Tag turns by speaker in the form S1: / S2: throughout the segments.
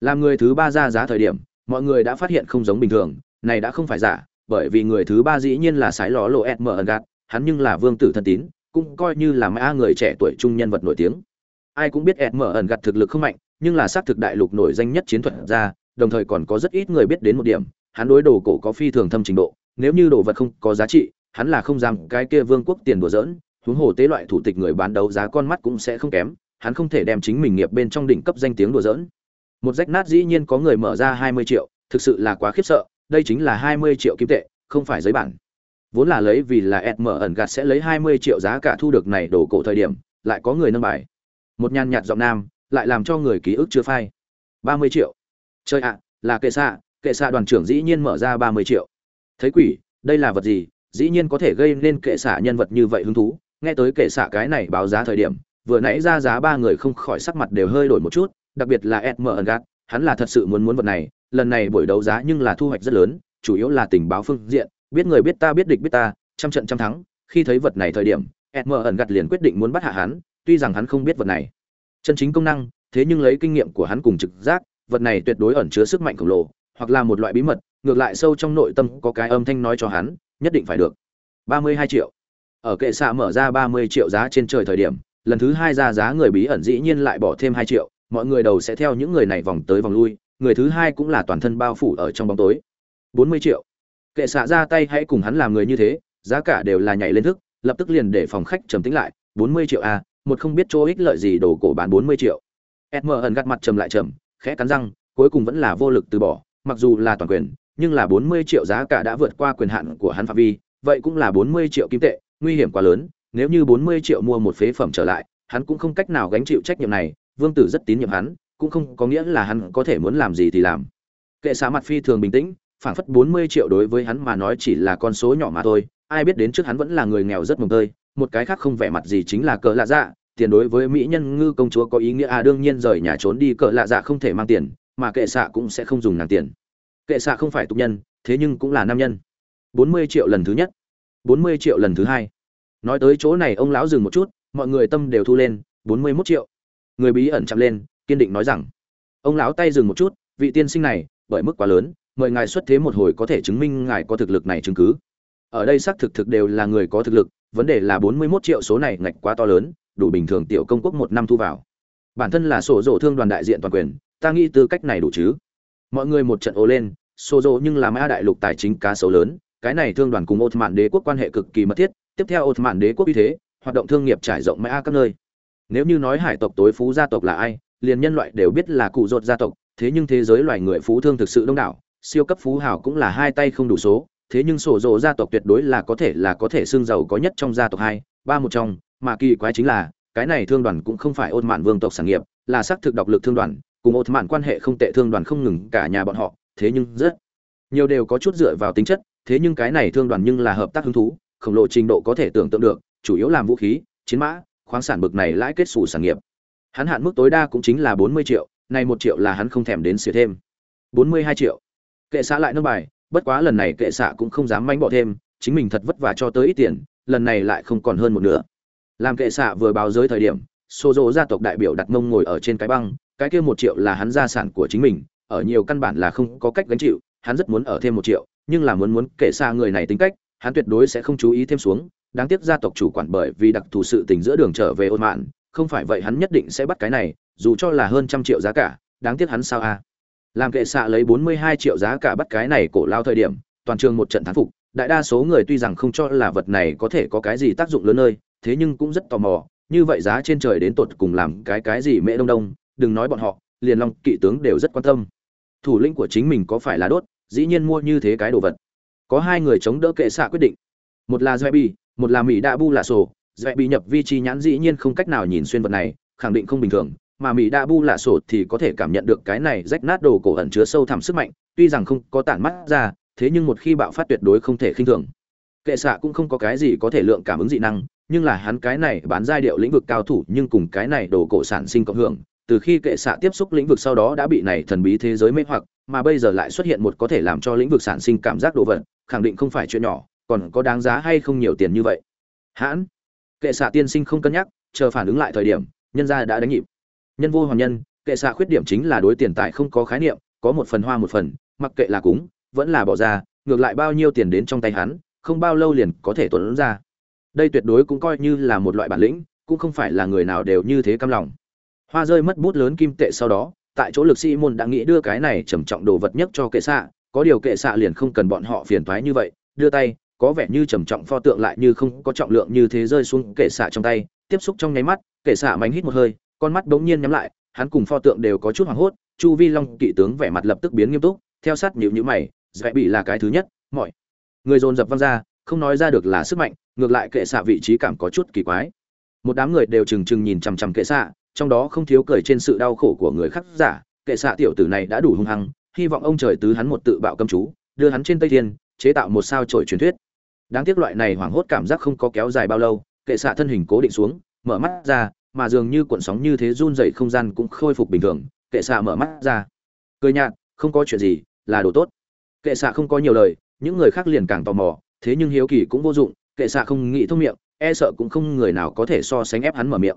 S1: làm người thứ ba ra giá thời điểm, mọi người đã phát hiện không giống bình thường, này đã không phải giả, bởi vì người thứ ba dĩ nhiên là sái ló lộ mở ẩn gạt, hắn nhưng là vương tử thân tín, cũng coi như là mã người trẻ tuổi trung nhân vật nổi tiếng. Ai cũng biết mở ẩn gạt thực lực không mạnh, nhưng là xác thực đại lục nổi danh nhất chiến thuật ra, đồng thời còn có rất ít người biết đến một điểm, hắn đối đồ cổ có phi thường thâm trình độ, nếu như đồ vật không có giá trị, hắn là không dám cái kia vương quốc tiền đùa dỡn huống hồ tế loại thủ tịch người bán đấu giá con mắt cũng sẽ không kém, hắn không thể đem chính mình nghiệp bên trong đỉnh cấp danh tiếng đùa dỡn một rách nát dĩ nhiên có người mở ra hai mươi triệu, thực sự là quá khiếp sợ, đây chính là hai mươi triệu kim tệ, không phải giấy bản. Vốn là lấy vì là mở ẩn gạt sẽ lấy hai mươi triệu giá cả thu được này đổ cổ thời điểm, lại có người nâng bài. Một nhàn nhạt giọng nam, lại làm cho người ký ức chưa phai. ba mươi triệu. Chơi ạ, là kệ xạ kệ xạ đoàn trưởng dĩ nhiên mở ra ba mươi triệu. Thấy quỷ, đây là vật gì, dĩ nhiên có thể gây nên kệ xạ nhân vật như vậy hứng thú. Nghe tới kệ xạ cái này báo giá thời điểm, vừa nãy ra giá ba người không khỏi sắc mặt đều hơi đổi một chút đặc biệt là mở Gat, hắn là thật sự muốn muốn vật này lần này buổi đấu giá nhưng là thu hoạch rất lớn chủ yếu là tình báo phương diện biết người biết ta biết địch biết ta trăm trận trăm thắng khi thấy vật này thời điểm edm ẩn liền quyết định muốn bắt hạ hắn tuy rằng hắn không biết vật này. Chân chính công năng thế nhưng lấy kinh nghiệm của hắn cùng trực giác vật này tuyệt đối ẩn chứa sức mạnh khổng lồ hoặc là một loại bí mật ngược lại sâu trong nội tâm có cái âm thanh nói cho hắn nhất định phải được. Ba mươi hai triệu. Ở kệ xạ mở ra ba mươi triệu giá trên trời thời điểm lần thứ hai ra giá người bí ẩn dĩ nhiên lại bỏ thêm hai triệu mọi người đầu sẽ theo những người này vòng tới vòng lui người thứ hai cũng là toàn thân bao phủ ở trong bóng tối. Bốn mươi triệu. Kệ xạ ra tay hãy cùng hắn làm người như thế giá cả đều là nhảy lên thức lập tức liền để phòng khách trầm tính lại. Bốn mươi triệu a à, một không biết chỗ ích lợi gì đổ cổ bán bốn mươi triệu. Sm ẩn gắt mặt trầm lại trầm khẽ cắn răng cuối cùng vẫn là vô lực từ bỏ mặc dù là toàn quyền nhưng là bốn mươi triệu giá cả đã vượt qua quyền hạn của hắn phạm vi vậy cũng là bốn mươi triệu kim tệ nguy hiểm quá lớn nếu như bốn mươi triệu mua một phế phẩm trở lại hắn cũng không cách nào gánh chịu trách nhiệm này vương tử rất tín nhiệm hắn cũng không có nghĩa là hắn có thể muốn làm gì thì làm kệ xạ mặt phi thường bình tĩnh phảng phất 40 triệu đối với hắn mà nói chỉ là con số nhỏ mà thôi, ai biết đến trước hắn vẫn là người nghèo rất mồng tơi, một cái khác không vẻ mặt gì chính là cờ lạ dạ, tiền đối với mỹ nhân ngư công chúa có ý nghĩa à đương nhiên rời nhà trốn đi cờ lạ dạ không thể mang tiền, mà kệ xạ cũng sẽ không dùng nàng tiền. Kệ xạ không phải tục nhân, thế nhưng cũng là nam nhân. 40 triệu lần thứ nhất, 40 triệu lần thứ hai. Nói tới chỗ này ông lão dừng một chút, mọi người tâm đều thu lên, 41 triệu. Người bí ẩn chậm lên, kiên định nói rằng. Ông lão tay dừng một chút, vị tiên sinh này, bởi mức quá lớn, mời ngài xuất thế một hồi có thể chứng minh ngài có thực lực này chứng cứ. Ở đây xác thực thực đều là người có thực lực vấn đề là bốn mươi 41 triệu số này ngạch quá to lớn đủ bình thường tiểu công quốc một năm thu vào. Bản thân là sổ rộ thương đoàn đại diện toàn quyền ta nghĩ tư cách này đủ chứ. Mọi người một trận ô lên sổ rộ nhưng là mã đại lục tài chính cá sấu lớn cái này thương đoàn cùng ột mạn đế quốc quan hệ cực kỳ mật thiết tiếp theo ột mạn đế quốc uy thế hoạt động thương nghiệp trải rộng mã các nơi nếu như nói hải tộc tối phú gia tộc là ai, liền nhân loại đều biết là cụ rột gia tộc, thế nhưng thế giới loài người phú thương thực sự đông đảo, siêu cấp phú hào cũng là hai tay không đủ số, thế nhưng sổ rộ gia tộc tuyệt đối là có thể là có thể xương giàu có nhất trong gia tộc hai, ba một trong, mà kỳ quái chính là, cái này thương đoàn cũng không phải ôn mạn vương tộc sản nghiệp, là xác thực độc lực thương đoàn, cùng ôn mạn quan hệ không tệ thương đoàn không ngừng cả nhà bọn họ, thế nhưng rất nhiều đều có chút dựa vào tính chất, thế nhưng cái này thương đoàn nhưng là hợp tác hứng thú, khổng lồ trình độ có thể tưởng tượng được, chủ yếu làm vũ khí, chiến mã khoáng sản bực này lãi kết sủ sản nghiệp. Hắn hạn mức tối đa cũng chính là bốn mươi triệu này một triệu là hắn không thèm đến xỉa thêm. Bốn mươi hai triệu. Kệ xã lại nâng bài, bất quá lần này kệ xã cũng không dám manh bỏ thêm, chính mình thật vất vả cho tới ít tiền, lần này lại không còn hơn một nửa. Làm kệ xã vừa báo giới thời điểm xô dỗ gia tộc đại biểu đặt mông ngồi ở trên cái băng, cái kia một triệu là hắn gia sản của chính mình, ở nhiều căn bản là không có cách gánh chịu, hắn rất muốn ở thêm một triệu, nhưng là muốn muốn kệ xã người này tính cách, hắn tuyệt đối sẽ không chú ý thêm xuống đáng tiếc gia tộc chủ quản bởi vì đặc thù sự tình giữa đường trở về ôn mạn, không phải vậy hắn nhất định sẽ bắt cái này, dù cho là hơn trăm triệu giá cả, đáng tiếc hắn sao a? Làm kệ xạ lấy 42 triệu giá cả bắt cái này cổ lao thời điểm, toàn trường một trận thắng phục, đại đa số người tuy rằng không cho là vật này có thể có cái gì tác dụng lớn nơi, thế nhưng cũng rất tò mò, như vậy giá trên trời đến tột cùng làm cái cái gì mẹ đông đông, đừng nói bọn họ, liền long kỵ tướng đều rất quan tâm. Thủ lĩnh của chính mình có phải là đốt, dĩ nhiên mua như thế cái đồ vật. Có hai người chống đỡ kệ xạ quyết định. Một là dạy bi một là mỹ đa bu là sổ, dễ bị nhập vi chi nhãn dĩ nhiên không cách nào nhìn xuyên vật này, khẳng định không bình thường. Mà mỹ đa bu lạ sổ thì có thể cảm nhận được cái này rách nát đồ cổ ẩn chứa sâu thẳm sức mạnh, tuy rằng không có tản mắt ra, thế nhưng một khi bạo phát tuyệt đối không thể khinh thường. Kệ xạ cũng không có cái gì có thể lượng cảm ứng dị năng, nhưng là hắn cái này bán giai điệu lĩnh vực cao thủ nhưng cùng cái này đồ cổ sản sinh cộng hưởng, từ khi kệ xạ tiếp xúc lĩnh vực sau đó đã bị này thần bí thế giới mê hoặc, mà bây giờ lại xuất hiện một có thể làm cho lĩnh vực sản sinh cảm giác đồ vật, khẳng định không phải chuyện nhỏ còn có đáng giá hay không nhiều tiền như vậy? Hãn, kệ xạ tiên sinh không cân nhắc, chờ phản ứng lại thời điểm, nhân gia đã đánh nhịp. Nhân vô hoàn nhân, kệ xạ khuyết điểm chính là đối tiền tài không có khái niệm, có một phần hoa một phần, mặc kệ là cúng, vẫn là bỏ ra, ngược lại bao nhiêu tiền đến trong tay hắn, không bao lâu liền có thể tuấn ra. Đây tuyệt đối cũng coi như là một loại bản lĩnh, cũng không phải là người nào đều như thế cam lòng. Hoa rơi mất bút lớn kim tệ sau đó, tại chỗ lực sĩ môn đã nghĩ đưa cái này trầm trọng đồ vật nhất cho kệ xạ, có điều kệ xạ liền không cần bọn họ phiền toái như vậy, đưa tay có vẻ như trầm trọng pho tượng lại như không có trọng lượng như thế rơi xuống kệ xạ trong tay, tiếp xúc trong nháy mắt kệ xạ mánh hít một hơi, con mắt bỗng nhiên nhắm lại, hắn cùng pho tượng đều có chút hoảng hốt, chu vi long kỵ tướng vẻ mặt lập tức biến nghiêm túc, theo sát nhịu nhữ mày dễ bị là cái thứ nhất, mọi người dồn dập văng ra, không nói ra được là sức mạnh, ngược lại kệ xạ vị trí cảm có chút kỳ quái. Một đám người đều trừng trừng nhìn chằm chằm kệ xạ, trong đó không thiếu cười trên sự đau khổ của người khắc giả, kệ xạ tiểu tử này đã đủ hung hăng, hy vọng ông trời tứ hắn một tự bạo cấm chú, đưa hắn trên tây thiên, chế tạo một sao trổi truyền thuyết đáng tiếc loại này hoảng hốt cảm giác không có kéo dài bao lâu, kệ xạ thân hình cố định xuống, mở mắt ra, mà dường như cuộn sóng như thế run dậy không gian cũng khôi phục bình thường, kệ xạ mở mắt ra. Cười nhạt, không có chuyện gì, là đồ tốt. Kệ xạ không có nhiều lời, những người khác liền càng tò mò, thế nhưng hiếu kỳ cũng vô dụng, kệ xạ không nghĩ thông miệng e sợ cũng không người nào có thể so sánh ép hắn mở miệng.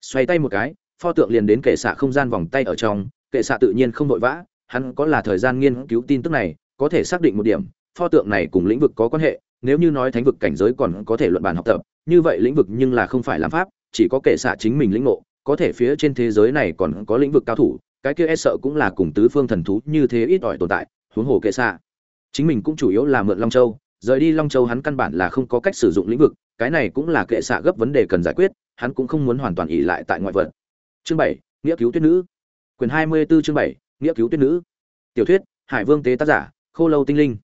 S1: Xoay tay một cái, pho tượng liền đến kệ xạ không gian vòng tay ở trong, kệ xạ tự nhiên không vội vã, hắn có là thời gian nghiên cứu tin tức này, có thể xác định một điểm, pho tượng này cùng lĩnh vực có quan hệ nếu như nói thánh vực cảnh giới còn có thể luận bàn học tập, như vậy lĩnh vực nhưng là không phải làm pháp, chỉ có kệ xạ chính mình lĩnh ngộ, có thể phía trên thế giới này còn có lĩnh vực cao thủ, cái kia e sợ cũng là cùng tứ phương thần thú như thế ít ỏi tồn tại, huống hồ kệ xạ. Chính mình cũng chủ yếu là mượn long châu, rời đi long châu hắn căn bản là không có cách sử dụng lĩnh vực, cái này cũng là kệ xạ gấp vấn đề cần giải quyết, hắn cũng không muốn hoàn toàn ỉ lại tại ngoại vật. Chương bảy, nghĩa cứu tuyết nữ. Quyền hai mươi 24 chương bảy, nghĩa cứu tuyết nữ. Tiểu thuyết, hải vương tế tác giả, khô lâu tinh linh.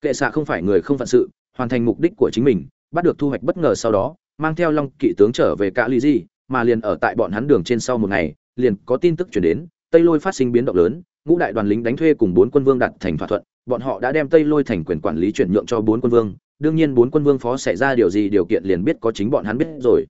S1: Kệ xạ không phải người không phận sự hoàn thành mục đích của chính mình, bắt được thu hoạch bất ngờ sau đó, mang theo long kỵ tướng trở về cả lý di, mà liền ở tại bọn hắn đường trên sau một ngày, liền có tin tức chuyển đến, tây lôi phát sinh biến động lớn, ngũ đại đoàn lính đánh thuê cùng bốn quân vương đặt thành thỏa thuận, bọn họ đã đem tây lôi thành quyền quản lý chuyển nhượng cho bốn quân vương, đương nhiên bốn quân vương phó xảy ra điều gì điều kiện liền biết có chính bọn hắn biết rồi.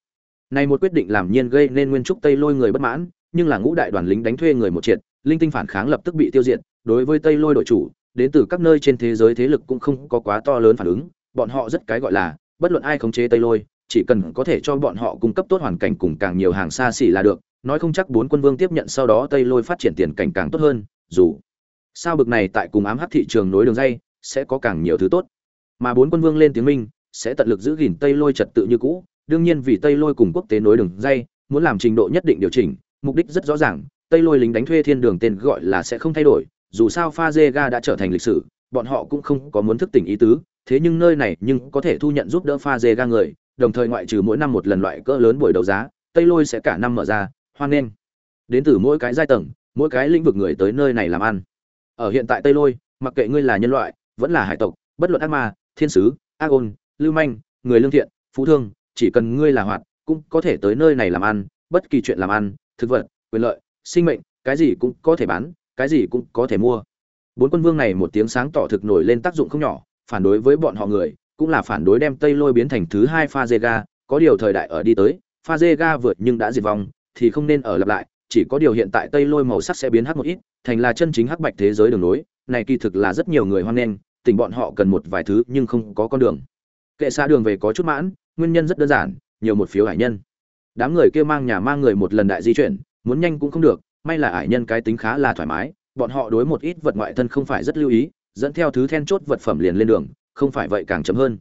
S1: Này một quyết định làm nhiên gây nên nguyên trúc tây lôi người bất mãn, nhưng là ngũ đại đoàn lính đánh thuê người một triệt, linh tinh phản kháng lập tức bị tiêu diệt, đối với tây lôi đội chủ, đến từ các nơi trên thế giới thế lực cũng không có quá to lớn phản ứng bọn họ rất cái gọi là, bất luận ai khống chế tây lôi, chỉ cần có thể cho bọn họ cung cấp tốt hoàn cảnh cùng càng nhiều hàng xa xỉ là được, nói không chắc bốn quân vương tiếp nhận sau đó tây lôi phát triển tiền cảnh càng tốt hơn, dù sao bực này tại cùng ám hắc thị trường nối đường dây, sẽ có càng nhiều thứ tốt. Mà bốn quân vương lên tiếng minh, sẽ tận lực giữ gìn tây lôi trật tự như cũ, đương nhiên vì tây lôi cùng quốc tế nối đường dây, muốn làm trình độ nhất định điều chỉnh, mục đích rất rõ ràng, tây lôi lính đánh thuê thiên đường tên gọi là sẽ không thay đổi, dù sao pha dê ga đã trở thành lịch sử, bọn họ cũng không có muốn thức tỉnh ý tứ thế nhưng nơi này nhưng có thể thu nhận giúp đỡ pha dê ga người, đồng thời ngoại trừ mỗi năm một lần loại cỡ lớn buổi đấu giá, tây lôi sẽ cả năm mở ra, hoan nghênh. Đến từ mỗi cái giai tầng, mỗi cái lĩnh vực người tới nơi này làm ăn. Ở hiện tại tây lôi, mặc kệ ngươi là nhân loại, vẫn là hải tộc, bất luận ác ma, thiên sứ, ác ôn, lưu manh, người lương thiện, phú thương, chỉ cần ngươi là hoạt, cũng có thể tới nơi này làm ăn, bất kỳ chuyện làm ăn, thực vật, quyền lợi, sinh mệnh, cái gì cũng có thể bán, cái gì cũng có thể mua. Bốn quân vương này một tiếng sáng tỏ thực nổi lên tác dụng không nhỏ phản đối với bọn họ người, cũng là phản đối đem tây lôi biến thành thứ hai pha dê ga, có điều thời đại ở đi tới, pha dê ga vượt nhưng đã diệt vong, thì không nên ở lặp lại, chỉ có điều hiện tại tây lôi màu sắc sẽ biến hắc một ít, thành là chân chính hắc bạch thế giới đường nối, này kỳ thực là rất nhiều người hoan nghênh, tình bọn họ cần một vài thứ nhưng không có con đường. Kệ xa đường về có chút mãn, nguyên nhân rất đơn giản, nhiều một phiếu hải nhân. Đám người kia mang nhà mang người một lần đại di chuyển, muốn nhanh cũng không được, may là hải nhân cái tính khá là thoải mái, bọn họ đối một ít vật ngoại thân không phải rất lưu ý dẫn theo thứ then chốt vật phẩm liền lên đường, không phải vậy càng chậm hơn.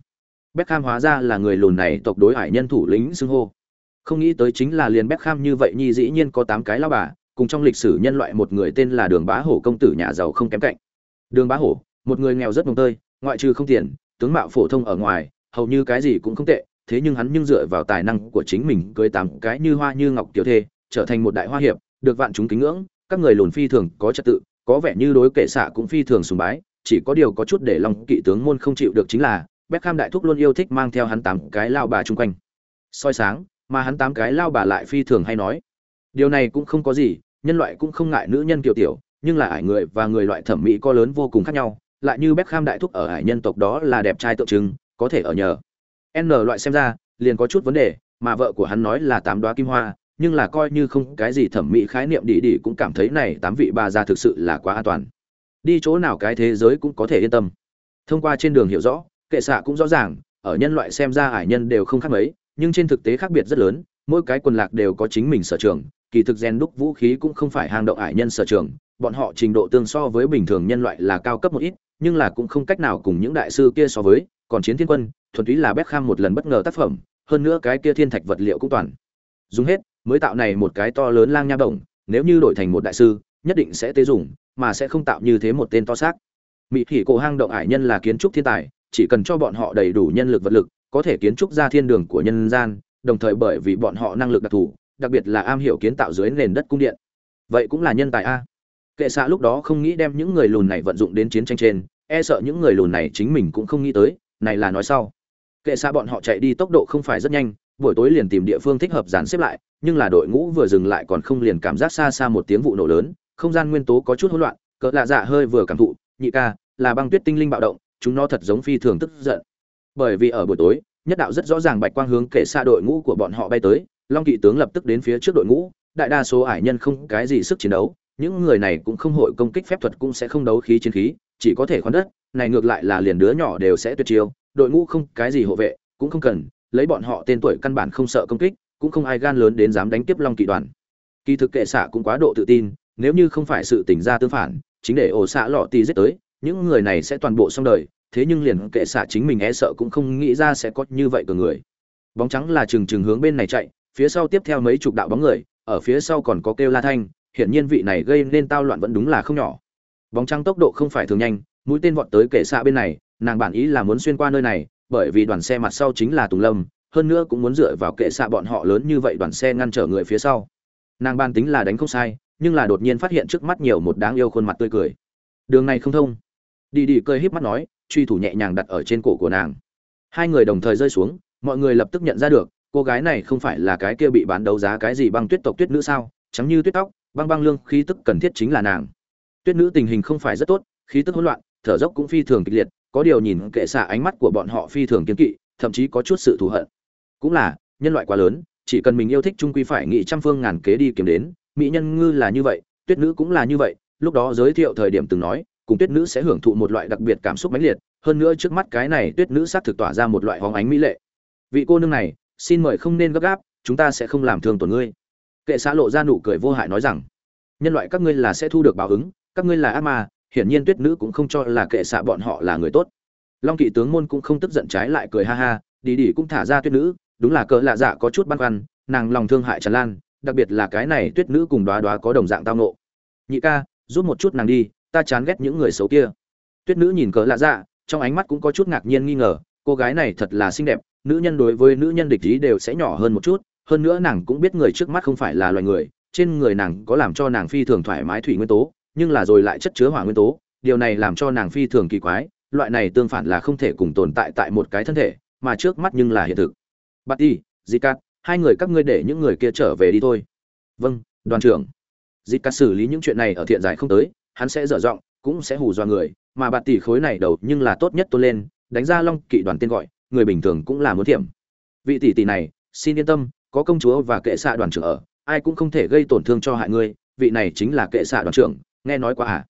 S1: Beckham hóa ra là người lùn này tộc đối hải nhân thủ lĩnh xưng hô. Không nghĩ tới chính là liền Beckham như vậy nhi dĩ nhiên có tám cái lão bà, cùng trong lịch sử nhân loại một người tên là đường bá hổ công tử nhà giàu không kém cạnh. Đường bá hổ, một người nghèo rất mồng tơi, ngoại trừ không tiền, tướng mạo phổ thông ở ngoài, hầu như cái gì cũng không tệ, thế nhưng hắn nhưng dựa vào tài năng của chính mình cưới tám cái như hoa như ngọc tiểu thê, trở thành một đại hoa hiệp, được vạn chúng kính ngưỡng, các người lùn phi thường có trật tự, có vẻ như đối kệ xạ cũng phi thường sùng bái chỉ có điều có chút để lòng kỵ tướng môn không chịu được chính là, Beckham đại thúc luôn yêu thích mang theo hắn tám cái lao bà chung quanh. Soi sáng, mà hắn tám cái lao bà lại phi thường hay nói. Điều này cũng không có gì, nhân loại cũng không ngại nữ nhân kiểu tiểu, nhưng là ải người và người loại thẩm mỹ có lớn vô cùng khác nhau, lại như Beckham đại thúc ở ải nhân tộc đó là đẹp trai tượng trưng, có thể ở nhờ. N loại xem ra, liền có chút vấn đề, mà vợ của hắn nói là tám đóa kim hoa, nhưng là coi như không cái gì thẩm mỹ khái niệm đi đi cũng cảm thấy này tám vị bà già thực sự là quá an toàn đi chỗ nào cái thế giới cũng có thể yên tâm. Thông qua trên đường hiểu rõ, kệ xạ cũng rõ ràng, ở nhân loại xem ra ải nhân đều không khác mấy, nhưng trên thực tế khác biệt rất lớn, mỗi cái quần lạc đều có chính mình sở trường, kỳ thực gen đúc vũ khí cũng không phải hang động ải nhân sở trường, bọn họ trình độ tương so với bình thường nhân loại là cao cấp một ít, nhưng là cũng không cách nào cùng những đại sư kia so với, còn chiến thiên quân, thuần túy là Beckham một lần bất ngờ tác phẩm, hơn nữa cái kia thiên thạch vật liệu cũng toàn. Dùng hết, mới tạo này một cái to lớn lang nha động nếu như đổi thành một đại sư nhất định sẽ tế dùng, mà sẽ không tạo như thế một tên to xác. Mỹ thị cổ hang động ải nhân là kiến trúc thiên tài, chỉ cần cho bọn họ đầy đủ nhân lực vật lực, có thể kiến trúc ra thiên đường của nhân gian, đồng thời bởi vì bọn họ năng lực đặc thù, đặc biệt là am hiểu kiến tạo dưới nền đất cung điện. Vậy cũng là nhân tài a. Kệ xạ lúc đó không nghĩ đem những người lùn này vận dụng đến chiến tranh trên e sợ những người lùn này chính mình cũng không nghĩ tới, này là nói sau. Kệ xạ bọn họ chạy đi tốc độ không phải rất nhanh, buổi tối liền tìm địa phương thích hợp dàn xếp lại, nhưng là đội ngũ vừa dừng lại còn không liền cảm giác xa xa một tiếng vụ nổ lớn không gian nguyên tố có chút hỗn loạn, cỡ lạ dạ hơi vừa cảm thụ, nhị ca, là băng tuyết tinh linh bạo động, chúng nó thật giống phi thường tức giận. Bởi vì ở buổi tối, nhất đạo rất rõ ràng bạch quang hướng kể xa đội ngũ của bọn họ bay tới, long kỵ tướng lập tức đến phía trước đội ngũ, đại đa số ải nhân không cái gì sức chiến đấu, những người này cũng không hội công kích phép thuật cũng sẽ không đấu khí chiến khí, chỉ có thể khoan đất, này ngược lại là liền đứa nhỏ đều sẽ tuyệt chiêu, đội ngũ không cái gì hộ vệ, cũng không cần, lấy bọn họ tên tuổi căn bản không sợ công kích, cũng không ai gan lớn đến dám đánh tiếp long kỵ đoàn. Kỳ thực kệ xạ cũng quá độ tự tin nếu như không phải sự tỉnh ra tương phản, chính để ổ xạ lọ tì giết tới, những người này sẽ toàn bộ xong đời, thế nhưng liền kệ xạ chính mình e sợ cũng không nghĩ ra sẽ có như vậy cờ người. Bóng trắng là trừng trừng hướng bên này chạy, phía sau tiếp theo mấy chục đạo bóng người, ở phía sau còn có kêu la thanh, hiển nhiên vị này gây nên tao loạn vẫn đúng là không nhỏ. Bóng trắng tốc độ không phải thường nhanh, mũi tên vọt tới kệ xạ bên này, nàng bản ý là muốn xuyên qua nơi này, bởi vì đoàn xe mặt sau chính là tùng lâm, hơn nữa cũng muốn dựa vào kệ xạ bọn họ lớn như vậy đoàn xe ngăn trở người phía sau. Nàng ban tính là đánh không sai nhưng là đột nhiên phát hiện trước mắt nhiều một đáng yêu khuôn mặt tươi cười. Đường này không thông. Đi đi cười híp mắt nói, truy thủ nhẹ nhàng đặt ở trên cổ của nàng. Hai người đồng thời rơi xuống, mọi người lập tức nhận ra được, cô gái này không phải là cái kia bị bán đấu giá cái gì băng tuyết tộc tuyết nữ sao, trắng như tuyết tóc, băng băng lương, khí tức cần thiết chính là nàng. Tuyết nữ tình hình không phải rất tốt, khí tức hỗn loạn, thở dốc cũng phi thường kịch liệt, có điều nhìn kệ xạ ánh mắt của bọn họ phi thường kiên kỵ, thậm chí có chút sự thù hận. Cũng là, nhân loại quá lớn, chỉ cần mình yêu thích trung quy phải nghĩ trăm phương ngàn kế đi kiếm đến mỹ nhân ngư là như vậy, tuyết nữ cũng là như vậy. Lúc đó giới thiệu thời điểm từng nói, cùng tuyết nữ sẽ hưởng thụ một loại đặc biệt cảm xúc mãnh liệt. Hơn nữa trước mắt cái này tuyết nữ xác thực tỏa ra một loại hóng ánh mỹ lệ. Vị cô nương này, xin mời không nên gấp gáp, chúng ta sẽ không làm thương tổn ngươi. Kệ xã lộ ra nụ cười vô hại nói rằng, nhân loại các ngươi là sẽ thu được báo ứng, các ngươi là ác ma, hiển nhiên tuyết nữ cũng không cho là kệ xạ bọn họ là người tốt. Long kỵ tướng môn cũng không tức giận trái lại cười ha ha đi đi cũng thả ra tuyết nữ, đúng là cỡ lạ dạ có chút băn khoăn, nàng lòng thương hại tràn lan đặc biệt là cái này tuyết nữ cùng đoá đoá có đồng dạng tao nộ nhị ca, giúp một chút nàng đi, ta chán ghét những người xấu kia. Tuyết nữ nhìn cỡ lạ dạ trong ánh mắt cũng có chút ngạc nhiên nghi ngờ, cô gái này thật là xinh đẹp, nữ nhân đối với nữ nhân địch ý đều sẽ nhỏ hơn một chút, hơn nữa nàng cũng biết người trước mắt không phải là loài người, trên người nàng có làm cho nàng phi thường thoải mái thủy nguyên tố, nhưng là rồi lại chất chứa hỏa nguyên tố, điều này làm cho nàng phi thường kỳ quái, loại này tương phản là không thể cùng tồn tại tại một cái thân thể, mà trước mắt nhưng là hiện thực. Bắt đi dì cát hai người các ngươi để những người kia trở về đi thôi. Vâng đoàn trưởng. Dịp cắt xử lý những chuyện này ở thiện giải không tới, hắn sẽ dở giọng, cũng sẽ hù dọa người, mà bạt tỷ khối này đầu nhưng là tốt nhất tôi lên, đánh ra long kỵ đoàn tên gọi, người bình thường cũng là muốn thiểm. Vị tỷ tỷ này, xin yên tâm, có công chúa và kệ xạ đoàn trưởng ở, ai cũng không thể gây tổn thương cho hại ngươi, vị này chính là kệ xạ đoàn trưởng, nghe nói quá à.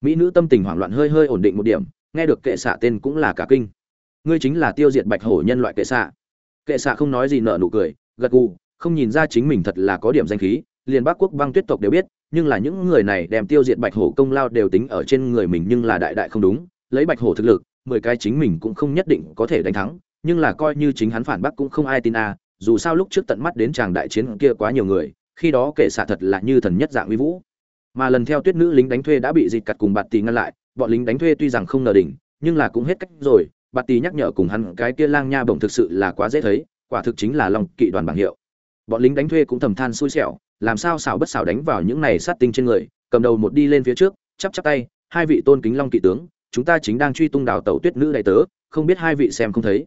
S1: Mỹ nữ tâm tình hoảng loạn hơi hơi ổn định một điểm, nghe được kệ xạ tên cũng là cả kinh. Ngươi chính là tiêu diệt bạch hổ nhân loại kệ xạ. Kệ xạ không nói gì nợ nụ cười gật gù, không nhìn ra chính mình thật là có điểm danh khí, liền bắc quốc băng tuyết tộc đều biết, nhưng là những người này đem tiêu diệt bạch hổ công lao đều tính ở trên người mình nhưng là đại đại không đúng, lấy bạch hổ thực lực, mười cái chính mình cũng không nhất định có thể đánh thắng, nhưng là coi như chính hắn phản bác cũng không ai tin a dù sao lúc trước tận mắt đến chàng đại chiến kia quá nhiều người, khi đó kể xả thật là như thần nhất dạng uy vũ. Mà lần theo tuyết nữ lính đánh thuê đã bị dịch cặt cùng bạt tì ngăn lại, bọn lính đánh thuê tuy rằng không nờ đỉnh, nhưng là cũng hết cách rồi, bạt tì nhắc nhở cùng hắn cái kia lang nha bổng thực sự là quá dễ thấy quả thực chính là lòng kỵ đoàn bảng hiệu. Bọn lính đánh thuê cũng thầm than xui xẻo, làm sao xảo bất xảo đánh vào những này sát tinh trên người, cầm đầu một đi lên phía trước, chắp chắp tay, hai vị tôn kính long kỵ tướng, chúng ta chính đang truy tung đào tẩu tuyết nữ đại tớ, không biết hai vị xem không thấy.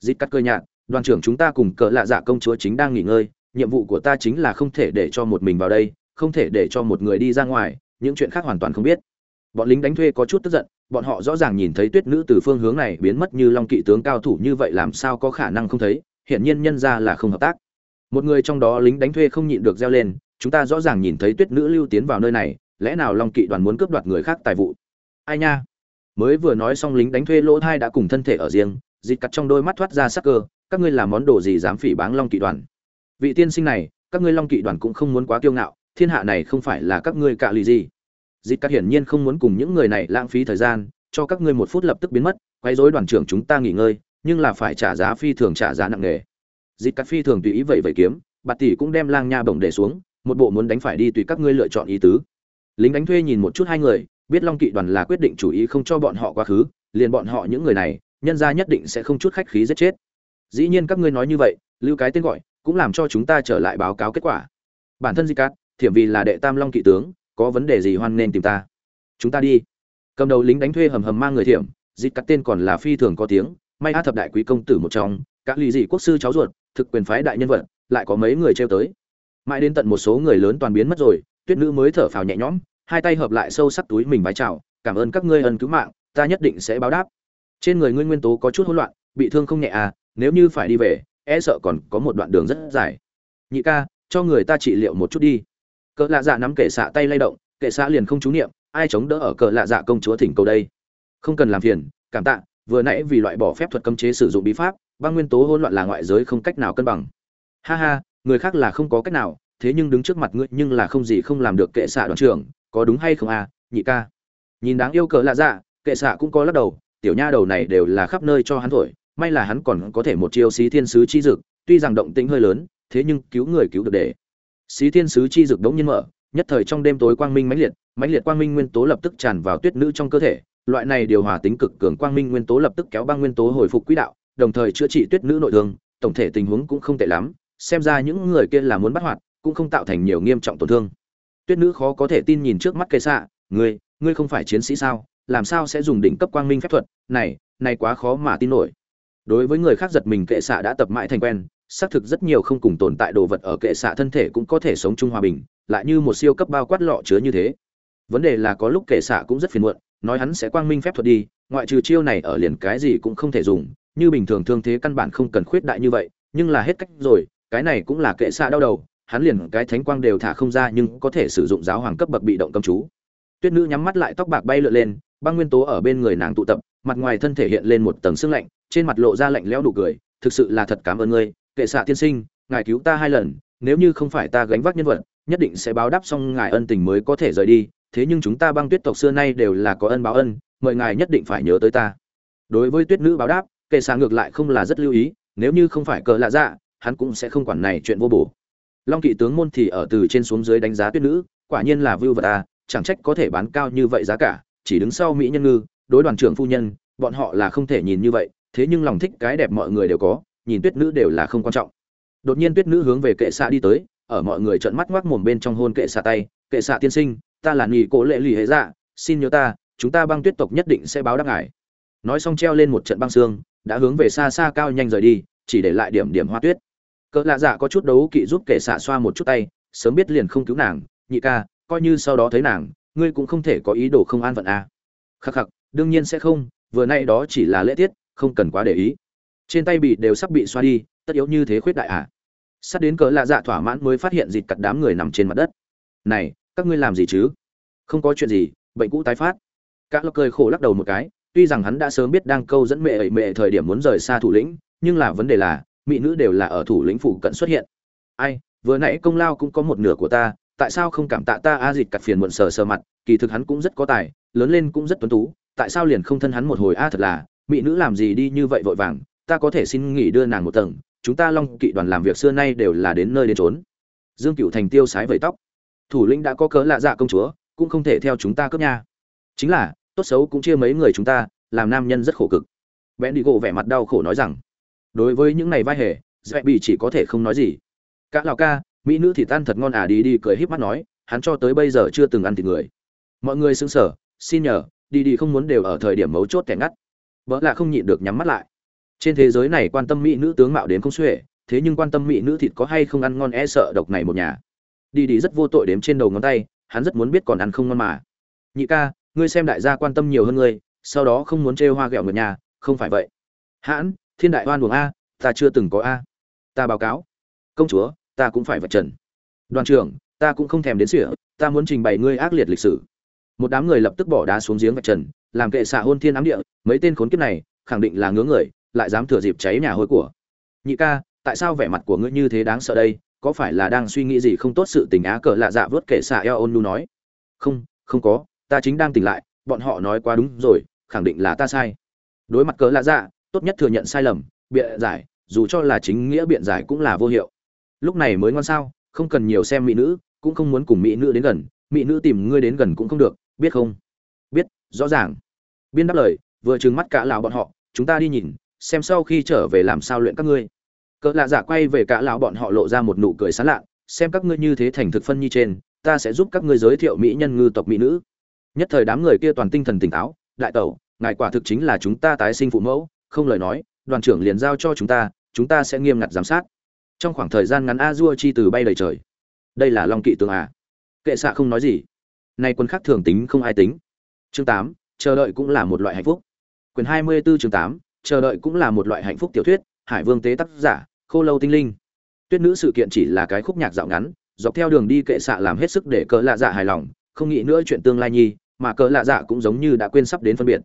S1: Dịt cắt cơ nhạt, đoàn trưởng chúng ta cùng cỡ lạ dạ công chúa chính đang nghỉ ngơi, nhiệm vụ của ta chính là không thể để cho một mình vào đây, không thể để cho một người đi ra ngoài, những chuyện khác hoàn toàn không biết. Bọn lính đánh thuê có chút tức giận, bọn họ rõ ràng nhìn thấy tuyết nữ từ phương hướng này biến mất như long kỵ tướng cao thủ như vậy làm sao có khả năng không thấy? Hiển nhiên nhân ra là không hợp tác. Một người trong đó lính đánh thuê không nhịn được reo lên, chúng ta rõ ràng nhìn thấy tuyết nữ lưu tiến vào nơi này, lẽ nào long kỵ đoàn muốn cướp đoạt người khác tài vụ? Ai nha? Mới vừa nói xong lính đánh thuê lỗ thai đã cùng thân thể ở riêng dịt cặt trong đôi mắt thoát ra sắc cơ, các ngươi làm món đồ gì dám phỉ báng long kỵ đoàn? Vị tiên sinh này, các ngươi long kỵ đoàn cũng không muốn quá kiêu ngạo, thiên hạ này không phải là các ngươi cạ lì gì? Dịt cắt hiển nhiên không muốn cùng những người này lãng phí thời gian, cho các ngươi một phút lập tức biến mất quay dối đoàn trưởng chúng ta nghỉ ngơi nhưng là phải trả giá phi thường trả giá nặng nề. Dịp cắt phi thường tùy ý vậy vậy kiếm bạt tỷ cũng đem lang nha bổng để xuống, một bộ muốn đánh phải đi tùy các ngươi lựa chọn ý tứ. Lính đánh thuê nhìn một chút hai người, biết long kỵ đoàn là quyết định chủ ý không cho bọn họ quá khứ, liền bọn họ những người này, nhân ra nhất định sẽ không chút khách khí giết chết. Dĩ nhiên các ngươi nói như vậy, lưu cái tên gọi, cũng làm cho chúng ta trở lại báo cáo kết quả. Bản thân di cát, thiểm vì là đệ tam long kỵ tướng, có vấn đề gì hoan nên tìm ta? Chúng ta đi. Cầm đầu lính đánh thuê hầm hầm mang người thiểm di cát tên còn là phi thường có tiếng may a thập đại quý công tử một trong các lì dị quốc sư cháu ruột, thực quyền phái đại nhân vật, lại có mấy người treo tới. Mãi đến tận một số người lớn toàn biến mất rồi, tuyết nữ mới thở phào nhẹ nhõm, hai tay hợp lại sâu sắc túi mình vái chào, cảm ơn các ngươi ân cứu mạng, ta nhất định sẽ báo đáp. Trên người ngươi nguyên tố có chút hỗn loạn, bị thương không nhẹ à nếu như phải đi về e sợ còn có một đoạn đường rất dài. Nhị ca, cho người ta trị liệu một chút đi. Cỡ lạ dạ nắm kệ xạ tay lay động, kệ xạ liền không chú niệm, ai chống đỡ ở cỡ lạ dạ công chúa thỉnh cầu đây? Không cần làm phiền, cảm tạ vừa nãy vì loại bỏ phép thuật cấm chế sử dụng bí pháp, băng nguyên tố hỗn loạn là ngoại giới không cách nào cân bằng. Ha ha, người khác là không có cách nào, thế nhưng đứng trước mặt ngươi nhưng là không gì không làm được kệ xạ đoàn trưởng, có đúng hay không à nhị ca? Nhìn đáng yêu cỡ lạ dạ kệ xạ cũng có lắc đầu, tiểu nha đầu này đều là khắp nơi cho hắn thổi, may là hắn còn có thể một chiêu xí thiên sứ chi dực, tuy rằng động tĩnh hơi lớn, thế nhưng cứu người cứu được để. Xí thiên sứ chi dực đống nhiên mở, nhất thời trong đêm tối quang minh mãnh liệt mãnh liệt quang minh nguyên tố lập tức tràn vào tuyết nữ trong cơ thể loại này điều hòa tính cực cường quang minh nguyên tố lập tức kéo băng nguyên tố hồi phục quỹ đạo, đồng thời chữa trị tuyết nữ nội thương, tổng thể tình huống cũng không tệ lắm, xem ra những người kia là muốn bắt hoạt, cũng không tạo thành nhiều nghiêm trọng tổn thương. Tuyết nữ khó có thể tin nhìn trước mắt cây xạ, ngươi ngươi không phải chiến sĩ sao? Làm sao sẽ dùng đỉnh cấp quang minh phép thuật? Này này quá khó mà tin nổi. Đối với người khác giật mình, kệ xạ đã tập mãi thành quen, xác thực rất nhiều không cùng tồn tại đồ vật ở kệ xạ thân thể cũng có thể sống chung hòa bình, lại như một siêu cấp bao quát lọ chứa như thế. Vấn đề là có lúc kệ xạ cũng rất phiền muộn nói hắn sẽ quang minh phép thuật đi, ngoại trừ chiêu này ở liền cái gì cũng không thể dùng, như bình thường thương thế căn bản không cần khuyết đại như vậy, nhưng là hết cách rồi, cái này cũng là kệ xạ đau đầu, hắn liền cái thánh quang đều thả không ra nhưng có thể sử dụng giáo hoàng cấp bậc bị động cầm chú. Tuyết nữ nhắm mắt lại tóc bạc bay lượn lên, băng nguyên tố ở bên người nàng tụ tập, mặt ngoài thân thể hiện lên một tầng sương lạnh, trên mặt lộ ra lạnh lẽo đủ cười, thực sự là thật cảm ơn ngươi, kệ xạ tiên sinh, ngài cứu ta hai lần, nếu như không phải ta gánh vác nhân vật, nhất định sẽ báo đáp xong ngài ân tình mới có thể rời đi thế nhưng chúng ta băng tuyết tộc xưa nay đều là có ân báo ân, mời ngài nhất định phải nhớ tới ta. Đối với tuyết nữ báo đáp, kệ xạ ngược lại không là rất lưu ý, nếu như không phải cờ lạ dạ hắn cũng sẽ không quản này chuyện vô bổ. Long kỵ tướng môn thì ở từ trên xuống dưới đánh giá tuyết nữ, quả nhiên là vưu vật à chẳng trách có thể bán cao như vậy giá cả, chỉ đứng sau mỹ nhân ngư, đối đoàn trưởng phu nhân, bọn họ là không thể nhìn như vậy, thế nhưng lòng thích cái đẹp mọi người đều có, nhìn tuyết nữ đều là không quan trọng. Đột nhiên tuyết nữ hướng về kệ xạ đi tới, ở mọi người trợn mắt ngoác mồm bên trong hôn kệ xạ tay, kệ xạ tiên sinh ta là nghỉ cố lệ lì hệ dạ xin nhớ ta, chúng ta băng tuyết tộc nhất định sẽ báo đáp ngài. Nói xong treo lên một trận băng xương, đã hướng về xa xa cao nhanh rời đi, chỉ để lại điểm điểm hoa tuyết. Cỡ lạ dạ có chút đấu kỵ giúp kể xả xoa một chút tay, sớm biết liền không cứu nàng, nhị ca, coi như sau đó thấy nàng, ngươi cũng không thể có ý đồ không an phận à. khắc khắc, đương nhiên sẽ không, vừa nay đó chỉ là lễ tiết, không cần quá để ý. Trên tay bị đều sắp bị xoa đi, tất yếu như thế khuyết đại à. Sắp đến cỡ lạ dạ thỏa mãn mới phát hiện dịt cặt đám người nằm trên mặt đất. Này các ngươi làm gì chứ? Không có chuyện gì, bệnh cũ tái phát. Các lộc cười khổ lắc đầu một cái, tuy rằng hắn đã sớm biết đang câu dẫn mẹ ẩy mẹ thời điểm muốn rời xa thủ lĩnh, nhưng là vấn đề là, mỹ nữ đều là ở thủ lĩnh phủ cận xuất hiện. Ai, vừa nãy công lao cũng có một nửa của ta, tại sao không cảm tạ ta a dịch cặt phiền muộn sờ sờ mặt, kỳ thực hắn cũng rất có tài, lớn lên cũng rất tuấn tú, tại sao liền không thân hắn một hồi a, thật là, mỹ nữ làm gì đi như vậy vội vàng, ta có thể xin nghỉ đưa nàng một tầng, chúng ta long kỵ đoàn làm việc xưa nay đều là đến nơi đến trốn dương cựu thành tiêu sái vẩy tóc thủ lĩnh đã có cớ lạ dạ công chúa, cũng không thể theo chúng ta cướp nha. Chính là, tốt xấu cũng chia mấy người chúng ta, làm nam nhân rất khổ cực. Bẽn đi gỗ vẻ mặt đau khổ nói rằng, đối với những này vai hề dạy bị chỉ có thể không nói gì. Cả lào ca, mỹ nữ thì tan thật ngon à đi đi cười híp mắt nói, hắn cho tới bây giờ chưa từng ăn thịt người. Mọi người xứng sở xin nhờ, đi đi không muốn đều ở thời điểm mấu chốt kẻ ngắt. Vợ là không nhịn được nhắm mắt lại. Trên thế giới này quan tâm mỹ nữ tướng mạo đến không xuể, thế nhưng quan tâm mỹ nữ thịt có hay không ăn ngon e sợ độc này một nhà đi đi rất vô tội đếm trên đầu ngón tay, hắn rất muốn biết còn ăn không ngon mà. Nhị ca, ngươi xem đại gia quan tâm nhiều hơn ngươi, sau đó không muốn trêu hoa ghẹo người nhà, không phải vậy. Hãn, thiên đại hoan buồng a, ta chưa từng có a. Ta báo cáo. Công chúa, ta cũng phải vật trần. Đoàn trưởng, ta cũng không thèm đến sỉa, ta muốn trình bày ngươi ác liệt lịch sử. Một đám người lập tức bỏ đá xuống giếng vạch trần, làm kệ xạ hôn thiên ám địa, mấy tên khốn kiếp này, khẳng định là ngứa người, lại dám thừa dịp cháy nhà hôi của. Nhị ca, tại sao vẻ mặt của ngươi như thế đáng sợ đây? Có phải là đang suy nghĩ gì không tốt sự tình á cờ lạ dạ vớt kệ xạ eo ôn nu nói. Không không có, ta chính đang tỉnh lại, bọn họ nói quá đúng rồi, khẳng định là ta sai. Đối mặt cờ lạ dạ tốt nhất thừa nhận sai lầm, biện giải, dù cho là chính nghĩa biện giải cũng là vô hiệu. Lúc này mới ngon sao, không cần nhiều xem mỹ nữ, cũng không muốn cùng mỹ nữ đến gần, mỹ nữ tìm ngươi đến gần cũng không được, biết không? Biết, rõ ràng. Biên đáp lời, vừa trừng mắt cả lào bọn họ, chúng ta đi nhìn, xem sau khi trở về làm sao luyện các ngươi cỡ lạ giả quay về cả lão bọn họ lộ ra một nụ cười sán lạ xem các ngươi như thế thành thực phân nhi trên, ta sẽ giúp các ngươi giới thiệu mỹ nhân ngư tộc mỹ nữ. Nhất thời đám người kia toàn tinh thần tỉnh táo, đại tẩu, ngài quả thực chính là chúng ta tái sinh phụ mẫu, không lời nói, đoàn trưởng liền giao cho chúng ta chúng ta sẽ nghiêm ngặt giám sát. Trong khoảng thời gian ngắn a dua chi từ bay đầy trời. Đây là long kỵ tướng à? Kệ xạ không nói gì. Nay quân khác thường tính không ai tính. Chương tám, chờ đợi cũng là một loại hạnh phúc. Quyền hai mươi 24 chương tám, chờ đợi cũng là một loại hạnh phúc tiểu thuyết, hải vương tế tác giả khô lâu tinh linh. Tuyết nữ sự kiện chỉ là cái khúc nhạc dạo ngắn, dọc theo đường đi kệ xạ làm hết sức để cỡ lạ dạ hài lòng, không nghĩ nữa chuyện tương lai nhi, mà cỡ lạ dạ cũng giống như đã quên sắp đến phân biệt.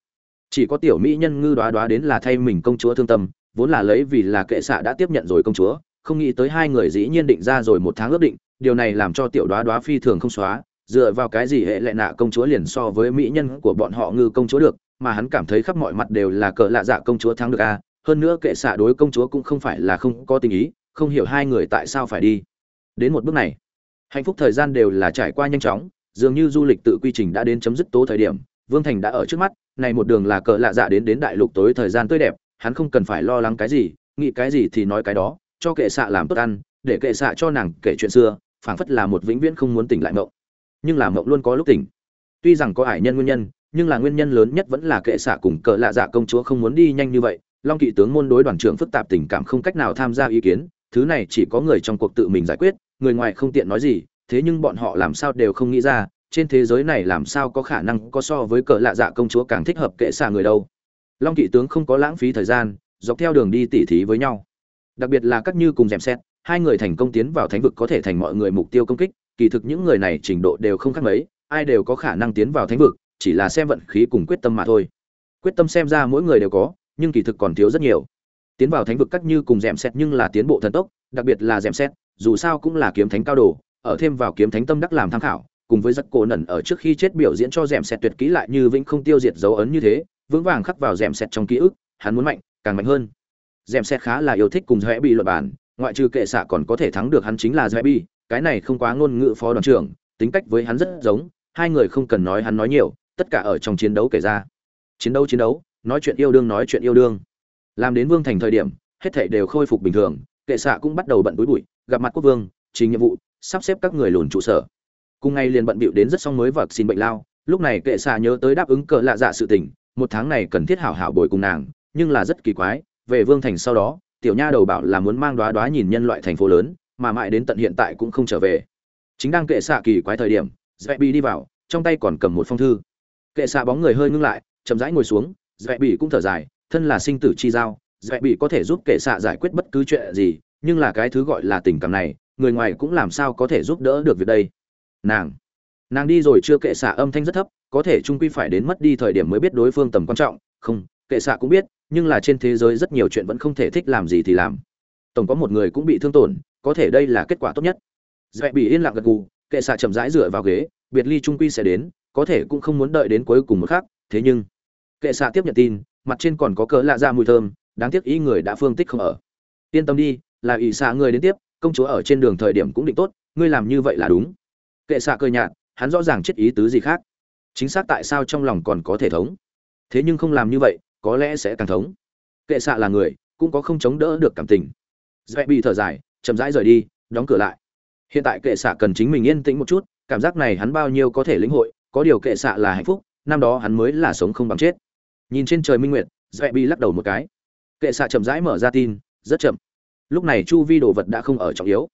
S1: Chỉ có tiểu mỹ nhân ngư đoá đoá đến là thay mình công chúa thương tâm, vốn là lấy vì là kệ xạ đã tiếp nhận rồi công chúa, không nghĩ tới hai người dĩ nhiên định ra rồi một tháng ước định, điều này làm cho tiểu đoá đoá phi thường không xóa, dựa vào cái gì hệ lệ nạ công chúa liền so với mỹ nhân của bọn họ ngư công chúa được, mà hắn cảm thấy khắp mọi mặt đều là cỡ lạ dạ công chúa thắng được a hơn nữa kệ xạ đối công chúa cũng không phải là không có tình ý, không hiểu hai người tại sao phải đi. Đến một bước này, hạnh phúc thời gian đều là trải qua nhanh chóng, dường như du lịch tự quy trình đã đến chấm dứt tố thời điểm, vương thành đã ở trước mắt, này một đường là cờ lạ dạ đến đến đại lục tối thời gian tươi đẹp, hắn không cần phải lo lắng cái gì, nghĩ cái gì thì nói cái đó, cho kệ xạ làm tốt ăn, để kệ xạ cho nàng kể chuyện xưa, phảng phất là một vĩnh viễn không muốn tỉnh lại mộng. Nhưng là mộng luôn có lúc tỉnh. Tuy rằng có ải nhân nguyên nhân, nhưng là nguyên nhân lớn nhất vẫn là kệ xạ cùng cờ lạ dạ công chúa không muốn đi nhanh như vậy long kỵ tướng môn đối đoàn trưởng phức tạp tình cảm không cách nào tham gia ý kiến, thứ này chỉ có người trong cuộc tự mình giải quyết, người ngoài không tiện nói gì, thế nhưng bọn họ làm sao đều không nghĩ ra, trên thế giới này làm sao có khả năng có so với cỡ lạ dạ công chúa càng thích hợp kệ xạ người đâu. Long kỵ tướng không có lãng phí thời gian, dọc theo đường đi tỉ thí với nhau. Đặc biệt là các như cùng dèm xét, hai người thành công tiến vào thánh vực có thể thành mọi người mục tiêu công kích, kỳ thực những người này trình độ đều không khác mấy, ai đều có khả năng tiến vào thánh vực, chỉ là xem vận khí cùng quyết tâm mà thôi. Quyết tâm xem ra mỗi người đều có nhưng kỳ thực còn thiếu rất nhiều. Tiến vào thánh vực cắt như cùng dèm xét nhưng là tiến bộ thần tốc, đặc biệt là dèm xét, dù sao cũng là kiếm thánh cao đồ, ở thêm vào kiếm thánh tâm đắc làm tham khảo, cùng với giấc cổ nẩn ở trước khi chết biểu diễn cho dèm xét tuyệt kỹ lại như vĩnh không tiêu diệt dấu ấn như thế, vững vàng khắc vào dèm xét trong ký ức, hắn muốn mạnh, càng mạnh hơn. Dèm xét khá là yêu thích cùng dễ bị luật bản ngoại trừ kệ xạ còn có thể thắng được hắn chính là dễ bị cái này không quá ngôn ngữ phó đoàn trưởng, tính cách với hắn rất giống, hai người không cần nói hắn nói nhiều, tất cả ở trong chiến đấu kể ra. Chiến đấu chiến đấu nói chuyện yêu đương, nói chuyện yêu đương. Làm đến vương thành thời điểm, hết thảy đều khôi phục bình thường, kệ xạ cũng bắt đầu bận túi bụi, gặp mặt quốc vương, trình nhiệm vụ, sắp xếp các người lùn trụ sở. Cùng ngày liền bận bịu đến rất xong mới vật xin bệnh lao, lúc này kệ xạ nhớ tới đáp ứng cờ lạ dạ sự tình, một tháng này cần thiết hảo hảo bồi cùng nàng, nhưng là rất kỳ quái, về vương thành sau đó, tiểu nha đầu bảo là muốn mang đoá đoá nhìn nhân loại thành phố lớn, mà mãi đến tận hiện tại cũng không trở về. Chính đang kệ xạ kỳ quái thời điểm dẹp đi vào, trong tay còn cầm một phong thư. Kệ xạ bóng người hơi ngưng lại, chậm rãi ngồi xuống dẹp bị cũng thở dài, thân là sinh tử chi giao dẹp bị có thể giúp kệ xạ giải quyết bất cứ chuyện gì, nhưng là cái thứ gọi là tình cảm này, người ngoài cũng làm sao có thể giúp đỡ được việc đây? Nàng nàng đi rồi chưa kệ xạ âm thanh rất thấp, có thể trung quy phải đến mất đi thời điểm mới biết đối phương tầm quan trọng. Không, kệ xạ cũng biết, nhưng là trên thế giới rất nhiều chuyện vẫn không thể thích làm gì thì làm. Tổng có một người cũng bị thương tổn, có thể đây là kết quả tốt nhất. Dẹp bị yên lặng gật gù, kệ xạ chậm rãi dựa vào ghế, biệt ly trung quy sẽ đến, có thể cũng không muốn đợi đến cuối cùng một khác thế nhưng kệ xạ tiếp nhận tin, mặt trên còn có cớ lạ ra mùi thơm, đáng tiếc ý người đã phương tích không ở. Yên tâm đi, là ỷ xạ người đến tiếp, công chúa ở trên đường thời điểm cũng định tốt, ngươi làm như vậy là đúng. Kệ xạ cơ nhạt, hắn rõ ràng chết ý tứ gì khác. Chính xác tại sao trong lòng còn có thể thống. Thế nhưng không làm như vậy, có lẽ sẽ càng thống. Kệ xạ là người, cũng có không chống đỡ được cảm tình. Dễ bị thở dài, chậm rãi rời đi, đóng cửa lại. Hiện tại kệ xạ cần chính mình yên tĩnh một chút, cảm giác này hắn bao nhiêu có thể lĩnh hội, có điều kệ xạ là hạnh phúc, năm đó hắn mới là sống không bằng chết nhìn trên trời minh nguyệt dễ bị lắc đầu một cái. Kệ xạ chậm rãi mở ra tin, rất chậm. Lúc này chu vi đồ vật đã không ở trọng yếu.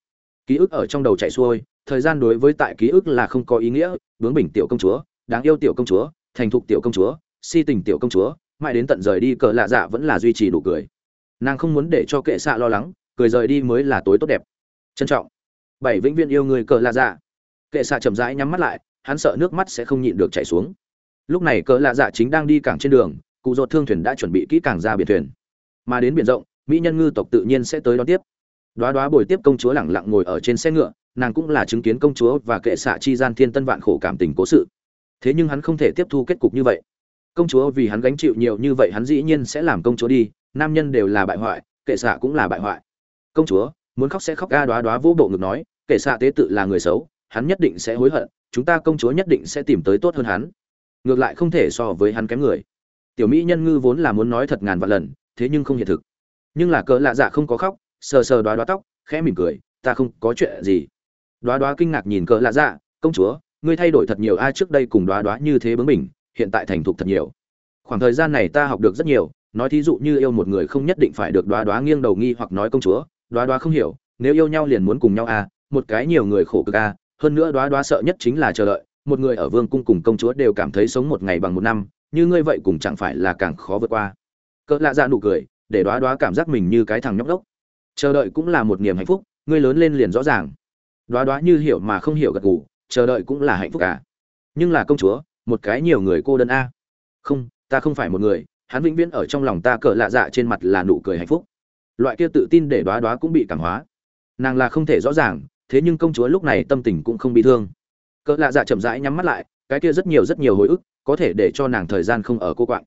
S1: Ký ức ở trong đầu chạy xuôi, thời gian đối với tại ký ức là không có ý nghĩa. Bướng bình tiểu công chúa, đáng yêu tiểu công chúa, thành thục tiểu công chúa, si tình tiểu công chúa, mãi đến tận rời đi cờ lạ dạ vẫn là duy trì đủ cười. Nàng không muốn để cho kệ xạ lo lắng, cười rời đi mới là tối tốt đẹp. Trân trọng. Bảy vĩnh viên yêu người cờ lạ dạ. Kệ xạ chậm rãi nhắm mắt lại, hắn sợ nước mắt sẽ không nhịn được chảy xuống lúc này cỡ lạ dạ chính đang đi cảng trên đường, cụ dột thương thuyền đã chuẩn bị kỹ càng ra biển thuyền. Mà đến biển rộng, mỹ nhân ngư tộc tự nhiên sẽ tới đón tiếp. Đoá đoá bồi tiếp công chúa lẳng lặng ngồi ở trên xe ngựa, nàng cũng là chứng kiến công chúa và kệ xạ chi gian thiên tân vạn khổ cảm tình cố sự. Thế nhưng hắn không thể tiếp thu kết cục như vậy. Công chúa vì hắn gánh chịu nhiều như vậy hắn dĩ nhiên sẽ làm công chúa đi, nam nhân đều là bại hoại, kệ xạ cũng là bại hoại. Công chúa, muốn khóc sẽ khóc ga đoá đoá vỗ bộ ngực nói, kệ xạ tế tự là người xấu, hắn nhất định sẽ hối hận, chúng ta công chúa nhất định sẽ tìm tới tốt hơn hắn ngược lại không thể so với hắn kém người. Tiểu mỹ nhân ngư vốn là muốn nói thật ngàn vạn lần, thế nhưng không hiện thực. Nhưng là cỡ lạ dạ không có khóc, sờ sờ đoá đoá tóc, khẽ mỉm cười, ta không có chuyện gì. Đoá đoá kinh ngạc nhìn cỡ lạ dạ công chúa, ngươi thay đổi thật nhiều, ai trước đây cùng đoá đoá như thế bướng mình hiện tại thành thục thật nhiều. Khoảng thời gian này ta học được rất nhiều, nói thí dụ như yêu một người không nhất định phải được đoá đoá nghiêng đầu nghi hoặc nói công chúa, đoá đoá không hiểu, nếu yêu nhau liền muốn cùng nhau à một cái nhiều người khổ cực à hơn nữa đoá đoá sợ nhất chính là chờ đợi một người ở vương cung cùng công chúa đều cảm thấy sống một ngày bằng một năm, như ngươi vậy cũng chẳng phải là càng khó vượt qua. Cỡ lạ dạ nụ cười, để đoá đoá cảm giác mình như cái thằng nhóc đốc. Chờ đợi cũng là một niềm hạnh phúc, ngươi lớn lên liền rõ ràng. Đoá đoá như hiểu mà không hiểu gật gù, chờ đợi cũng là hạnh phúc cả. À. nhưng là công chúa, một cái nhiều người cô đơn a. Không, ta không phải một người, hắn vĩnh viễn ở trong lòng ta cỡ lạ dạ trên mặt là nụ cười hạnh phúc. Loại kia tự tin để đoá đoá cũng bị cảm hóa. Nàng là không thể rõ ràng, thế nhưng công chúa lúc này tâm tình cũng không bị thương cỡ lạ dạ chậm rãi nhắm mắt lại, cái kia rất nhiều rất nhiều hồi ức, có thể để cho nàng thời gian không ở cô quạng.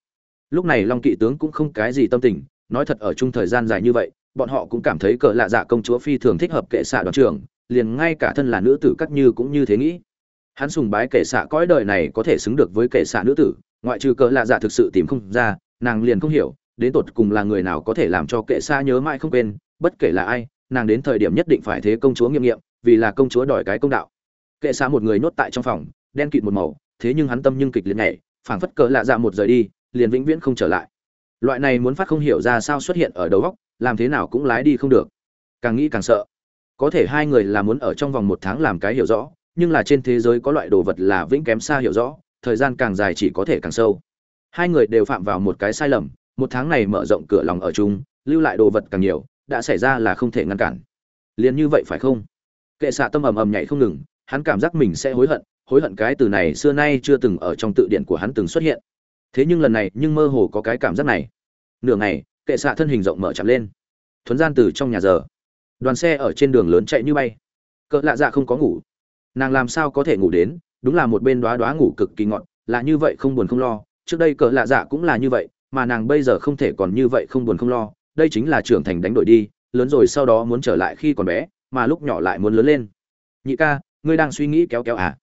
S1: Lúc này long kỵ tướng cũng không cái gì tâm tình, nói thật ở chung thời gian dài như vậy, bọn họ cũng cảm thấy cỡ lạ dạ công chúa phi thường thích hợp kệ xạ đoàn trưởng, liền ngay cả thân là nữ tử cắt như cũng như thế nghĩ. Hắn sùng bái kệ xạ cõi đời này có thể xứng được với kệ xạ nữ tử, ngoại trừ cỡ lạ dạ thực sự tìm không ra, nàng liền không hiểu, đến tột cùng là người nào có thể làm cho kệ xạ nhớ mãi không quên, bất kể là ai, nàng đến thời điểm nhất định phải thế công chúa nghiêm nghiệm, vì là công chúa đòi cái công đạo kệ xạ một người nhốt tại trong phòng, đen kịt một màu, thế nhưng hắn tâm nhưng kịch liệt nhảy, phảng phất cỡ lạ dạ một rời đi, liền vĩnh viễn không trở lại. Loại này muốn phát không hiểu ra sao xuất hiện ở đầu góc làm thế nào cũng lái đi không được. Càng nghĩ càng sợ. Có thể hai người là muốn ở trong vòng một tháng làm cái hiểu rõ, nhưng là trên thế giới có loại đồ vật là vĩnh kém xa hiểu rõ, thời gian càng dài chỉ có thể càng sâu. Hai người đều phạm vào một cái sai lầm, một tháng này mở rộng cửa lòng ở chung, lưu lại đồ vật càng nhiều, đã xảy ra là không thể ngăn cản. Liền như vậy phải không? Kệ xạ tâm ầm ầm nhảy không ngừng hắn cảm giác mình sẽ hối hận hối hận cái từ này xưa nay chưa từng ở trong tự điển của hắn từng xuất hiện. Thế nhưng lần này, nhưng mơ hồ có cái cảm giác này. Nửa ngày, kệ xạ thân hình rộng mở chạm lên. Thuấn gian từ trong nhà giờ. Đoàn xe ở trên đường lớn chạy như bay. Cỡ lạ dạ không có ngủ. Nàng làm sao có thể ngủ đến? Đúng là một bên đóa đóa ngủ cực kỳ ngọt là như vậy không buồn không lo. Trước đây cỡ lạ dạ cũng là như vậy, mà nàng bây giờ không thể còn như vậy không buồn không lo. Đây chính là trưởng thành đánh đổi đi, lớn rồi sau đó muốn trở lại khi còn bé, mà lúc nhỏ lại muốn lớn lên. Nhị ca ngươi đang suy nghĩ kéo kéo à?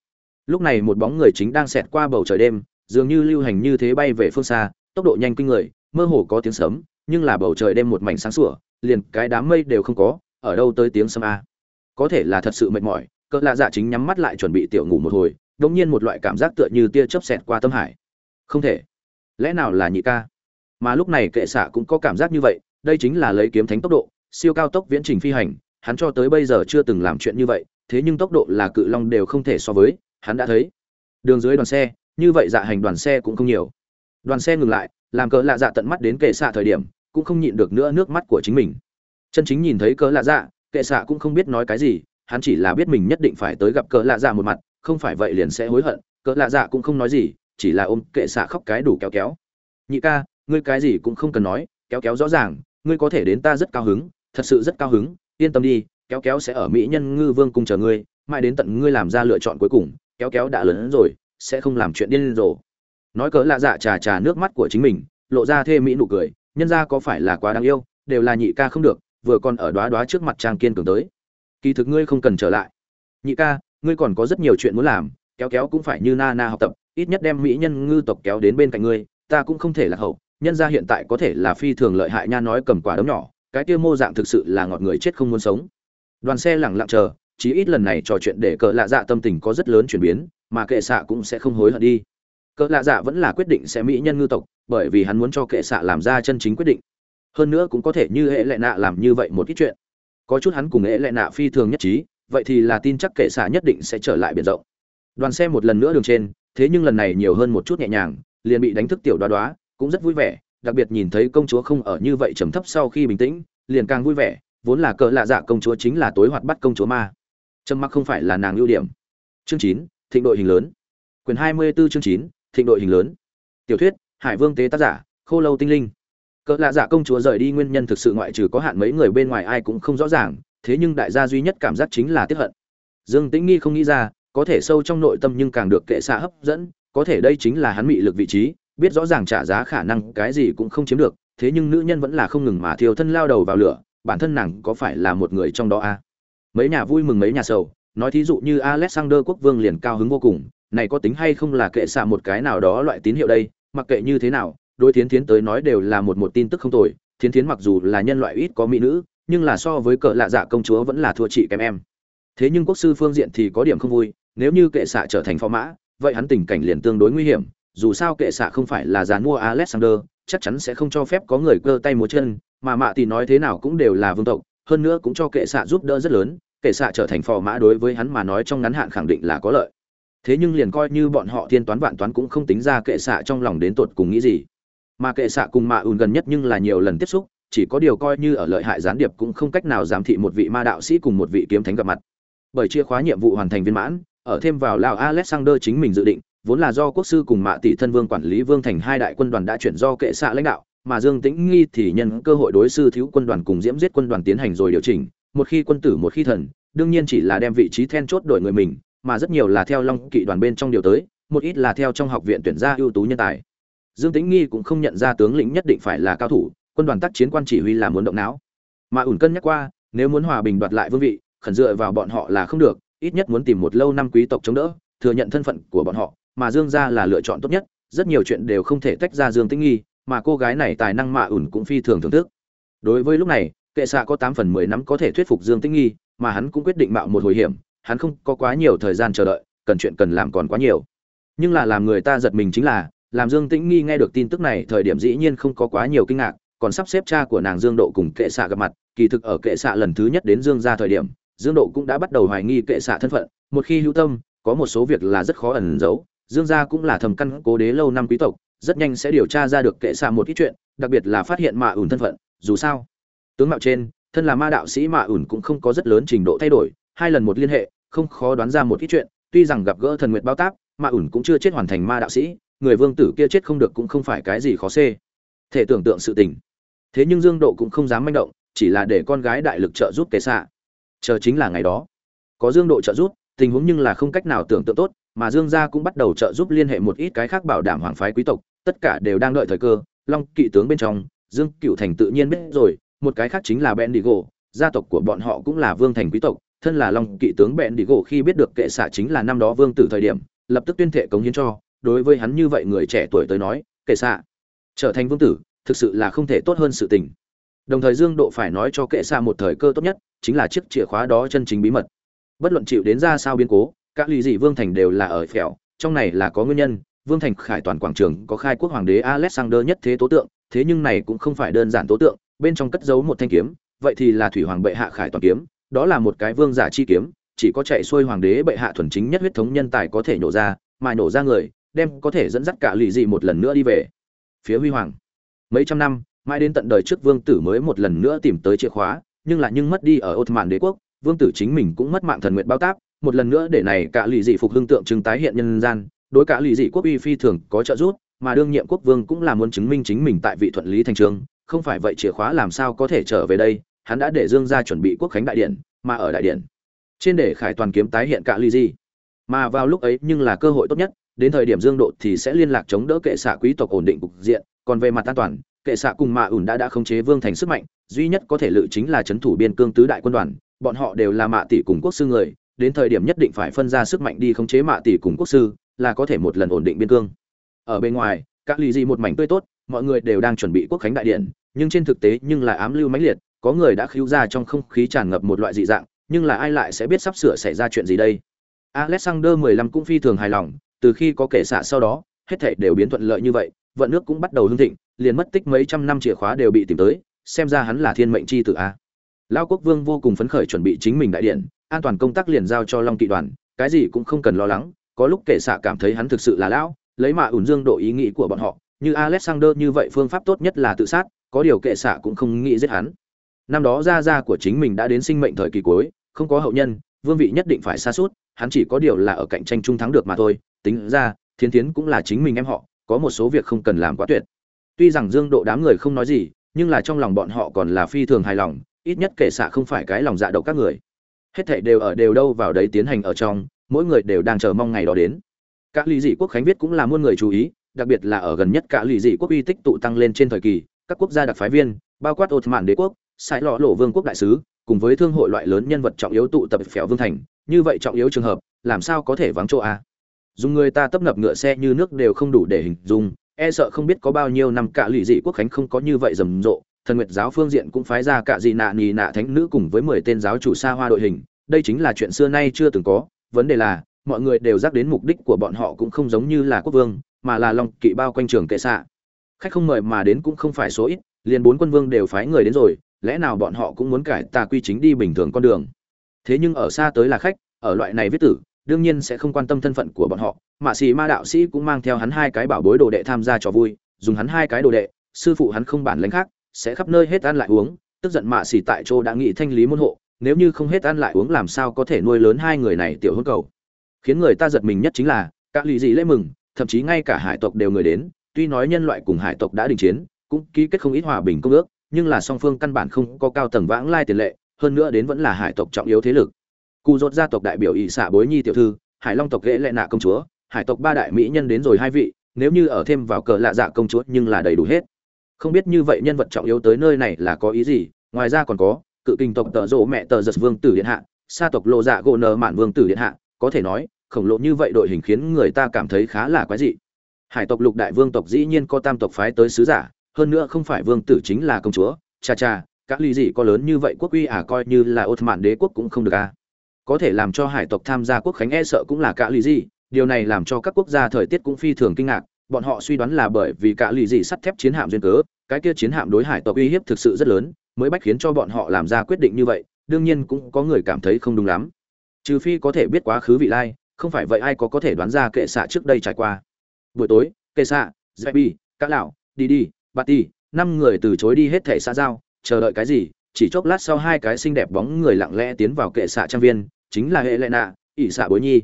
S1: Lúc này một bóng người chính đang xẹt qua bầu trời đêm, dường như lưu hành như thế bay về phương xa, tốc độ nhanh kinh người, mơ hồ có tiếng sấm, nhưng là bầu trời đêm một mảnh sáng sủa, liền cái đám mây đều không có, ở đâu tới tiếng sấm a? Có thể là thật sự mệt mỏi cỡ lạ dạ chính nhắm mắt lại chuẩn bị tiểu ngủ một hồi, đống nhiên một loại cảm giác tựa như tia chớp xẹt qua tâm hải. Không thể. Lẽ nào là nhị ca? Mà lúc này kệ xạ cũng có cảm giác như vậy, đây chính là lấy kiếm thánh tốc độ, siêu cao tốc viễn trình phi hành, hắn cho tới bây giờ chưa từng làm chuyện như vậy thế nhưng tốc độ là cự long đều không thể so với, hắn đã thấy. Đường dưới đoàn xe, như vậy dạ hành đoàn xe cũng không nhiều. Đoàn xe ngừng lại, làm cỡ lạ dạ tận mắt đến kệ xạ thời điểm, cũng không nhịn được nữa nước mắt của chính mình. Chân chính nhìn thấy cỡ lạ dạ kệ xạ cũng không biết nói cái gì, hắn chỉ là biết mình nhất định phải tới gặp cỡ lạ dạ một mặt, không phải vậy liền sẽ hối hận cỡ lạ dạ cũng không nói gì, chỉ là ôm kệ xạ khóc cái đủ kéo kéo. Nhị ca, ngươi cái gì cũng không cần nói, kéo kéo rõ ràng, ngươi có thể đến ta rất cao hứng, thật sự rất cao hứng, yên tâm đi kéo kéo sẽ ở mỹ nhân ngư vương cung chờ ngươi, mãi đến tận ngươi làm ra lựa chọn cuối cùng, kéo kéo đã lớn rồi, sẽ không làm chuyện điên rồ. Nói cỡ lạ dạ trà trà nước mắt của chính mình, lộ ra thê mỹ nụ cười, nhân ra có phải là quá đáng yêu, đều là nhị ca không được, vừa còn ở đoá đoá trước mặt trang kiên cường tới. Kỳ thực ngươi không cần trở lại. Nhị ca, ngươi còn có rất nhiều chuyện muốn làm, kéo kéo cũng phải như na na học tập, ít nhất đem mỹ nhân ngư tộc kéo đến bên cạnh ngươi, ta cũng không thể là hậu, nhân ra hiện tại có thể là phi thường lợi hại nha, nói cầm quả đống nhỏ, cái kia mô dạng thực sự là ngọt người chết không muốn sống đoàn xe lẳng lặng chờ, chí ít lần này trò chuyện để cỡ lạ dạ tâm tình có rất lớn chuyển biến, mà kệ xạ cũng sẽ không hối hận đi. Cỡ lạ dạ vẫn là quyết định sẽ mỹ nhân ngư tộc, bởi vì hắn muốn cho kệ xạ làm ra chân chính quyết định. Hơn nữa cũng có thể như hệ lệ nạ làm như vậy một ít chuyện. Có chút hắn cùng hệ lệ nạ phi thường nhất trí, vậy thì là tin chắc kệ xạ nhất định sẽ trở lại biển rộng. Đoàn xe một lần nữa đường trên, thế nhưng lần này nhiều hơn một chút nhẹ nhàng, liền bị đánh thức tiểu đoá đoá, cũng rất vui vẻ, đặc biệt nhìn thấy công chúa không ở như vậy trầm thấp sau khi bình tĩnh, liền càng vui vẻ vốn là cỡ lạ dạ công chúa chính là tối hoạt bắt công chúa ma. Trâm mặc không phải là nàng ưu điểm. Chương chín, thịnh đội hình lớn. Quyền hai mươi 24 chương chín, thịnh đội hình lớn. Tiểu thuyết, hải vương tế tác giả, khô lâu tinh linh. Cỡ lạ dạ công chúa rời đi nguyên nhân thực sự ngoại trừ có hạn mấy người bên ngoài ai cũng không rõ ràng, thế nhưng đại gia duy nhất cảm giác chính là tiếc hận. Dương tĩnh nghi không nghĩ ra, có thể sâu trong nội tâm nhưng càng được kệ xạ hấp dẫn, có thể đây chính là hắn mị lực vị trí, biết rõ ràng trả giá khả năng cái gì cũng không chiếm được, thế nhưng nữ nhân vẫn là không ngừng mà thiêu thân lao đầu vào lửa bản thân nàng có phải là một người trong đó a à? mấy nhà vui mừng mấy nhà sầu, nói thí dụ như alexander quốc vương liền cao hứng vô cùng, này có tính hay không là kệ xạ một cái nào đó loại tín hiệu đây, mặc kệ như thế nào đôi thiến thiến tới nói đều là một một tin tức không tồi, thiến thiến mặc dù là nhân loại ít có mỹ nữ, nhưng là so với cỡ lạ dạ công chúa vẫn là thua chị kém em thế nhưng quốc sư phương diện thì có điểm không vui, nếu như kệ xạ trở thành phó mã, vậy hắn tình cảnh liền tương đối nguy hiểm, dù sao kệ xạ không phải là dàn mua alexander, chắc chắn sẽ không cho phép có người cơ tay múa chân mà mạ thì nói thế nào cũng đều là vương tộc, hơn nữa cũng cho kệ xạ giúp đỡ rất lớn, kệ xạ trở thành phò mã đối với hắn mà nói trong ngắn hạn khẳng định là có lợi. Thế nhưng liền coi như bọn họ thiên toán vạn toán cũng không tính ra kệ xạ trong lòng đến tột cùng nghĩ gì. Mà kệ xạ cùng mạ ùn gần nhất nhưng là nhiều lần tiếp xúc, chỉ có điều coi như ở lợi hại gián điệp cũng không cách nào giám thị một vị ma đạo sĩ cùng một vị kiếm thánh gặp mặt. Bởi chìa khóa nhiệm vụ hoàn thành viên mãn, ở thêm vào lào alexander chính mình dự định, vốn là do quốc sư cùng mạ tỷ thân vương quản lý vương thành hai đại quân đoàn đã chuyển do kệ xạ lãnh đạo mà dương tĩnh nghi thì nhân cơ hội đối sư thiếu quân đoàn cùng diễm giết quân đoàn tiến hành rồi điều chỉnh, một khi quân tử một khi thần, đương nhiên chỉ là đem vị trí then chốt đổi người mình, mà rất nhiều là theo long kỵ đoàn bên trong điều tới, một ít là theo trong học viện tuyển ra ưu tú nhân tài. Dương tĩnh nghi cũng không nhận ra tướng lĩnh nhất định phải là cao thủ, quân đoàn tác chiến quan chỉ huy là muốn động não. Mà ủn cân nhắc qua, nếu muốn hòa bình đoạt lại vương vị, khẩn dựa vào bọn họ là không được, ít nhất muốn tìm một lâu năm quý tộc chống đỡ, thừa nhận thân phận của bọn họ, mà dương gia là lựa chọn tốt nhất, rất nhiều chuyện đều không thể tách ra dương tĩnh nghi mà cô gái này tài năng mạ ủn cũng phi thường thưởng thức. Đối với lúc này, kệ xạ có tám phần mười năm có thể thuyết phục dương tĩnh nghi, mà hắn cũng quyết định mạo một hồi hiểm, hắn không có quá nhiều thời gian chờ đợi, cần chuyện cần làm còn quá nhiều. Nhưng là làm người ta giật mình chính là, làm dương tĩnh nghi nghe được tin tức này, thời điểm dĩ nhiên không có quá nhiều kinh ngạc, còn sắp xếp cha của nàng dương độ cùng kệ xạ gặp mặt, kỳ thực ở kệ xạ lần thứ nhất đến dương ra thời điểm, dương độ cũng đã bắt đầu hoài nghi kệ xạ thân phận, một khi hữu tâm, có một số việc là rất khó ẩn giấu, dương gia cũng là thầm căn cố đế lâu năm quý tộc rất nhanh sẽ điều tra ra được kệ xạ một ít chuyện đặc biệt là phát hiện mạ ủn thân phận dù sao. Tướng mạo trên thân là ma đạo sĩ mạ ủn cũng không có rất lớn trình độ thay đổi hai lần một liên hệ không khó đoán ra một ít chuyện tuy rằng gặp gỡ thần nguyệt bao táp mạ ủn cũng chưa chết hoàn thành ma đạo sĩ người vương tử kia chết không được cũng không phải cái gì khó xê. Thể tưởng tượng sự tình. Thế nhưng dương độ cũng không dám manh động chỉ là để con gái đại lực trợ giúp kệ xạ. Chờ chính là ngày đó. Có dương độ trợ giúp tình huống nhưng là không cách nào tưởng tượng tốt mà Dương gia cũng bắt đầu trợ giúp liên hệ một ít cái khác bảo đảm hoàng phái quý tộc, tất cả đều đang đợi thời cơ. Long kỵ tướng bên trong, Dương Cựu Thành tự nhiên biết rồi, một cái khác chính là Bendigo, gia tộc của bọn họ cũng là vương thành quý tộc, thân là Long kỵ tướng Bendigo khi biết được kệ xạ chính là năm đó vương tử thời điểm, lập tức tuyên thệ cống hiến cho, đối với hắn như vậy người trẻ tuổi tới nói, kệ xạ trở thành vương tử, thực sự là không thể tốt hơn sự tình. Đồng thời Dương Độ phải nói cho kệ xạ một thời cơ tốt nhất, chính là chiếc chìa khóa đó chân chính bí mật. Bất luận chịu đến ra sao biến cố, các lì dị vương thành đều là ở phèo trong này là có nguyên nhân vương thành khải toàn quảng trường có khai quốc hoàng đế alexander nhất thế tố tượng, thế nhưng này cũng không phải đơn giản tố tượng, bên trong cất giấu một thanh kiếm, vậy thì là thủy hoàng bệ hạ khải toàn kiếm, đó là một cái vương giả chi kiếm, chỉ có chạy xuôi hoàng đế bệ hạ thuần chính nhất huyết thống nhân tài có thể nổ ra, mà nổ ra người, đem có thể dẫn dắt cả lì dị một lần nữa đi về. Phía huy hoàng, mấy trăm năm, mãi đến tận đời trước vương tử mới một lần nữa tìm tới chìa khóa, nhưng lại nhưng mất đi ở Ottoman đế quốc, vương tử chính mình cũng mất mạng thần nguyện bao táp, một lần nữa để này cả lì dị phục hưng tượng trưng tái hiện nhân gian đối cả lì dị quốc uy phi thường có trợ giúp, mà đương nhiệm quốc vương cũng là muốn chứng minh chính mình tại vị thuận lý thành trường không phải vậy chìa khóa làm sao có thể trở về đây, hắn đã để dương gia chuẩn bị quốc khánh đại điện, mà ở đại điện, trên để khải toàn kiếm tái hiện cả lì dị. Mà vào lúc ấy nhưng là cơ hội tốt nhất, đến thời điểm dương độ thì sẽ liên lạc chống đỡ kệ xạ quý tộc ổn định cục diện, còn về mặt an toàn, kệ xạ cùng mạ ủn đã đã khống chế vương thành sức mạnh, duy nhất có thể lự chính là c thủ biên cương tứ đại quân đoàn, bọn họ đều là mạ tỷ cùng quốc sư người, đến thời điểm nhất định phải phân ra sức mạnh đi khống chế mạ tỷ cùng quốc sư là có thể một lần ổn định biên cương. Ở bên ngoài, các lý gì một mảnh tươi tốt, mọi người đều đang chuẩn bị quốc khánh đại điện, nhưng trên thực tế nhưng là ám lưu mãnh liệt, có người đã khiêu ra trong không khí tràn ngập một loại dị dạng, nhưng là ai lại sẽ biết sắp sửa xảy ra chuyện gì đây? Alexander 15 cũng phi thường hài lòng, từ khi có kẻ xạ sau đó, hết thảy đều biến thuận lợi như vậy, vận nước cũng bắt đầu hưng thịnh, liền mất tích mấy trăm năm chìa khóa đều bị tìm tới, xem ra hắn là thiên mệnh chi tử a. Lao quốc vương vô cùng phấn khởi chuẩn bị chính mình đại điện, an toàn công tác liền giao cho long kỵ đoàn, cái gì cũng không cần lo lắng có lúc kệ xạ cảm thấy hắn thực sự là lão, lấy mạ ủn dương độ ý nghĩ của bọn họ, như alexander như vậy phương pháp tốt nhất là tự sát, có điều kệ xạ cũng không nghĩ giết hắn. Năm đó gia gia của chính mình đã đến sinh mệnh thời kỳ cuối, không có hậu nhân, vương vị nhất định phải xa suốt hắn chỉ có điều là ở cạnh tranh trung thắng được mà thôi, tính ra thiên tiến cũng là chính mình em họ, có một số việc không cần làm quá tuyệt. Tuy rằng dương độ đám người không nói gì, nhưng là trong lòng bọn họ còn là phi thường hài lòng, ít nhất kệ xạ không phải cái lòng dạ độc các người. Hết thảy đều ở đều đâu vào đấy tiến hành ở trong mỗi người đều đang chờ mong ngày đó đến. Các lý dị quốc khánh viết cũng là muôn người chú ý, đặc biệt là ở gần nhất cả lý dị quốc uy tích tụ tăng lên trên thời kỳ, các quốc gia đặc phái viên, bao quát ột mạn đế quốc, sai lọ lộ vương quốc đại sứ, cùng với thương hội loại lớn nhân vật trọng yếu tụ tập phèo vương thành, như vậy trọng yếu trường hợp, làm sao có thể vắng chỗ a dùng người ta tấp nập ngựa xe như nước đều không đủ để hình dung e sợ không biết có bao nhiêu năm cả lụy dị quốc khánh không có như vậy rầm rộ, thần nguyệt giáo phương diện cũng phái ra cả dị nạ nì nạ thánh nữ cùng với mười tên giáo chủ xa hoa đội hình, đây chính là chuyện xưa nay chưa từng có vấn đề là, mọi người đều dắt đến mục đích của bọn họ cũng không giống như là quốc vương, mà là long kỵ bao quanh trường kệ xạ. Khách không mời mà đến cũng không phải số ít, liền bốn quân vương đều phái người đến rồi, lẽ nào bọn họ cũng muốn cải tà quy chính đi bình thường con đường? Thế nhưng ở xa tới là khách, ở loại này viết tử, đương nhiên sẽ không quan tâm thân phận của bọn họ mạ xì ma đạo sĩ cũng mang theo hắn hai cái bảo bối đồ đệ tham gia trò vui, dùng hắn hai cái đồ đệ, sư phụ hắn không bản lãnh khác, sẽ khắp nơi hết ăn lại uống, tức giận mạ xì tại chỗ đã nghị thanh lý môn hộ nếu như không hết ăn lại uống làm sao có thể nuôi lớn hai người này tiểu hôn cầu. Khiến người ta giật mình nhất chính là các lì gì lễ mừng, thậm chí ngay cả hải tộc đều người đến, tuy nói nhân loại cùng hải tộc đã đình chiến, cũng ký kết không ít hòa bình công ước, nhưng là song phương căn bản không có cao tầng vãng lai tiền lệ, hơn nữa đến vẫn là hải tộc trọng yếu thế lực. Cụ rốt gia tộc đại biểu ỵ xạ bối nhi tiểu thư, hải long tộc ghệ lệ nạ công chúa, hải tộc ba đại mỹ nhân đến rồi hai vị, nếu như ở thêm vào cờ lạ dạ công chúa nhưng là đầy đủ hết. Không biết như vậy nhân vật trọng yếu tới nơi này là có ý gì, ngoài ra còn có cự kinh tộc tợ rộ mẹ tờ giật vương tử điện hạ, sa tộc lộ dạ gỗ nờ mạn vương tử điện hạ, có thể nói, khổng lồ như vậy đội hình khiến người ta cảm thấy khá là quái dị. Hải tộc lục đại vương tộc dĩ nhiên có tam tộc phái tới sứ giả, hơn nữa không phải vương tử chính là công chúa, cha cha, các ly dị có lớn như vậy quốc uy à coi như là ột mạn đế quốc cũng không được à. Có thể làm cho hải tộc tham gia quốc khánh e sợ cũng là cả ly dị, điều này làm cho các quốc gia thời tiết cũng phi thường kinh ngạc, bọn họ suy đoán là bởi vì cả lì dị sắt thép chiến hạm duyên cớ, cái kia chiến hạm đối hải tộc uy hiếp thực sự rất lớn mới bách khiến cho bọn họ làm ra quyết định như vậy, đương nhiên cũng có người cảm thấy không đúng lắm. Trừ phi có thể biết quá khứ vị lai, không phải vậy ai có có thể đoán ra kệ xạ trước đây trải qua. Buổi tối, kệ xạ dẹp bi cá lão, đi đi, bà ti năm người từ chối đi hết thẻ xã giao, chờ đợi cái gì? Chỉ chốc lát sau hai cái xinh đẹp bóng người lặng lẽ tiến vào kệ xạ trang viên, chính là hệ lệ nạ, ỷ xạ bối nhi.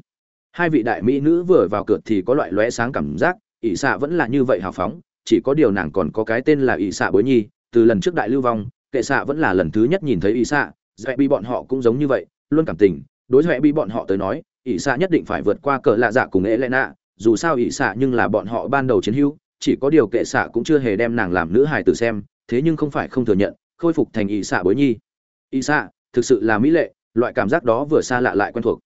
S1: Hai vị đại mỹ nữ vừa vào cửa thì có loại lóe sáng cảm giác, ỷ xạ vẫn là như vậy hào phóng, chỉ có điều nàng còn có cái tên là ỷ xạ bối nhi, từ lần trước đại lưu vong kệ xạ vẫn là lần thứ nhất nhìn thấy ỷ xạ dễ bị bọn họ cũng giống như vậy, luôn cảm tình. Đối dễ bị bọn họ tới nói, ỷ xạ nhất định phải vượt qua cờ lạ dạ cùng ế lẽ nạ dù sao ỷ xạ nhưng là bọn họ ban đầu chiến hữu, chỉ có điều kệ xạ cũng chưa hề đem nàng làm nữ hài tử xem, thế nhưng không phải không thừa nhận, khôi phục thành ỷ xạ bối nhi. Ỷ xạ thực sự là mỹ lệ, loại cảm giác đó vừa xa lạ lại quen thuộc.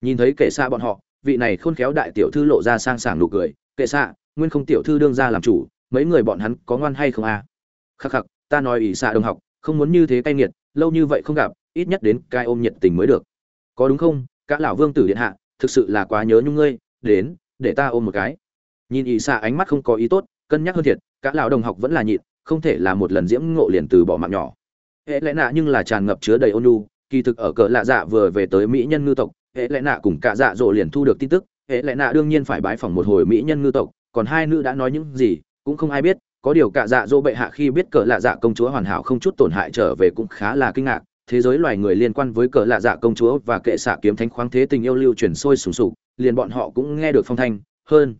S1: Nhìn thấy kệ xạ bọn họ, vị này khôn khéo đại tiểu thư lộ ra sang sảng nụ cười. Kệ xạ nguyên không tiểu thư đương ra làm chủ, mấy người bọn hắn có ngoan hay không à? khắc khắc, ta nói ỷ xạ đồng học không muốn như thế cay nghiệt, lâu như vậy không gặp, ít nhất đến cai ôm nhiệt tình mới được. Có đúng không? Cả lão vương tử điện hạ, thực sự là quá nhớ nhung ngươi, đến, để ta ôm một cái. Nhìn ỷ xạ ánh mắt không có ý tốt, cân nhắc hơn thiệt, cả lão đồng học vẫn là nhịn, không thể là một lần diễm ngộ liền từ bỏ mạng nhỏ. Hệ lẽ nạ nhưng là tràn ngập chứa đầy ôn nhu, kỳ thực ở cỡ lạ dạ vừa về tới mỹ nhân ngư tộc, hệ lẽ nạ cùng cả dạ dỗ liền thu được tin tức, hệ lẽ nạ đương nhiên phải bái phỏng một hồi mỹ nhân ngư tộc, còn hai nữ đã nói những gì, cũng không ai biết có điều cả dạ dỗ bệ hạ khi biết cỡ lạ dạ công chúa hoàn hảo không chút tổn hại trở về cũng khá là kinh ngạc. Thế giới loài người liên quan với cỡ lạ dạ công chúa và kệ xạ kiếm thánh khoáng thế tình yêu lưu truyền sôi sùng sục, liền bọn họ cũng nghe được phong thanh. Hơn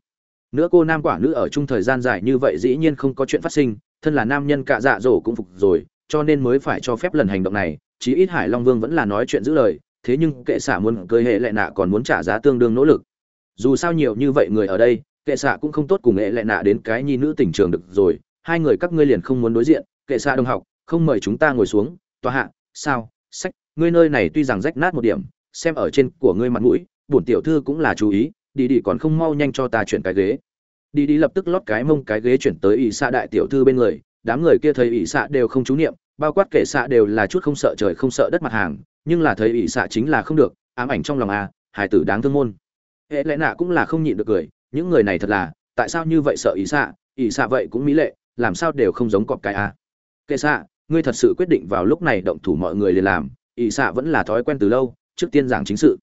S1: nữa cô nam quả nữ ở chung thời gian dài như vậy dĩ nhiên không có chuyện phát sinh, thân là nam nhân cả dạ dỗ cũng phục rồi, cho nên mới phải cho phép lần hành động này. Chí ít hải long vương vẫn là nói chuyện giữ lời, thế nhưng kệ xạ muốn cưới hệ lệ nạ còn muốn trả giá tương đương nỗ lực. Dù sao nhiều như vậy người ở đây kệ xạ cũng không tốt cùng nghệ lệ nạ đến cái nhi nữ tỉnh trường được rồi hai người các ngươi liền không muốn đối diện kệ xạ đồng học không mời chúng ta ngồi xuống tòa hạ sao sách ngươi nơi này tuy rằng rách nát một điểm xem ở trên của ngươi mặt mũi bổn tiểu thư cũng là chú ý đi đi còn không mau nhanh cho ta chuyển cái ghế. Đi đi lập tức lót cái mông cái ghế chuyển tới ỷ xạ đại tiểu thư bên người đám người kia thấy ỷ xạ đều không chú niệm bao quát kệ xạ đều là chút không sợ trời không sợ đất mặt hàng nhưng là thấy ỷ xạ chính là không được ám ảnh trong lòng a à, hải tử đáng thương môn. Hệ lẽ nạ cũng là không nhịn được cười những người này thật là, tại sao như vậy sợ Ý xạ? Ý xạ vậy cũng mỹ lệ, làm sao đều không giống cọp cái a? À. kệ xạ, ngươi thật sự quyết định vào lúc này động thủ mọi người liền làm Ý xạ vẫn là thói quen từ lâu, trước tiên giảng chính sự.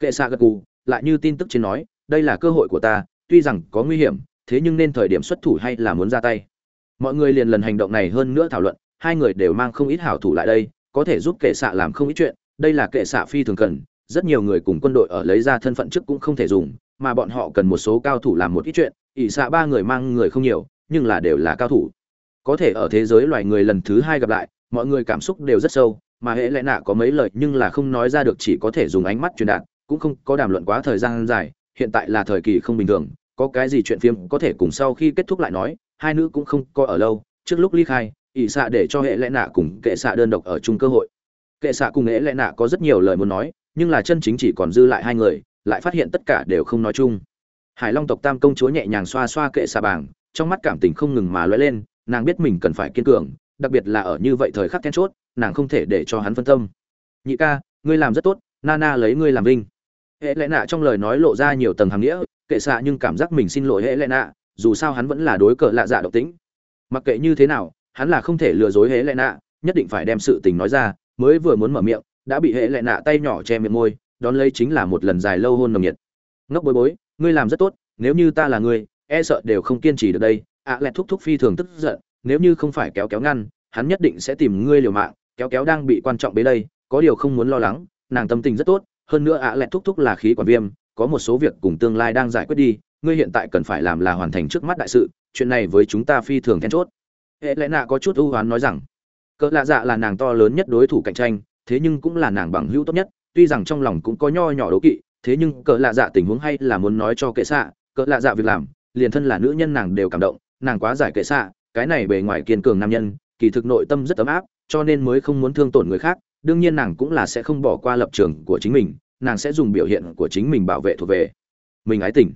S1: Kệ xạ gật gù, lại như tin tức trên nói, đây là cơ hội của ta, tuy rằng có nguy hiểm, thế nhưng nên thời điểm xuất thủ hay là muốn ra tay. Mọi người liền lần hành động này hơn nữa thảo luận, hai người đều mang không ít hảo thủ lại đây, có thể giúp kệ xạ làm không ít chuyện, đây là kệ xạ phi thường cần, rất nhiều người cùng quân đội ở lấy ra thân phận trước cũng không thể dùng mà bọn họ cần một số cao thủ làm một ít chuyện, ỷ xạ ba người mang người không nhiều, nhưng là đều là cao thủ. Có thể ở thế giới loài người lần thứ hai gặp lại, mọi người cảm xúc đều rất sâu, mà hệ lẽ nạ có mấy lời nhưng là không nói ra được chỉ có thể dùng ánh mắt truyền đạt, cũng không có đàm luận quá thời gian dài, hiện tại là thời kỳ không bình thường, có cái gì chuyện phim có thể cùng sau khi kết thúc lại nói, hai nữ cũng không có ở lâu, trước lúc ly khai, ỷ xạ để cho hệ lẽ nạ cùng kệ xạ đơn độc ở chung cơ hội. Kệ xạ cùng hệ lẽ nạ có rất nhiều lời muốn nói, nhưng là chân chính chỉ còn dư lại hai người lại phát hiện tất cả đều không nói chung. Hải long tộc tam công chúa nhẹ nhàng xoa xoa kệ xà bảng, trong mắt cảm tình không ngừng mà lóe lên, nàng biết mình cần phải kiên cường, đặc biệt là ở như vậy thời khắc then chốt, nàng không thể để cho hắn phân tâm. Nhị ca, ngươi làm rất tốt, nana lấy ngươi làm vinh. Hệ lẽ nạ trong lời nói lộ ra nhiều tầng hàm nghĩa, kệ xạ nhưng cảm giác mình xin lỗi hệ lẽ nạ, dù sao hắn vẫn là đối cờ lạ dạ độc tính. Mặc kệ như thế nào, hắn là không thể lừa dối hệ lẽ nạ, nhất định phải đem sự tình nói ra, mới vừa muốn mở miệng, đã bị hệ lẽ nạ tay nhỏ che miệng môi đón lấy chính là một lần dài lâu hôn nồng nhiệt. Ngốc bối bối, ngươi làm rất tốt, nếu như ta là ngươi e sợ đều không kiên trì được đây. Ạ à lẹt thúc thúc phi thường tức giận, nếu như không phải kéo kéo ngăn, hắn nhất định sẽ tìm ngươi liều mạng, kéo kéo đang bị quan trọng bế đây, có điều không muốn lo lắng, nàng tâm tình rất tốt, hơn nữa ạ à lẹt thúc thúc là khí quản viêm, có một số việc cùng tương lai đang giải quyết đi, ngươi hiện tại cần phải làm là hoàn thành trước mắt đại sự, chuyện này với chúng ta phi thường then chốt. Hệ lẽ nạ có chút ưu hoán nói rằng, cỡ lạ dạ là nàng to lớn nhất đối thủ cạnh tranh, thế nhưng cũng là nàng bằng hữu tốt nhất tuy rằng trong lòng cũng có nho nhỏ đố kỵ, thế nhưng cỡ lạ dạ tình huống hay là muốn nói cho kệ xạ, cỡ lạ dạ việc làm, liền thân là nữ nhân nàng đều cảm động, nàng quá giải kệ xạ, cái này bề ngoài kiên cường nam nhân, kỳ thực nội tâm rất ấm áp, cho nên mới không muốn thương tổn người khác, đương nhiên nàng cũng là sẽ không bỏ qua lập trường của chính mình, nàng sẽ dùng biểu hiện của chính mình bảo vệ thuộc về mình ái tình.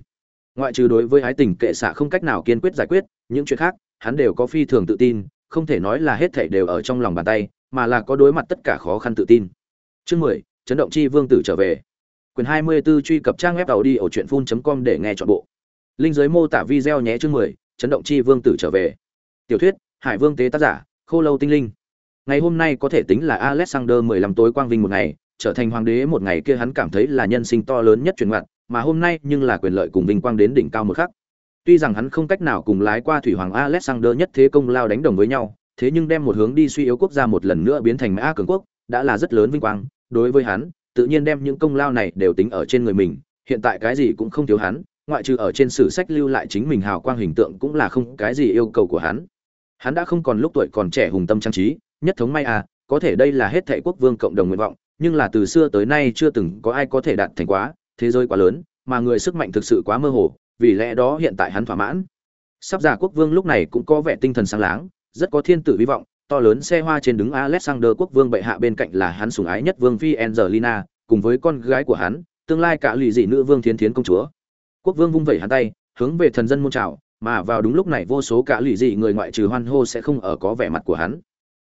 S1: Ngoại trừ đối với ái tình kệ xạ không cách nào kiên quyết giải quyết, những chuyện khác, hắn đều có phi thường tự tin, không thể nói là hết thảy đều ở trong lòng bàn tay, mà là có đối mặt tất cả khó khăn tự tin. Chương mười chấn động chi vương tử trở về. Quyền 24 truy cập trang web tàu đi ở truyện com để nghe chọn bộ. Linh giới mô tả video nhé chương mười chấn động chi vương tử trở về. Tiểu thuyết hải vương tế tác giả khô lâu tinh linh. Ngày hôm nay có thể tính là alexander mười lăm tối quang vinh một ngày trở thành hoàng đế một ngày kia hắn cảm thấy là nhân sinh to lớn nhất truyền ngoạn, mà hôm nay nhưng là quyền lợi cùng vinh quang đến đỉnh cao một khắc. Tuy rằng hắn không cách nào cùng lái qua thủy hoàng alexander nhất thế công lao đánh đồng với nhau thế nhưng đem một hướng đi suy yếu quốc gia một lần nữa biến thành mã cường quốc đã là rất lớn vinh quang đối với hắn, tự nhiên đem những công lao này đều tính ở trên người mình, hiện tại cái gì cũng không thiếu hắn, ngoại trừ ở trên sử sách lưu lại chính mình hào quang hình tượng cũng là không cái gì yêu cầu của hắn. Hắn đã không còn lúc tuổi còn trẻ hùng tâm trang trí, nhất thống may à có thể đây là hết thệ quốc vương cộng đồng nguyện vọng, nhưng là từ xưa tới nay chưa từng có ai có thể đạt thành quá, thế giới quá lớn, mà người sức mạnh thực sự quá mơ hồ, vì lẽ đó hiện tại hắn thỏa mãn. Sắp giả quốc vương lúc này cũng có vẻ tinh thần sáng láng, rất có thiên tử hy vọng to lớn xe hoa trên đứng alexander quốc vương bệ hạ bên cạnh là hắn sủng ái nhất vương phi angelina, cùng với con gái của hắn, tương lai cả lụy dị nữ vương thiến thiến công chúa. Quốc vương vung vẩy hắn tay, hướng về thần dân môn chào, mà vào đúng lúc này vô số cả lụy dị người ngoại trừ hoan hô sẽ không ở có vẻ mặt của hắn.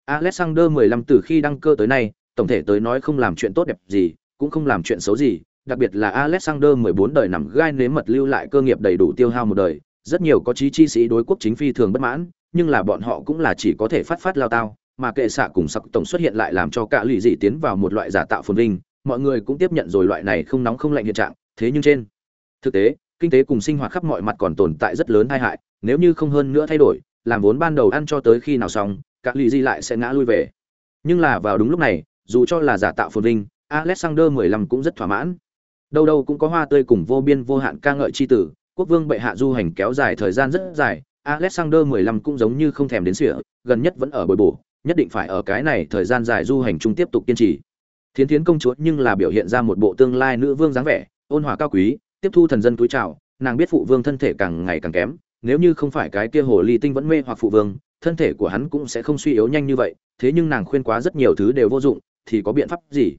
S1: Alexander 15 từ khi đăng cơ tới nay, tổng thể tới nói không làm chuyện tốt đẹp gì, cũng không làm chuyện xấu gì, đặc biệt là alexander 14 đời nằm gai nếm mật lưu lại cơ nghiệp đầy đủ tiêu hao một đời, rất nhiều có chí chi sĩ đối quốc chính phi thường bất mãn nhưng là bọn họ cũng là chỉ có thể phát phát lao tao, mà kệ xạ cùng sắc tổng xuất hiện lại làm cho cả lụy dị tiến vào một loại giả tạo phồn vinh, mọi người cũng tiếp nhận rồi loại này không nóng không lạnh hiện trạng, thế nhưng trên thực tế, kinh tế cùng sinh hoạt khắp mọi mặt còn tồn tại rất lớn tai hại, nếu như không hơn nữa thay đổi, làm vốn ban đầu ăn cho tới khi nào xong, cả lụy dị lại sẽ ngã lui về. Nhưng là vào đúng lúc này, dù cho là giả tạo phồn vinh, alexander 15 cũng rất thỏa mãn. Đâu đâu cũng có hoa tươi cùng vô biên vô hạn ca ngợi chi tử, quốc vương bệ hạ du hành kéo dài thời gian rất dài alexander 15 cũng giống như không thèm đến sỉa gần nhất vẫn ở bồi bổ nhất định phải ở cái này thời gian dài du hành chung tiếp tục kiên trì. Thiến thiến công chúa nhưng là biểu hiện ra một bộ tương lai nữ vương dáng vẻ ôn hòa cao quý tiếp thu thần dân túi chào, nàng biết phụ vương thân thể càng ngày càng kém nếu như không phải cái kia hồ ly tinh vẫn mê hoặc phụ vương thân thể của hắn cũng sẽ không suy yếu nhanh như vậy thế nhưng nàng khuyên quá rất nhiều thứ đều vô dụng thì có biện pháp gì?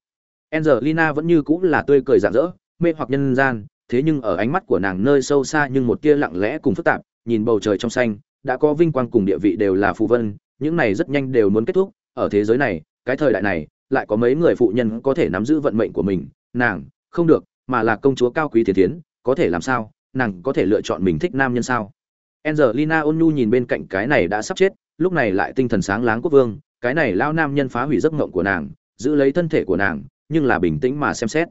S1: Angelina vẫn như cũng là tươi cười rạng rỡ mê hoặc nhân gian thế nhưng ở ánh mắt của nàng nơi sâu xa nhưng một tia lặng lẽ cùng phức tạp nhìn bầu trời trong xanh, đã có vinh quang cùng địa vị đều là phù vân, những này rất nhanh đều muốn kết thúc. Ở thế giới này, cái thời đại này, lại có mấy người phụ nhân có thể nắm giữ vận mệnh của mình. Nàng, không được, mà là công chúa cao quý thiên tiến có thể làm sao? Nàng có thể lựa chọn mình thích nam nhân sao? Angelina ôn nhu nhìn bên cạnh cái này đã sắp chết, lúc này lại tinh thần sáng láng quốc vương, cái này lao nam nhân phá hủy giấc mộng của nàng, giữ lấy thân thể của nàng, nhưng là bình tĩnh mà xem xét.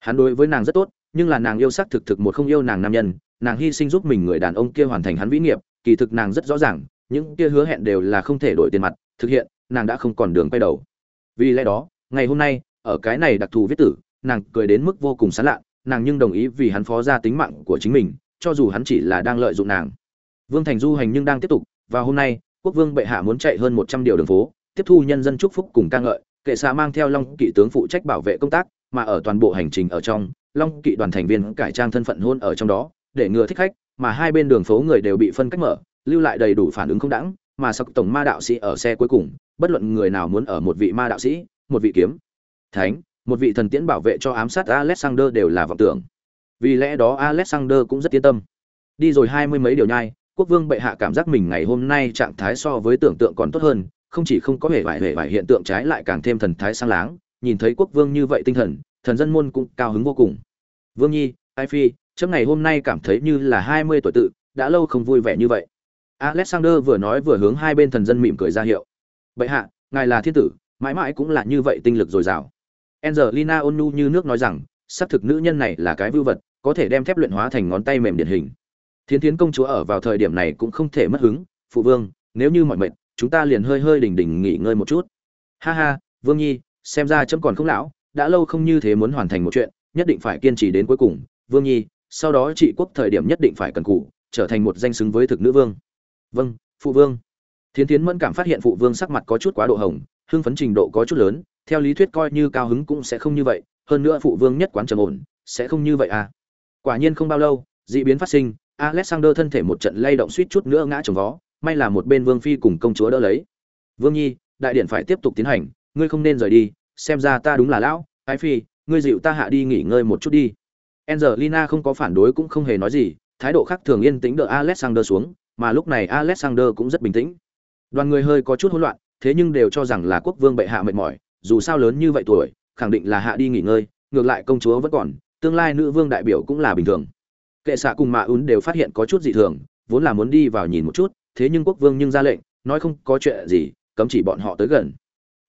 S1: Hắn đối với nàng rất tốt nhưng là nàng yêu sắc thực thực một không yêu nàng nam nhân, nàng hy sinh giúp mình người đàn ông kia hoàn thành hắn vĩ nghiệp, kỳ thực nàng rất rõ ràng, những kia hứa hẹn đều là không thể đổi tiền mặt, thực hiện, nàng đã không còn đường quay đầu. Vì lẽ đó, ngày hôm nay, ở cái này đặc thù viết tử, nàng cười đến mức vô cùng sán lạ, nàng nhưng đồng ý vì hắn phó ra tính mạng của chính mình, cho dù hắn chỉ là đang lợi dụng nàng. Vương thành du hành nhưng đang tiếp tục, và hôm nay, quốc vương bệ hạ muốn chạy hơn một trăm điều đường phố, tiếp thu nhân dân chúc phúc cùng ca ngợi, kệ xạ mang theo long kỵ tướng phụ trách bảo vệ công tác, mà ở toàn bộ hành trình ở trong long kỵ đoàn thành viên cải trang thân phận hôn ở trong đó, để ngừa thích khách, mà hai bên đường phố người đều bị phân cách mở, lưu lại đầy đủ phản ứng không đẳng mà sặc tổng ma đạo sĩ ở xe cuối cùng, bất luận người nào muốn ở một vị ma đạo sĩ, một vị kiếm, thánh, một vị thần tiễn bảo vệ cho ám sát alexander đều là vọng tưởng. Vì lẽ đó alexander cũng rất yên tâm. Đi rồi hai mươi mấy điều nhai, quốc vương bệ hạ cảm giác mình ngày hôm nay trạng thái so với tưởng tượng còn tốt hơn, không chỉ không có hề vải hề vải hiện tượng trái lại càng thêm thần thái sang láng, nhìn thấy quốc vương như vậy tinh thần thần dân môn cũng cao hứng vô cùng. Vương nhi, ai phi, chấm ngày hôm nay cảm thấy như là hai mươi tuổi tự, đã lâu không vui vẻ như vậy. Alexander vừa nói vừa hướng hai bên thần dân mỉm cười ra hiệu. Bệ hạ, ngài là thiên tử, mãi mãi cũng là như vậy tinh lực dồi dào. Angelina ôn như nước nói rằng, xác thực nữ nhân này là cái vưu vật, có thể đem thép luyện hóa thành ngón tay mềm điển hình. Thiến thiến công chúa ở vào thời điểm này cũng không thể mất hứng, phụ vương, nếu như mọi mệt chúng ta liền hơi hơi đỉnh đỉnh nghỉ ngơi một chút. Ha ha, vương nhi, xem ra chấm còn không lão đã lâu không như thế muốn hoàn thành một chuyện, nhất định phải kiên trì đến cuối cùng. Vương nhi, sau đó trị quốc thời điểm nhất định phải cần cù trở thành một danh xứng với thực nữ vương. Vâng phụ vương. Thiến thiến mẫn cảm phát hiện phụ vương sắc mặt có chút quá độ hồng, hưng phấn trình độ có chút lớn, theo lý thuyết coi như cao hứng cũng sẽ không như vậy, hơn nữa phụ vương nhất quán trầm ổn, sẽ không như vậy à. Quả nhiên không bao lâu, dị biến phát sinh, alexander thân thể một trận lay động suýt chút nữa ngã trồng vó, may là một bên vương phi cùng công chúa đỡ lấy. Vương nhi, đại điện phải tiếp tục tiến hành, ngươi không nên rời đi xem ra ta đúng là lão, ái phi, ngươi dịu ta hạ đi nghỉ ngơi một chút đi. Angelina không có phản đối cũng không hề nói gì, thái độ khác thường yên tĩnh đỡ alexander xuống, mà lúc này alexander cũng rất bình tĩnh. Đoàn người hơi có chút hỗn loạn, thế nhưng đều cho rằng là quốc vương bệ hạ mệt mỏi, dù sao lớn như vậy tuổi, khẳng định là hạ đi nghỉ ngơi, ngược lại công chúa vẫn còn, tương lai nữ vương đại biểu cũng là bình thường. Kệ xạ cùng mạ ún đều phát hiện có chút dị thường, vốn là muốn đi vào nhìn một chút, thế nhưng quốc vương nhưng ra lệnh, nói không có chuyện gì, cấm chỉ bọn họ tới gần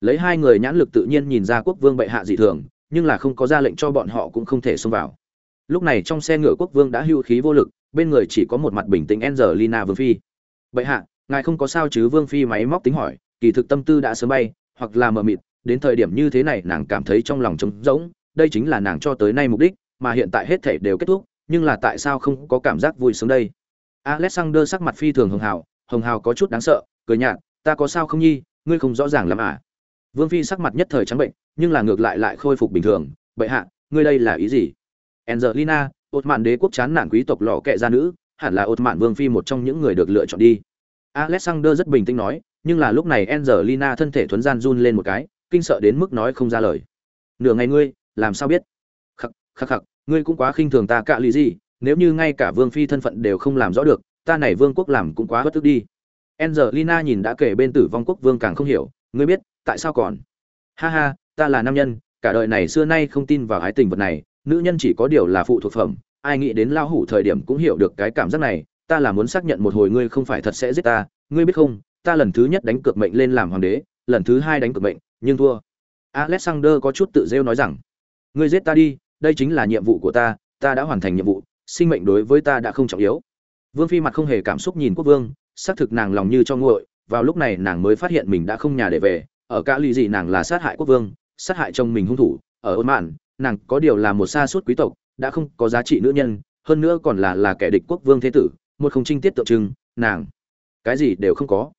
S1: lấy hai người nhãn lực tự nhiên nhìn ra quốc vương bệ hạ dị thường, nhưng là không có ra lệnh cho bọn họ cũng không thể xông vào. Lúc này trong xe ngựa quốc vương đã hưu khí vô lực, bên người chỉ có một mặt bình tĩnh angelina vương phi. Bệ hạ, ngài không có sao chứ? Vương phi máy móc tính hỏi, kỳ thực tâm tư đã sớm bay, hoặc là mờ mịt, đến thời điểm như thế này nàng cảm thấy trong lòng trống rỗng, đây chính là nàng cho tới nay mục đích, mà hiện tại hết thể đều kết thúc, nhưng là tại sao không có cảm giác vui sướng đây? Alexander sắc mặt phi thường hồng hào hồng hào có chút đáng sợ, cười nhạt, ta có sao không nhi? Ngươi không rõ ràng lắm à? Vương phi sắc mặt nhất thời trắng bệnh, nhưng là ngược lại lại khôi phục bình thường. Bệ hạ, ngươi đây là ý gì? Angelina ột mạn đế quốc chán nản quý tộc lò kệ gia nữ, hẳn là ột mạn vương phi một trong những người được lựa chọn đi. Alexander rất bình tĩnh nói, nhưng là lúc này angelina thân thể thuấn gian run lên một cái, kinh sợ đến mức nói không ra lời. Nửa ngày ngươi, làm sao biết? Khắc khắc khắc, ngươi cũng quá khinh thường ta cạ lý gì, nếu như ngay cả vương phi thân phận đều không làm rõ được, ta này vương quốc làm cũng quá bất tức đi. Angelina nhìn đã kể bên tử vong quốc vương càng không hiểu, ngươi biết tại sao còn? Ha ha, ta là nam nhân, cả đời này xưa nay không tin vào ái tình vật này, nữ nhân chỉ có điều là phụ thuộc phẩm, ai nghĩ đến lao hủ thời điểm cũng hiểu được cái cảm giác này, ta là muốn xác nhận một hồi ngươi không phải thật sẽ giết ta, ngươi biết không, ta lần thứ nhất đánh cược mệnh lên làm hoàng đế, lần thứ hai đánh cược mệnh, nhưng thua. Alexander có chút tự rêu nói rằng, ngươi giết ta đi, đây chính là nhiệm vụ của ta ta đã hoàn thành nhiệm vụ, sinh mệnh đối với ta đã không trọng yếu. Vương phi mặt không hề cảm xúc nhìn quốc vương, xác thực nàng lòng như cho nguội, vào lúc này nàng mới phát hiện mình đã không nhà để về ở cả lì gì nàng là sát hại quốc vương, sát hại chồng mình hung thủ, ở ôn mạn, nàng có điều là một xa suốt quý tộc, đã không có giá trị nữ nhân, hơn nữa còn là là kẻ địch quốc vương thế tử, một không trinh tiết tượng trưng, nàng. Cái gì đều không có.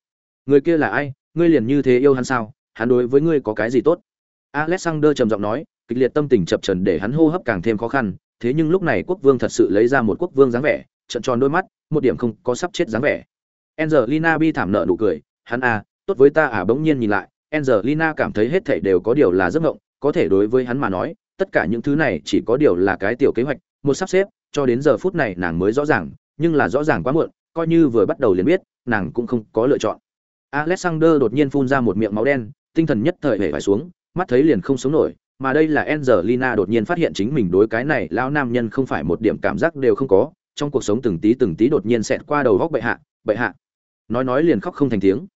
S1: Người kia là ai? Ngươi liền như thế yêu hắn sao? Hắn đối với ngươi có cái gì tốt? Alexander trầm giọng nói, kịch liệt tâm tình chập trần để hắn hô hấp càng thêm khó khăn, thế nhưng lúc này quốc vương thật sự lấy ra một quốc vương dáng vẻ trận tròn đôi mắt, một điểm không có sắp chết dáng vẻ. Angelina bi thảm nợ nụ cười, hắn à tốt với ta à bỗng nhiên nhìn lại angelina cảm thấy hết thảy đều có điều là giấc mộng có thể đối với hắn mà nói tất cả những thứ này chỉ có điều là cái tiểu kế hoạch một sắp xếp cho đến giờ phút này nàng mới rõ ràng nhưng là rõ ràng quá muộn coi như vừa bắt đầu liền biết nàng cũng không có lựa chọn alexander đột nhiên phun ra một miệng máu đen tinh thần nhất thời hề phải xuống mắt thấy liền không sống nổi mà đây là Angelina đột nhiên phát hiện chính mình đối cái này lão nam nhân không phải một điểm cảm giác đều không có, trong cuộc sống từng tí từng tí đột nhiên xẹt qua đầu góc bệ hạ, bệ hạ. Nói nói liền khóc không thành tiếng.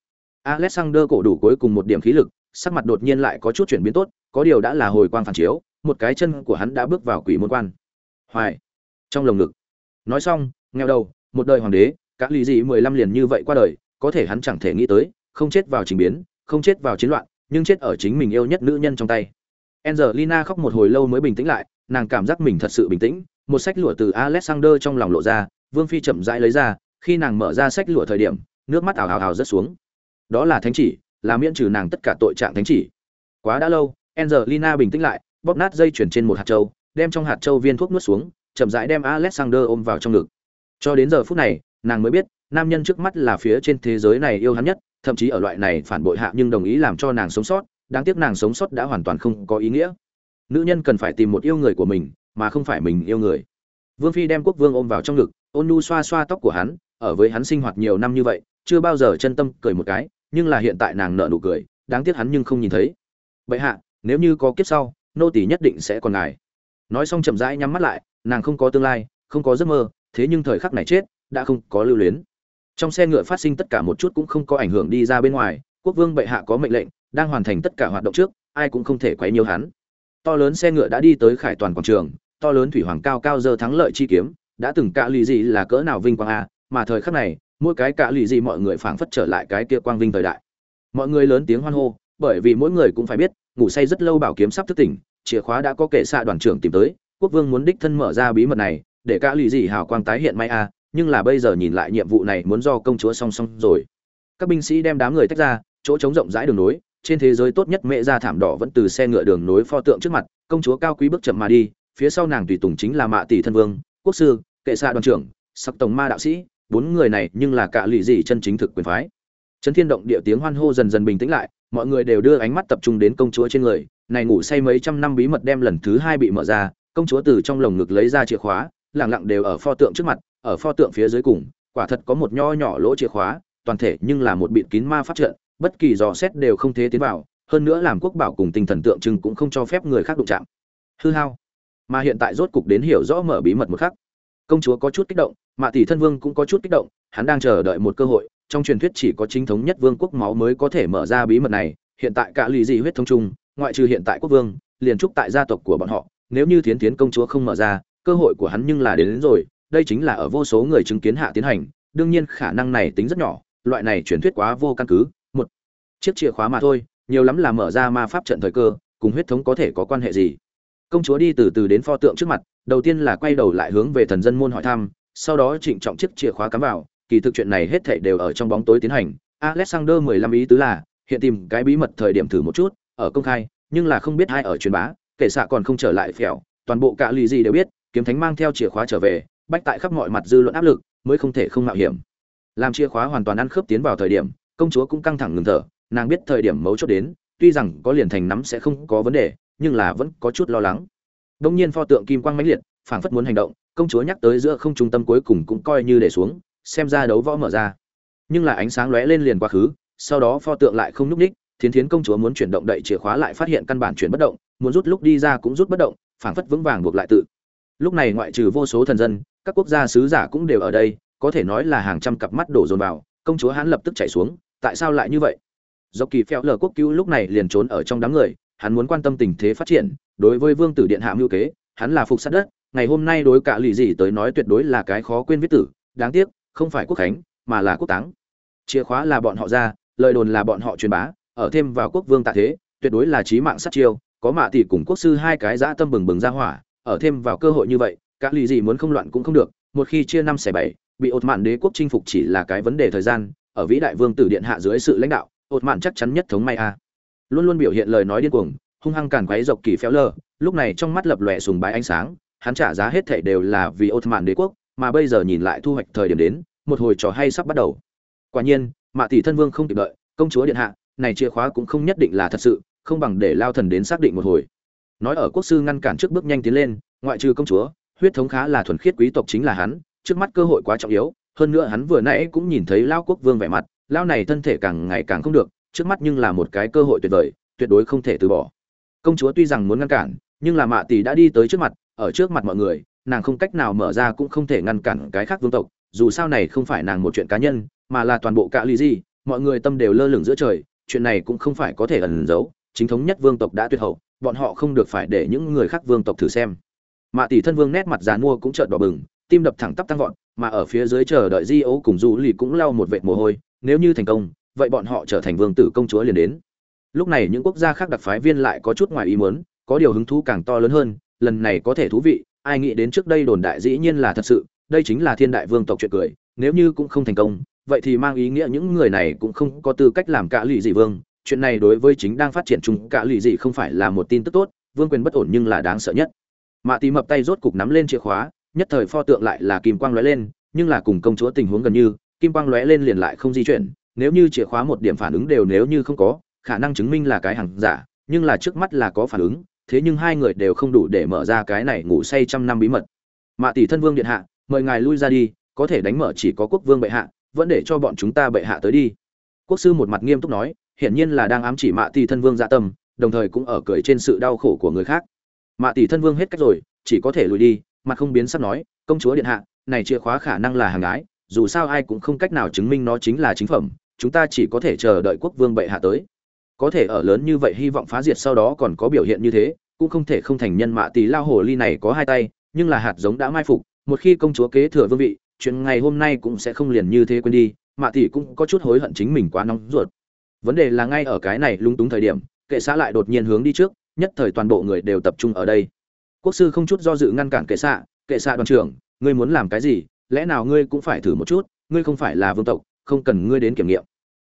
S1: Alexander cổ đủ cuối cùng một điểm khí lực, sắc mặt đột nhiên lại có chút chuyển biến tốt, có điều đã là hồi quang phản chiếu, một cái chân của hắn đã bước vào quỷ môn quan. Hoài, trong lồng ngực. Nói xong, nghèo đầu, một đời hoàng đế, các lý gì 15 liền như vậy qua đời, có thể hắn chẳng thể nghĩ tới, không chết vào trình biến, không chết vào chiến loạn, nhưng chết ở chính mình yêu nhất nữ nhân trong tay. Angelina khóc một hồi lâu mới bình tĩnh lại, nàng cảm giác mình thật sự bình tĩnh, một sách lụa từ Alexander trong lòng lộ ra, Vương phi chậm rãi lấy ra, khi nàng mở ra sách lụa thời điểm, nước mắt ảo ảo ảo rớt xuống. Đó là thánh chỉ, là miễn trừ nàng tất cả tội trạng thánh chỉ. Quá đã lâu angelina bình tĩnh lại bóp nát dây chuyển trên một hạt châu đem trong hạt châu viên thuốc nuốt xuống chậm rãi đem alexander ôm vào trong ngực. Cho đến giờ phút này nàng mới biết nam nhân trước mắt là phía trên thế giới này yêu hắn nhất thậm chí ở loại này phản bội hạ nhưng đồng ý làm cho nàng sống sót đáng tiếc nàng sống sót đã hoàn toàn không có ý nghĩa. Nữ nhân cần phải tìm một yêu người của mình mà không phải mình yêu người. Vương phi đem quốc vương ôm vào trong ngực ôn nu xoa xoa tóc của hắn ở với hắn sinh hoạt nhiều năm như vậy chưa bao giờ chân tâm cười một cái nhưng là hiện tại nàng nợ nụ cười, đáng tiếc hắn nhưng không nhìn thấy. Bệ hạ, nếu như có kiếp sau, nô tỳ nhất định sẽ còn ngài. Nói xong chậm rãi nhắm mắt lại, nàng không có tương lai, không có giấc mơ, thế nhưng thời khắc này chết, đã không có lưu luyến. Trong xe ngựa phát sinh tất cả một chút cũng không có ảnh hưởng đi ra bên ngoài, quốc vương bệ hạ có mệnh lệnh, đang hoàn thành tất cả hoạt động trước, ai cũng không thể quấy nhiều hắn. To lớn xe ngựa đã đi tới khải toàn quảng trường, to lớn thủy hoàng cao cao giờ thắng lợi chi kiếm, đã từng cạ lì gì là cỡ nào vinh quang a mà thời khắc này mỗi cái cạ lì gì mọi người phảng phất trở lại cái kia quang vinh thời đại. Mọi người lớn tiếng hoan hô, bởi vì mỗi người cũng phải biết, ngủ say rất lâu bảo kiếm sắp thức tỉnh, chìa khóa đã có kệ xạ đoàn trưởng tìm tới, quốc vương muốn đích thân mở ra bí mật này, để cạ lì gì hào quang tái hiện may a nhưng là bây giờ nhìn lại nhiệm vụ này muốn do công chúa song song rồi. Các binh sĩ đem đám người tách ra, chỗ trống rộng rãi đường nối, trên thế giới tốt nhất mẹ ra thảm đỏ vẫn từ xe ngựa đường nối pho tượng trước mặt, công chúa cao quý bước chậm mà đi, phía sau nàng tùy tùng chính là mạ tỷ thân vương, quốc sư, kệ xạ đoàn trưởng, sắc tổng ma đạo sĩ bốn người này nhưng là cả lụy gì chân chính thực quyền phái. Trấn thiên động địa tiếng hoan hô dần dần bình tĩnh lại, mọi người đều đưa ánh mắt tập trung đến công chúa trên người. Này ngủ say mấy trăm năm bí mật đem lần thứ hai bị mở ra, công chúa từ trong lồng ngực lấy ra chìa khóa lẳng lặng đều ở pho tượng trước mặt, ở pho tượng phía dưới cùng. Quả thật có một nho nhỏ lỗ chìa khóa, toàn thể nhưng là một bịt kín ma pháp trận, bất kỳ dò xét đều không thể tiến vào. Hơn nữa làm quốc bảo cùng tinh thần tượng trưng cũng không cho phép người khác đụng chạm. Hư hao. Mà hiện tại rốt cục đến hiểu rõ mở bí mật một khắc. Công chúa có chút kích động mạ tỷ thân vương cũng có chút kích động hắn đang chờ đợi một cơ hội trong truyền thuyết chỉ có chính thống nhất vương quốc máu mới có thể mở ra bí mật này hiện tại cả lì dị huyết thống chung ngoại trừ hiện tại quốc vương liền trúc tại gia tộc của bọn họ nếu như thiến tiến công chúa không mở ra cơ hội của hắn nhưng là đến, đến rồi đây chính là ở vô số người chứng kiến hạ tiến hành đương nhiên khả năng này tính rất nhỏ loại này truyền thuyết quá vô căn cứ một chiếc chìa khóa mà thôi nhiều lắm là mở ra ma pháp trận thời cơ cùng huyết thống có thể có quan hệ gì? Công chúa đi từ từ đến pho tượng trước mặt đầu tiên là quay đầu lại hướng về thần dân môn hỏi thăm sau đó trịnh trọng chiếc chìa khóa cắm vào, kỳ thực chuyện này hết thảy đều ở trong bóng tối tiến hành. Alexander mười lăm ý tứ là, hiện tìm cái bí mật thời điểm thử một chút, ở công khai, nhưng là không biết ai ở truyền bá, kể xạ còn không trở lại phèo, toàn bộ cả lì gì đều biết, kiếm thánh mang theo chìa khóa trở về, bách tại khắp mọi mặt dư luận áp lực, mới không thể không mạo hiểm. Làm chìa khóa hoàn toàn ăn khớp tiến vào thời điểm, công chúa cũng căng thẳng ngừng thở, nàng biết thời điểm mấu chốt đến, tuy rằng có liền thành nắm sẽ không có vấn đề, nhưng là vẫn có chút lo lắng. Đông nhiên pho tượng kim quang mãnh liệt, phảng phất muốn hành động công chúa nhắc tới giữa không trung tâm cuối cùng cũng coi như để xuống, xem ra đấu võ mở ra. Nhưng là ánh sáng lóe lên liền quá khứ, sau đó pho tượng lại không núp ních, thiến thiến công chúa muốn chuyển động đậy chìa khóa lại phát hiện căn bản chuyển bất động, muốn rút lúc đi ra cũng rút bất động, phảng phất vững vàng buộc lại tự. Lúc này ngoại trừ vô số thần dân, các quốc gia sứ giả cũng đều ở đây, có thể nói là hàng trăm cặp mắt đổ dồn vào, công chúa hắn lập tức chạy xuống, tại sao lại như vậy? Do kỳ phèo lờ quốc cứu lúc này liền trốn ở trong đám người, hắn muốn quan tâm tình thế phát triển, đối với vương tử điện hạ mưu kế, hắn là phục sát đất ngày hôm nay đối cả lì gì tới nói tuyệt đối là cái khó quên viết tử, đáng tiếc, không phải quốc khánh, mà là quốc táng. Chìa khóa là bọn họ ra, lời đồn là bọn họ truyền bá, ở thêm vào quốc vương tạ thế, tuyệt đối là trí mạng sát chiêu, có mạ tỷ cùng quốc sư hai cái dã tâm bừng bừng ra hỏa, ở thêm vào cơ hội như vậy, cả lì gì muốn không loạn cũng không được, một khi chia năm xẻ bảy, bị ột mạn đế quốc chinh phục chỉ là cái vấn đề thời gian, ở vĩ đại vương tử điện hạ dưới sự lãnh đạo ột mạn chắc chắn nhất thống may a. Luôn luôn biểu hiện lời nói điên cuồng, hung hăng càn quấy dọc kỳ phéo lơ lúc này trong mắt lập lòe sùng bái ánh sáng hắn trả giá hết thảy đều là vì Ottoman đế quốc, mà bây giờ nhìn lại thu hoạch thời điểm đến, một hồi trò hay sắp bắt đầu. Quả nhiên, mạ tỷ thân vương không kịp đợi, công chúa điện hạ, này chìa khóa cũng không nhất định là thật sự, không bằng để lao thần đến xác định một hồi. Nói ở quốc sư ngăn cản trước bước nhanh tiến lên, ngoại trừ công chúa, huyết thống khá là thuần khiết quý tộc chính là hắn, trước mắt cơ hội quá trọng yếu, hơn nữa hắn vừa nãy cũng nhìn thấy lao quốc vương vẻ mặt, lao này thân thể càng ngày càng không được, trước mắt nhưng là một cái cơ hội tuyệt vời, tuyệt đối không thể từ bỏ. Công chúa tuy rằng muốn ngăn cản, nhưng là mạ tỷ đã đi tới trước mặt ở trước mặt mọi người, nàng không cách nào mở ra cũng không thể ngăn cản cái khác vương tộc, dù sao này không phải nàng một chuyện cá nhân, mà là toàn bộ cả lý gì, mọi người tâm đều lơ lửng giữa trời, chuyện này cũng không phải có thể ẩn giấu, chính thống nhất vương tộc đã tuyệt hậu, bọn họ không được phải để những người khác vương tộc thử xem. Mạ tỷ thân vương nét mặt già mua cũng trợn đỏ bừng, tim đập thẳng tắp tăng vọt, mà ở phía dưới chờ đợi di ấu cùng du lì cũng lau một vệt mồ hôi, nếu như thành công, vậy bọn họ trở thành vương tử công chúa liền đến. Lúc này những quốc gia khác đặc phái viên lại có chút ngoài ý muốn, có điều hứng thú càng to lớn hơn lần này có thể thú vị, ai nghĩ đến trước đây đồn đại dĩ nhiên là thật sự, đây chính là thiên đại vương tộc chuyện cười, nếu như cũng không thành công, vậy thì mang ý nghĩa những người này cũng không có tư cách làm cả lì dị vương, chuyện này đối với chính đang phát triển chung cả lì dị không phải là một tin tức tốt, vương quyền bất ổn nhưng là đáng sợ nhất. Mạ tí mập tay rốt cục nắm lên chìa khóa, nhất thời pho tượng lại là kim quang lóe lên, nhưng là cùng công chúa tình huống gần như, kim quang lóe lên liền lại không di chuyển, nếu như chìa khóa một điểm phản ứng đều nếu như không có, khả năng chứng minh là cái hàng giả, nhưng là trước mắt là có phản ứng thế nhưng hai người đều không đủ để mở ra cái này ngủ say trăm năm bí mật. Mạ tỷ thân vương điện hạ, mời ngài lui ra đi, có thể đánh mở chỉ có quốc vương bệ hạ, vẫn để cho bọn chúng ta bệ hạ tới đi. Quốc sư một mặt nghiêm túc nói, hiển nhiên là đang ám chỉ mạ tỷ thân vương dạ tâm, đồng thời cũng ở cười trên sự đau khổ của người khác. Mạ tỷ thân vương hết cách rồi, chỉ có thể lùi đi, mặt không biến sắp nói, công chúa điện hạ, này chìa khóa khả năng là hàng gái dù sao ai cũng không cách nào chứng minh nó chính là chính phẩm, chúng ta chỉ có thể chờ đợi quốc vương bệ hạ tới có thể ở lớn như vậy hy vọng phá diệt sau đó còn có biểu hiện như thế, cũng không thể không thành nhân mạ tỷ lao hồ ly này có hai tay, nhưng là hạt giống đã mai phục, một khi công chúa kế thừa vương vị, chuyện ngày hôm nay cũng sẽ không liền như thế quên đi, mạ tỷ cũng có chút hối hận chính mình quá nóng ruột. Vấn đề là ngay ở cái này lung túng thời điểm, kệ xã lại đột nhiên hướng đi trước, nhất thời toàn bộ người đều tập trung ở đây. Quốc sư không chút do dự ngăn cản kệ xạ kệ xạ đoàn trưởng, ngươi muốn làm cái gì? Lẽ nào ngươi cũng phải thử một chút, ngươi không phải là vương tộc, không cần ngươi đến kiểm nghiệm.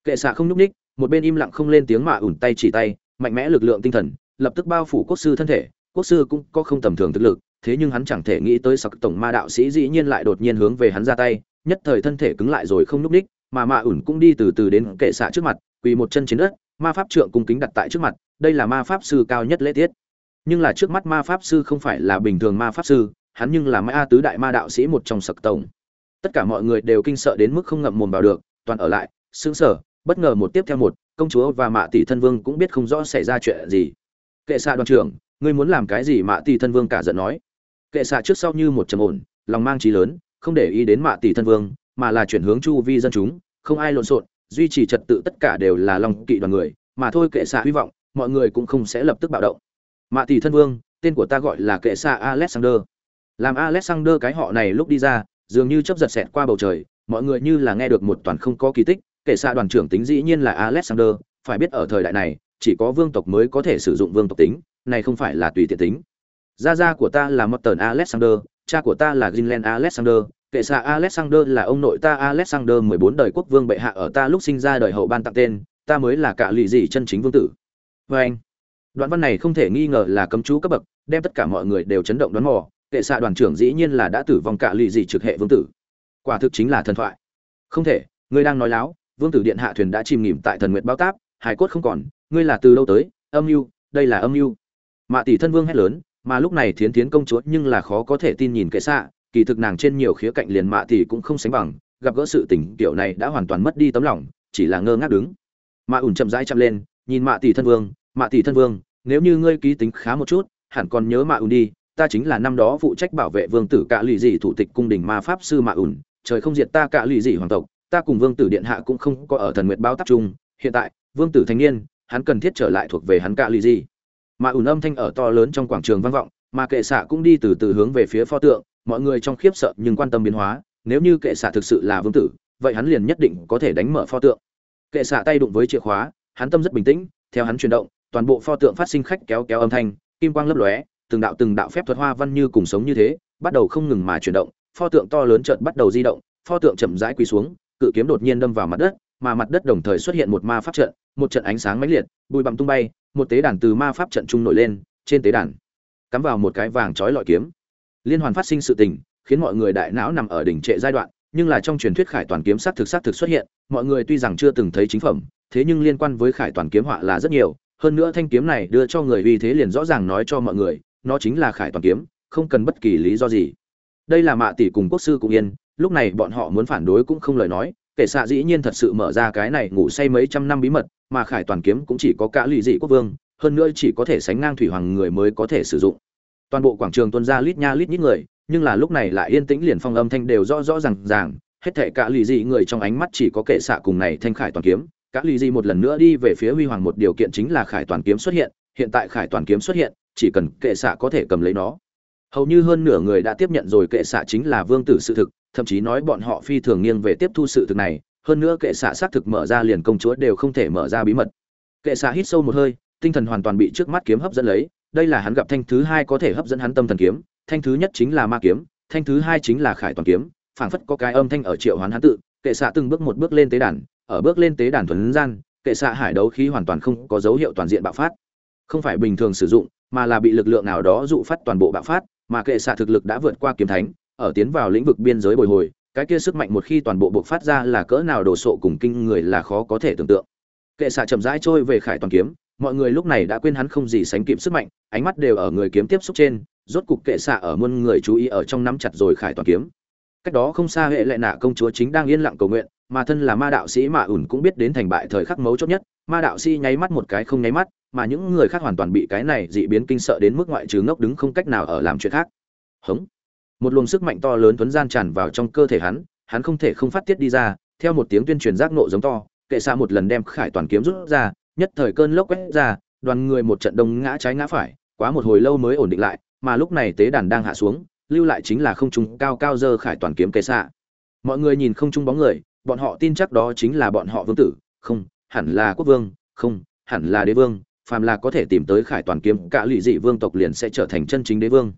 S1: Kệ xạ không nhúc ních một bên im lặng không lên tiếng mà ủn tay chỉ tay, mạnh mẽ lực lượng tinh thần, lập tức bao phủ quốc sư thân thể. Quốc sư cũng có không tầm thường thực lực, thế nhưng hắn chẳng thể nghĩ tới sặc tổng ma đạo sĩ dĩ nhiên lại đột nhiên hướng về hắn ra tay, nhất thời thân thể cứng lại rồi không nhúc ních mà mạ ủn cũng đi từ từ đến kệ xạ trước mặt, quỳ một chân trên đất, ma pháp trượng cung kính đặt tại trước mặt, đây là ma pháp sư cao nhất lễ tiết. Nhưng là trước mắt ma pháp sư không phải là bình thường ma pháp sư, hắn nhưng là ma tứ đại ma đạo sĩ một trong sặc tổng. Tất cả mọi người đều kinh sợ đến mức không ngậm mồm vào được, toàn ở lại sững sờ bất ngờ một tiếp theo một, công chúa và mạ tỷ thân vương cũng biết không rõ xảy ra chuyện gì. Kệ xạ đoàn trưởng, ngươi muốn làm cái gì? Mạ tỷ thân vương cả giận nói. Kệ xạ trước sau như một trầm ổn, lòng mang trí lớn, không để ý đến mạ tỷ thân vương, mà là chuyển hướng chu vi dân chúng, không ai lộn xộn, duy trì trật tự tất cả đều là lòng kỵ đoàn người, mà thôi kệ xạ hy vọng, mọi người cũng không sẽ lập tức bạo động. Mạ tỷ thân vương, tên của ta gọi là kệ xạ alexander. Làm alexander cái họ này lúc đi ra, dường như chấp giật xẹt qua bầu trời, mọi người như là nghe được một toàn không có kỳ tích kể xa đoàn trưởng tính dĩ nhiên là alexander phải biết ở thời đại này chỉ có vương tộc mới có thể sử dụng vương tộc tính này không phải là tùy tiện tính gia gia của ta là Morton Alexander, cha của ta là Greenland Alexander, kệ xa Alexander là ông nội ta Alexander 14 đời quốc vương bệ hạ ở ta lúc sinh ra đời hậu ban tặng tên, ta mới là cả lì gì chân chính vương tử. Và anh, đoạn văn này không thể nghi ngờ là cấm chú cấp bậc, đem tất cả mọi người đều chấn động đoán mò, kệ xạ đoàn trưởng dĩ nhiên là đã tử vong cả lì gì trực hệ vương tử. Quả thực chính là thần thoại. Không thể, ngươi đang nói láo, vương tử điện hạ thuyền đã chìm nghỉm tại thần nguyệt bao táp, hải cốt không còn, ngươi là từ lâu tới, âm mưu, đây là âm mưu. Mạ tỷ thân vương hét lớn, mà lúc này thiến thiến công chúa nhưng là khó có thể tin nhìn kệ xạ kỳ thực nàng trên nhiều khía cạnh liền mạ tỷ cũng không sánh bằng gặp gỡ sự tình kiểu này đã hoàn toàn mất đi tấm lòng chỉ là ngơ ngác đứng mạ ủn chậm rãi chậm lên nhìn mạ tỷ thân vương mạ tỷ thân vương nếu như ngươi ký tính khá một chút hẳn còn nhớ mạ ủn đi ta chính là năm đó phụ trách bảo vệ vương tử cạ lụy dị thủ tịch cung đình ma pháp sư mạ ủn trời không diệt ta cạ lụy dị hoàng tộc ta cùng vương tử điện hạ cũng không có ở thần nguyệt báo tập trung hiện tại, vương tử thanh niên, hắn cần thiết trở lại thuộc về hắn cạ lì gì. Mà ủn âm thanh ở to lớn trong quảng trường vang vọng, mà kệ xạ cũng đi từ từ hướng về phía pho tượng, mọi người trong khiếp sợ nhưng quan tâm biến hóa, nếu như kệ xạ thực sự là vương tử, vậy hắn liền nhất định có thể đánh mở pho tượng. Kệ xạ tay đụng với chìa khóa, hắn tâm rất bình tĩnh, theo hắn chuyển động, toàn bộ pho tượng phát sinh khách kéo kéo âm thanh, kim quang lấp lóe, từng đạo từng đạo phép thuật hoa văn như cùng sống như thế, bắt đầu không ngừng mà chuyển động, pho tượng to lớn chợt bắt đầu di động, pho tượng chậm rãi quỳ xuống cự kiếm đột nhiên đâm vào mặt đất, mà mặt đất đồng thời xuất hiện một ma pháp trận, một trận ánh sáng mãnh liệt, bụi bặm tung bay, một tế đàn từ ma pháp trận trung nổi lên, trên tế đàn cắm vào một cái vàng chói lọi kiếm. Liên hoàn phát sinh sự tình, khiến mọi người đại não nằm ở đỉnh trệ giai đoạn, nhưng là trong truyền thuyết khải toàn kiếm sát thực sát thực xuất hiện, mọi người tuy rằng chưa từng thấy chính phẩm, thế nhưng liên quan với khải toàn kiếm họa là rất nhiều, hơn nữa thanh kiếm này đưa cho người uy thế liền rõ ràng nói cho mọi người, nó chính là khải toàn kiếm, không cần bất kỳ lý do gì. Đây là mạ tỷ cùng quốc sư cùng yên lúc này bọn họ muốn phản đối cũng không lời nói Kệ xạ dĩ nhiên thật sự mở ra cái này ngủ say mấy trăm năm bí mật, mà khải toàn kiếm cũng chỉ có cả lụy dị quốc vương, hơn nữa chỉ có thể sánh ngang thủy hoàng người mới có thể sử dụng. Toàn bộ quảng trường tuân ra lít nha lít nhít người, nhưng là lúc này lại yên tĩnh liền phong âm thanh đều rõ rõ ràng ràng, hết thệ cả lụy dị người trong ánh mắt chỉ có kệ xạ cùng này thanh khải toàn kiếm. Cả lụy dị một lần nữa đi về phía huy hoàng một điều kiện chính là khải toàn kiếm xuất hiện hiện tại khải toàn kiếm xuất hiện, chỉ cần kệ xạ có thể cầm lấy nó hầu như hơn nửa người đã tiếp nhận rồi kệ xạ chính là vương tử sự thực, thậm chí nói bọn họ phi thường nghiêng về tiếp thu sự thực này, hơn nữa kệ xạ xác thực mở ra liền công chúa đều không thể mở ra bí mật. Kệ xạ hít sâu một hơi, tinh thần hoàn toàn bị trước mắt kiếm hấp dẫn lấy, đây là hắn gặp thanh thứ hai có thể hấp dẫn hắn tâm thần kiếm, thanh thứ nhất chính là ma kiếm, thanh thứ hai chính là khải toàn kiếm, phảng phất có cái âm thanh ở triệu hoán hắn tự, kệ xạ từng bước một bước lên tế đàn, ở bước lên tế đàn thuần gian, kệ xạ hải đấu khí hoàn toàn không có dấu hiệu toàn diện bạo phát. Không phải bình thường sử dụng, mà là bị lực lượng nào đó dụ phát toàn bộ bạo phát mà kệ xạ thực lực đã vượt qua kiếm thánh, ở tiến vào lĩnh vực biên giới bồi hồi, cái kia sức mạnh một khi toàn bộ bộc phát ra là cỡ nào đồ sộ cùng kinh người là khó có thể tưởng tượng. Kệ xạ chậm rãi trôi về khải toàn kiếm, mọi người lúc này đã quên hắn không gì sánh kịp sức mạnh, ánh mắt đều ở người kiếm tiếp xúc trên, rốt cục kệ xạ ở muôn người chú ý ở trong nắm chặt rồi khải toàn kiếm. Cách đó không xa hệ lệ nạ công chúa chính đang yên lặng cầu nguyện mà thân là ma đạo sĩ mạ ủn cũng biết đến thành bại thời khắc mấu chốt nhất. Ma đạo sĩ nháy mắt một cái không nháy mắt, mà những người khác hoàn toàn bị cái này dị biến kinh sợ đến mức ngoại trừ ngốc đứng không cách nào ở làm chuyện khác. Hống. Một luồng sức mạnh to lớn tuấn gian tràn vào trong cơ thể hắn hắn không thể không phát tiết đi ra, theo một tiếng tuyên truyền giác nộ giống to, kệ xa một lần đem khải toàn kiếm rút ra, nhất thời cơn lốc quét ra, đoàn người một trận đông ngã trái ngã phải, quá một hồi lâu mới ổn định lại, mà lúc này tế đàn đang hạ xuống, lưu lại chính là không trung cao cao dơ khải toàn kiếm kệ xạ mọi người nhìn không trung bóng người bọn họ tin chắc đó chính là bọn họ vương tử, không, hẳn là quốc vương, không, hẳn là đế vương, phàm là có thể tìm tới khải toàn kiếm, cả lụy dị vương tộc liền sẽ trở thành chân chính đế vương.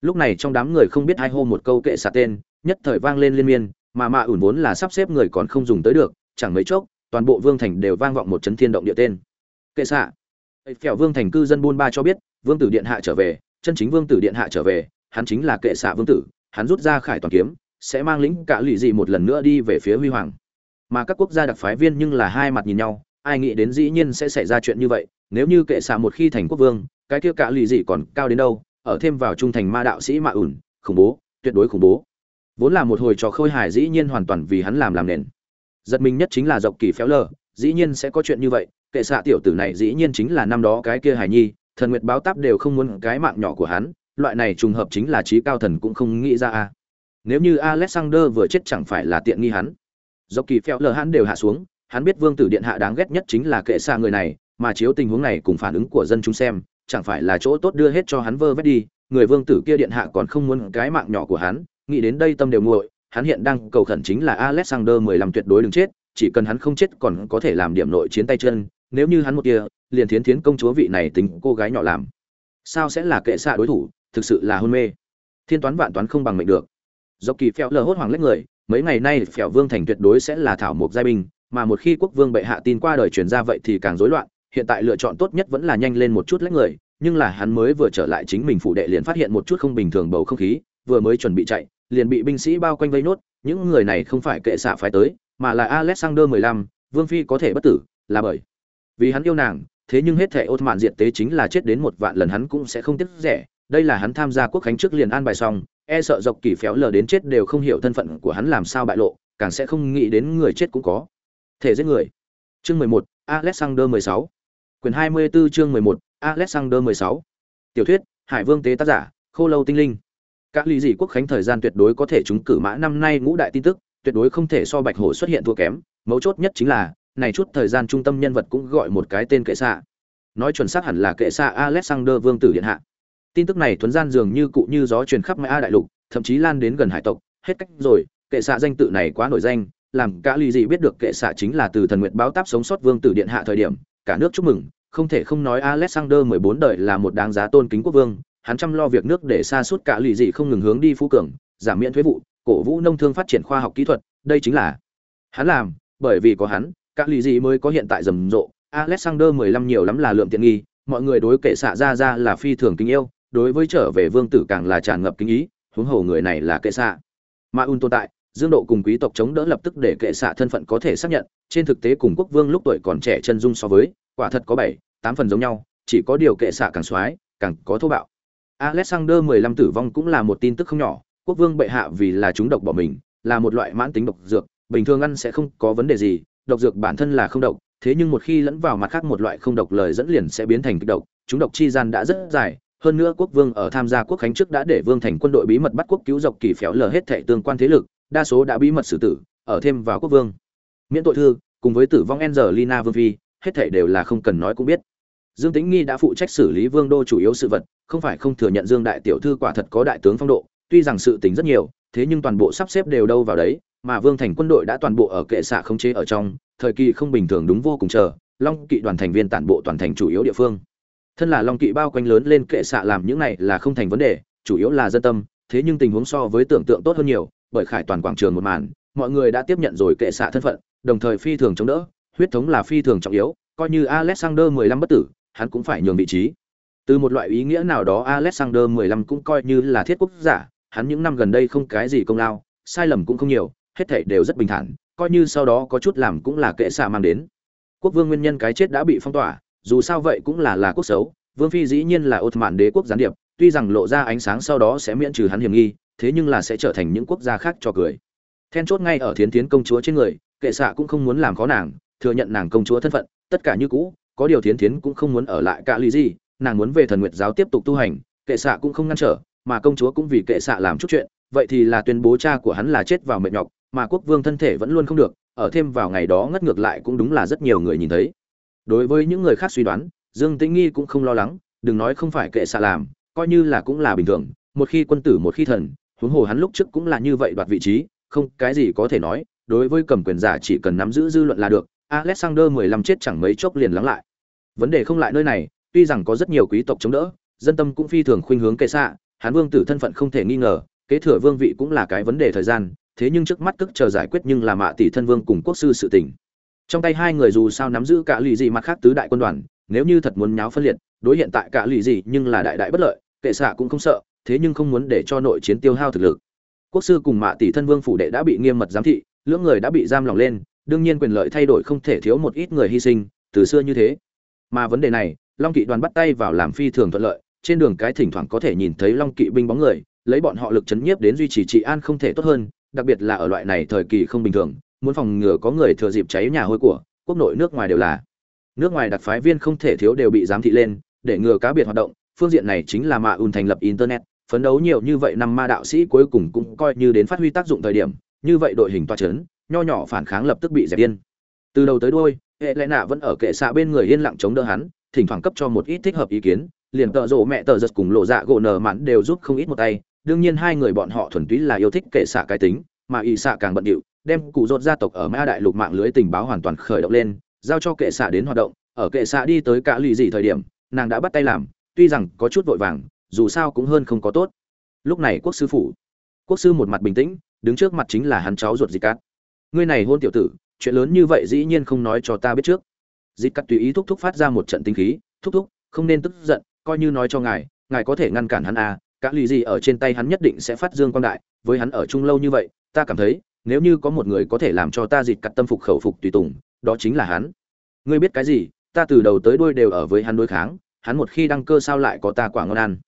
S1: Lúc này trong đám người không biết ai hô một câu kệ xạ tên, nhất thời vang lên liên miên, mà mạ ủn vốn là sắp xếp người còn không dùng tới được, chẳng mấy chốc, toàn bộ vương thành đều vang vọng một chấn thiên động địa tên. Kệ xạ. Phèo vương thành cư dân buôn ba cho biết, vương tử điện hạ trở về, chân chính vương tử điện hạ trở về, hắn chính là kệ xạ vương tử, hắn rút ra khải toàn kiếm sẽ mang lĩnh cả lụy dị một lần nữa đi về phía huy hoàng. Mà các quốc gia đặc phái viên nhưng là hai mặt nhìn nhau, ai nghĩ đến dĩ nhiên sẽ xảy ra chuyện như vậy, nếu như kệ xạ một khi thành quốc vương, cái kia cả lụy dị còn cao đến đâu, ở thêm vào trung thành ma đạo sĩ mạ ủn khủng bố, tuyệt đối khủng bố. Vốn là một hồi trò khôi hài dĩ nhiên hoàn toàn vì hắn làm làm nền. Giật mình nhất chính là dọc kỳ phéo lờ, dĩ nhiên sẽ có chuyện như vậy, kệ xạ tiểu tử này dĩ nhiên chính là năm đó cái kia hài nhi, thần nguyệt báo táp đều không muốn cái mạng nhỏ của hắn, loại này trùng hợp chính là trí cao thần cũng không nghĩ ra a nếu như alexander vừa chết chẳng phải là tiện nghi hắn. Dọc kỳ phèo lờ hắn đều hạ xuống, hắn biết vương tử điện hạ đáng ghét nhất chính là kệ xa người này, mà chiếu tình huống này cùng phản ứng của dân chúng xem, chẳng phải là chỗ tốt đưa hết cho hắn vơ vét đi, người vương tử kia điện hạ còn không muốn cái mạng nhỏ của hắn, nghĩ đến đây tâm đều nguội, hắn hiện đang cầu khẩn chính là alexander mười lăm tuyệt đối đừng chết, chỉ cần hắn không chết còn có thể làm điểm nội chiến tay chân, nếu như hắn một kia, liền thiến thiến công chúa vị này tính cô gái nhỏ làm. Sao sẽ là kệ xạ đối thủ, thực sự là hôn mê. Thiên toán vạn toán không bằng mệnh được do kỳ phèo lờ hốt hoảng lấy người mấy ngày nay phèo vương thành tuyệt đối sẽ là thảo mộc giai binh mà một khi quốc vương bệ hạ tin qua đời truyền ra vậy thì càng rối loạn hiện tại lựa chọn tốt nhất vẫn là nhanh lên một chút lấy người nhưng là hắn mới vừa trở lại chính mình phụ đệ liền phát hiện một chút không bình thường bầu không khí vừa mới chuẩn bị chạy liền bị binh sĩ bao quanh vây nốt những người này không phải kệ xạ phải tới mà là alexander 15, vương phi có thể bất tử là bởi vì hắn yêu nàng thế nhưng hết thể ốt mạn diện tế chính là chết đến một vạn lần hắn cũng sẽ không tiếc rẻ đây là hắn tham gia quốc khánh trước liền an bài xong e sợ dọc kỳ phéo lờ đến chết đều không hiểu thân phận của hắn làm sao bại lộ càng sẽ không nghĩ đến người chết cũng có. Thể giết người. Chương 11, alexander 16. quyền 24 chương 11, alexander 16. tiểu thuyết hải vương tế tác giả khô lâu tinh linh. Các lý dị quốc khánh thời gian tuyệt đối có thể chúng cử mã năm nay ngũ đại tin tức tuyệt đối không thể so bạch hổ xuất hiện thua kém. Mấu chốt nhất chính là này chút thời gian trung tâm nhân vật cũng gọi một cái tên kệ xạ. Nói chuẩn xác hẳn là kệ xạ alexander vương tử điện hạ tin tức này thuấn gian dường như cụ như gió truyền khắp mãi đại lục, thậm chí lan đến gần hải tộc, hết cách rồi, kệ xạ danh tự này quá nổi danh, làm cả ly dị biết được kệ xạ chính là từ thần nguyện báo táp sống sót vương tử điện hạ thời điểm, cả nước chúc mừng, không thể không nói alexander 14 đời là một đáng giá tôn kính quốc vương, hắn chăm lo việc nước để xa suốt cả lì dị không ngừng hướng đi phú cường, giảm miễn thuế vụ, cổ vũ nông thương phát triển khoa học kỹ thuật, đây chính là hắn làm, bởi vì có hắn, cả lì dị mới có hiện tại rầm rộ, alexander 15 nhiều lắm là lượng tiện nghi, mọi người đối kệ xạ ra ra là phi thường kính yêu đối với trở về vương tử càng là tràn ngập kính ý huống hồ người này là kệ xạ. Ma un tồn tại dương độ cùng quý tộc chống đỡ lập tức để kệ xạ thân phận có thể xác nhận trên thực tế cùng quốc vương lúc tuổi còn trẻ chân dung so với quả thật có bảy tám phần giống nhau chỉ có điều kệ xạ càng soái càng có thô bạo. Alexander 15 tử vong cũng là một tin tức không nhỏ, quốc vương bệ hạ vì là chúng độc bỏ mình, là một loại mãn tính độc dược, bình thường ăn sẽ không có vấn đề gì, độc dược bản thân là không độc, thế nhưng một khi lẫn vào mặt khác một loại không độc lời dẫn liền sẽ biến thành kịch độc, chúng độc chi gian đã rất dài, hơn nữa quốc vương ở tham gia quốc khánh trước đã để vương thành quân đội bí mật bắt quốc cứu dọc kỳ phéo lờ hết thệ tương quan thế lực, đa số đã bí mật xử tử, ở thêm vào quốc vương. Miễn tội thư, cùng với tử vong Angelina vương phi, hết thệ đều là không cần nói cũng biết. Dương Tĩnh Nghi đã phụ trách xử lý vương đô chủ yếu sự vật, không phải không thừa nhận Dương đại tiểu thư quả thật có đại tướng phong độ, tuy rằng sự tình rất nhiều, thế nhưng toàn bộ sắp xếp đều đâu vào đấy, mà Vương Thành quân đội đã toàn bộ ở kệ xạ khống chế ở trong, thời kỳ không bình thường đúng vô cùng chờ, Long Kỵ đoàn thành viên tản bộ toàn thành chủ yếu địa phương. Thân là Long Kỵ bao quanh lớn lên kệ xạ làm những này là không thành vấn đề, chủ yếu là dân tâm, thế nhưng tình huống so với tưởng tượng tốt hơn nhiều, bởi khải toàn quảng trường một màn, mọi người đã tiếp nhận rồi kệ xạ thân phận đồng thời phi thường chống đỡ huyết thống là phi thường trọng yếu coi như alexander 15 bất tử hắn cũng phải nhường vị trí. Từ một loại ý nghĩa nào đó alexander 15 cũng coi như là thiết quốc giả hắn những năm gần đây không cái gì công lao sai lầm cũng không nhiều hết thảy đều rất bình thản coi như sau đó có chút làm cũng là kệ xạ mang đến. Quốc vương nguyên nhân cái chết đã bị phong tỏa dù sao vậy cũng là là quốc xấu, vương phi dĩ nhiên là ột mạn đế quốc gián điệp, tuy rằng lộ ra ánh sáng sau đó sẽ miễn trừ hắn hiểm nghi, thế nhưng là sẽ trở thành những quốc gia khác cho cười. Then chốt ngay ở thiến thiến công chúa trên người, kệ xạ cũng không muốn làm khó nàng, thừa nhận nàng công chúa thân phận, tất cả như cũ, có điều thiến thiến cũng không muốn ở lại cả lý gì, nàng muốn về thần nguyệt giáo tiếp tục tu hành, kệ xạ cũng không ngăn trở, mà công chúa cũng vì kệ xạ làm chút chuyện, vậy thì là tuyên bố cha của hắn là chết vào mệt nhọc, mà quốc vương thân thể vẫn luôn không được, ở thêm vào ngày đó ngất ngược lại cũng đúng là rất nhiều người nhìn thấy đối với những người khác suy đoán, dương tĩnh nghi cũng không lo lắng, đừng nói không phải kệ xạ làm, coi như là cũng là bình thường, một khi quân tử một khi thần, huống hồ hắn lúc trước cũng là như vậy đoạt vị trí, không, cái gì có thể nói, đối với cầm quyền giả chỉ cần nắm giữ dư luận là được, alexander 15 chết chẳng mấy chốc liền lắng lại. Vấn đề không lại nơi này, tuy rằng có rất nhiều quý tộc chống đỡ, dân tâm cũng phi thường khuynh hướng kệ xạ, hắn vương tử thân phận không thể nghi ngờ, kế thừa vương vị cũng là cái vấn đề thời gian, thế nhưng trước mắt tức chờ giải quyết nhưng là mạ tỷ thân vương cùng quốc sư sự tình trong tay hai người dù sao nắm giữ cả lì gì mặt khác tứ đại quân đoàn, nếu như thật muốn nháo phân liệt, đối hiện tại cả lì gì nhưng là đại đại bất lợi, kệ xạ cũng không sợ, thế nhưng không muốn để cho nội chiến tiêu hao thực lực. Quốc sư cùng mạ tỷ thân vương phủ đệ đã bị nghiêm mật giám thị, lưỡng người đã bị giam lỏng lên, đương nhiên quyền lợi thay đổi không thể thiếu một ít người hy sinh, từ xưa như thế. Mà vấn đề này, long kỵ đoàn bắt tay vào làm phi thường thuận lợi, trên đường cái thỉnh thoảng có thể nhìn thấy long kỵ binh bóng người, lấy bọn họ lực chấn nhiếp đến duy trì trị an không thể tốt hơn, đặc biệt là ở loại này thời kỳ không bình thường muốn phòng ngừa có người thừa dịp cháy nhà hôi của, quốc nội nước ngoài đều là. Nước ngoài đặc phái viên không thể thiếu đều bị giám thị lên, để ngừa cá biệt hoạt động, phương diện này chính là mạ ùn thành lập internet, phấn đấu nhiều như vậy năm ma đạo sĩ cuối cùng cũng coi như đến phát huy tác dụng thời điểm, như vậy đội hình toa chấn nho nhỏ phản kháng lập tức bị dẹp yên từ đầu tới đuôi, hệ lẽ nạ vẫn ở kệ xạ bên người yên lặng chống đỡ hắn, thỉnh thoảng cấp cho một ít thích hợp ý kiến, liền tợ rộ mẹ tợ giật cùng lộ dạ gỗ nở mặn đều giúp không ít một tay, đương nhiên hai người bọn họ thuần túy là yêu thích kệ xạ cái tính, mà y xạ càng bận điệu đem cụ rột gia tộc ở Ma đại lục mạng lưới tình báo hoàn toàn khởi động lên, giao cho kệ xạ đến hoạt động. Ở kệ xạ đi tới cả lì gì thời điểm, nàng đã bắt tay làm, tuy rằng có chút vội vàng, dù sao cũng hơn không có tốt. Lúc này quốc sư phủ, quốc sư một mặt bình tĩnh, đứng trước mặt chính là hắn cháu ruột dịch cát. Ngươi này hôn tiểu tử, chuyện lớn như vậy dĩ nhiên không nói cho ta biết trước. Dịch cát tùy ý thúc thúc phát ra một trận tinh khí, thúc thúc, không nên tức giận, coi như nói cho ngài ngài có thể ngăn cản hắn à Cả lì gì ở trên tay hắn nhất định sẽ phát dương quang đại, với hắn ở chung lâu như vậy, ta cảm thấy nếu như có một người có thể làm cho ta dịch cắt tâm phục khẩu phục tùy tùng, đó chính là hắn. Ngươi biết cái gì, ta từ đầu tới đuôi đều ở với hắn đối kháng, hắn một khi đăng cơ sao lại có ta quả ngon ăn.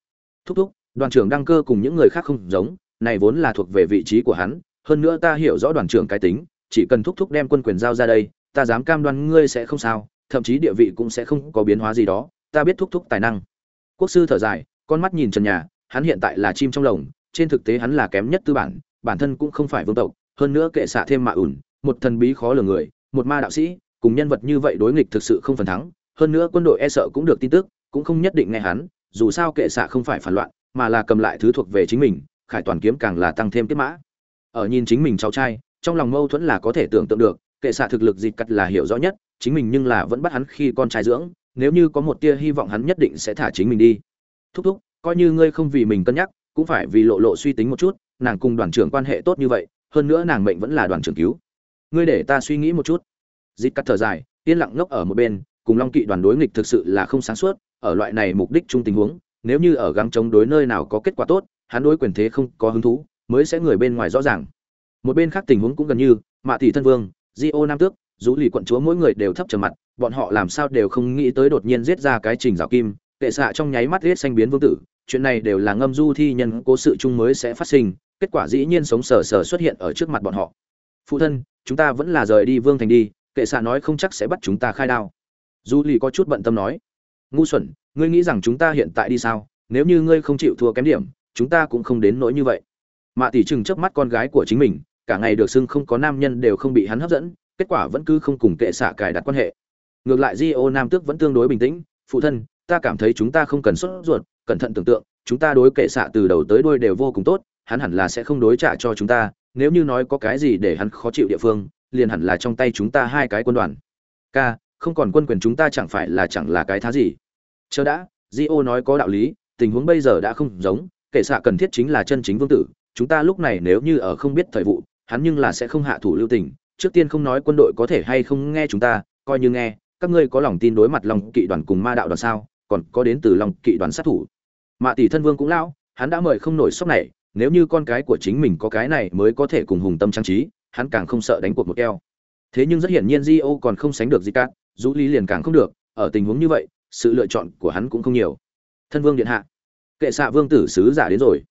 S1: Thúc thúc, đoàn trưởng đăng cơ cùng những người khác không giống, này vốn là thuộc về vị trí của hắn, hơn nữa ta hiểu rõ đoàn trưởng cái tính, chỉ cần thúc thúc đem quân quyền giao ra đây, ta dám cam đoan ngươi sẽ không sao, thậm chí địa vị cũng sẽ không có biến hóa gì đó, ta biết thúc thúc tài năng. Quốc sư thở dài, con mắt nhìn trần nhà, hắn hiện tại là chim trong lồng, trên thực tế hắn là kém nhất tư bản bản thân cũng không phải vương tộc hơn nữa kệ xạ thêm mạ ủn, một thần bí khó lường người, một ma đạo sĩ, cùng nhân vật như vậy đối nghịch thực sự không phần thắng. Hơn nữa quân đội e sợ cũng được tin tức, cũng không nhất định nghe hắn, dù sao kệ xạ không phải phản loạn, mà là cầm lại thứ thuộc về chính mình, khải toàn kiếm càng là tăng thêm tiếp mã. Ở nhìn chính mình cháu trai, trong lòng mâu thuẫn là có thể tưởng tượng được, kệ xạ thực lực dịch cắt là hiểu rõ nhất, chính mình nhưng là vẫn bắt hắn khi con trai dưỡng, nếu như có một tia hy vọng hắn nhất định sẽ thả chính mình đi. Thúc thúc, coi như ngươi không vì mình cân nhắc, cũng phải vì lộ lộ suy tính một chút, nàng cùng đoàn trưởng quan hệ tốt như vậy hơn nữa nàng mệnh vẫn là đoàn trưởng cứu. Ngươi để ta suy nghĩ một chút. Dịp cắt thở dài, yên lặng ngốc ở một bên, cùng long kỵ đoàn đối nghịch thực sự là không sáng suốt, ở loại này mục đích chung tình huống, nếu như ở gắng chống đối nơi nào có kết quả tốt, hắn đối quyền thế không có hứng thú, mới sẽ người bên ngoài rõ ràng. Một bên khác tình huống cũng gần như, mạ tỷ thân vương di ô nam tước dù lì quận chúa mỗi người đều thấp trầm mặt, bọn họ làm sao đều không nghĩ tới đột nhiên giết ra cái trình rào kim, kệ xạ trong nháy mắt giết xanh biến vương tử, chuyện này đều là ngâm du thi nhân cố sự chung mới sẽ phát sinh kết quả dĩ nhiên sống sờ sờ xuất hiện ở trước mặt bọn họ. Phụ thân, chúng ta vẫn là rời đi vương thành đi, kệ xạ nói không chắc sẽ bắt chúng ta khai đao. Du lì có chút bận tâm nói, ngu xuẩn, ngươi nghĩ rằng chúng ta hiện tại đi sao? Nếu như ngươi không chịu thua kém điểm, chúng ta cũng không đến nỗi như vậy. Mạ tỷ chừng trước mắt con gái của chính mình, cả ngày được xưng không có nam nhân đều không bị hắn hấp dẫn, kết quả vẫn cứ không cùng kệ xạ cài đặt quan hệ. Ngược lại di ô nam tước vẫn tương đối bình tĩnh, phụ thân, ta cảm thấy chúng ta không cần sốt ruột, cẩn thận tưởng tượng, chúng ta đối kệ xạ từ đầu tới đuôi đều vô cùng tốt hắn hẳn là sẽ không đối trả cho chúng ta, nếu như nói có cái gì để hắn khó chịu địa phương, liền hẳn là trong tay chúng ta hai cái quân đoàn. K không còn quân quyền chúng ta chẳng phải là chẳng là cái thá gì? Chờ đã di ô nói có đạo lý, tình huống bây giờ đã không giống, kệ xạ cần thiết chính là chân chính vương tử, chúng ta lúc này nếu như ở không biết thời vụ, hắn nhưng là sẽ không hạ thủ lưu tình, trước tiên không nói quân đội có thể hay không nghe chúng ta, coi như nghe, các ngươi có lòng tin đối mặt lòng kỵ đoàn cùng ma đạo đoàn sao, còn có đến từ lòng kỵ đoàn sát thủ. Mạ tỷ thân vương cũng lão, hắn đã mời không nổi sốc này nếu như con cái của chính mình có cái này mới có thể cùng hùng tâm trang trí, hắn càng không sợ đánh cuộc một keo. Thế nhưng rất hiển nhiên di ô còn không sánh được gì cả dũ lý liền càng không được, ở tình huống như vậy, sự lựa chọn của hắn cũng không nhiều. Thân vương điện hạ. Kệ xạ vương tử sứ giả đến rồi.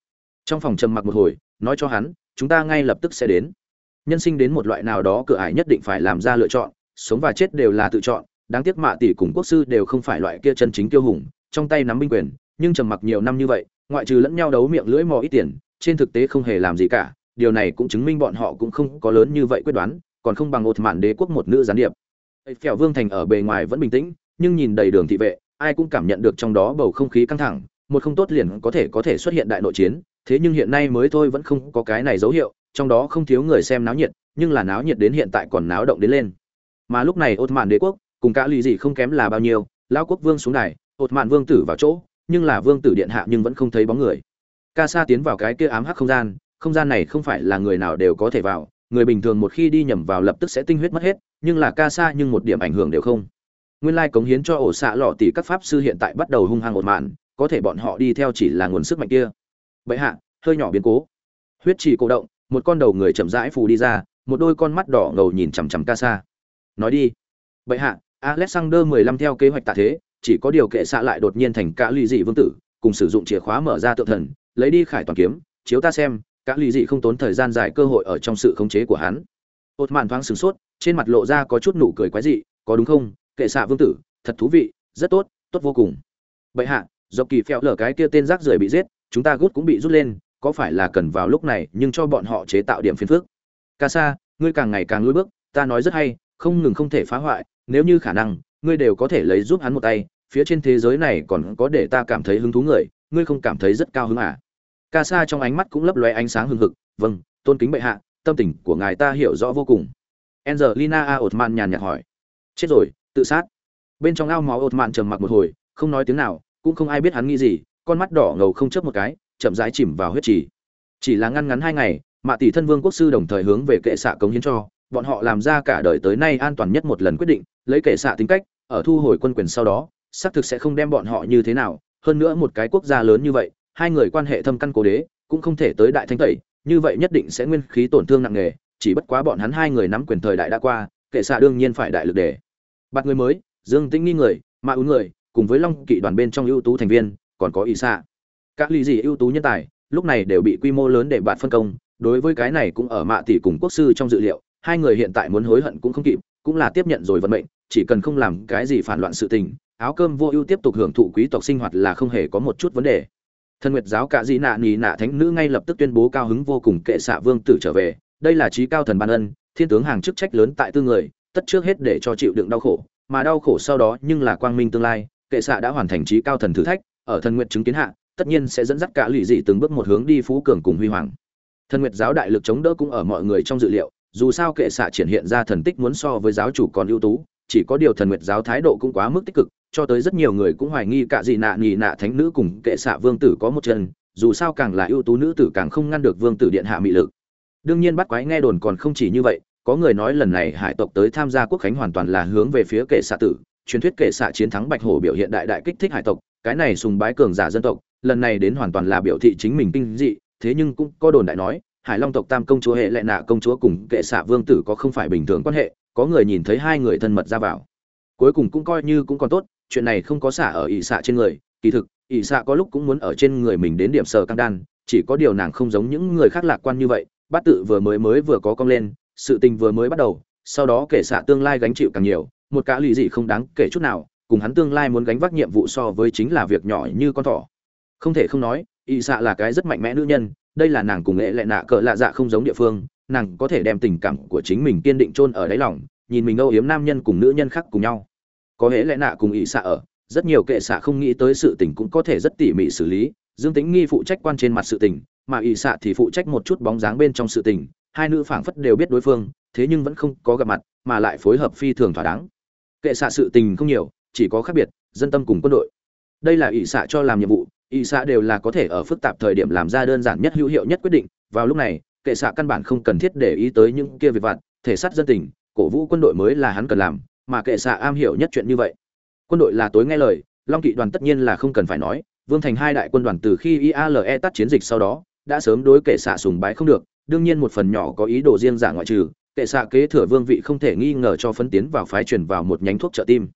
S1: Trong phòng trầm mặc một hồi, nói cho hắn, chúng ta ngay lập tức sẽ đến. Nhân sinh đến một loại nào đó cửa ải nhất định phải làm ra lựa chọn, sống và chết đều là tự chọn, đáng tiếc mạ tỷ cùng quốc sư đều không phải loại kia chân chính tiêu hùng, trong tay nắm binh quyền, nhưng trầm mặc nhiều năm như vậy, ngoại trừ lẫn nhau đấu miệng lưỡi mò ít tiền trên thực tế không hề làm gì cả, điều này cũng chứng minh bọn họ cũng không có lớn như vậy quyết đoán, còn không bằng ột mạn đế quốc một nữ gián điệp. Phèo vương thành ở bề ngoài vẫn bình tĩnh, nhưng nhìn đầy đường thị vệ, ai cũng cảm nhận được trong đó bầu không khí căng thẳng, một không tốt liền có thể có thể xuất hiện đại nội chiến, thế nhưng hiện nay mới thôi vẫn không có cái này dấu hiệu, trong đó không thiếu người xem náo nhiệt, nhưng là náo nhiệt đến hiện tại còn náo động đến lên. Mà lúc này ột mạn đế quốc, cùng cả lì gì không kém là bao nhiêu, lão quốc vương xuống đài ột mạn vương tử vào chỗ, nhưng là vương tử điện hạ nhưng vẫn không thấy bóng người ca sa tiến vào cái kia ám hắc không gian không gian này không phải là người nào đều có thể vào, người bình thường một khi đi nhầm vào lập tức sẽ tinh huyết mất hết, nhưng là ca sa nhưng một điểm ảnh hưởng đều không. Nguyên lai cống hiến cho ổ xạ lọ tỷ các pháp sư hiện tại bắt đầu hung hăng ột mạn, có thể bọn họ đi theo chỉ là nguồn sức mạnh kia. Bệ hạ, hơi nhỏ biến cố. Huyết trì cổ động, một con đầu người chậm rãi phù đi ra, một đôi con mắt đỏ ngầu nhìn chằm chằm ca sa. Nói đi. Bệ hạ, alexander mười lăm theo kế hoạch tạ thế, chỉ có điều kệ xạ lại đột nhiên thành cả lì dị vương tử, cùng sử dụng chìa khóa mở ra tự thần lấy đi khải toàn kiếm, chiếu ta xem, cả lì dị không tốn thời gian dài cơ hội ở trong sự khống chế của hắn. Ột mạn thoáng sửng sốt, trên mặt lộ ra có chút nụ cười quái dị, có đúng không? Kệ xạ vương tử, thật thú vị, rất tốt tốt vô cùng. Bệ hạ do kỳ phèo lở cái kia tên rác rưởi bị giết, chúng ta gút cũng bị rút lên, có phải là cần vào lúc này nhưng cho bọn họ chế tạo điểm phiền phức? Ca sa, ngươi càng ngày càng lùi bước, ta nói rất hay, không ngừng không thể phá hoại, nếu như khả năng, ngươi đều có thể lấy giúp hắn một tay, phía trên thế giới này còn có để ta cảm thấy hứng thú người, ngươi không cảm thấy rất cao hứng à? Ca sa trong ánh mắt cũng lấp lóe ánh sáng hừng hực vâng tôn kính bệ hạ, tâm tình của ngài ta hiểu rõ vô cùng. Angelina a otman nhàn nhạt hỏi. Chết rồi, tự sát. Bên trong ao máu otman trầm mặc một hồi, không nói tiếng nào, cũng không ai biết hắn nghĩ gì, con mắt đỏ ngầu không chớp một cái, chậm rãi chìm vào huyết trì. Chỉ là ngăn ngắn hai ngày, mạ tỷ thân vương quốc sư đồng thời hướng về kệ xạ cống hiến cho, bọn họ làm ra cả đời tới nay an toàn nhất một lần quyết định, lấy kệ xạ tính cách, ở thu hồi quân quyền sau đó, xác thực sẽ không đem bọn họ như thế nào, hơn nữa một cái quốc gia lớn như vậy hai người quan hệ thâm căn cố đế, cũng không thể tới đại thanh tẩy, như vậy nhất định sẽ nguyên khí tổn thương nặng nề, chỉ bất quá bọn hắn hai người nắm quyền thời đại đã qua, kệ xạ đương nhiên phải đại lực để bạt người mới, dương tĩnh nghi người mạ ú người, cùng với long kỵ đoàn bên trong ưu tú thành viên, còn có ý xạ các ly gì ưu tú nhân tài, lúc này đều bị quy mô lớn để bạn phân công, đối với cái này cũng ở mạ tỷ cùng quốc sư trong dự liệu, hai người hiện tại muốn hối hận cũng không kịp, cũng là tiếp nhận rồi vận mệnh, chỉ cần không làm cái gì phản loạn sự tình, áo cơm vô ưu tiếp tục hưởng thụ quý tộc sinh hoạt là không hề có một chút vấn đề thân nguyệt giáo cả dị nạ nì nạ thánh nữ ngay lập tức tuyên bố cao hứng vô cùng kệ xạ vương tử trở về. Đây là trí cao thần ban ân, thiên tướng hàng chức trách lớn tại tư người, tất trước hết để cho chịu đựng đau khổ, mà đau khổ sau đó nhưng là quang minh tương lai, kệ xạ đã hoàn thành trí cao thần thử thách, ở thần Nguyệt chứng kiến hạ, tất nhiên sẽ dẫn dắt cả lụy dị từng bước một hướng đi phú cường cùng huy hoàng. Thần nguyệt giáo đại lực chống đỡ cũng ở mọi người trong dự liệu, dù sao kệ xạ triển hiện ra thần tích muốn so với giáo chủ còn ưu tú chỉ có điều thần nguyệt giáo thái độ cũng quá mức tích cực, cho tới rất nhiều người cũng hoài nghi cả gì nạ nhì nạ thánh nữ cùng kệ xạ vương tử có một chân, dù sao càng là ưu tú nữ tử càng không ngăn được vương tử điện hạ mị lực. Đương nhiên bắt quái nghe đồn còn không chỉ như vậy, có người nói lần này hải tộc tới tham gia quốc khánh hoàn toàn là hướng về phía kệ xạ tử, truyền thuyết kệ xạ chiến thắng bạch hổ biểu hiện đại đại kích thích hải tộc, cái này sùng bái cường giả dân tộc, lần này đến hoàn toàn là biểu thị chính mình kinh dị, thế nhưng cũng có đồn đại nói, hải long tộc tam công chúa hệ lệ nạ công chúa cùng kệ xạ vương tử có không phải bình thường quan hệ có người nhìn thấy hai người thân mật ra vào. Cuối cùng cũng coi như cũng còn tốt, chuyện này không có xả ở ỷ xạ trên người, kỳ thực, ỷ xạ có lúc cũng muốn ở trên người mình đến điểm sờ căng đan, chỉ có điều nàng không giống những người khác lạc quan như vậy, bát tự vừa mới mới vừa có cong lên, sự tình vừa mới bắt đầu, sau đó kể xạ tương lai gánh chịu càng nhiều, một cả lì dị không đáng kể chút nào, cùng hắn tương lai muốn gánh vác nhiệm vụ so với chính là việc nhỏ như con thỏ. Không thể không nói, ỷ xạ là cái rất mạnh mẽ nữ nhân, đây là nàng cùng nghệ lại nạ cỡ lạ dạ không giống địa phương nàng có thể đem tình cảm của chính mình kiên định chôn ở đáy lòng, nhìn mình âu yếm nam nhân cùng nữ nhân khác cùng nhau. Có hễ lẽ nạ cùng ỷ xạ ở, rất nhiều kệ xạ không nghĩ tới sự tình cũng có thể rất tỉ mỉ xử lý. Dương tính nghi phụ trách quan trên mặt sự tình, mà ỷ xạ thì phụ trách một chút bóng dáng bên trong sự tình. Hai nữ phảng phất đều biết đối phương, thế nhưng vẫn không có gặp mặt, mà lại phối hợp phi thường thỏa đáng. Kệ xạ sự tình không nhiều, chỉ có khác biệt, dân tâm cùng quân đội. Đây là ỷ xạ cho làm nhiệm vụ, ỷ xạ đều là có thể ở phức tạp thời điểm làm ra đơn giản nhất hữu hiệu nhất quyết định. Vào lúc này kệ xạ căn bản không cần thiết để ý tới những kia việc vặt, thể sát dân tình, cổ vũ quân đội mới là hắn cần làm, mà kệ xạ am hiểu nhất chuyện như vậy. Quân đội là tối nghe lời, long kỵ đoàn tất nhiên là không cần phải nói, vương thành hai đại quân đoàn từ khi iale tắt chiến dịch sau đó, đã sớm đối kệ xạ sùng bái không được, đương nhiên một phần nhỏ có ý đồ riêng giả ngoại trừ, kệ xạ kế thừa vương vị không thể nghi ngờ cho phân tiến vào phái truyền vào một nhánh thuốc trợ tim.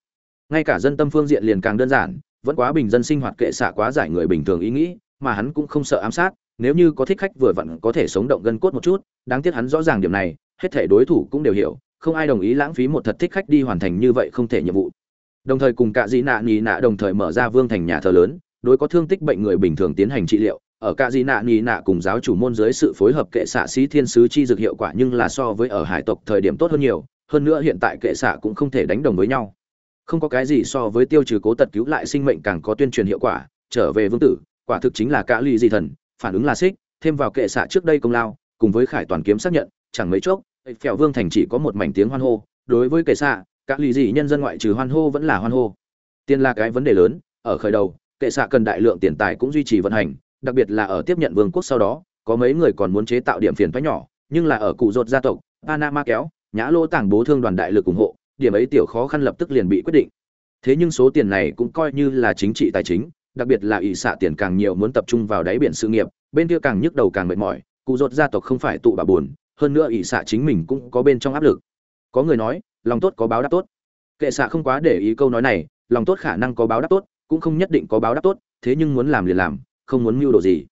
S1: Ngay cả dân tâm phương diện liền càng đơn giản, vẫn quá bình dân sinh hoạt kệ xạ quá giải người bình thường ý nghĩ, mà hắn cũng không sợ ám sát nếu như có thích khách vừa vặn có thể sống động gân cốt một chút, đáng tiếc hắn rõ ràng điểm này, hết thể đối thủ cũng đều hiểu, không ai đồng ý lãng phí một thật thích khách đi hoàn thành như vậy không thể nhiệm vụ. Đồng thời cùng cạ dĩ nạ nhì nạ đồng thời mở ra vương thành nhà thờ lớn, đối có thương tích bệnh người bình thường tiến hành trị liệu. Ở cạ dĩ nạ nhì nạ cùng giáo chủ môn dưới sự phối hợp kệ xạ sĩ thiên sứ chi dược hiệu quả nhưng là so với ở hải tộc thời điểm tốt hơn nhiều, hơn nữa hiện tại kệ xạ cũng không thể đánh đồng với nhau. Không có cái gì so với tiêu trừ cố tật cứu lại sinh mệnh càng có tuyên truyền hiệu quả, trở về vương tử, quả thực chính là cả ly di thần phản ứng là xích, thêm vào kệ xạ trước đây công lao, cùng với khải toàn kiếm xác nhận, chẳng mấy chốc phèo vương thành chỉ có một mảnh tiếng hoan hô. Đối với kệ xạ các lý dị nhân dân ngoại trừ hoan hô vẫn là hoan hô. Tiền là cái vấn đề lớn, ở khởi đầu, kệ xạ cần đại lượng tiền tài cũng duy trì vận hành, đặc biệt là ở tiếp nhận vương quốc sau đó, có mấy người còn muốn chế tạo điểm phiền toái nhỏ, nhưng là ở cụ rột gia tộc, panama kéo, nhã lỗ tảng bố thương đoàn đại lực ủng hộ, điểm ấy tiểu khó khăn lập tức liền bị quyết định. Thế nhưng số tiền này cũng coi như là chính trị tài chính đặc biệt là ỷ xạ tiền càng nhiều muốn tập trung vào đáy biển sự nghiệp, bên kia càng nhức đầu càng mệt mỏi, cụ rốt gia tộc không phải tụ bà buồn, hơn nữa ỷ xạ chính mình cũng có bên trong áp lực. Có người nói, lòng tốt có báo đáp tốt. Kệ xạ không quá để ý câu nói này, lòng tốt khả năng có báo đáp tốt, cũng không nhất định có báo đáp tốt, thế nhưng muốn làm liền làm, không muốn mưu đồ gì.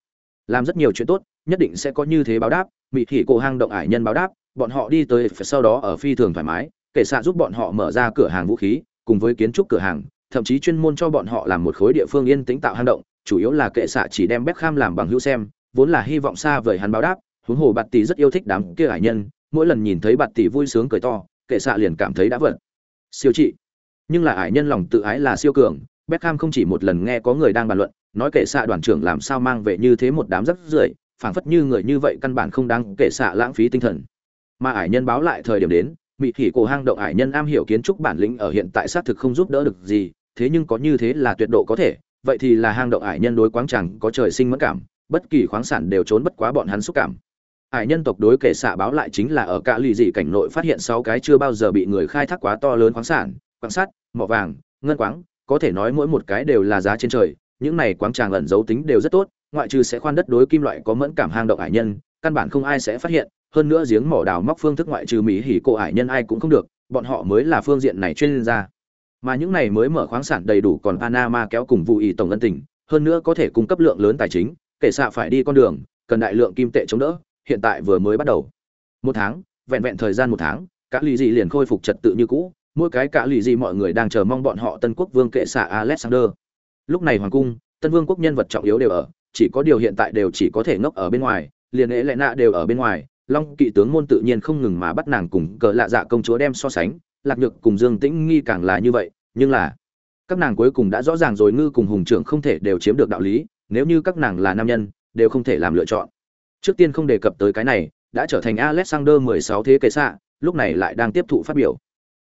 S1: Làm rất nhiều chuyện tốt, nhất định sẽ có như thế báo đáp mị thị cổ hang động ải nhân báo đáp, bọn họ đi tới, sau đó ở phi thường thoải mái, kệ xạ giúp bọn họ mở ra cửa hàng vũ khí, cùng với kiến trúc cửa hàng thậm chí chuyên môn cho bọn họ làm một khối địa phương yên tĩnh tạo hang động, chủ yếu là kệ xạ chỉ đem Beckham làm bằng hữu xem, vốn là hy vọng xa vời hắn báo đáp, huống hồ bạt tỷ rất yêu thích đám kia hải nhân, mỗi lần nhìn thấy bạt tỷ vui sướng cười to, kệ xạ liền cảm thấy đã vận siêu trị. Nhưng là hải nhân lòng tự ái là siêu cường, Beckham không chỉ một lần nghe có người đang bàn luận, nói kệ xạ đoàn trưởng làm sao mang về như thế một đám rất rưởi, phảng phất như người như vậy căn bản không đáng kệ xạ lãng phí tinh thần. Mà hải nhân báo lại thời điểm đến mị thị cổ hang động ải nhân am hiểu kiến trúc bản lĩnh ở hiện tại xác thực không giúp đỡ được gì thế nhưng có như thế là tuyệt độ có thể, vậy thì là hang động ải nhân đối quáng chẳng có trời sinh mất cảm, bất kỳ khoáng sản đều trốn bất quá bọn hắn xúc cảm. Ải nhân tộc đối kể xạ báo lại chính là ở cả lì dị cảnh nội phát hiện sáu cái chưa bao giờ bị người khai thác quá to lớn khoáng sản, quáng sắt, mỏ vàng, ngân quáng, có thể nói mỗi một cái đều là giá trên trời, những này quáng tràng ẩn dấu tính đều rất tốt, ngoại trừ sẽ khoan đất đối kim loại có mẫn cảm hang động ải nhân, căn bản không ai sẽ phát hiện, hơn nữa giếng mỏ đào móc phương thức ngoại trừ mỹ hỉ cổ ải nhân ai cũng không được, bọn họ mới là phương diện này chuyên gia mà những này mới mở khoáng sản đầy đủ còn panama kéo cùng vụ ý tổng ân tình, hơn nữa có thể cung cấp lượng lớn tài chính, kể xạ phải đi con đường, cần đại lượng kim tệ chống đỡ, hiện tại vừa mới bắt đầu. Một tháng, vẹn vẹn thời gian một tháng, cả lì dị liền khôi phục trật tự như cũ, mỗi cái cả lì dị mọi người đang chờ mong bọn họ tân quốc vương kệ xạ alexander. Lúc này hoàng cung, tân vương quốc nhân vật trọng yếu đều ở, chỉ có điều hiện tại đều chỉ có thể ngốc ở bên ngoài, liền lễ lệ nạ đều ở bên ngoài, long kỵ tướng môn tự nhiên không ngừng mà bắt nàng cùng cờ lạ dạ công chúa đem so sánh lạc nhược cùng dương tĩnh nghi càng là như vậy, nhưng là, các nàng cuối cùng đã rõ ràng rồi ngư cùng hùng trưởng không thể đều chiếm được đạo lý, nếu như các nàng là nam nhân, đều không thể làm lựa chọn. Trước tiên không đề cập tới cái này, đã trở thành alexander 16 thế kệ xạ, lúc này lại đang tiếp thụ phát biểu.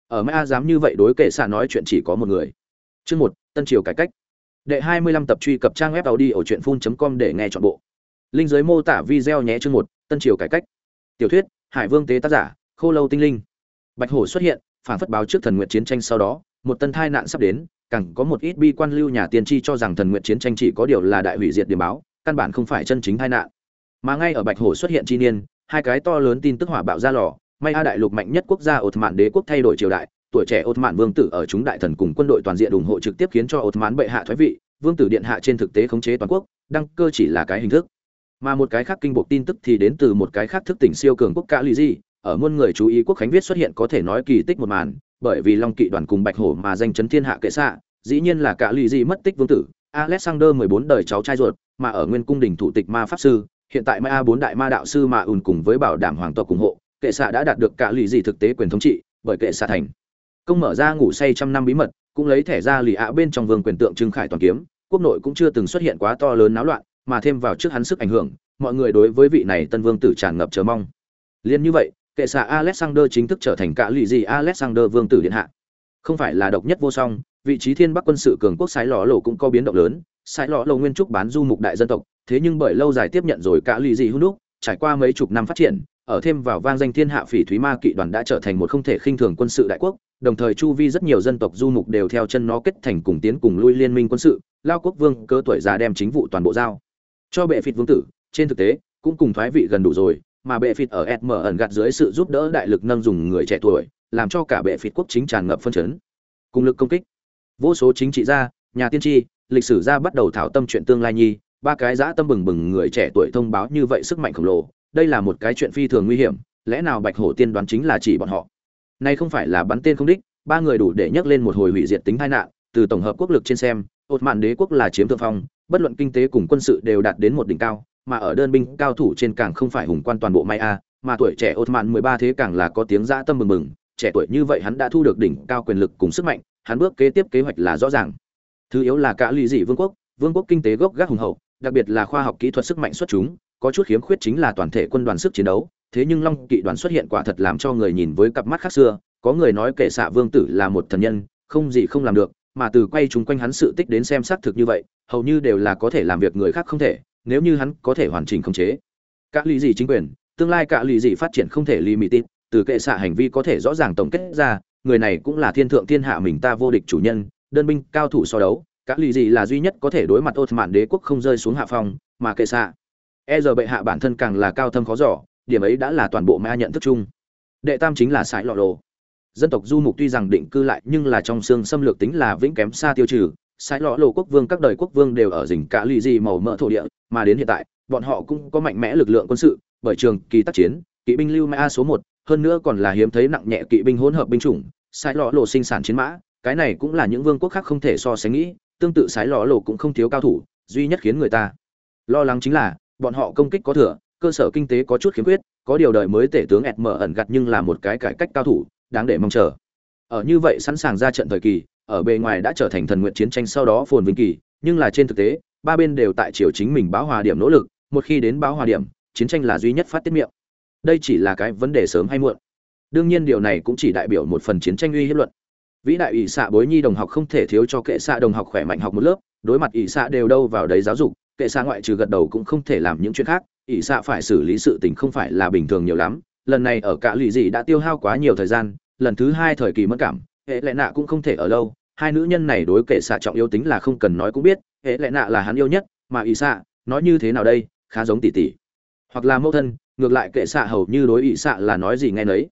S1: Ở mai a dám như vậy đối kệ xạ nói chuyện chỉ có một người. Chương một, tân triều cải cách. Đệ 25 tập truy cập trang web tàu đi ở truyện com để nghe chọn bộ. Linh giới mô tả video nhé chương một, tân triều cải cách. Tiểu thuyết, hải vương tế tác giả, khô lâu tinh linh. Bạch hổ xuất hiện phản phất báo trước thần nguyện chiến tranh sau đó, một tân thai nạn sắp đến, càng có một ít bi quan lưu nhà tiên tri cho rằng thần nguyện chiến tranh chỉ có điều là đại hủy diệt điểm báo, căn bản không phải chân chính thai nạn. Mà ngay ở bạch hổ xuất hiện chi niên, hai cái to lớn tin tức hỏa bạo ra lò, may a đại lục mạnh nhất quốc gia ột mạn đế quốc thay đổi triều đại, tuổi trẻ ột mạn vương tử ở chúng đại thần cùng quân đội toàn diện ủng hộ trực tiếp khiến cho ột mạn bệ hạ thoái vị, vương tử điện hạ trên thực tế khống chế toàn quốc, đăng cơ chỉ là cái hình thức. Mà một cái khác kinh buộc tin tức thì đến từ một cái khác thức tỉnh siêu cường quốc cả lì di ở muôn người chú ý quốc khánh viết xuất hiện có thể nói kỳ tích một màn bởi vì long kỵ đoàn cùng bạch hổ mà danh chấn thiên hạ kệ xạ dĩ nhiên là cả lì di mất tích vương tử alexander mười bốn đời cháu trai ruột mà ở nguyên cung đình thủ tịch ma pháp sư hiện tại ma bốn đại ma đạo sư mà ùn cùng với bảo đảm hoàng tộc ủng hộ kệ xạ đã đạt được cả lì di thực tế quyền thống trị bởi kệ xạ thành công mở ra ngủ say trăm năm bí mật cũng lấy thẻ ra lì ạ bên trong vương quyền tượng trưng khải toàn kiếm quốc nội cũng chưa từng xuất hiện quá to lớn náo loạn mà thêm vào trước hắn sức ảnh hưởng, mọi người đối với vị này tân vương tử tràn ngập chờ mong. Liên như vậy, kệ xạ Alexander chính thức trở thành cả lụy gì Alexander vương tử điện hạ. Không phải là độc nhất vô song, vị trí thiên bắc quân sự cường quốc sái lọ lộ cũng có biến động lớn, sái lọ lộ nguyên trúc bán du mục đại dân tộc, thế nhưng bởi lâu dài tiếp nhận rồi cả lụy gì hữu đúc, trải qua mấy chục năm phát triển ở thêm vào vang danh thiên hạ phỉ thúy ma kỵ đoàn đã trở thành một không thể khinh thường quân sự đại quốc đồng thời chu vi rất nhiều dân tộc du mục đều theo chân nó kết thành cùng tiến cùng lui liên minh quân sự lao quốc vương cơ tuổi già đem chính vụ toàn bộ giao cho bệ phịt vương tử. Trên thực tế cũng cùng thoái vị gần đủ rồi mà bệ phịt ở sm ẩn gạt dưới sự giúp đỡ đại lực nâng dùng người trẻ tuổi, làm cho cả bệ phịt quốc chính tràn ngập phân chấn. Cùng lực công kích. Vô số chính trị gia, nhà tiên tri, lịch sử gia bắt đầu thảo tâm chuyện tương lai nhi, ba cái dã tâm bừng bừng người trẻ tuổi thông báo như vậy sức mạnh khổng lồ, đây là một cái chuyện phi thường nguy hiểm, lẽ nào bạch hổ tiên đoán chính là chỉ bọn họ? Nay không phải là bắn tên không đích, ba người đủ để nhấc lên một hồi hủy diệt tính tai nạn, từ tổng hợp quốc lực trên xem ột mạn đế quốc là chiếm thượng phong, bất luận kinh tế cùng quân sự đều đạt đến một đỉnh cao mà ở đơn binh cao thủ trên càng không phải hùng quan toàn bộ may a mà tuổi trẻ ột mạn mười ba thế càng là có tiếng dã tâm mừng mừng. Trẻ tuổi như vậy hắn đã thu được đỉnh cao quyền lực cùng sức mạnh, hắn bước kế tiếp kế hoạch là rõ ràng. Thứ yếu là cả lụy dị vương quốc vương quốc kinh tế gốc gác hùng hậu, đặc biệt là khoa học kỹ thuật sức mạnh xuất chúng, có chút khiếm khuyết chính là toàn thể quân đoàn sức chiến đấu. Thế nhưng long kỵ đoàn xuất hiện quả thật làm cho người nhìn với cặp mắt khác xưa, có người nói kệ xạ vương tử là một thần nhân, không gì không làm được, mà từ quay chúng quanh hắn sự tích đến xem xác thực như vậy, hầu như đều là có thể làm việc người khác không thể nếu như hắn có thể hoàn chỉnh khống chế. Các lý gì chính quyền, tương lai cả lý gì phát triển không thể limited, từ kệ xạ hành vi có thể rõ ràng tổng kết ra, người này cũng là thiên thượng thiên hạ mình ta vô địch chủ nhân, đơn binh, cao thủ so đấu. Các lý gì là duy nhất có thể đối mặt ột mạn đế quốc không rơi xuống hạ phong, mà kệ xạ. E giờ bệ hạ bản thân càng là cao thâm khó giỏ điểm ấy đã là toàn bộ ma nhận thức chung. Đệ tam chính là sải lọ đồ dân tộc du mục tuy rằng định cư lại, nhưng là trong xương xâm lược tính là vĩnh kém xa tiêu trừ. Sải lọ lộ quốc vương các đời quốc vương đều ở rình cả lì gì màu mỡ thổ địa mà đến hiện tại, bọn họ cũng có mạnh mẽ lực lượng quân sự, bởi trường kỳ tác chiến, kỵ binh lưu mã số một, hơn nữa còn là hiếm thấy nặng nhẹ kỵ binh hỗn hợp binh chủng, sai lọ lộ sinh sản chiến mã, cái này cũng là những vương quốc khác không thể so sánh nghĩ, tương tự sái lọ lộ cũng không thiếu cao thủ, duy nhất khiến người ta lo lắng chính là, bọn họ công kích có thừa, cơ sở kinh tế có chút khiếm khuyết, có điều đời mới tể tướng ẹt mở ẩn gặt nhưng là một cái cải cách cao thủ, đáng để mong chờ. Ở như vậy sẵn sàng ra trận thời kỳ, ở bề ngoài đã trở thành thần nguyện chiến tranh sau đó phồn vinh kỳ, nhưng là trên thực tế ba bên đều tại chiều chính mình báo hòa điểm nỗ lực, một khi đến báo hòa điểm, chiến tranh là duy nhất phát tiết miệng. Đây chỉ là cái vấn đề sớm hay muộn. Đương nhiên điều này cũng chỉ đại biểu một phần chiến tranh uy hiếp luận. Vĩ đại ỷ xạ bối nhi đồng học không thể thiếu cho kệ xạ đồng học khỏe mạnh học một lớp, đối mặt ỷ xạ đều đâu vào đấy giáo dục, kệ xạ ngoại trừ gật đầu cũng không thể làm những chuyện khác, ỷ xạ phải xử lý sự tình không phải là bình thường nhiều lắm. Lần này ở cả lụy dị đã tiêu hao quá nhiều thời gian, lần thứ hai thời kỳ mất cảm, hệ lệ nạ cũng không thể ở lâu. Hai nữ nhân này đối kệ xạ trọng yêu tính là không cần nói cũng biết hệ lệ nạ là hắn yêu nhất, mà ỷ xạ, nói như thế nào đây, khá giống tỷ tỷ. Hoặc là mẫu thân, ngược lại kệ xạ hầu như đối ỷ xạ là nói gì nghe nấy.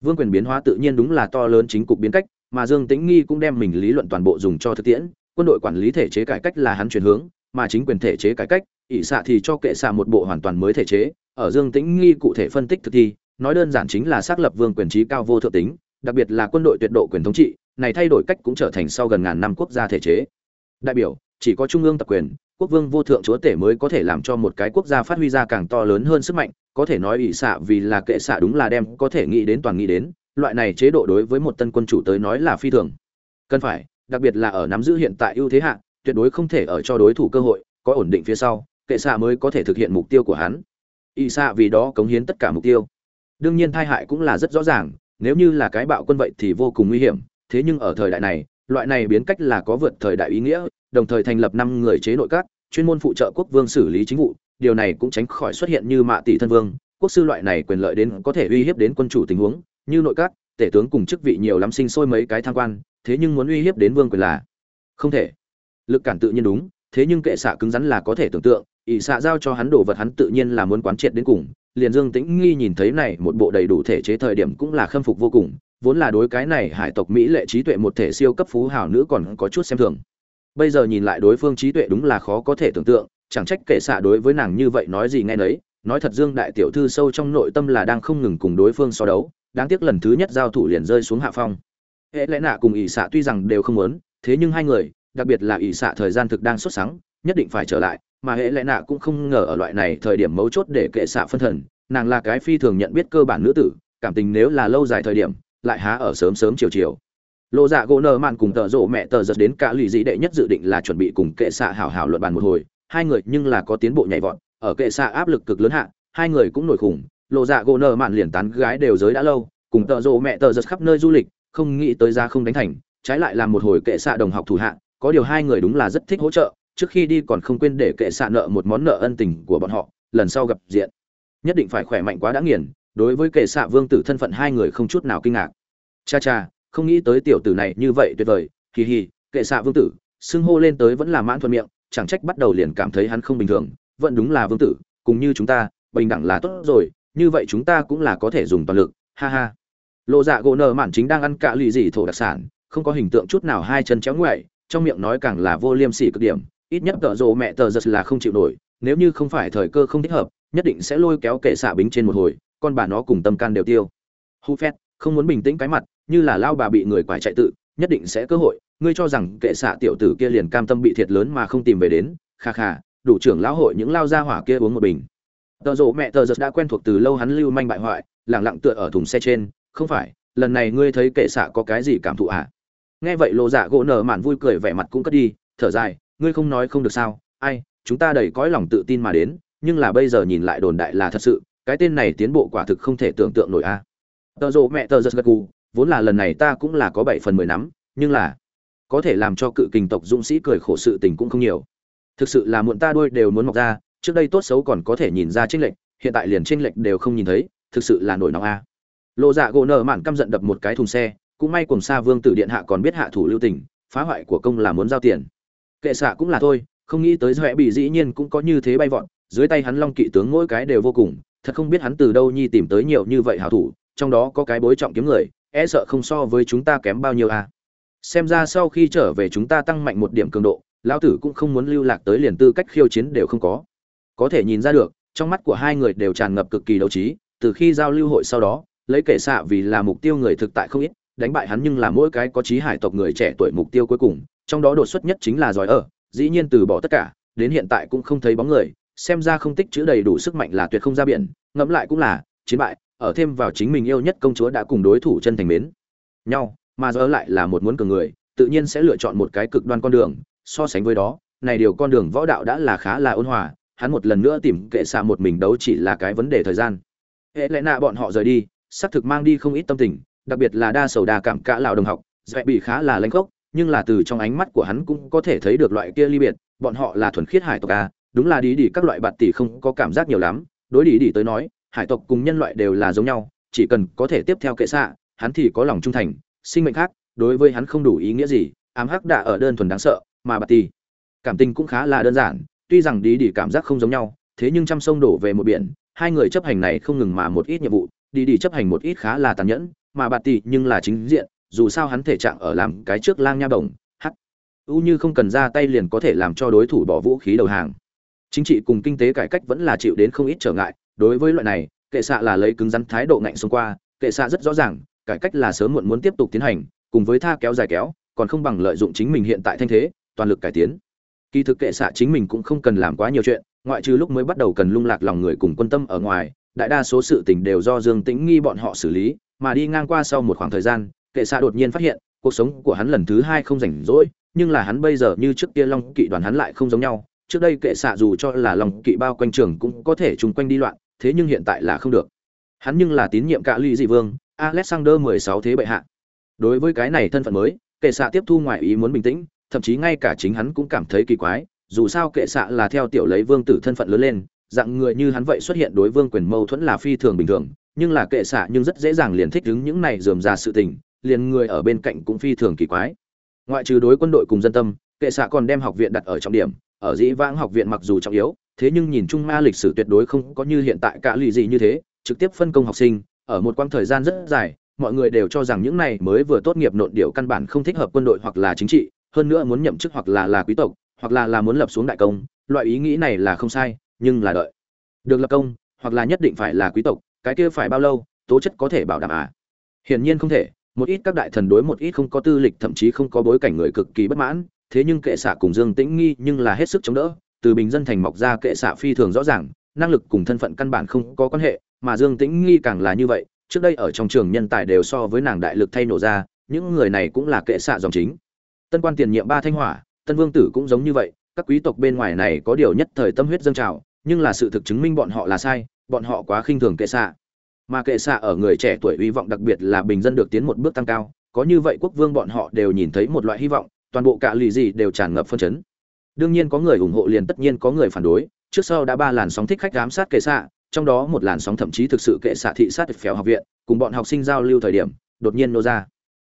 S1: Vương quyền biến hóa tự nhiên đúng là to lớn chính cục biến cách, mà dương tĩnh nghi cũng đem mình lý luận toàn bộ dùng cho thực tiễn, quân đội quản lý thể chế cải cách là hắn chuyển hướng, mà chính quyền thể chế cải cách, ỷ xạ thì cho kệ xạ một bộ hoàn toàn mới thể chế, ở dương tĩnh nghi cụ thể phân tích thực thi, nói đơn giản chính là xác lập vương quyền trí cao vô thượng tính, đặc biệt là quân đội tuyệt độ quyền thống trị, này thay đổi cách cũng trở thành sau gần ngàn năm quốc gia thể chế. Đại biểu chỉ có trung ương tập quyền, quốc vương vô thượng chúa tể mới có thể làm cho một cái quốc gia phát huy ra càng to lớn hơn sức mạnh, có thể nói ỷ xạ vì là kệ xạ đúng là đem có thể nghĩ đến toàn nghĩ đến, loại này chế độ đối với một tân quân chủ tới nói là phi thường. Cần phải, đặc biệt là ở nắm giữ hiện tại ưu thế hạ, tuyệt đối không thể ở cho đối thủ cơ hội, có ổn định phía sau, kệ xạ mới có thể thực hiện mục tiêu của hắn. Y xạ vì đó cống hiến tất cả mục tiêu. Đương nhiên tai hại cũng là rất rõ ràng, nếu như là cái bạo quân vậy thì vô cùng nguy hiểm, thế nhưng ở thời đại này, loại này biến cách là có vượt thời đại ý nghĩa đồng thời thành lập năm người chế nội các, chuyên môn phụ trợ quốc vương xử lý chính vụ. Điều này cũng tránh khỏi xuất hiện như mạ tỷ thân vương. Quốc sư loại này quyền lợi đến có thể uy hiếp đến quân chủ tình huống, như nội các, tể tướng cùng chức vị nhiều lắm sinh sôi mấy cái tham quan, thế nhưng muốn uy hiếp đến vương quyền là không thể. Lực cản tự nhiên đúng, thế nhưng kệ xạ cứng rắn là có thể tưởng tượng, ỷ xạ giao cho hắn đồ vật hắn tự nhiên là muốn quán triệt đến cùng. Liền dương tĩnh nghi nhìn thấy này, một bộ đầy đủ thể chế thời điểm cũng là khâm phục vô cùng, vốn là đối cái này hải tộc mỹ lệ trí tuệ một thể siêu cấp phú hào nữ còn có chút xem thường bây giờ nhìn lại đối phương trí tuệ đúng là khó có thể tưởng tượng, chẳng trách kệ xạ đối với nàng như vậy nói gì nghe nấy, nói thật dương đại tiểu thư sâu trong nội tâm là đang không ngừng cùng đối phương so đấu, đáng tiếc lần thứ nhất giao thủ liền rơi xuống hạ phong. Hệ lẽ nạ cùng ỷ xạ tuy rằng đều không muốn, thế nhưng hai người, đặc biệt là ỷ xạ thời gian thực đang xuất sáng nhất định phải trở lại, mà hệ lẽ nạ cũng không ngờ ở loại này thời điểm mấu chốt để kệ xạ phân thần, nàng là cái phi thường nhận biết cơ bản nữ tử, cảm tình nếu là lâu dài thời điểm, lại há ở sớm sớm chiều chiều lộ dạ gỗ nợ mạn cùng tợ rộ mẹ tờ giật đến cả lì dị đệ nhất dự định là chuẩn bị cùng kệ xạ hảo hảo luận bàn một hồi. Hai người nhưng là có tiến bộ nhảy vọt, ở kệ xạ áp lực cực lớn hạ, hai người cũng nổi khủng. Lộ dạ gỗ nợ mạn liền tán gái đều giới đã lâu, cùng tợ rộ mẹ tờ giật khắp nơi du lịch, không nghĩ tới ra không đánh thành. Trái lại làm một hồi kệ xạ đồng học thủ hạ, có điều hai người đúng là rất thích hỗ trợ, trước khi đi còn không quên để kệ xạ nợ một món nợ ân tình của bọn họ, lần sau gặp diện. Nhất định phải khỏe mạnh quá đã nghiền, đối với kệ xạ vương tử thân phận hai người không chút nào kinh ngạc. Cha cha không nghĩ tới tiểu tử này như vậy tuyệt vời kỳ hì, kệ xạ vương tử, xưng hô lên tới vẫn là mãn thuận miệng, chẳng trách bắt đầu liền cảm thấy hắn không bình thường, vẫn đúng là vương tử, cùng như chúng ta, bình đẳng là tốt rồi, như vậy chúng ta cũng là có thể dùng toàn lực, ha ha. Lộ dạ gỗ nợ mạn chính đang ăn cạ lì gì thổ đặc sản, không có hình tượng chút nào hai chân chéo ngoại, trong miệng nói càng là vô liêm sỉ cực điểm, ít nhất tợ rộ mẹ tờ giật là không chịu nổi, nếu như không phải thời cơ không thích hợp, nhất định sẽ lôi kéo kệ xạ bính trên một hồi, con bà nó cùng tâm can đều tiêu. Hu phét, không muốn bình tĩnh cái mặt như là lao bà bị người quải chạy tự, nhất định sẽ cơ hội. Ngươi cho rằng kệ xạ tiểu tử kia liền cam tâm bị thiệt lớn mà không tìm về đến. Kha kha, đủ trưởng lão hội những lao gia hỏa kia uống một bình. Tờ rộ mẹ tờ giật đã quen thuộc từ lâu hắn lưu manh bại hoại, lẳng lặng tựa ở thùng xe trên. Không phải, lần này ngươi thấy kệ xạ có cái gì cảm thụ à? Nghe vậy lộ dạ gỗ nở mạn vui cười vẻ mặt cũng cất đi, thở dài, ngươi không nói không được sao? Ai, chúng ta đầy cõi lòng tự tin mà đến, nhưng là bây giờ nhìn lại đồn đại là thật sự, cái tên này tiến bộ quả thực không thể tưởng tượng nổi a à. tờ rộ mẹ tờ giật gật gù vốn là lần này ta cũng là có bảy phần mười nắm, nhưng là có thể làm cho cự kình tộc dũng sĩ cười khổ sự tình cũng không nhiều. Thực sự là muộn ta đôi đều muốn mọc ra, trước đây tốt xấu còn có thể nhìn ra tranh lệch, hiện tại liền tranh lệch đều không nhìn thấy, thực sự là nổi nóng a. Lộ dạ gỗ nở mạn căm giận đập một cái thùng xe, cũng may cùng xa vương tử điện hạ còn biết hạ thủ lưu tình, phá hoại của công là muốn giao tiền. Kệ xạ cũng là thôi, không nghĩ tới doẹ bị dĩ nhiên cũng có như thế bay vọt, dưới tay hắn long kỵ tướng mỗi cái đều vô cùng, thật không biết hắn từ đâu nhi tìm tới nhiều như vậy hảo thủ, trong đó có cái bối trọng kiếm người e sợ không so với chúng ta kém bao nhiêu à. Xem ra sau khi trở về chúng ta tăng mạnh một điểm cường độ, lão tử cũng không muốn lưu lạc tới liền tư cách khiêu chiến đều không có. Có thể nhìn ra được, trong mắt của hai người đều tràn ngập cực kỳ đấu trí, từ khi giao lưu hội sau đó, lấy kể xạ vì là mục tiêu người thực tại không ít, đánh bại hắn nhưng là mỗi cái có trí hải tộc người trẻ tuổi mục tiêu cuối cùng, trong đó đột xuất nhất chính là giỏi ở, dĩ nhiên từ bỏ tất cả, đến hiện tại cũng không thấy bóng người, xem ra không tích chữ đầy đủ sức mạnh là tuyệt không ra biển, ngẫm lại cũng là, chiến bại ở thêm vào chính mình yêu nhất công chúa đã cùng đối thủ chân thành mến. Nhau, mà giờ lại là một muốn cường người, tự nhiên sẽ lựa chọn một cái cực đoan con đường, so sánh với đó, này điều con đường võ đạo đã là khá là ôn hòa, hắn một lần nữa tìm kệ xạ một mình đấu chỉ là cái vấn đề thời gian. Hệ lẽ nạ bọn họ rời đi, xác thực mang đi không ít tâm tình, đặc biệt là đa sầu đa cảm cả lão đồng học, dạy bị khá là lãnh khốc, nhưng là từ trong ánh mắt của hắn cũng có thể thấy được loại kia ly biệt, bọn họ là thuần khiết hải tộc a, đúng là đi đi các loại bạt tỷ không có cảm giác nhiều lắm, đối đi đi tới nói hải tộc cùng nhân loại đều là giống nhau, chỉ cần có thể tiếp theo kệ xạ, hắn thì có lòng trung thành, sinh mệnh khác, đối với hắn không đủ ý nghĩa gì, ám hắc đã ở đơn thuần đáng sợ, mà bạt tỷ cảm tình cũng khá là đơn giản, tuy rằng đi đi cảm giác không giống nhau, thế nhưng trăm sông đổ về một biển, hai người chấp hành này không ngừng mà một ít nhiệm vụ, đi đi chấp hành một ít khá là tàn nhẫn, mà bạt tỷ nhưng là chính diện, dù sao hắn thể trạng ở làm cái trước lang nha bổng, hắc. U như không cần ra tay liền có thể làm cho đối thủ bỏ vũ khí đầu hàng. Chính trị cùng kinh tế cải cách vẫn là chịu đến không ít trở ngại đối với loại này, kệ xạ là lấy cứng rắn thái độ ngạnh xông qua, kệ xạ rất rõ ràng, cải cách là sớm muộn muốn tiếp tục tiến hành, cùng với tha kéo dài kéo, còn không bằng lợi dụng chính mình hiện tại thanh thế, toàn lực cải tiến. Kỳ thực kệ xạ chính mình cũng không cần làm quá nhiều chuyện, ngoại trừ lúc mới bắt đầu cần lung lạc lòng người cùng quân tâm ở ngoài, đại đa số sự tình đều do dương tĩnh nghi bọn họ xử lý, mà đi ngang qua sau một khoảng thời gian, kệ xạ đột nhiên phát hiện, cuộc sống của hắn lần thứ hai không rảnh rỗi, nhưng là hắn bây giờ như trước kia long kỵ đoàn hắn lại không giống nhau. Trước đây kệ xạ dù cho là long kỵ bao quanh trường cũng có thể chung quanh đi loạn thế nhưng hiện tại là không được. Hắn nhưng là tín nhiệm cả ly dị vương, alexander mười sáu thế bệ hạ. Đối với cái này thân phận mới, kệ xạ tiếp thu ngoại ý muốn bình tĩnh, thậm chí ngay cả chính hắn cũng cảm thấy kỳ quái, dù sao kệ xạ là theo tiểu lấy vương tử thân phận lớn lên, dạng người như hắn vậy xuất hiện đối vương quyền mâu thuẫn là phi thường bình thường, nhưng là kệ xạ nhưng rất dễ dàng liền thích ứng những này dườm ra sự tình, liền người ở bên cạnh cũng phi thường kỳ quái. Ngoại trừ đối quân đội cùng dân tâm, kệ xạ còn đem học viện đặt ở trọng điểm, ở dĩ vãng học viện mặc dù trọng yếu thế nhưng nhìn chung ma lịch sử tuyệt đối không có như hiện tại cả lì gì như thế, trực tiếp phân công học sinh, ở một quãng thời gian rất dài, mọi người đều cho rằng những này mới vừa tốt nghiệp nộn điệu căn bản không thích hợp quân đội hoặc là chính trị, hơn nữa muốn nhậm chức hoặc là là quý tộc, hoặc là là muốn lập xuống đại công, loại ý nghĩ này là không sai, nhưng là đợi. Được lập công, hoặc là nhất định phải là quý tộc, cái kia phải bao lâu, tố chất có thể bảo đảm à? Hiển nhiên không thể, một ít các đại thần đối một ít không có tư lịch thậm chí không có bối cảnh người cực kỳ bất mãn, thế nhưng kệ xạ cùng dương tĩnh nghi nhưng là hết sức chống đỡ từ bình dân thành mọc ra kệ xạ phi thường rõ ràng, năng lực cùng thân phận căn bản không có quan hệ, mà dương tĩnh nghi càng là như vậy, trước đây ở trong trường nhân tài đều so với nàng đại lực thay nổ ra, những người này cũng là kệ xạ dòng chính. Tân quan tiền nhiệm ba thanh hỏa, tân vương tử cũng giống như vậy, các quý tộc bên ngoài này có điều nhất thời tâm huyết dâng trào, nhưng là sự thực chứng minh bọn họ là sai, bọn họ quá khinh thường kệ xạ. Mà kệ xạ ở người trẻ tuổi hy vọng đặc biệt là bình dân được tiến một bước tăng cao, có như vậy quốc vương bọn họ đều nhìn thấy một loại hy vọng, toàn bộ cả lì gì đều tràn ngập phân chấn đương nhiên có người ủng hộ liền tất nhiên có người phản đối. Trước sau đã ba làn sóng thích khách giám sát kệ xạ, trong đó một làn sóng thậm chí thực sự kệ xạ thị sát phèo học viện, cùng bọn học sinh giao lưu thời điểm, đột nhiên nô ra.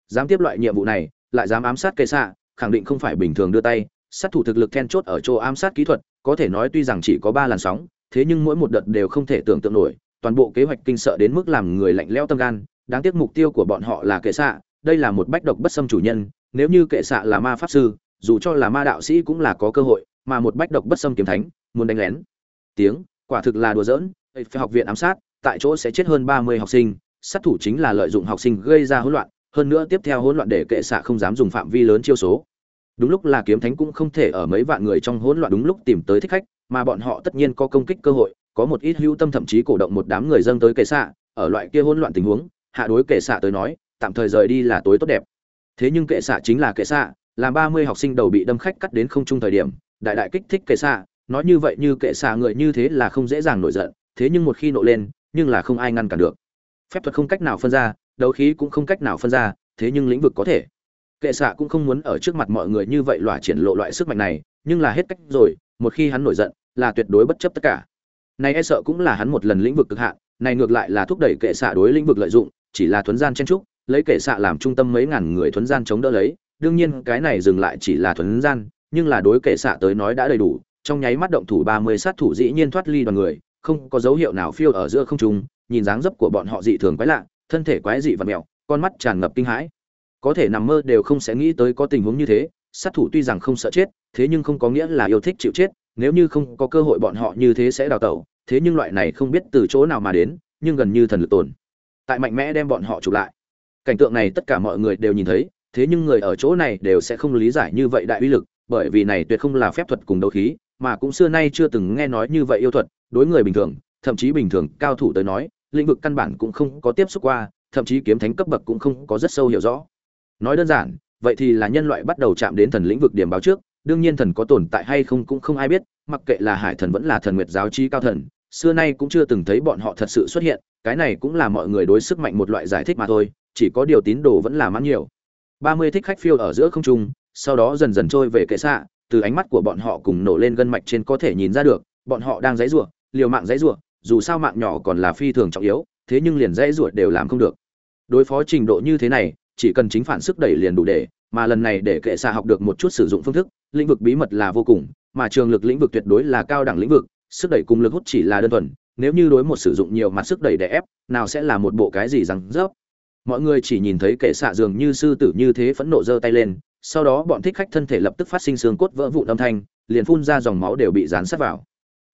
S1: Dám tiếp loại nhiệm vụ này, lại dám ám sát kệ xạ, khẳng định không phải bình thường đưa tay. Sát thủ thực lực then chốt ở chỗ ám sát kỹ thuật, có thể nói tuy rằng chỉ có ba làn sóng, thế nhưng mỗi một đợt đều không thể tưởng tượng nổi. Toàn bộ kế hoạch kinh sợ đến mức làm người lạnh lẽo tâm gan. Đáng tiếc mục tiêu của bọn họ là kệ xạ, đây là một bách độc bất xâm chủ nhân, nếu như kệ xạ là ma pháp sư dù cho là ma đạo sĩ cũng là có cơ hội, mà một bách độc bất xâm kiếm thánh, muốn đánh lén. Tiếng, quả thực là đùa giỡn phải học viện ám sát, tại chỗ sẽ chết hơn ba mươi học sinh, sát thủ chính là lợi dụng học sinh gây ra hỗn loạn, hơn nữa tiếp theo hỗn loạn để kệ xạ không dám dùng phạm vi lớn chiêu số. Đúng lúc là kiếm thánh cũng không thể ở mấy vạn người trong hỗn loạn đúng lúc tìm tới thích khách, mà bọn họ tất nhiên có công kích cơ hội, có một ít hữu tâm thậm chí cổ động một đám người dâng tới kệ xạ, ở loại kia hỗn loạn tình huống, hạ đối kệ xạ tới nói, tạm thời rời đi là tối tốt đẹp. Thế nhưng kệ xạ chính là kệ xạ làm ba mươi học sinh đầu bị đâm khách cắt đến không trung thời điểm, đại đại kích thích kệ xạ, nói như vậy như kệ xạ người như thế là không dễ dàng nổi giận, thế nhưng một khi nộ lên, nhưng là không ai ngăn cản được. Phép thuật không cách nào phân ra, đấu khí cũng không cách nào phân ra, thế nhưng lĩnh vực có thể. Kệ xạ cũng không muốn ở trước mặt mọi người như vậy lỏa triển lộ loại sức mạnh này, nhưng là hết cách rồi, một khi hắn nổi giận, là tuyệt đối bất chấp tất cả. Này e sợ cũng là hắn một lần lĩnh vực cực hạn, này ngược lại là thúc đẩy kệ xạ đối lĩnh vực lợi dụng, chỉ là thuấn gian chen trúc, lấy kệ xạ làm trung tâm mấy ngàn người thuấn gian chống đỡ lấy đương nhiên, cái này dừng lại chỉ là thuấn gian, nhưng là đối kệ xạ tới nói đã đầy đủ. Trong nháy mắt động thủ ba mươi sát thủ dĩ nhiên thoát ly đoàn người, không có dấu hiệu nào phiêu ở giữa không trung, nhìn dáng dấp của bọn họ dị thường quái lạ, thân thể quái dị và mèo, con mắt tràn ngập kinh hãi. Có thể nằm mơ đều không sẽ nghĩ tới có tình huống như thế, sát thủ tuy rằng không sợ chết, thế nhưng không có nghĩa là yêu thích chịu chết, nếu như không có cơ hội bọn họ như thế sẽ đào tẩu, thế nhưng loại này không biết từ chỗ nào mà đến, nhưng gần như thần lực tồn. Tại mạnh mẽ đem bọn họ chụp lại. Cảnh tượng này tất cả mọi người đều nhìn thấy thế nhưng người ở chỗ này đều sẽ không lý giải như vậy đại uy lực, bởi vì này tuyệt không là phép thuật cùng đấu khí, mà cũng xưa nay chưa từng nghe nói như vậy yêu thuật, đối người bình thường, thậm chí bình thường cao thủ tới nói, lĩnh vực căn bản cũng không có tiếp xúc qua, thậm chí kiếm thánh cấp bậc cũng không có rất sâu hiểu rõ. Nói đơn giản, vậy thì là nhân loại bắt đầu chạm đến thần lĩnh vực điểm báo trước, đương nhiên thần có tồn tại hay không cũng không ai biết, mặc kệ là hải thần vẫn là thần nguyệt giáo chi cao thần, xưa nay cũng chưa từng thấy bọn họ thật sự xuất hiện, cái này cũng là mọi người đối sức mạnh một loại giải thích mà thôi, chỉ có điều tín đồ vẫn là mãn nhiều ba mươi thích khách phiêu ở giữa không trung, sau đó dần dần trôi về kệ xạ, từ ánh mắt của bọn họ cùng nổ lên gân mạch trên có thể nhìn ra được, bọn họ đang dãy rủa, liều mạng dãy rủa, dù sao mạng nhỏ còn là phi thường trọng yếu, thế nhưng liền dãy rủa đều làm không được. Đối phó trình độ như thế này, chỉ cần chính phản sức đẩy liền đủ để, mà lần này để kệ xạ học được một chút sử dụng phương thức, lĩnh vực bí mật là vô cùng, mà trường lực lĩnh vực tuyệt đối là cao đẳng lĩnh vực, sức đẩy cùng lực hút chỉ là đơn thuần, nếu như đối một sử dụng nhiều mặt sức đẩy để ép, nào sẽ là một bộ cái gì rằng rớp mọi người chỉ nhìn thấy kệ xạ dường như sư tử như thế phẫn nộ giơ tay lên, sau đó bọn thích khách thân thể lập tức phát sinh xương cốt vỡ vụn âm thanh, liền phun ra dòng máu đều bị dán sát vào.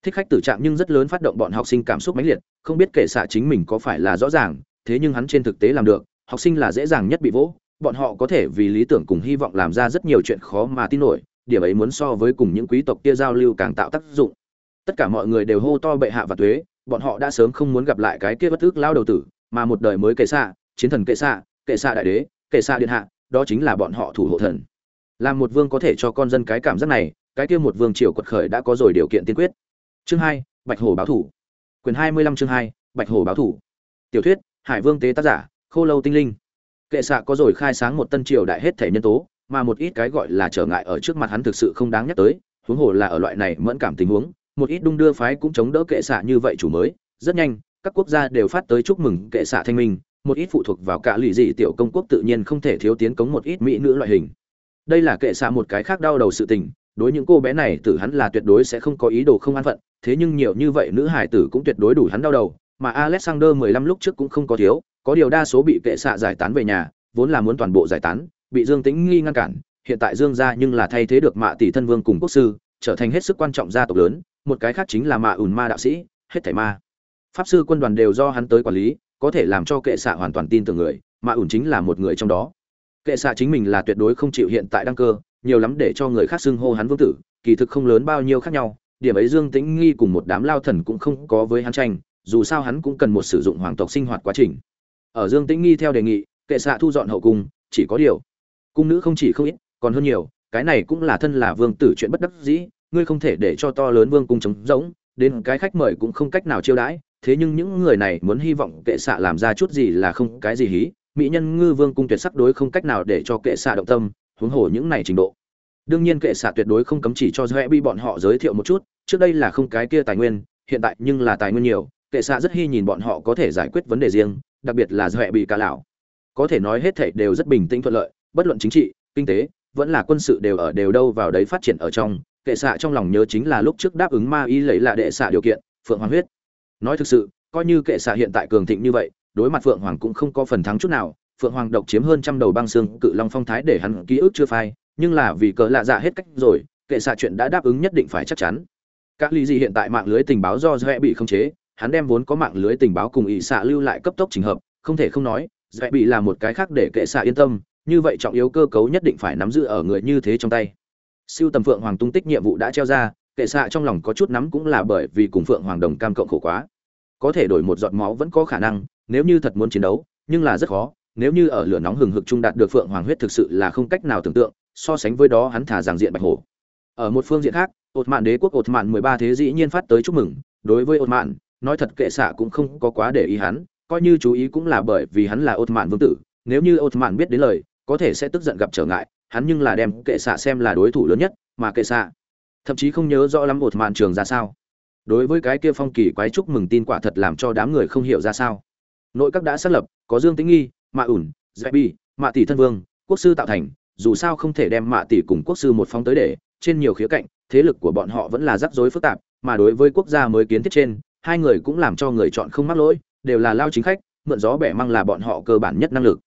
S1: Thích khách tử trạng nhưng rất lớn phát động bọn học sinh cảm xúc mãnh liệt, không biết kệ xạ chính mình có phải là rõ ràng, thế nhưng hắn trên thực tế làm được, học sinh là dễ dàng nhất bị vỗ, bọn họ có thể vì lý tưởng cùng hy vọng làm ra rất nhiều chuyện khó mà tin nổi, điểm ấy muốn so với cùng những quý tộc kia giao lưu càng tạo tác dụng. Tất cả mọi người đều hô to bệ hạ và thuế bọn họ đã sớm không muốn gặp lại cái kia bất ước lao đầu tử, mà một đời mới kệ xạ chiến thần kệ xạ kệ xạ đại đế, kệ xạ điện hạ, đó chính là bọn họ thủ hộ thần. Làm một vương có thể cho con dân cái cảm giác này, cái kia một vương triều quật khởi đã có rồi điều kiện tiên quyết. Chương hai, bạch hổ báo thủ. Quyền hai mươi lăm chương hai, bạch hổ báo thủ. Tiểu thuyết, hải vương tế tác giả, khô lâu tinh linh. Kệ xạ có rồi khai sáng một tân triều đại hết thể nhân tố, mà một ít cái gọi là trở ngại ở trước mặt hắn thực sự không đáng nhắc tới, huống hồ là ở loại này mẫn cảm tình huống, một ít đung đưa phái cũng chống đỡ kệ xạ như vậy chủ mới. Rất nhanh, các quốc gia đều phát tới chúc mừng kệ xạ thanh minh một ít phụ thuộc vào cả lụy dị tiểu công quốc tự nhiên không thể thiếu tiến cống một ít mỹ nữ loại hình. Đây là kệ xạ một cái khác đau đầu sự tình, đối những cô bé này tử hắn là tuyệt đối sẽ không có ý đồ không an phận, thế nhưng nhiều như vậy nữ hải tử cũng tuyệt đối đủ hắn đau đầu, mà alexander mười lăm lúc trước cũng không có thiếu, có điều đa số bị kệ xạ giải tán về nhà, vốn là muốn toàn bộ giải tán, bị dương tĩnh nghi ngăn cản, hiện tại dương gia nhưng là thay thế được mạ tỷ thân vương cùng quốc sư, trở thành hết sức quan trọng gia tộc lớn, một cái khác chính là mạ ùn ma đạo sĩ, hết thảy ma. Pháp sư quân đoàn đều do hắn tới quản lý có thể làm cho kệ xạ hoàn toàn tin tưởng người, mà ủn chính là một người trong đó. Kệ xạ chính mình là tuyệt đối không chịu hiện tại đăng cơ, nhiều lắm để cho người khác xưng hô hắn vương tử, kỳ thực không lớn bao nhiêu khác nhau, điểm ấy dương tĩnh nghi cùng một đám lao thần cũng không có với hắn tranh, dù sao hắn cũng cần một sử dụng hoàng tộc sinh hoạt quá trình. Ở dương tĩnh nghi theo đề nghị, kệ xạ thu dọn hậu cung, chỉ có điều, cung nữ không chỉ không ít, còn hơn nhiều, cái này cũng là thân là vương tử chuyện bất đắc dĩ, ngươi không thể để cho to lớn vương cung trống rỗng, đến cái khách mời cũng không cách nào chiêu đãi thế nhưng những người này muốn hy vọng kệ xạ làm ra chút gì là không cái gì hí. Mỹ nhân ngư vương cung tuyệt sắc đối không cách nào để cho kệ xạ động tâm, huống hồ những này trình độ. Đương nhiên kệ xạ tuyệt đối không cấm chỉ cho dễ bị bọn họ giới thiệu một chút, trước đây là không cái kia tài nguyên, hiện tại nhưng là tài nguyên nhiều, kệ xạ rất hy nhìn bọn họ có thể giải quyết vấn đề riêng, đặc biệt là dễ bị cả lão. Có thể nói hết thảy đều rất bình tĩnh thuận lợi, bất luận chính trị, kinh tế, vẫn là quân sự đều ở đều đâu vào đấy phát triển ở trong, kệ xạ trong lòng nhớ chính là lúc trước đáp ứng ma y lấy là đệ xạ điều kiện, phượng hoàng huyết nói thực sự, coi như kệ xạ hiện tại cường thịnh như vậy, đối mặt phượng hoàng cũng không có phần thắng chút nào. Phượng hoàng độc chiếm hơn trăm đầu băng xương cự long phong thái để hắn ký ức chưa phai, nhưng là vì cỡ lạ dạ hết cách rồi, kệ xạ chuyện đã đáp ứng nhất định phải chắc chắn. Các lý gì hiện tại mạng lưới tình báo do dễ bị không chế, hắn đem vốn có mạng lưới tình báo cùng ỵ xạ lưu lại cấp tốc trình hợp, không thể không nói dễ bị là một cái khác để kệ xạ yên tâm, như vậy trọng yếu cơ cấu nhất định phải nắm giữ ở người như thế trong tay. Siêu tầm phượng hoàng tung tích nhiệm vụ đã treo ra, kệ xạ trong lòng có chút nắm cũng là bởi vì cùng phượng hoàng đồng cam cộng khổ quá có thể đổi một giọt máu vẫn có khả năng, nếu như thật muốn chiến đấu, nhưng là rất khó, nếu như ở lửa nóng hừng hực trung đạt được phượng hoàng huyết thực sự là không cách nào tưởng tượng, so sánh với đó hắn thả rằng diện bạch hổ. Ở một phương diện khác ột mạn đế quốc ột mạn mười ba thế dĩ nhiên phát tới chúc mừng, đối với ột mạn nói thật kệ xạ cũng không có quá để ý hắn, coi như chú ý cũng là bởi vì hắn là ột mạn vương tử, nếu như ột mạn biết đến lời, có thể sẽ tức giận gặp trở ngại, hắn nhưng là đem kệ xạ xem là đối thủ lớn nhất, mà kệ xạ, thậm chí không nhớ rõ lắm ột mạn trường ra sao đối với cái kia phong kỳ quái chúc mừng tin quả thật làm cho đám người không hiểu ra sao. Nội các đã xác lập, có dương Tĩnh nghi, mạ ủn dạy bi, mạ tỷ thân vương, quốc sư tạo thành, dù sao không thể đem mạ tỷ cùng quốc sư một phong tới để, trên nhiều khía cạnh, thế lực của bọn họ vẫn là rắc rối phức tạp, mà đối với quốc gia mới kiến thiết trên, hai người cũng làm cho người chọn không mắc lỗi, đều là lao chính khách, mượn gió bẻ măng là bọn họ cơ bản nhất năng lực.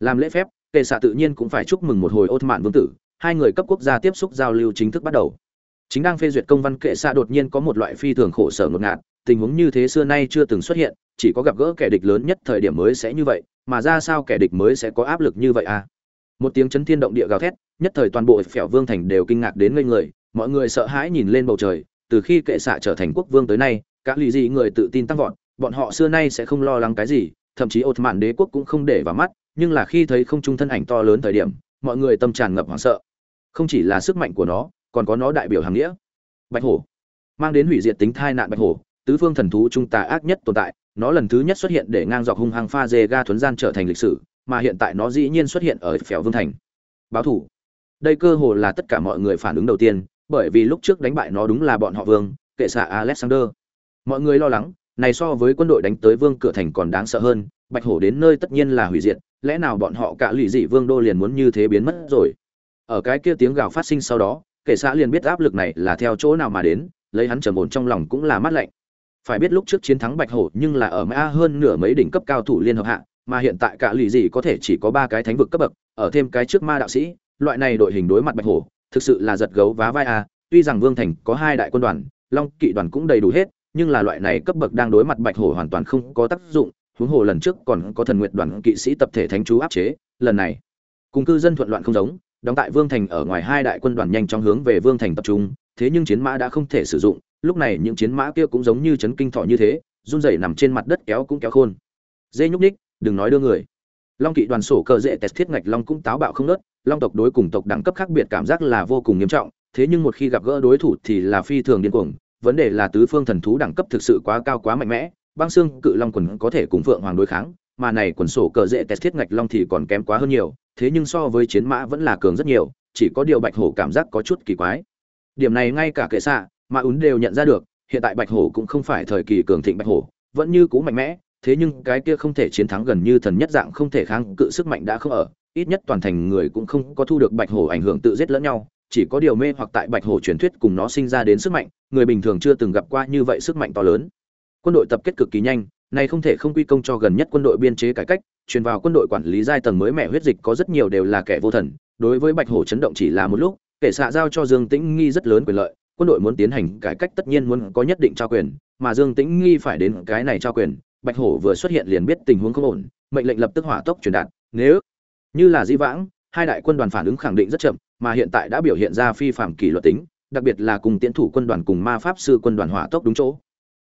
S1: Làm lễ phép, kệ xạ tự nhiên cũng phải chúc mừng một hồi ốt mạn vương tử, hai người cấp quốc gia tiếp xúc giao lưu chính thức bắt đầu chính đang phê duyệt công văn kệ xạ đột nhiên có một loại phi thường khổ sở ngột ngạt, tình huống như thế xưa nay chưa từng xuất hiện, chỉ có gặp gỡ kẻ địch lớn nhất thời điểm mới sẽ như vậy, mà ra sao kẻ địch mới sẽ có áp lực như vậy à? Một tiếng chấn thiên động địa gào thét, nhất thời toàn bộ phèo vương thành đều kinh ngạc đến ngây người, mọi người sợ hãi nhìn lên bầu trời, từ khi kệ xạ trở thành quốc vương tới nay các lì gì người tự tin tăng vọt, bọn họ xưa nay sẽ không lo lắng cái gì, thậm chí ột mạn đế quốc cũng không để vào mắt, nhưng là khi thấy không trung thân ảnh to lớn thời điểm, mọi người tâm tràn ngập hoảng sợ. Không chỉ là sức mạnh của nó còn có nó đại biểu hàng nghĩa. Bạch hổ. Mang đến hủy diệt tính thai nạn bạch hổ, tứ phương thần thú trung tà ác nhất tồn tại, nó lần thứ nhất xuất hiện để ngang dọc hung hăng pha dê ga thuấn gian trở thành lịch sử, mà hiện tại nó dĩ nhiên xuất hiện ở phèo vương thành. Báo thủ. Đây cơ hồ là tất cả mọi người phản ứng đầu tiên, bởi vì lúc trước đánh bại nó đúng là bọn họ vương, kệ xạ alexander. Mọi người lo lắng, này so với quân đội đánh tới vương cửa thành còn đáng sợ hơn, bạch hổ đến nơi tất nhiên là hủy diệt, lẽ nào bọn họ cả lụy dị vương đô liền muốn như thế biến mất rồi? Ở cái kia tiếng gào phát sinh sau đó kệ xã liền biết áp lực này là theo chỗ nào mà đến, lấy hắn trầm ổn trong lòng cũng là mát lạnh. Phải biết lúc trước chiến thắng bạch hổ nhưng là ở mã hơn nửa mấy đỉnh cấp cao thủ liên hợp hạ, mà hiện tại cả lụy gì có thể chỉ có ba cái thánh vực cấp bậc, ở thêm cái trước ma đạo sĩ, loại này đội hình đối mặt bạch hổ, thực sự là giật gấu vá vai a. Tuy rằng vương thành có hai đại quân đoàn, long kỵ đoàn cũng đầy đủ hết, nhưng là loại này cấp bậc đang đối mặt bạch hổ hoàn toàn không có tác dụng. Huống hồ lần trước còn có thần nguyện đoàn kỵ sĩ tập thể thánh chú áp chế, lần này, cùng cư dân thuận loạn không giống đóng tại vương thành ở ngoài hai đại quân đoàn nhanh chóng hướng về vương thành tập trung, thế nhưng chiến mã đã không thể sử dụng, lúc này những chiến mã kia cũng giống như chấn kinh thọ như thế, run rẩy nằm trên mặt đất kéo cũng kéo khôn. Dê nhúc ních đừng nói đưa người. Long kỵ đoàn sổ cờ dễ test thiết ngạch long cũng táo bạo không nớt, long tộc đối cùng tộc đẳng cấp khác biệt cảm giác là vô cùng nghiêm trọng, thế nhưng một khi gặp gỡ đối thủ thì là phi thường điên cuồng, vấn đề là tứ phương thần thú đẳng cấp thực sự quá cao quá mạnh mẽ, băng xương cự long quần có thể cùng phượng hoàng đối kháng, mà này quần sổ cờ dễ test thiết ngạch long thì còn kém quá hơn nhiều thế nhưng so với chiến mã vẫn là cường rất nhiều, chỉ có điều bạch hổ cảm giác có chút kỳ quái. Điểm này ngay cả kệ xạ mà ún đều nhận ra được, hiện tại bạch hổ cũng không phải thời kỳ cường thịnh bạch hổ, vẫn như cũ mạnh mẽ, thế nhưng cái kia không thể chiến thắng gần như thần nhất dạng không thể kháng cự sức mạnh đã không ở, ít nhất toàn thành người cũng không có thu được bạch hổ ảnh hưởng tự giết lẫn nhau, chỉ có điều mê hoặc tại bạch hổ truyền thuyết cùng nó sinh ra đến sức mạnh, người bình thường chưa từng gặp qua như vậy sức mạnh to lớn. Quân đội tập kết cực kỳ nhanh này không thể không quy công cho gần nhất quân đội biên chế cải cách, truyền vào quân đội quản lý giai tầng mới mẹ huyết dịch có rất nhiều đều là kẻ vô thần. Đối với bạch hổ chấn động chỉ là một lúc kể xạ giao cho dương tĩnh nghi rất lớn quyền lợi, quân đội muốn tiến hành cải cách tất nhiên muốn có nhất định trao quyền, mà dương tĩnh nghi phải đến cái này trao quyền. Bạch hổ vừa xuất hiện liền biết tình huống không ổn, mệnh lệnh lập tức hỏa tốc truyền đạt. Nếu như là di vãng, hai đại quân đoàn phản ứng khẳng định rất chậm, mà hiện tại đã biểu hiện ra phi phạm kỷ luật tính, đặc biệt là cùng tiến thủ quân đoàn cùng ma pháp sư quân đoàn hỏa tốc đúng chỗ.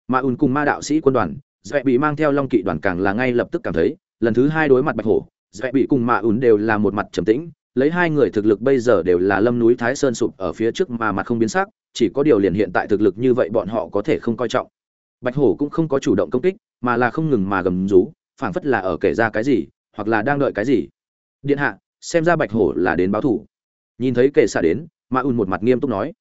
S1: Ma ùn cùng ma đạo sĩ quân đoàn dễ bị mang theo long kỵ đoàn càng là ngay lập tức cảm thấy, lần thứ hai đối mặt bạch hổ dễ bị cùng mạ ùn đều là một mặt trầm tĩnh, lấy hai người thực lực bây giờ đều là lâm núi thái sơn sụp ở phía trước mà mặt không biến sắc, chỉ có điều liền hiện tại thực lực như vậy bọn họ có thể không coi trọng. Bạch hổ cũng không có chủ động công kích, mà là không ngừng mà gầm rú, phảng phất là ở kể ra cái gì, hoặc là đang đợi cái gì. Điện hạ, xem ra bạch hổ là đến báo thủ nhìn thấy kệ xạ đến Mã ùn một mặt nghiêm túc nói.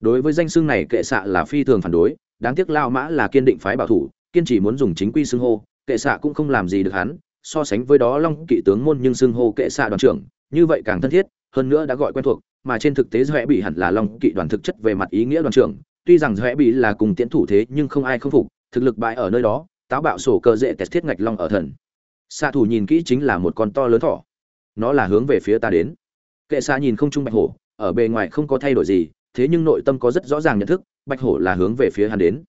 S1: Đối với danh xưng này kệ xạ là phi thường phản đối, đáng tiếc lao mã là kiên định phái bảo thủ kiên trì muốn dùng chính quy xưng hô, kệ xạ cũng không làm gì được hắn, so sánh với đó long kỵ tướng môn nhưng xưng hô kệ xạ đoàn trưởng, như vậy càng thân thiết, hơn nữa đã gọi quen thuộc, mà trên thực tế doẹ bị hẳn là long kỵ đoàn thực chất về mặt ý nghĩa đoàn trưởng, tuy rằng doẹ bị là cùng tiến thủ thế nhưng không ai không phục, thực lực bại ở nơi đó, táo bạo sổ cơ dễ test thiết ngạch long ở thần. Xạ thủ nhìn kỹ chính là một con to lớn thỏ. Nó là hướng về phía ta đến. Kệ xạ nhìn không trung bạch hổ, ở bề ngoài không có thay đổi gì, thế nhưng nội tâm có rất rõ ràng nhận thức, bạch hổ là hướng về phía hắn đến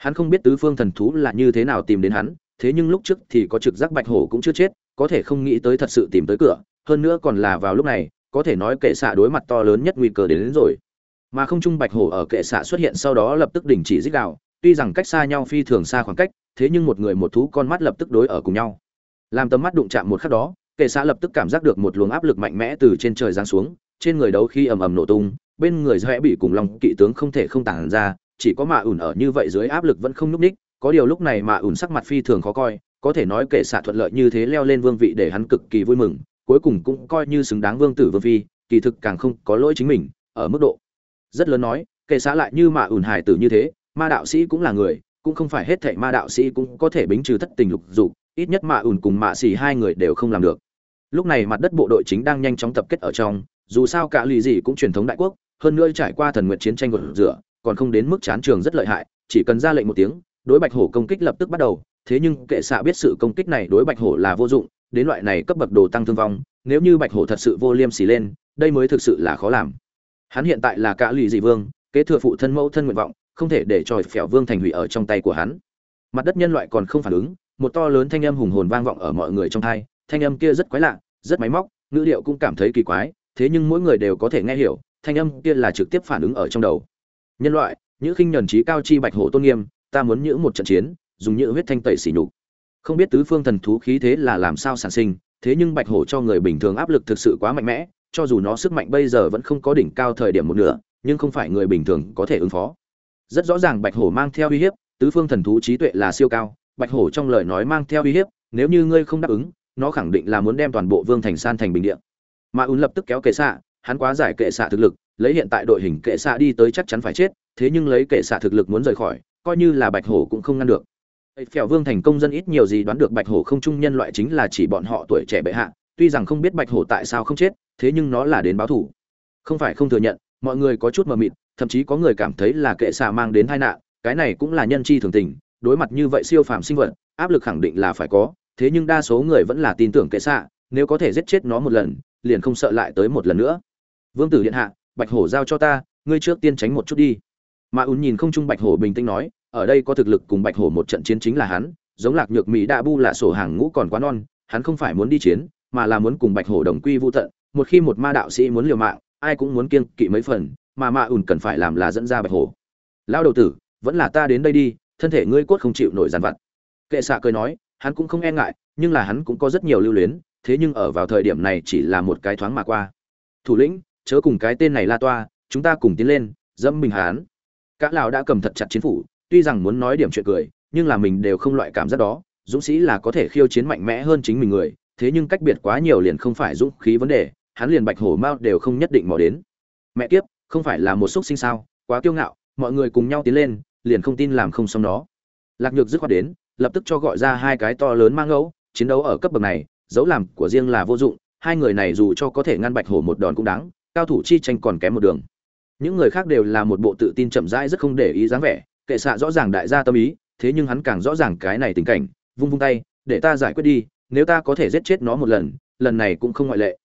S1: hắn không biết tứ phương thần thú là như thế nào tìm đến hắn thế nhưng lúc trước thì có trực giác bạch hổ cũng chưa chết có thể không nghĩ tới thật sự tìm tới cửa hơn nữa còn là vào lúc này có thể nói kệ xạ đối mặt to lớn nhất nguy cơ đến, đến rồi. Mà không trung bạch hổ ở kệ xạ xuất hiện sau đó lập tức đình chỉ dích đạo tuy rằng cách xa nhau phi thường xa khoảng cách thế nhưng một người một thú con mắt lập tức đối ở cùng nhau. Làm tầm mắt đụng chạm một khắc đó kệ xạ lập tức cảm giác được một luồng áp lực mạnh mẽ từ trên trời giáng xuống trên người đấu khi ầm ầm nổ tung bên người rẽ bị cùng lòng kỵ tướng không thể không tản ra chỉ có mạ ủn ở như vậy dưới áp lực vẫn không núp ních, có điều lúc này mạ ủn sắc mặt phi thường khó coi, có thể nói kệ xạ thuận lợi như thế leo lên vương vị để hắn cực kỳ vui mừng, cuối cùng cũng coi như xứng đáng vương tử vương phi, kỳ thực càng không có lỗi chính mình, ở mức độ rất lớn nói kệ xạ lại như mạ ủn hải tử như thế, ma đạo sĩ cũng là người, cũng không phải hết thảy ma đạo sĩ cũng có thể bính trừ thất tình lục dục, ít nhất mạ ủn cùng mạ xỉ hai người đều không làm được. Lúc này mặt đất bộ đội chính đang nhanh chóng tập kết ở trong, dù sao cả lì gì cũng truyền thống đại quốc, hơn nữa trải qua thần nguyện chiến tranh gột rửa còn không đến mức chán trường rất lợi hại, chỉ cần ra lệnh một tiếng, đối bạch hổ công kích lập tức bắt đầu. Thế nhưng kệ xạ biết sự công kích này đối bạch hổ là vô dụng, đến loại này cấp bậc đồ tăng thương vong, nếu như bạch hổ thật sự vô liêm xì lên, đây mới thực sự là khó làm. Hắn hiện tại là cả lì dị vương, kế thừa phụ thân mẫu thân nguyện vọng, không thể để cho phèo vương thành hủy ở trong tay của hắn. Mặt đất nhân loại còn không phản ứng, một to lớn thanh âm hùng hồn vang vọng ở mọi người trong thai, thanh âm kia rất quái lạ, rất máy móc, ngữ điệu cũng cảm thấy kỳ quái, thế nhưng mỗi người đều có thể nghe hiểu, thanh âm kia là trực tiếp phản ứng ở trong đầu nhân loại những khinh nhẫn trí cao chi bạch hổ tôn nghiêm, ta muốn nhữ một trận chiến, dùng nhữ huyết thanh tẩy xỉ nhục. Không biết tứ phương thần thú khí thế là làm sao sản sinh, thế nhưng bạch hổ cho người bình thường áp lực thực sự quá mạnh mẽ, cho dù nó sức mạnh bây giờ vẫn không có đỉnh cao thời điểm một nửa, nhưng không phải người bình thường có thể ứng phó. Rất rõ ràng bạch hổ mang theo uy hiếp, tứ phương thần thú trí tuệ là siêu cao, bạch hổ trong lời nói mang theo uy hiếp, nếu như ngươi không đáp ứng, nó khẳng định là muốn đem toàn bộ vương thành san thành bình địa. Mà ún lập tức kéo kệ xạ hắn quá giải kệ xạ thực lực, lấy hiện tại đội hình kệ xạ đi tới chắc chắn phải chết, thế nhưng lấy kệ xạ thực lực muốn rời khỏi, coi như là bạch hổ cũng không ngăn được. Phèo vương thành công dân ít nhiều gì đoán được bạch hổ không trung nhân loại chính là chỉ bọn họ tuổi trẻ bệ hạ, tuy rằng không biết bạch hổ tại sao không chết, thế nhưng nó là đến báo thủ không phải không thừa nhận, mọi người có chút mờ mịt, thậm chí có người cảm thấy là kệ xạ mang đến tai nạn, cái này cũng là nhân chi thường tình, đối mặt như vậy siêu phàm sinh vật, áp lực khẳng định là phải có, thế nhưng đa số người vẫn là tin tưởng kệ xạ, nếu có thể giết chết nó một lần, liền không sợ lại tới một lần nữa vương tử điện hạ, bạch hổ giao cho ta, ngươi trước tiên tránh một chút đi. Mà ún nhìn không trung bạch hổ bình tĩnh nói, ở đây có thực lực cùng bạch hổ một trận chiến chính là hắn, giống lạc nhược mỹ đa bu là sổ hàng ngũ còn quá non, hắn không phải muốn đi chiến, mà là muốn cùng bạch hổ đồng quy vô tận, một khi một ma đạo sĩ muốn liều mạng, ai cũng muốn kiêng kỵ mấy phần, mà ma ùn cần phải làm là dẫn ra bạch hổ. Lao đầu tử, vẫn là ta đến đây đi, thân thể ngươi cốt không chịu nổi dàn vặt. Kệ xạ cười nói, hắn cũng không e ngại, nhưng là hắn cũng có rất nhiều lưu luyến, thế nhưng ở vào thời điểm này chỉ là một cái thoáng mà qua. Thủ lĩnh chớ cùng cái tên này la toa, chúng ta cùng tiến lên, dẫm mình hán. Cả lão đã cầm thật chặt chiến phủ, tuy rằng muốn nói điểm chuyện cười, nhưng là mình đều không loại cảm giác đó. Dũng sĩ là có thể khiêu chiến mạnh mẽ hơn chính mình người, thế nhưng cách biệt quá nhiều liền không phải dũng khí vấn đề, hắn liền bạch hổ mao đều không nhất định mò đến. Mẹ kiếp, không phải là một xúc sinh sao, quá kiêu ngạo, mọi người cùng nhau tiến lên, liền không tin làm không xong nó. Lạc nhược dứt khoát đến, lập tức cho gọi ra hai cái to lớn mang ngẫu, chiến đấu ở cấp bậc này, dấu làm của riêng là vô dụng, hai người này dù cho có thể ngăn bạch hổ một đòn cũng đáng cao thủ chi tranh còn kém một đường. Những người khác đều là một bộ tự tin chậm rãi rất không để ý dáng vẻ, kệ xạ rõ ràng đại gia tâm ý, thế nhưng hắn càng rõ ràng cái này tình cảnh, vung vung tay, để ta giải quyết đi, nếu ta có thể giết chết nó một lần lần này cũng không ngoại lệ.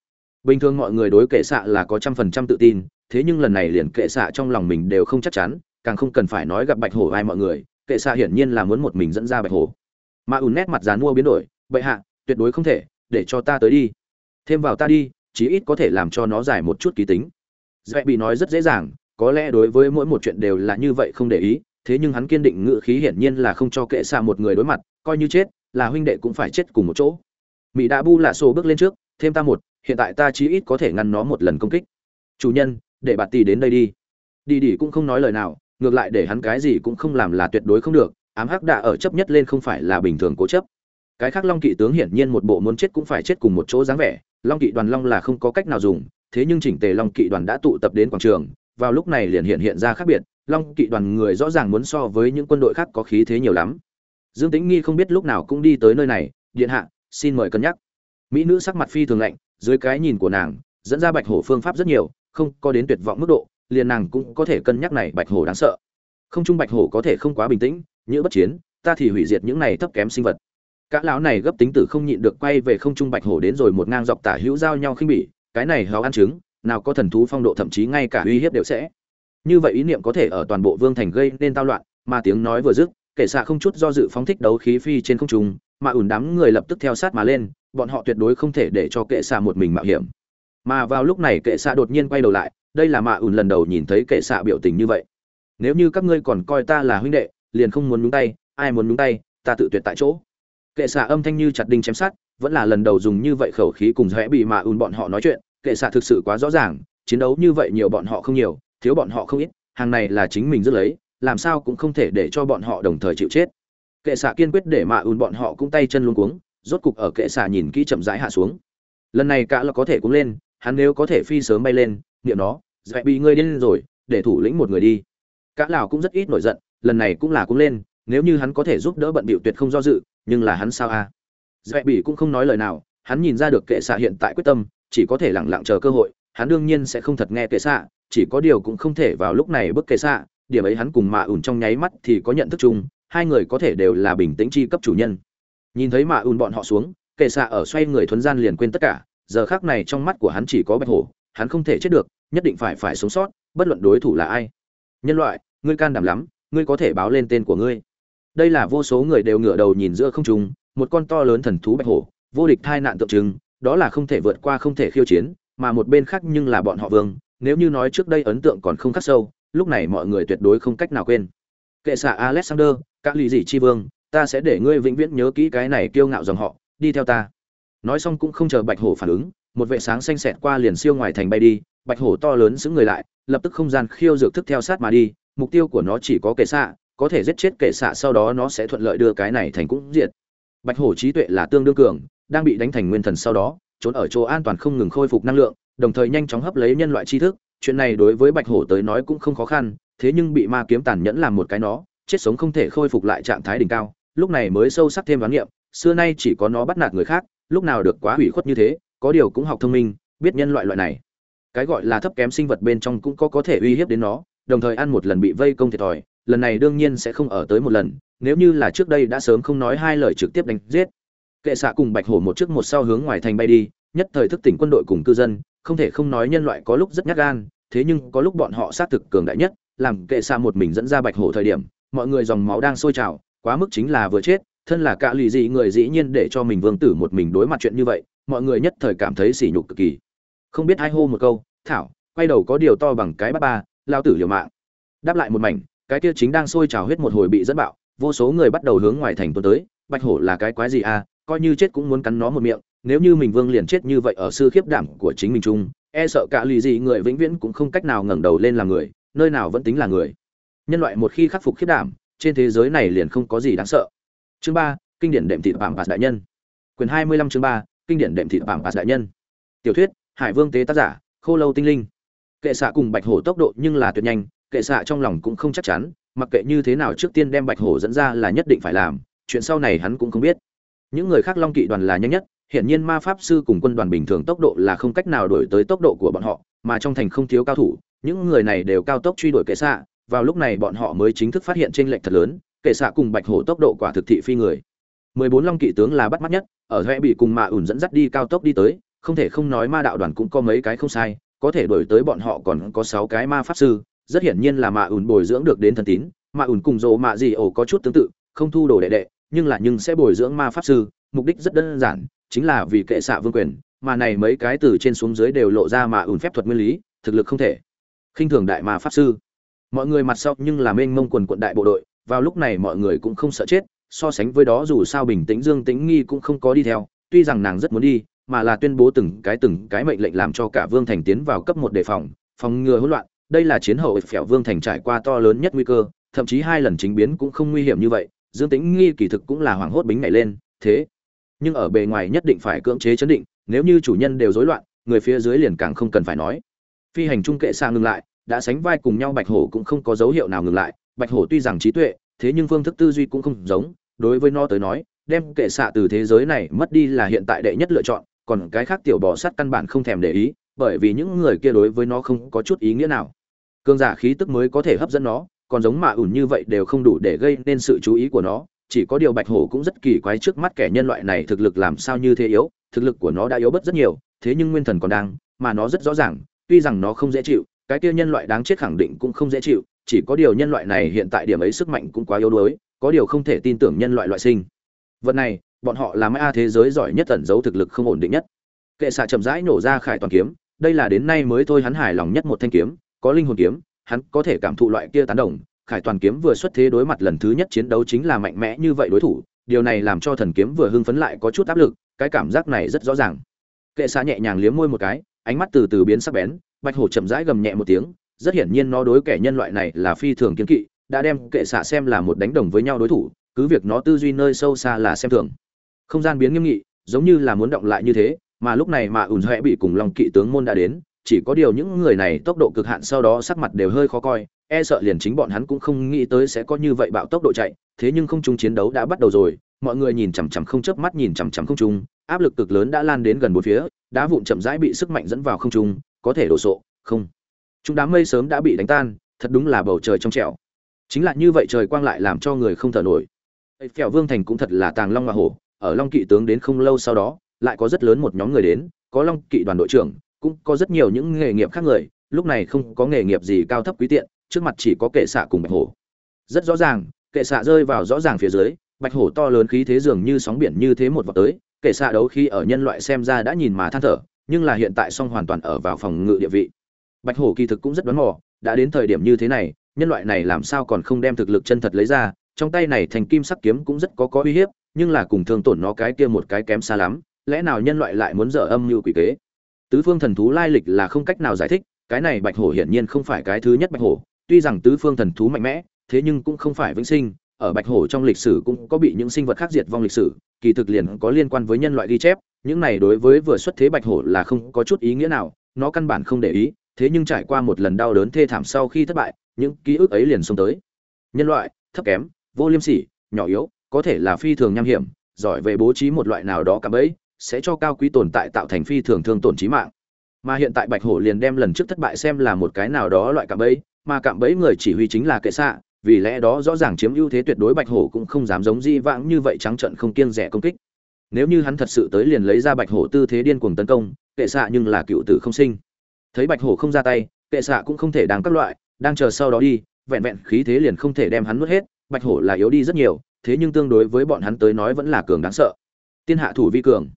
S1: Bình thường mọi người đối kệ xạ là có trăm phần trăm tự tin, thế nhưng lần này liền kệ xạ trong lòng mình đều không chắc chắn, càng không cần phải nói gặp bạch hổ ai mọi người, kệ xạ hiển nhiên là muốn một mình dẫn ra bạch hổ. Mà ùn nét mặt dán mua biến đổi, bệ hạ, tuyệt đối không thể, để cho ta tới đi. Thêm vào ta đi chí ít có thể làm cho nó giải một chút ký tính. Dễ bị nói rất dễ dàng, có lẽ đối với mỗi một chuyện đều là như vậy không để ý, thế nhưng hắn kiên định ngự khí hiển nhiên là không cho kệ xa một người đối mặt, coi như chết, là huynh đệ cũng phải chết cùng một chỗ. Mỹ đã bu lạ sổ bước lên trước, thêm ta một, hiện tại ta chí ít có thể ngăn nó một lần công kích. Chủ nhân, để bạt tỷ đến đây đi. Đi đi cũng không nói lời nào, ngược lại để hắn cái gì cũng không làm là tuyệt đối không được, ám hắc đạ ở chấp nhất lên không phải là bình thường cố chấp. Cái khác long kỵ tướng hiển nhiên một bộ muốn chết cũng phải chết cùng một chỗ dáng vẻ long kỵ đoàn long là không có cách nào dùng, thế nhưng chỉnh tề long kỵ đoàn đã tụ tập đến quảng trường, vào lúc này liền hiện hiện ra khác biệt, long kỵ đoàn người rõ ràng muốn so với những quân đội khác có khí thế nhiều lắm. Dương tĩnh nghi không biết lúc nào cũng đi tới nơi này, điện hạ, xin mời cân nhắc. Mỹ nữ sắc mặt phi thường lạnh, dưới cái nhìn của nàng, dẫn ra bạch hổ phương pháp rất nhiều, không có đến tuyệt vọng mức độ, liền nàng cũng có thể cân nhắc này bạch hổ đáng sợ. Không trung bạch hổ có thể không quá bình tĩnh như bất chiến, ta thì hủy diệt những này thấp kém sinh vật cả lão này gấp tính tử không nhịn được quay về không trung bạch hổ đến rồi một ngang dọc tả hữu giao nhau khinh bỉ, cái này hào ăn trứng, nào có thần thú phong độ thậm chí ngay cả uy hiếp đều sẽ. Như vậy ý niệm có thể ở toàn bộ vương thành gây nên tao loạn, mà tiếng nói vừa dứt kể xạ không chút do dự phóng thích đấu khí phi trên không trung, mà ủn đám người lập tức theo sát mà lên, bọn họ tuyệt đối không thể để cho kệ xạ một mình mạo hiểm. Mà vào lúc này kệ xạ đột nhiên quay đầu lại, đây là mạ ủn lần đầu nhìn thấy kệ xạ biểu tình như vậy. Nếu như các ngươi còn coi ta là huynh đệ, liền không muốn nhúng tay, ai muốn nhúng tay, ta tự tuyệt tại chỗ kệ xạ âm thanh như chặt đinh chém sát vẫn là lần đầu dùng như vậy khẩu khí cùng rẽ bị mà ủn bọn họ nói chuyện. Kệ xạ thực sự quá rõ ràng, chiến đấu như vậy nhiều bọn họ không nhiều, thiếu bọn họ không ít, hàng này là chính mình dứt lấy, làm sao cũng không thể để cho bọn họ đồng thời chịu chết. Kệ xạ kiên quyết để mà ùn bọn họ cũng tay chân luôn cuống, rốt cục ở kệ xạ nhìn kỹ chậm rãi hạ xuống. Lần này cả là có thể cũng lên, hắn nếu có thể phi sớm bay lên, niệm nó, dạy bị ngươi điên rồi, để thủ lĩnh một người đi. Cả lào cũng rất ít nổi giận, lần này cũng là cũng lên, nếu như hắn có thể giúp đỡ bận bịu tuyệt không do dự nhưng là hắn sao a? À? dạy bị cũng không nói lời nào, hắn nhìn ra được kệ xạ hiện tại quyết tâm, chỉ có thể lẳng lặng chờ cơ hội, hắn đương nhiên sẽ không thật nghe kệ xạ, chỉ có điều cũng không thể vào lúc này bức kệ xạ, điểm ấy hắn cùng mạ ủn trong nháy mắt thì có nhận thức chung, hai người có thể đều là bình tĩnh chi cấp chủ nhân. Nhìn thấy mạ ùn bọn họ xuống, kệ xạ ở xoay người thuấn gian liền quên tất cả, giờ khác này trong mắt của hắn chỉ có bạch hổ, hắn không thể chết được, nhất định phải phải sống sót, bất luận đối thủ là ai. Nhân loại, ngươi can đảm lắm, ngươi có thể báo lên tên của ngươi đây là vô số người đều ngửa đầu nhìn giữa không trung, một con to lớn thần thú bạch hổ, vô địch thai nạn tượng trưng, đó là không thể vượt qua không thể khiêu chiến, mà một bên khác nhưng là bọn họ vương, nếu như nói trước đây ấn tượng còn không khắc sâu, lúc này mọi người tuyệt đối không cách nào quên. Kệ xạ alexander, các lì dị chi vương, ta sẽ để ngươi vĩnh viễn nhớ kỹ cái này kiêu ngạo dòng họ, đi theo ta. Nói xong cũng không chờ bạch hổ phản ứng, một vệ sáng xanh xẹt qua liền siêu ngoài thành bay đi, bạch hổ to lớn xứng người lại, lập tức không gian khiêu dược thức theo sát mà đi, mục tiêu của nó chỉ có kệ xạ có thể giết chết kệ xạ sau đó nó sẽ thuận lợi đưa cái này thành cũng diệt. Bạch hổ trí tuệ là tương đương cường, đang bị đánh thành nguyên thần sau đó, trốn ở chỗ an toàn không ngừng khôi phục năng lượng, đồng thời nhanh chóng hấp lấy nhân loại tri thức. Chuyện này đối với bạch hổ tới nói cũng không khó khăn, thế nhưng bị ma kiếm tàn nhẫn làm một cái nó, chết sống không thể khôi phục lại trạng thái đỉnh cao. Lúc này mới sâu sắc thêm đoán nghiệm xưa nay chỉ có nó bắt nạt người khác, lúc nào được quá hủy khuất như thế, có điều cũng học thông minh, biết nhân loại loại này. Cái gọi là thấp kém sinh vật bên trong cũng có có thể uy hiếp đến nó, đồng thời ăn một lần bị vây công thiệt thòi lần này đương nhiên sẽ không ở tới một lần, nếu như là trước đây đã sớm không nói hai lời trực tiếp đánh giết. Kệ xạ cùng bạch hổ một trước một sau hướng ngoài thành bay đi, nhất thời thức tỉnh quân đội cùng cư dân, không thể không nói nhân loại có lúc rất nhát gan, thế nhưng có lúc bọn họ xác thực cường đại nhất, làm kệ xạ một mình dẫn ra bạch hổ thời điểm, mọi người dòng máu đang sôi trào, quá mức chính là vừa chết, thân là cả lì dị người dĩ nhiên để cho mình vương tử một mình đối mặt chuyện như vậy, mọi người nhất thời cảm thấy sỉ nhục cực kỳ. Không biết ai hô một câu, thảo, quay đầu có điều to bằng cái bát ba, lao tử liều mạng. Đáp lại một mảnh cái kia chính đang sôi trào huyết một hồi bị dẫn bạo, vô số người bắt đầu hướng ngoài thành tuần tới, bạch hổ là cái quái gì à coi như chết cũng muốn cắn nó một miệng, nếu như mình vương liền chết như vậy ở sư khiếp đảm của chính mình chung e sợ cả lì gì người vĩnh viễn cũng không cách nào ngẩng đầu lên làm người, nơi nào vẫn tính là người. Nhân loại một khi khắc phục khiếp đảm, trên thế giới này liền không có gì đáng sợ. Chương ba, kinh điển đệm thị bảng bạt đại nhân. Quyền hai mươi lăm chương ba, kinh điển đệm thị bảng bạt đại nhân. Tiểu thuyết, hải vương tế tác giả, khô lâu tinh linh. Kệ xạ cùng bạch hổ tốc độ nhưng là tuyệt nhanh kệ xạ trong lòng cũng không chắc chắn, mặc kệ như thế nào trước tiên đem bạch hổ dẫn ra là nhất định phải làm, chuyện sau này hắn cũng không biết. Những người khác long kỵ đoàn là nhanh nhất hiện nhiên ma pháp sư cùng quân đoàn bình thường tốc độ là không cách nào đổi tới tốc độ của bọn họ, mà trong thành không thiếu cao thủ, những người này đều cao tốc truy đuổi kệ xạ, vào lúc này bọn họ mới chính thức phát hiện trên lệnh thật lớn, kệ xạ cùng bạch hổ tốc độ quả thực thị phi người. Mười bốn long kỵ tướng là bắt mắt nhất, ở huệ bị cùng mạ ủn dẫn dắt đi cao tốc đi tới, không thể không nói ma đạo đoàn cũng có mấy cái không sai, có thể đổi tới bọn họ còn có sáu cái ma pháp sư rất hiển nhiên là mạ ủn bồi dưỡng được đến thần tín mạ ủn cùng dỗ mạ gì ổ có chút tương tự, không thu đồ đệ đệ, nhưng là nhưng sẽ bồi dưỡng ma pháp sư, mục đích rất đơn giản, chính là vì kệ xạ vương quyền, mà này mấy cái từ trên xuống dưới đều lộ ra mạ ủn phép thuật nguyên lý, thực lực không thể khinh thường đại ma pháp sư. Mọi người mặt sau nhưng là mênh mông quần quận đại bộ đội, vào lúc này mọi người cũng không sợ chết, so sánh với đó dù sao bình tĩnh dương tĩnh nghi cũng không có đi theo, tuy rằng nàng rất muốn đi, mà là tuyên bố từng cái từng cái mệnh lệnh làm cho cả vương thành tiến vào cấp một đề phòng phòng ngừa hỗn loạn đây là chiến hậu phèo vương thành trải qua to lớn nhất nguy cơ, thậm chí hai lần chính biến cũng không nguy hiểm như vậy, dương tĩnh nghi kỳ thực cũng là hoảng hốt bính nhảy lên, thế. Nhưng ở bề ngoài nhất định phải cưỡng chế chấn định, nếu như chủ nhân đều rối loạn, người phía dưới liền càng không cần phải nói. Phi hành trung kệ xa ngừng lại, đã sánh vai cùng nhau bạch hổ cũng không có dấu hiệu nào ngừng lại. Bạch hổ tuy rằng trí tuệ, thế nhưng phương thức tư duy cũng không giống. Đối với nó tới nói, đem kệ xạ từ thế giới này mất đi là hiện tại đệ nhất lựa chọn, còn cái khác tiểu bò sát căn bản không thèm để ý bởi vì những người kia đối với nó không có chút ý nghĩa nào. Cường giả khí tức mới có thể hấp dẫn nó, còn giống mạ ủn như vậy đều không đủ để gây nên sự chú ý của nó, chỉ có điều bạch hổ cũng rất kỳ quái trước mắt kẻ nhân loại này thực lực làm sao như thế yếu, thực lực của nó đã yếu bớt rất nhiều, thế nhưng nguyên thần còn đang, mà nó rất rõ ràng, tuy rằng nó không dễ chịu, cái kia nhân loại đáng chết khẳng định cũng không dễ chịu, chỉ có điều nhân loại này hiện tại điểm ấy sức mạnh cũng quá yếu đuối, có điều không thể tin tưởng nhân loại loại sinh. Vật này, bọn họ là a thế giới giỏi nhất tẩn giấu thực lực không ổn định nhất. Kệ xạ chậm rãi nổ ra khải toàn kiếm đây là đến nay mới thôi hắn hài lòng nhất một thanh kiếm, có linh hồn kiếm, hắn có thể cảm thụ loại kia tán đồng. Khải toàn kiếm vừa xuất thế đối mặt lần thứ nhất chiến đấu chính là mạnh mẽ như vậy đối thủ, điều này làm cho thần kiếm vừa hưng phấn lại có chút áp lực, cái cảm giác này rất rõ ràng. Kệ Sa nhẹ nhàng liếm môi một cái, ánh mắt từ từ biến sắc bén, bạch hổ chậm rãi gầm nhẹ một tiếng, rất hiển nhiên nó đối kẻ nhân loại này là phi thường kiến kỵ, đã đem kệ Sa xem là một đánh đồng với nhau đối thủ, cứ việc nó tư duy nơi sâu xa là xem thường. Không gian biến nghiêm nghị, giống như là muốn động lại như thế mà lúc này mà ủn huệ bị cùng lòng kỵ tướng môn đã đến, chỉ có điều những người này tốc độ cực hạn sau đó sắc mặt đều hơi khó coi e sợ liền chính bọn hắn cũng không nghĩ tới sẽ có như vậy bạo tốc độ chạy, thế nhưng không trung chiến đấu đã bắt đầu rồi, mọi người nhìn chằm chằm không chớp mắt nhìn chằm chằm không trung, áp lực cực lớn đã lan đến gần bốn phía, đá vụn chậm rãi bị sức mạnh dẫn vào không trung, có thể đổ sộ, không. Chúng đám mây sớm đã bị đánh tan, thật đúng là bầu trời trong trẻo. Chính là như vậy trời quang lại làm cho người không thở nổi. Phèo vương thành cũng thật là tàng long hoa hổ, ở long kỵ tướng đến không lâu sau đó lại có rất lớn một nhóm người đến, có long kỵ đoàn đội trưởng, cũng có rất nhiều những nghề nghiệp khác người, lúc này không có nghề nghiệp gì cao thấp quý tiện, trước mặt chỉ có kệ xạ cùng bạch hổ. Rất rõ ràng, kệ xạ rơi vào rõ ràng phía dưới, bạch hổ to lớn khí thế dường như sóng biển như thế một vọt tới, kệ xạ đấu khi ở nhân loại xem ra đã nhìn mà than thở, nhưng là hiện tại song hoàn toàn ở vào phòng ngự địa vị. Bạch hổ kỳ thực cũng rất đoán mò, đã đến thời điểm như thế này, nhân loại này làm sao còn không đem thực lực chân thật lấy ra, trong tay này thành kim sắc kiếm cũng rất có có uy hiếp, nhưng là cùng thương tổn nó cái kia một cái kém xa lắm lẽ nào nhân loại lại muốn dở âm mưu quỷ kế? Tứ phương thần thú lai lịch là không cách nào giải thích, cái này bạch hổ hiển nhiên không phải cái thứ nhất bạch hổ, tuy rằng tứ phương thần thú mạnh mẽ, thế nhưng cũng không phải vĩnh sinh, ở bạch hổ trong lịch sử cũng có bị những sinh vật khác diệt vong lịch sử, kỳ thực liền có liên quan với nhân loại ghi chép, những này đối với vừa xuất thế bạch hổ là không có chút ý nghĩa nào, nó căn bản không để ý, thế nhưng trải qua một lần đau đớn thê thảm sau khi thất bại, những ký ức ấy liền xông tới. Nhân loại, thấp kém, vô liêm sỉ, nhỏ yếu, có thể là phi thường nham hiểm, giỏi về bố trí một loại nào đó cả bẫy sẽ cho cao quý tồn tại tạo thành phi thường thương tổn trí mạng. Mà hiện tại bạch hổ liền đem lần trước thất bại xem là một cái nào đó loại cạm bẫy, mà cạm bẫy người chỉ huy chính là kệ xạ, vì lẽ đó rõ ràng chiếm ưu thế tuyệt đối bạch hổ cũng không dám giống di vãng như vậy trắng trận không kiêng rẻ công kích. Nếu như hắn thật sự tới liền lấy ra bạch hổ tư thế điên cuồng tấn công, kệ xạ nhưng là cựu tử không sinh. Thấy bạch hổ không ra tay, kệ xạ cũng không thể đáng các loại, đang chờ sau đó đi, vẹn vẹn khí thế liền không thể đem hắn nuốt hết, bạch hổ là yếu đi rất nhiều, thế nhưng tương đối với bọn hắn tới nói vẫn là cường đáng sợ. Tiên hạ thủ vi cường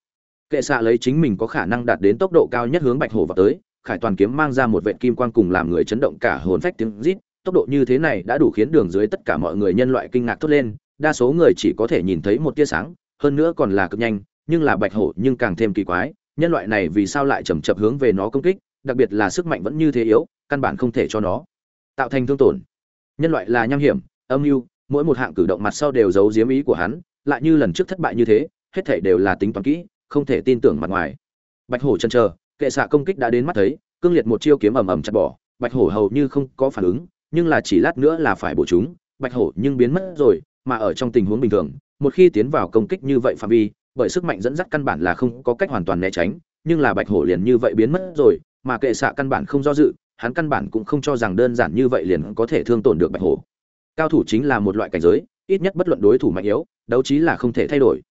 S1: kệ xạ lấy chính mình có khả năng đạt đến tốc độ cao nhất hướng bạch hổ vào tới, khải toàn kiếm mang ra một vệ kim quang cùng làm người chấn động cả hồn phách tiếng rít, tốc độ như thế này đã đủ khiến đường dưới tất cả mọi người nhân loại kinh ngạc thốt lên, đa số người chỉ có thể nhìn thấy một tia sáng, hơn nữa còn là cực nhanh, nhưng là bạch hổ nhưng càng thêm kỳ quái, nhân loại này vì sao lại chầm chập hướng về nó công kích, đặc biệt là sức mạnh vẫn như thế yếu, căn bản không thể cho nó tạo thành thương tổn. Nhân loại là nham hiểm, âm mưu, mỗi một hạng cử động mặt sau đều giấu diếm ý của hắn, lại như lần trước thất bại như thế, hết thể đều là tính toán kỹ không thể tin tưởng mặt ngoài. Bạch hổ chân chờ, kệ xạ công kích đã đến mắt thấy, cương liệt một chiêu kiếm ầm ầm chặt bỏ. Bạch hổ hầu như không có phản ứng, nhưng là chỉ lát nữa là phải bổ chúng. Bạch hổ nhưng biến mất rồi, mà ở trong tình huống bình thường, một khi tiến vào công kích như vậy phạm vi, bởi sức mạnh dẫn dắt căn bản là không có cách hoàn toàn né tránh, nhưng là bạch hổ liền như vậy biến mất rồi, mà kệ xạ căn bản không do dự, hắn căn bản cũng không cho rằng đơn giản như vậy liền có thể thương tổn được bạch hổ. Cao thủ chính là một loại cảnh giới, ít nhất bất luận đối thủ mạnh yếu, đấu trí là không thể thay đổi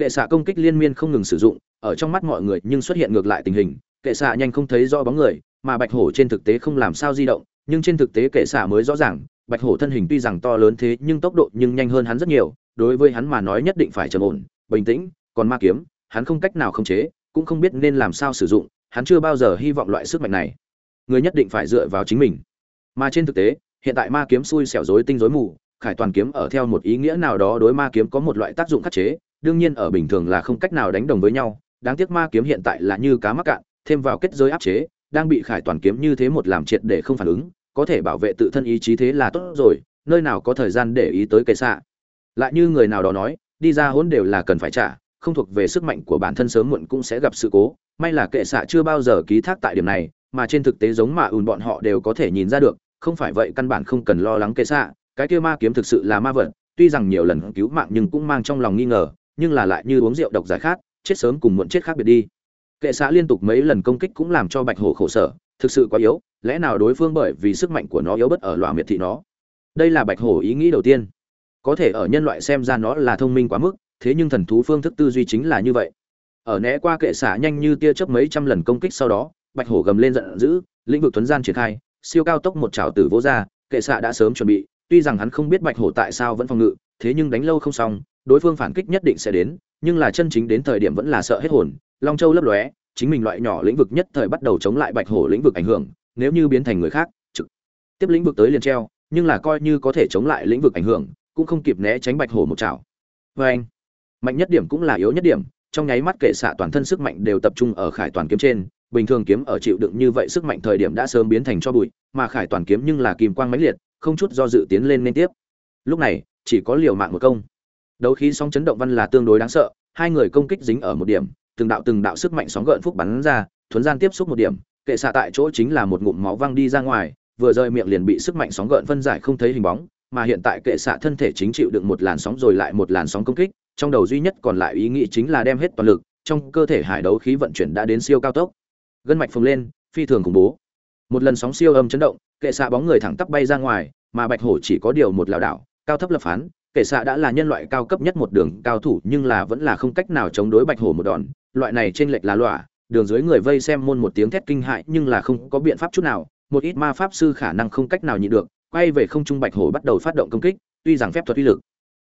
S1: kệ xạ công kích liên miên không ngừng sử dụng, ở trong mắt mọi người nhưng xuất hiện ngược lại tình hình. Kệ xạ nhanh không thấy rõ bóng người, mà bạch hổ trên thực tế không làm sao di động, nhưng trên thực tế kệ xạ mới rõ ràng, bạch hổ thân hình tuy rằng to lớn thế nhưng tốc độ nhưng nhanh hơn hắn rất nhiều, đối với hắn mà nói nhất định phải trầm ổn, bình tĩnh, còn ma kiếm, hắn không cách nào khống chế, cũng không biết nên làm sao sử dụng, hắn chưa bao giờ hy vọng loại sức mạnh này. Người nhất định phải dựa vào chính mình. Mà trên thực tế, hiện tại ma kiếm xui xẻo rối tinh rối mù, khải toàn kiếm ở theo một ý nghĩa nào đó đối ma kiếm có một loại tác dụng khắc chế đương nhiên ở bình thường là không cách nào đánh đồng với nhau, đáng tiếc ma kiếm hiện tại là như cá mắc cạn, thêm vào kết giới áp chế, đang bị khải toàn kiếm như thế một làm triệt để không phản ứng, có thể bảo vệ tự thân ý chí thế là tốt rồi, nơi nào có thời gian để ý tới kệ xạ. Lại như người nào đó nói, đi ra hỗn đều là cần phải trả, không thuộc về sức mạnh của bản thân sớm muộn cũng sẽ gặp sự cố, may là kệ xạ chưa bao giờ ký thác tại điểm này, mà trên thực tế giống mà ùn bọn họ đều có thể nhìn ra được, không phải vậy căn bản không cần lo lắng kệ xạ, cái kia ma kiếm thực sự là ma vật, tuy rằng nhiều lần cứu mạng nhưng cũng mang trong lòng nghi ngờ nhưng là lại như uống rượu độc giải khát, chết sớm cùng muộn chết khác biệt đi. Kệ xã liên tục mấy lần công kích cũng làm cho bạch hổ khổ sở, thực sự quá yếu, lẽ nào đối phương bởi vì sức mạnh của nó yếu bất ở loại miệt thị nó? Đây là bạch hổ ý nghĩ đầu tiên. Có thể ở nhân loại xem ra nó là thông minh quá mức, thế nhưng thần thú phương thức tư duy chính là như vậy. Ở né qua kệ xã nhanh như tia chớp mấy trăm lần công kích sau đó, bạch hổ gầm lên giận dữ, lĩnh vực tuấn gian triển khai, siêu cao tốc một trào tử vô ra kệ xạ đã sớm chuẩn bị, tuy rằng hắn không biết bạch hổ tại sao vẫn phòng ngự, thế nhưng đánh lâu không xong đối phương phản kích nhất định sẽ đến, nhưng là chân chính đến thời điểm vẫn là sợ hết hồn. Long châu lấp lóe, chính mình loại nhỏ lĩnh vực nhất thời bắt đầu chống lại bạch hổ lĩnh vực ảnh hưởng, nếu như biến thành người khác, trực tiếp lĩnh vực tới liền treo, nhưng là coi như có thể chống lại lĩnh vực ảnh hưởng, cũng không kịp né tránh bạch hổ một chảo. Vê anh, mạnh nhất điểm cũng là yếu nhất điểm, trong nháy mắt kệ xạ toàn thân sức mạnh đều tập trung ở khải toàn kiếm trên, bình thường kiếm ở chịu đựng như vậy sức mạnh thời điểm đã sớm biến thành cho bụi, mà khải toàn kiếm nhưng là kìm quang mãnh liệt, không chút do dự tiến lên liên tiếp. Lúc này, chỉ có liều mạng một công đấu khí sóng chấn động văn là tương đối đáng sợ, hai người công kích dính ở một điểm, từng đạo từng đạo sức mạnh sóng gợn phúc bắn ra, thuấn gian tiếp xúc một điểm, kệ xạ tại chỗ chính là một ngụm máu văng đi ra ngoài, vừa rơi miệng liền bị sức mạnh sóng gợn phân giải không thấy hình bóng, mà hiện tại kệ xạ thân thể chính chịu đựng một làn sóng rồi lại một làn sóng công kích, trong đầu duy nhất còn lại ý nghĩ chính là đem hết toàn lực, trong cơ thể hải đấu khí vận chuyển đã đến siêu cao tốc. Gân mạch phồng lên, phi thường khủng bố. Một lần sóng siêu âm chấn động, kệ xạ bóng người thẳng tắp bay ra ngoài, mà bạch hổ chỉ có điều một lảo đảo, cao thấp lập phán kệ xạ đã là nhân loại cao cấp nhất một đường cao thủ, nhưng là vẫn là không cách nào chống đối bạch hổ một đòn. Loại này trên lệch là lọa, đường dưới người vây xem môn một tiếng thét kinh hại nhưng là không có biện pháp chút nào, một ít ma pháp sư khả năng không cách nào nhịn được, quay về không trung bạch hổ bắt đầu phát động công kích, tuy rằng phép thuật uy lực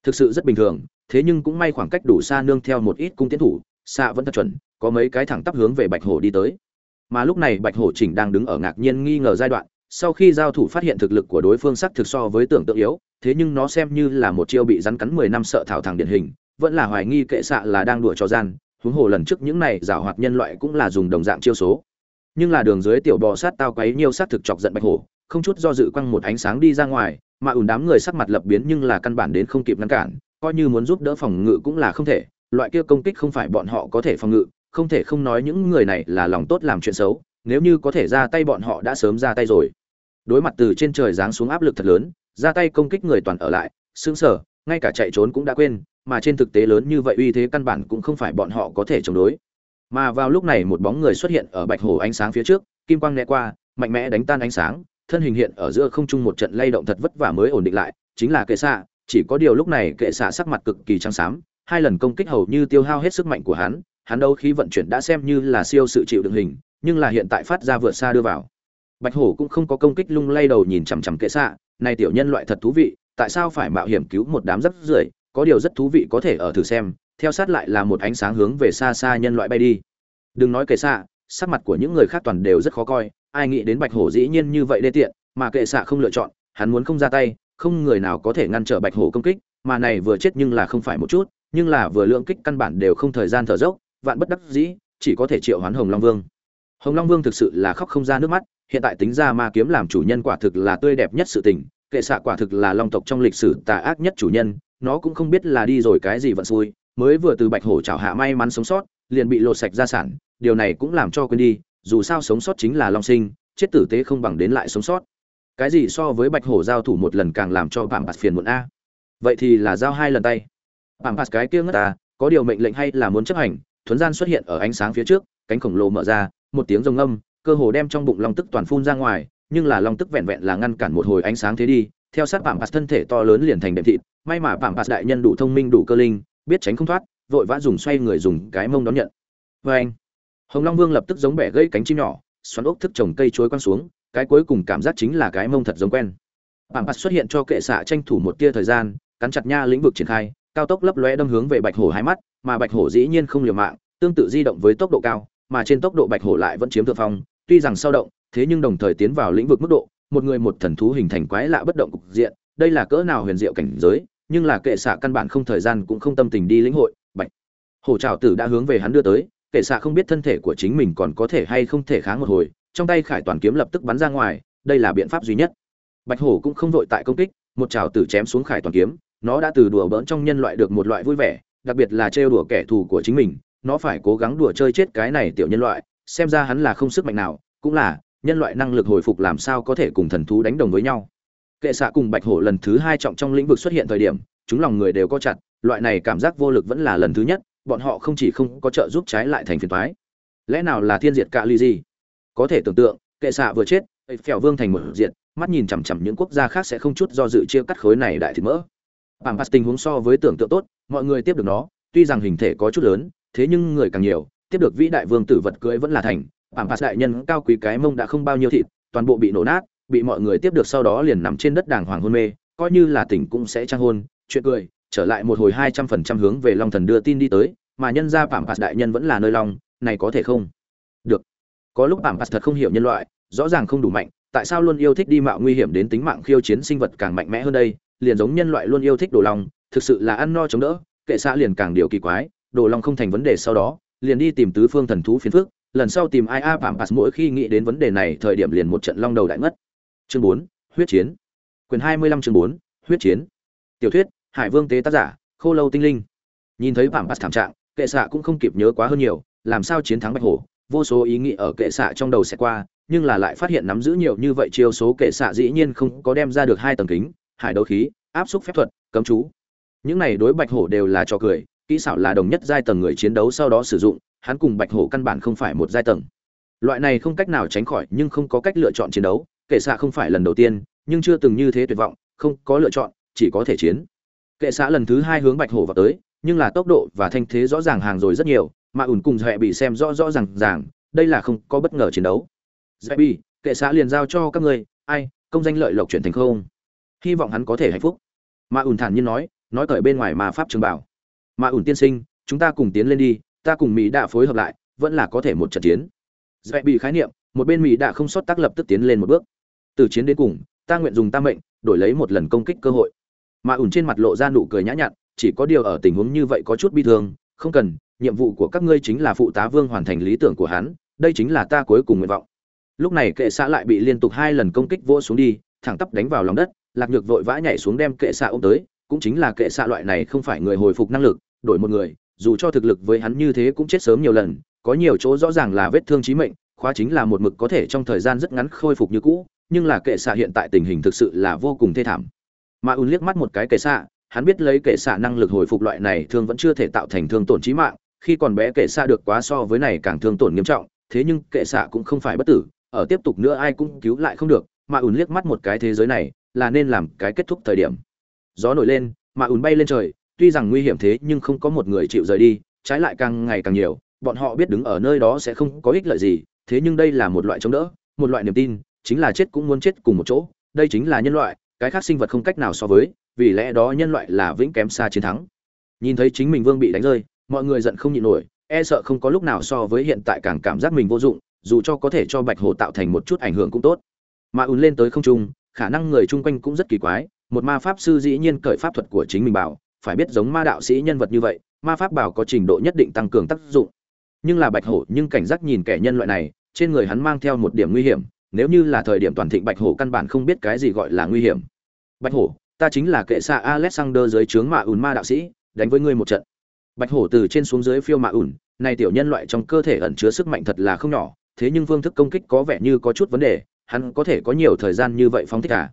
S1: thực sự rất bình thường, thế nhưng cũng may khoảng cách đủ xa nương theo một ít cung tiến thủ, xạ vẫn thật chuẩn, có mấy cái thẳng tắp hướng về bạch hổ đi tới. Mà lúc này bạch hổ chỉnh đang đứng ở ngạc nhiên nghi ngờ giai đoạn sau khi giao thủ phát hiện thực lực của đối phương sắc thực so với tưởng tượng yếu, thế nhưng nó xem như là một chiêu bị rắn cắn mười năm sợ thảo thẳng điển hình, vẫn là hoài nghi kệ xạ là đang đùa cho gian, huống hồ lần trước những này giảo hoạt nhân loại cũng là dùng đồng dạng chiêu số. Nhưng là đường dưới tiểu bò sát tao quấy nhiều sát thực chọc giận bạch hổ, không chút do dự quăng một ánh sáng đi ra ngoài, mà ủn đám người sắc mặt lập biến nhưng là căn bản đến không kịp ngăn cản, coi như muốn giúp đỡ phòng ngự cũng là không thể, loại kia công kích không phải bọn họ có thể phòng ngự, không thể không nói những người này là lòng tốt làm chuyện xấu, nếu như có thể ra tay bọn họ đã sớm ra tay rồi đối mặt từ trên trời giáng xuống áp lực thật lớn, ra tay công kích người toàn ở lại xương sở ngay cả chạy trốn cũng đã quên, mà trên thực tế lớn như vậy uy thế căn bản cũng không phải bọn họ có thể chống đối. Mà vào lúc này một bóng người xuất hiện ở bạch hồ ánh sáng phía trước, kim quang né qua, mạnh mẽ đánh tan ánh sáng, thân hình hiện ở giữa không trung một trận lay động thật vất vả mới ổn định lại, chính là kệ xạ, chỉ có điều lúc này kệ xạ sắc mặt cực kỳ trắng xám, hai lần công kích hầu như tiêu hao hết sức mạnh của hắn hắn đâu khi vận chuyển đã xem như là siêu sự chịu đựng hình, nhưng là hiện tại phát ra vượt xa đưa vào bạch hổ cũng không có công kích lung lay đầu nhìn chằm chằm kệ xạ, này tiểu nhân loại thật thú vị, tại sao phải mạo hiểm cứu một đám rất rưởi? Có điều rất thú vị có thể ở thử xem, theo sát lại là một ánh sáng hướng về xa xa nhân loại bay đi. Đừng nói kệ xạ, sắc mặt của những người khác toàn đều rất khó coi, ai nghĩ đến bạch hổ dĩ nhiên như vậy đê tiện, mà kệ xạ không lựa chọn, hắn muốn không ra tay, không người nào có thể ngăn trở bạch hổ công kích, mà này vừa chết nhưng là không phải một chút, nhưng là vừa lượng kích căn bản đều không thời gian thở dốc, vạn bất đắc dĩ, chỉ có thể triệu hoán hồng long vương. Hồng long vương thực sự là khóc không ra nước mắt hiện tại tính ra ma kiếm làm chủ nhân quả thực là tươi đẹp nhất sự tình, kệ xạ quả thực là long tộc trong lịch sử tà ác nhất chủ nhân, nó cũng không biết là đi rồi cái gì vận xui, mới vừa từ bạch hổ chảo hạ may mắn sống sót, liền bị lột sạch gia sản, điều này cũng làm cho quên đi, dù sao sống sót chính là long sinh, chết tử tế không bằng đến lại sống sót. Cái gì so với bạch hổ giao thủ một lần càng làm cho bảng bạt phiền muộn a? Vậy thì là giao hai lần tay. Bảng bạt cái kia ngất ta có điều mệnh lệnh hay là muốn chấp hành, thuấn gian xuất hiện ở ánh sáng phía trước, cánh khổng lồ mở ra, một tiếng rồng âm cơ hồ đem trong bụng long tức toàn phun ra ngoài, nhưng là long tức vẹn vẹn là ngăn cản một hồi ánh sáng thế đi, theo sát phạm phạt thân thể to lớn liền thành đệm thịt, may mà phạm phạt đại nhân đủ thông minh đủ cơ linh, biết tránh không thoát, vội vã dùng xoay người dùng cái mông đón nhận. Vê anh, hồng long vương lập tức giống bẻ gãy cánh chim nhỏ, xoắn ốc thức trồng cây chuối quăng xuống, cái cuối cùng cảm giác chính là cái mông thật giống quen. Phạm phạt xuất hiện cho kệ xạ tranh thủ một tia thời gian, cắn chặt nha lĩnh vực triển khai, cao tốc lấp lóe đâm hướng về bạch hổ hai mắt, mà bạch hổ dĩ nhiên không liều mạng, tương tự di động với tốc độ cao, mà trên tốc độ bạch hổ lại vẫn chiếm thượng phong tuy rằng sao động, thế nhưng đồng thời tiến vào lĩnh vực mức độ, một người một thần thú hình thành quái lạ bất động cục diện, đây là cỡ nào huyền diệu cảnh giới, nhưng là kệ xạ căn bản không thời gian cũng không tâm tình đi lĩnh hội, bạch. Hổ trảo tử đã hướng về hắn đưa tới, kệ xạ không biết thân thể của chính mình còn có thể hay không thể kháng một hồi, trong tay khải toàn kiếm lập tức bắn ra ngoài, đây là biện pháp duy nhất. Bạch hổ cũng không vội tại công kích, một trảo tử chém xuống khải toàn kiếm, nó đã từ đùa bỡn trong nhân loại được một loại vui vẻ, đặc biệt là trêu đùa kẻ thù của chính mình, nó phải cố gắng đùa chơi chết cái này tiểu nhân loại xem ra hắn là không sức mạnh nào, cũng là nhân loại năng lực hồi phục làm sao có thể cùng thần thú đánh đồng với nhau. Kệ xạ cùng bạch hổ lần thứ hai trọng trong lĩnh vực xuất hiện thời điểm, chúng lòng người đều có chặt, loại này cảm giác vô lực vẫn là lần thứ nhất, bọn họ không chỉ không có trợ giúp trái lại thành phiền toái. Lẽ nào là thiên diệt cạ ly gì? Có thể tưởng tượng, kệ xạ vừa chết, ấy phèo vương thành một diện mắt nhìn chằm chằm những quốc gia khác sẽ không chút do dự chia cắt khối này đại thịt mỡ. Bảng pass tình huống so với tưởng tượng tốt, mọi người tiếp được nó, tuy rằng hình thể có chút lớn, thế nhưng người càng nhiều tiếp được vĩ đại vương tử vật cưới vẫn là thành ảm phạt đại nhân cao quý cái mông đã không bao nhiêu thịt toàn bộ bị nổ nát bị mọi người tiếp được sau đó liền nằm trên đất đàng hoàng hôn mê coi như là tỉnh cũng sẽ trang hôn chuyện cười trở lại một hồi hai trăm phần trăm hướng về long thần đưa tin đi tới mà nhân ra ảm phạt đại nhân vẫn là nơi long này có thể không? Được. Có lúc ảm phạt thật không hiểu nhân loại rõ ràng không đủ mạnh tại sao luôn yêu thích đi mạo nguy hiểm đến tính mạng khiêu chiến sinh vật càng mạnh mẽ hơn đây liền giống nhân loại luôn yêu thích đồ lòng, thực sự là ăn no chống đỡ kệ xã liền càng điều kỳ quái đồ lòng không thành vấn đề sau đó liền đi tìm tứ phương thần thú phiền phức, lần sau tìm ai a phạm pass mỗi khi nghĩ đến vấn đề này thời điểm liền một trận long đầu đại ngất. Chương bốn, huyết chiến. Quyền hai mươi lăm chương bốn, huyết chiến. Tiểu thuyết, hải vương tế tác giả, khô lâu tinh linh. Nhìn thấy phạm pass thảm trạng, kệ xạ cũng không kịp nhớ quá hơn nhiều, làm sao chiến thắng bạch hổ, vô số ý nghĩ ở kệ xạ trong đầu sẽ qua, nhưng là lại phát hiện nắm giữ nhiều như vậy chiêu số kệ xạ dĩ nhiên không có đem ra được hai tầng kính, hải đấu khí, áp xúc phép thuật, cấm chú. Những này đối bạch hổ đều là trò cười kỹ xảo là đồng nhất giai tầng người chiến đấu sau đó sử dụng, hắn cùng bạch hổ căn bản không phải một giai tầng. Loại này không cách nào tránh khỏi nhưng không có cách lựa chọn chiến đấu, kệ xạ không phải lần đầu tiên, nhưng chưa từng như thế tuyệt vọng, không có lựa chọn, chỉ có thể chiến. Kệ xạ lần thứ hai hướng bạch hổ vào tới, nhưng là tốc độ và thanh thế rõ ràng hàng rồi rất nhiều, mà ủn cùng dẹ bị xem rõ rõ ràng ràng, đây là không có bất ngờ chiến đấu. Dẹ bị kệ xạ liền giao cho các người ai, công danh lợi lộc chuyển thành không. Hy vọng hắn có thể hạnh phúc. Mà ủn thản nhiên nói nói cởi bên ngoài mà pháp trường bảo mà ủn tiên sinh, chúng ta cùng tiến lên đi, ta cùng mỹ đã phối hợp lại, vẫn là có thể một trận chiến. Dạy bị khái niệm, một bên mỹ đã không sót tác lập tức tiến lên một bước. Từ chiến đến cùng, ta nguyện dùng ta mệnh, đổi lấy một lần công kích cơ hội. Mà ủn trên mặt lộ ra nụ cười nhã nhặn, chỉ có điều ở tình huống như vậy có chút bi thương, không cần, nhiệm vụ của các ngươi chính là phụ tá vương hoàn thành lý tưởng của hắn, đây chính là ta cuối cùng nguyện vọng. Lúc này kệ xã lại bị liên tục hai lần công kích vỗ xuống đi, thẳng tắp đánh vào lòng đất, lạc nhược vội vã nhảy xuống đem kệ xạ ôm tới, cũng chính là kệ xạ loại này không phải người hồi phục năng lực đổi một người, dù cho thực lực với hắn như thế cũng chết sớm nhiều lần, có nhiều chỗ rõ ràng là vết thương chí mệnh, khóa chính là một mực có thể trong thời gian rất ngắn khôi phục như cũ, nhưng là kệ xạ hiện tại tình hình thực sự là vô cùng thê thảm. Mà ùn liếc mắt một cái kệ xạ, hắn biết lấy kệ xạ năng lực hồi phục loại này thương vẫn chưa thể tạo thành thương tổn chí mạng, khi còn bé kệ xạ được quá so với này càng thương tổn nghiêm trọng, thế nhưng kệ xạ cũng không phải bất tử, ở tiếp tục nữa ai cũng cứu lại không được mà ùn liếc mắt một cái thế giới này, là nên làm cái kết thúc thời điểm. Gió nổi lên mà ùn bay lên trời tuy rằng nguy hiểm thế nhưng không có một người chịu rời đi, trái lại càng ngày càng nhiều, bọn họ biết đứng ở nơi đó sẽ không có ích lợi gì, thế nhưng đây là một loại chống đỡ, một loại niềm tin, chính là chết cũng muốn chết cùng một chỗ, đây chính là nhân loại, cái khác sinh vật không cách nào so với, vì lẽ đó nhân loại là vĩnh kém xa chiến thắng. Nhìn thấy chính mình vương bị đánh rơi, mọi người giận không nhịn nổi e sợ không có lúc nào so với hiện tại càng cảm giác mình vô dụng, dù cho có thể cho bạch hồ tạo thành một chút ảnh hưởng cũng tốt. Mà ùn lên tới không trung, khả năng người chung quanh cũng rất kỳ quái, một ma pháp sư dĩ nhiên cởi pháp thuật của chính mình bảo phải biết giống ma đạo sĩ nhân vật như vậy, ma pháp bảo có trình độ nhất định tăng cường tác dụng. Nhưng là bạch hổ, nhưng cảnh giác nhìn kẻ nhân loại này, trên người hắn mang theo một điểm nguy hiểm, nếu như là thời điểm toàn thịnh bạch hổ căn bản không biết cái gì gọi là nguy hiểm. Bạch hổ, ta chính là kệ xa alexander dưới trướng mạ ùn ma đạo sĩ, đánh với ngươi một trận. Bạch hổ từ trên xuống dưới phiêu mạ ùn, này tiểu nhân loại trong cơ thể ẩn chứa sức mạnh thật là không nhỏ, thế nhưng phương thức công kích có vẻ như có chút vấn đề, hắn có thể có nhiều thời gian như vậy phóng thích à?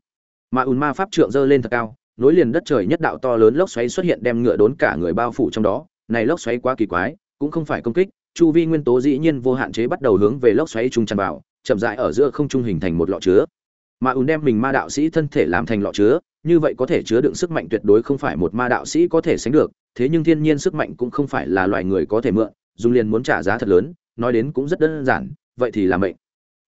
S1: Ma ùn ma pháp trượng dơ lên thật cao nối liền đất trời nhất đạo to lớn lốc xoáy xuất hiện đem ngựa đốn cả người bao phủ trong đó. Này lốc xoáy quá kỳ quái, cũng không phải công kích, chu vi nguyên tố dĩ nhiên vô hạn chế bắt đầu hướng về lốc xoáy trung tràn vào, chậm rãi ở giữa không trung hình thành một lọ chứa. Mà ùn đem mình ma đạo sĩ thân thể làm thành lọ chứa, như vậy có thể chứa đựng sức mạnh tuyệt đối không phải một ma đạo sĩ có thể sánh được, thế nhưng thiên nhiên sức mạnh cũng không phải là loại người có thể mượn, dùng liền muốn trả giá thật lớn, nói đến cũng rất đơn giản, vậy thì là mệnh.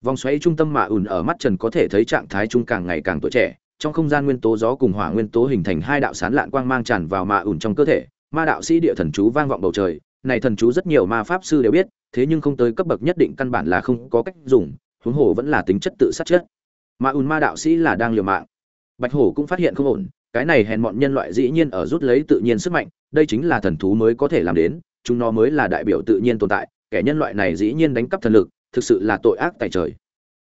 S1: Vòng xoáy trung tâm mà ùn ở mắt trần có thể thấy trạng thái trung càng ngày càng tuổi trẻ trong không gian nguyên tố gió cùng hỏa nguyên tố hình thành hai đạo sán lạn quang mang tràn vào ma ủn trong cơ thể. Ma đạo sĩ địa thần chú vang vọng bầu trời. Này thần chú rất nhiều ma pháp sư đều biết, thế nhưng không tới cấp bậc nhất định căn bản là không có cách dùng, huống hồ vẫn là tính chất tự sát chết. Ma ủn ma đạo sĩ là đang liều mạng. Bạch hổ cũng phát hiện không ổn, cái này hèn mọn nhân loại dĩ nhiên ở rút lấy tự nhiên sức mạnh, đây chính là thần thú mới có thể làm đến, chúng nó mới là đại biểu tự nhiên tồn tại, kẻ nhân loại này dĩ nhiên đánh cắp thần lực, thực sự là tội ác tại trời.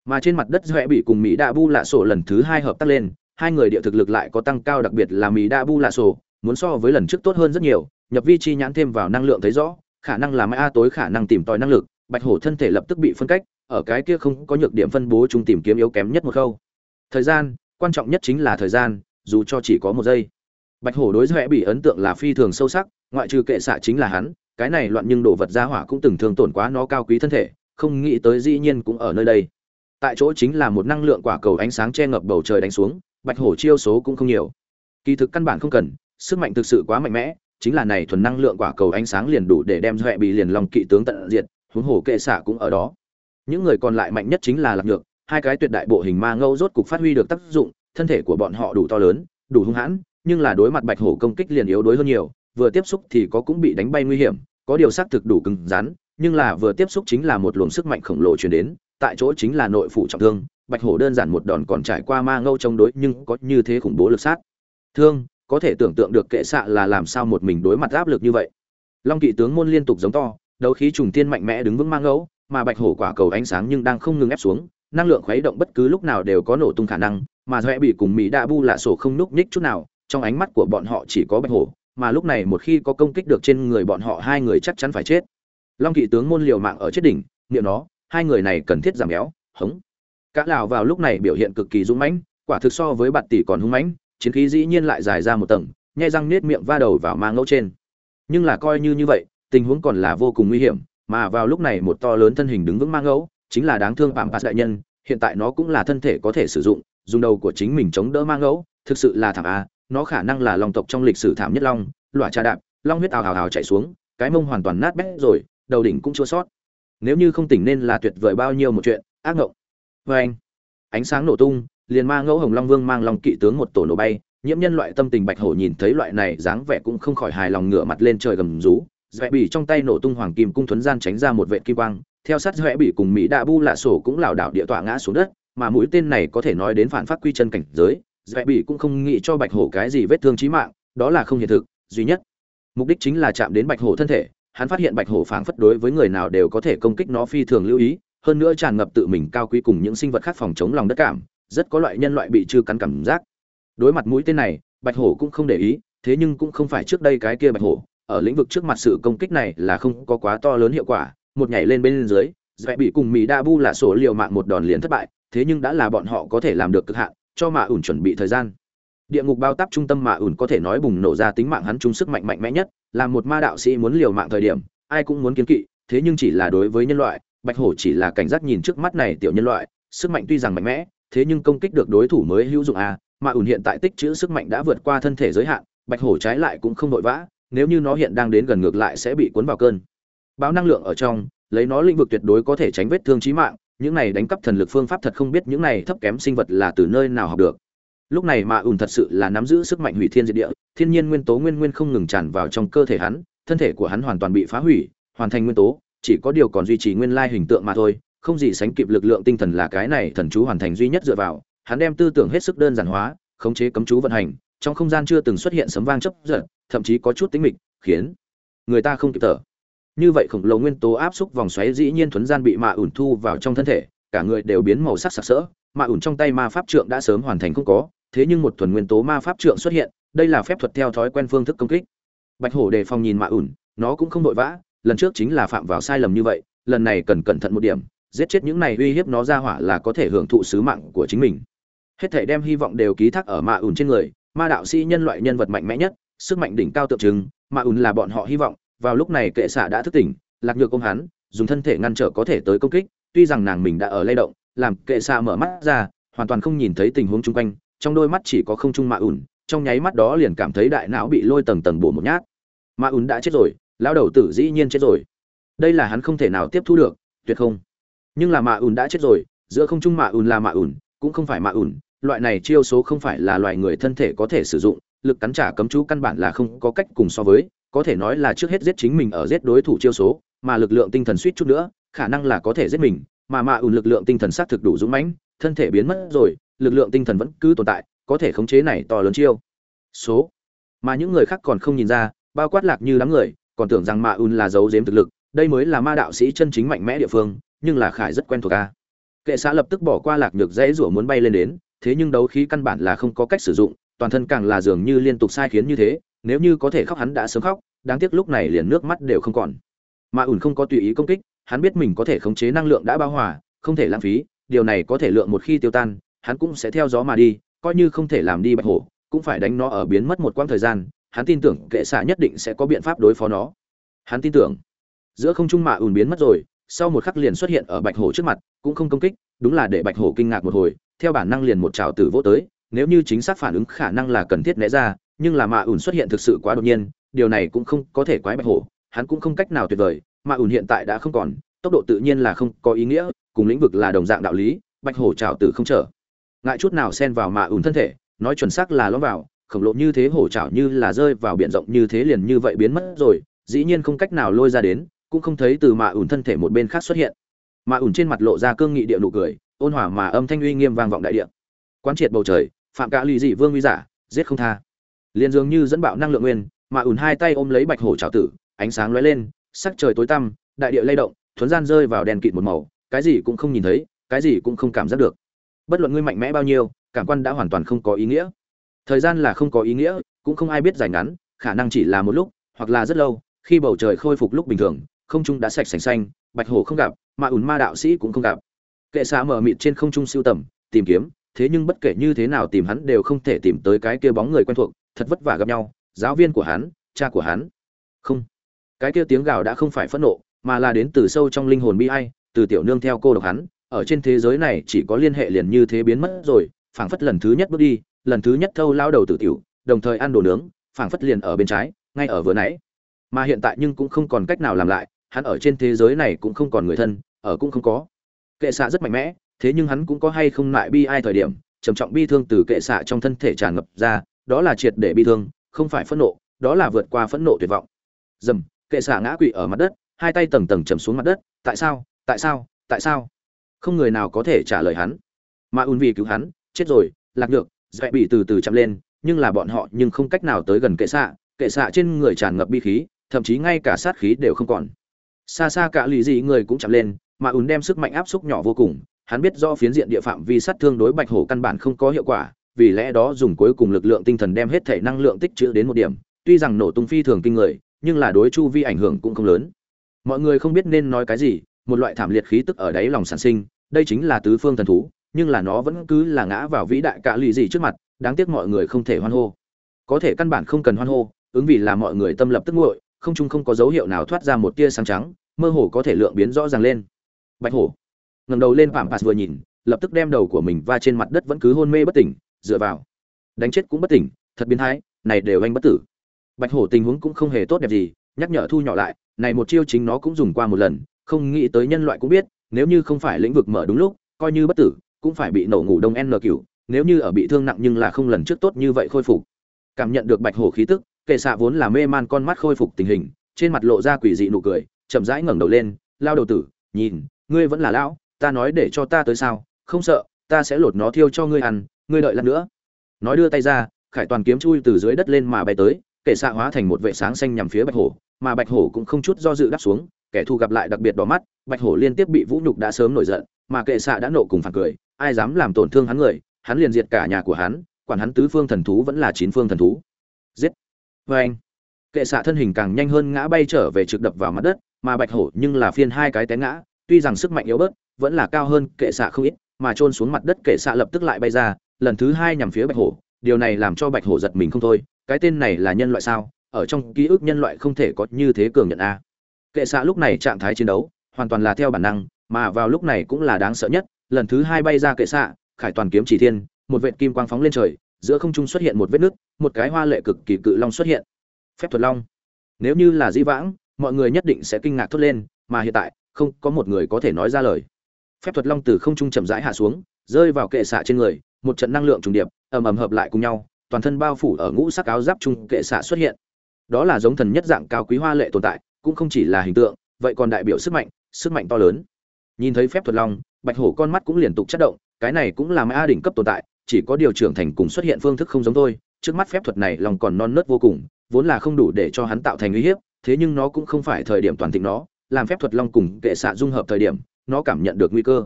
S1: Mà trên mặt đất doẹ bị cùng mỹ đa bu lạ sổ lần thứ hai hợp tác lên hai người địa thực lực lại có tăng cao đặc biệt là mì đa bu lạ sổ, muốn so với lần trước tốt hơn rất nhiều, nhập vi chi nhãn thêm vào năng lượng thấy rõ, khả năng là mai a tối khả năng tìm tòi năng lực, bạch hổ thân thể lập tức bị phân cách, ở cái kia không có nhược điểm phân bố chúng tìm kiếm yếu kém nhất một khâu. Thời gian, quan trọng nhất chính là thời gian, dù cho chỉ có một giây. Bạch hổ đối với bị ấn tượng là phi thường sâu sắc, ngoại trừ kệ xạ chính là hắn, cái này loạn nhưng đồ vật ra hỏa cũng từng thường tổn quá nó cao quý thân thể, không nghĩ tới dĩ nhiên cũng ở nơi đây. Tại chỗ chính là một năng lượng quả cầu ánh sáng che ngập bầu trời đánh xuống bạch hổ chiêu số cũng không nhiều. Kỳ thực căn bản không cần, sức mạnh thực sự quá mạnh mẽ, chính là này thuần năng lượng quả cầu ánh sáng liền đủ để đem huệ bị liền lòng kỵ tướng tận diệt, huống hồ kệ xạ cũng ở đó. Những người còn lại mạnh nhất chính là lạc nhược, hai cái tuyệt đại bộ hình ma ngâu rốt cục phát huy được tác dụng, thân thể của bọn họ đủ to lớn, đủ hung hãn, nhưng là đối mặt bạch hổ công kích liền yếu đuối hơn nhiều, vừa tiếp xúc thì có cũng bị đánh bay nguy hiểm, có điều xác thực đủ cứng rắn, nhưng là vừa tiếp xúc chính là một luồng sức mạnh khổng lồ truyền đến, tại chỗ chính là nội phủ trọng thương bạch hổ đơn giản một đòn còn trải qua ma ngâu chống đối, nhưng có như thế khủng bố lực sát. Thương, có thể tưởng tượng được kệ xạ là làm sao một mình đối mặt áp lực như vậy. Long kỵ tướng môn liên tục giống to, đấu khí trùng tiên mạnh mẽ đứng vững ma ngẫu mà bạch hổ quả cầu ánh sáng nhưng đang không ngừng ép xuống, năng lượng khuấy động bất cứ lúc nào đều có nổ tung khả năng, mà doẹ bị cùng mỹ đa bu lạ sổ không núc nhích chút nào, trong ánh mắt của bọn họ chỉ có bạch hổ, mà lúc này một khi có công kích được trên người bọn họ, hai người chắc chắn phải chết. Long kỵ tướng môn liều mạng ở chết đỉnh, niệm nó, hai người này cần thiết giảm béo, hống cả lão vào lúc này biểu hiện cực kỳ dũng mãnh, quả thực so với bạt tỷ còn hung mãnh, chiến khí dĩ nhiên lại dài ra một tầng, nhai răng nết miệng va đầu vào mang ngẫu trên. Nhưng là coi như như vậy, tình huống còn là vô cùng nguy hiểm, mà vào lúc này một to lớn thân hình đứng vững mang ngẫu, chính là đáng thương phạm pass đại nhân, hiện tại nó cũng là thân thể có thể sử dụng, dùng đầu của chính mình chống đỡ mang ngẫu, thực sự là thảm a, nó khả năng là long tộc trong lịch sử thảm nhất long, lỏa trà đạp, long huyết ào ào ào chảy xuống, cái mông hoàn toàn nát bét rồi, đầu đỉnh cũng chua sót. Nếu như không tỉnh nên là tuyệt vời bao nhiêu một chuyện, ác ngộng vê anh. Ánh sáng nổ tung, liền ma ngẫu hồng long vương mang long kỵ tướng một tổ nổ bay. Nhiễm nhân loại tâm tình bạch hổ nhìn thấy loại này dáng vẻ cũng không khỏi hài lòng ngửa mặt lên trời gầm rú. Dễ bỉ trong tay nổ tung hoàng kim cung thuấn gian tránh ra một vệ kim quang. Theo sát dễ bỉ cùng mỹ đạ bu lạ sổ cũng lảo đảo địa tọa ngã xuống đất, mà mũi tên này có thể nói đến phản phát quy chân cảnh giới. Dễ bỉ cũng không nghĩ cho bạch hổ cái gì vết thương chí mạng, đó là không hiện thực, duy nhất. Mục đích chính là chạm đến bạch hổ thân thể, hắn phát hiện bạch hổ phảng phất đối với người nào đều có thể công kích nó phi thường lưu ý hơn nữa tràn ngập tự mình cao quý cùng những sinh vật khác phòng chống lòng đất cảm, rất có loại nhân loại bị trừ cắn cảm giác. Đối mặt mũi tên này, bạch hổ cũng không để ý, thế nhưng cũng không phải trước đây cái kia bạch hổ, ở lĩnh vực trước mặt sự công kích này là không có quá to lớn hiệu quả, một nhảy lên bên dưới dễ bị cùng mỹ đa bu là số liều mạng một đòn liền thất bại, thế nhưng đã là bọn họ có thể làm được cực hạn, cho mà ủn chuẩn bị thời gian. Địa ngục bao táp trung tâm mà ủn có thể nói bùng nổ ra tính mạng hắn trung sức mạnh mạnh mẽ nhất, là một ma đạo sĩ muốn liều mạng thời điểm, ai cũng muốn kiến kỵ, thế nhưng chỉ là đối với nhân loại bạch hổ chỉ là cảnh giác nhìn trước mắt này tiểu nhân loại, sức mạnh tuy rằng mạnh mẽ, thế nhưng công kích được đối thủ mới hữu dụng à mà ủn hiện tại tích trữ sức mạnh đã vượt qua thân thể giới hạn, bạch hổ trái lại cũng không vội vã, nếu như nó hiện đang đến gần ngược lại sẽ bị cuốn vào cơn. Báo năng lượng ở trong, lấy nó lĩnh vực tuyệt đối có thể tránh vết thương chí mạng, những này đánh cắp thần lực phương pháp thật không biết những này thấp kém sinh vật là từ nơi nào học được. Lúc này mà ủn thật sự là nắm giữ sức mạnh hủy thiên diệt địa, thiên nhiên nguyên tố nguyên nguyên không ngừng tràn vào trong cơ thể hắn, thân thể của hắn hoàn toàn bị phá hủy, hoàn thành nguyên tố chỉ có điều còn duy trì nguyên lai hình tượng mà thôi, không gì sánh kịp lực lượng tinh thần là cái này thần chú hoàn thành duy nhất dựa vào, hắn đem tư tưởng hết sức đơn giản hóa, khống chế cấm chú vận hành, trong không gian chưa từng xuất hiện sấm vang chấp giật, thậm chí có chút tính mịch, khiến người ta không kịp thở. Như vậy khổng lồ nguyên tố áp xúc vòng xoáy dĩ nhiên thuấn gian bị mạ ủn thu vào trong thân thể, cả người đều biến màu sắc sặc sỡ, mạ ủn trong tay ma pháp trượng đã sớm hoàn thành không có, thế nhưng một thuần nguyên tố ma pháp trượng xuất hiện, đây là phép thuật theo thói quen phương thức công kích. Bạch hổ đề phòng nhìn mạ ủn, nó cũng không vội vã lần trước chính là phạm vào sai lầm như vậy, lần này cần cẩn thận một điểm, giết chết những này uy hiếp nó ra hỏa là có thể hưởng thụ sứ mạng của chính mình. Hết thể đem hy vọng đều ký thác ở ma ùn trên người, ma đạo sĩ nhân loại nhân vật mạnh mẽ nhất, sức mạnh đỉnh cao tượng trưng, ma ùn là bọn họ hy vọng, vào lúc này kệ xạ đã thức tỉnh, lạc nhược công hắn, dùng thân thể ngăn trở có thể tới công kích, tuy rằng nàng mình đã ở lay động, làm kệ xạ mở mắt ra, hoàn toàn không nhìn thấy tình huống chung quanh, trong đôi mắt chỉ có không trung ma ùn, trong nháy mắt đó liền cảm thấy đại não bị lôi tầng tầng bổ một nhát. Ma ùn đã chết rồi lão đầu tử dĩ nhiên chết rồi. Đây là hắn không thể nào tiếp thu được, tuyệt không. Nhưng là mạ ùn đã chết rồi, giữa không trung mạ ùn là mạ ùn, cũng không phải mạ ùn. Loại này chiêu số không phải là loài người thân thể có thể sử dụng, lực cắn trả cấm chú căn bản là không có cách cùng so với, có thể nói là trước hết giết chính mình ở giết đối thủ chiêu số, mà lực lượng tinh thần suýt chút nữa, khả năng là có thể giết mình, mà mạ ùn lực lượng tinh thần xác thực đủ dũng mãnh, thân thể biến mất rồi, lực lượng tinh thần vẫn cứ tồn tại, có thể khống chế này to lớn chiêu số. Mà những người khác còn không nhìn ra, bao quát lạc như đám người còn tưởng rằng Ma Un là giấu giếm thực lực, đây mới là ma đạo sĩ chân chính mạnh mẽ địa phương, nhưng là khải rất quen thuộc ca kệ xã lập tức bỏ qua lạc nhược dãy rủa muốn bay lên đến, thế nhưng đấu khí căn bản là không có cách sử dụng, toàn thân càng là dường như liên tục sai khiến như thế, nếu như có thể khóc hắn đã sớm khóc, đáng tiếc lúc này liền nước mắt đều không còn. Ma Un không có tùy ý công kích, hắn biết mình có thể khống chế năng lượng đã bao hòa, không thể lãng phí, điều này có thể lượng một khi tiêu tan, hắn cũng sẽ theo gió mà đi, coi như không thể làm đi bạch hổ, cũng phải đánh nó ở biến mất một quãng thời gian hắn tin tưởng kệ xạ nhất định sẽ có biện pháp đối phó nó. Hắn tin tưởng. Giữa không trung mạ ùn biến mất rồi, sau một khắc liền xuất hiện ở bạch hổ trước mặt, cũng không công kích, đúng là để bạch hổ kinh ngạc một hồi, theo bản năng liền một trào tử vỗ tới, nếu như chính xác phản ứng khả năng là cần thiết né ra, nhưng là mạ ùn xuất hiện thực sự quá đột nhiên, điều này cũng không có thể quái bạch hổ, hắn cũng không cách nào tuyệt vời, mạ ùn hiện tại đã không còn, tốc độ tự nhiên là không có ý nghĩa, cùng lĩnh vực là đồng dạng đạo lý, bạch hổ trào tử không trở. Ngại chút nào xen vào mạ ùn thân thể, nói chuẩn xác là lõm vào khổng lồ như thế hổ chảo như là rơi vào biển rộng như thế liền như vậy biến mất rồi, dĩ nhiên không cách nào lôi ra đến, cũng không thấy từ mạ ủn thân thể một bên khác xuất hiện. Mạ ủn trên mặt lộ ra cương nghị địa nụ cười, ôn hòa mà âm thanh uy nghiêm vang vọng đại địa. Quán triệt bầu trời, phạm cả lì dị vương uy giả, giết không tha. Liền dường như dẫn bạo năng lượng nguyên mạ ủn hai tay ôm lấy bạch hổ trào tử, ánh sáng lóe lên, sắc trời tối tăm, đại địa lay động, thuấn gian rơi vào đèn kịt một màu, cái gì cũng không nhìn thấy, cái gì cũng không cảm giác được. Bất luận ngươi mạnh mẽ bao nhiêu, cảm quan đã hoàn toàn không có ý nghĩa thời gian là không có ý nghĩa, cũng không ai biết dài ngắn, khả năng chỉ là một lúc, hoặc là rất lâu, khi bầu trời khôi phục lúc bình thường, không trung đã sạch sành xanh, bạch hồ không gặp, mà ủn ma đạo sĩ cũng không gặp. Kệ xạ mở mịt trên không trung siêu tầm, tìm kiếm, thế nhưng bất kể như thế nào tìm hắn đều không thể tìm tới cái kia bóng người quen thuộc, thật vất vả gặp nhau, giáo viên của hắn, cha của hắn. Không. Cái kia tiếng gào đã không phải phẫn nộ, mà là đến từ sâu trong linh hồn bi ai, từ tiểu nương theo cô độc hắn, ở trên thế giới này chỉ có liên hệ liền như thế biến mất rồi, phảng phất lần thứ nhất bước đi lần thứ nhất thâu lao đầu tử tiểu, đồng thời ăn đồ nướng, phảng phất liền ở bên trái, ngay ở vừa nãy. Mà hiện tại nhưng cũng không còn cách nào làm lại, hắn ở trên thế giới này cũng không còn người thân, ở cũng không có. Kệ xạ rất mạnh mẽ, thế nhưng hắn cũng có hay không lại bi ai thời điểm, trầm trọng bi thương từ kệ xạ trong thân thể tràn ngập ra, đó là triệt để bi thương, không phải phẫn nộ, đó là vượt qua phẫn nộ tuyệt vọng. Dầm, kệ xạ ngã quỵ ở mặt đất, hai tay tầng tầng chầm xuống mặt đất, tại sao? Tại sao? Tại sao? Không người nào có thể trả lời hắn. Mà ùn vì cứu hắn, chết rồi, lạc được dạy bị từ từ chậm lên, nhưng là bọn họ nhưng không cách nào tới gần kệ xạ kệ xạ trên người tràn ngập bi khí, thậm chí ngay cả sát khí đều không còn. Xa xa cả lì gì người cũng chạm lên, mà ùn đem sức mạnh áp xúc nhỏ vô cùng, hắn biết do phiến diện địa phạm vi sát thương đối bạch hổ căn bản không có hiệu quả, vì lẽ đó dùng cuối cùng lực lượng tinh thần đem hết thể năng lượng tích trữ đến một điểm, tuy rằng nổ tung phi thường kinh người, nhưng là đối chu vi ảnh hưởng cũng không lớn. Mọi người không biết nên nói cái gì, một loại thảm liệt khí tức ở đáy lòng sản sinh, đây chính là tứ phương thần thú nhưng là nó vẫn cứ là ngã vào vĩ đại cả lì gì trước mặt, đáng tiếc mọi người không thể hoan hô. Có thể căn bản không cần hoan hô, ứng vì là mọi người tâm lập tức nguội, không chung không có dấu hiệu nào thoát ra một tia sáng trắng, mơ hồ có thể lượng biến rõ ràng lên. Bạch hổ ngẩng đầu lên phạm pass vừa nhìn, lập tức đem đầu của mình va trên mặt đất vẫn cứ hôn mê bất tỉnh, dựa vào. Đánh chết cũng bất tỉnh, thật biến thái, này đều anh bất tử. Bạch hổ tình huống cũng không hề tốt đẹp gì, nhắc nhở thu nhỏ lại, này một chiêu chính nó cũng dùng qua một lần, không nghĩ tới nhân loại cũng biết, nếu như không phải lĩnh vực mở đúng lúc, coi như bất tử cũng phải bị nổ ngủ đông n cửu, nếu như ở bị thương nặng nhưng là không lần trước tốt như vậy khôi phục. Cảm nhận được bạch hổ khí tức, kệ xạ vốn là mê man con mắt khôi phục tình hình, trên mặt lộ ra quỷ dị nụ cười, chậm rãi ngẩng đầu lên, lao đầu tử, nhìn, ngươi vẫn là lão, ta nói để cho ta tới sao, không sợ, ta sẽ lột nó thiêu cho ngươi ăn, ngươi đợi lát nữa. Nói đưa tay ra, khải toàn kiếm chui từ dưới đất lên mà bay tới, kệ xạ hóa thành một vệ sáng xanh nhằm phía bạch hổ, mà bạch hổ cũng không chút do dự đáp xuống, kẻ thù gặp lại đặc biệt đỏ mắt, bạch hổ liên tiếp bị vũ nhục đã sớm nổi giận, mà kệ xạ đã nộ cùng phản cười ai dám làm tổn thương hắn người, hắn liền diệt cả nhà của hắn, quản hắn tứ phương thần thú vẫn là chín phương thần thú. Giết! Vê anh, kệ xạ thân hình càng nhanh hơn ngã bay trở về trực đập vào mặt đất, mà bạch hổ nhưng là phiên hai cái té ngã, tuy rằng sức mạnh yếu bớt, vẫn là cao hơn kệ xạ không ít, mà trôn xuống mặt đất kệ xạ lập tức lại bay ra, lần thứ hai nhằm phía bạch hổ, điều này làm cho bạch hổ giật mình không thôi, cái tên này là nhân loại sao? Ở trong ký ức nhân loại không thể có như thế cường nhận a. Kệ xạ lúc này trạng thái chiến đấu, hoàn toàn là theo bản năng, mà vào lúc này cũng là đáng sợ nhất lần thứ hai bay ra kệ xạ, khải toàn kiếm chỉ thiên, một vệt kim quang phóng lên trời, giữa không trung xuất hiện một vết nứt, một cái hoa lệ cực kỳ cự long xuất hiện. Phép thuật long. Nếu như là di vãng, mọi người nhất định sẽ kinh ngạc thốt lên, mà hiện tại, không có một người có thể nói ra lời. Phép thuật long từ không trung chậm rãi hạ xuống, rơi vào kệ xạ trên người, một trận năng lượng trùng điệp, ầm ầm hợp lại cùng nhau, toàn thân bao phủ ở ngũ sắc áo giáp trung kệ xạ xuất hiện. Đó là giống thần nhất dạng cao quý hoa lệ tồn tại, cũng không chỉ là hình tượng, vậy còn đại biểu sức mạnh sức mạnh to lớn. Nhìn thấy phép thuật long bạch hổ con mắt cũng liên tục chất động, cái này cũng là mã đỉnh cấp tồn tại, chỉ có điều trưởng thành cùng xuất hiện phương thức không giống thôi, trước mắt phép thuật này lòng còn non nớt vô cùng, vốn là không đủ để cho hắn tạo thành uy hiếp, thế nhưng nó cũng không phải thời điểm toàn thịnh nó, làm phép thuật long cùng kệ xạ dung hợp thời điểm, nó cảm nhận được nguy cơ.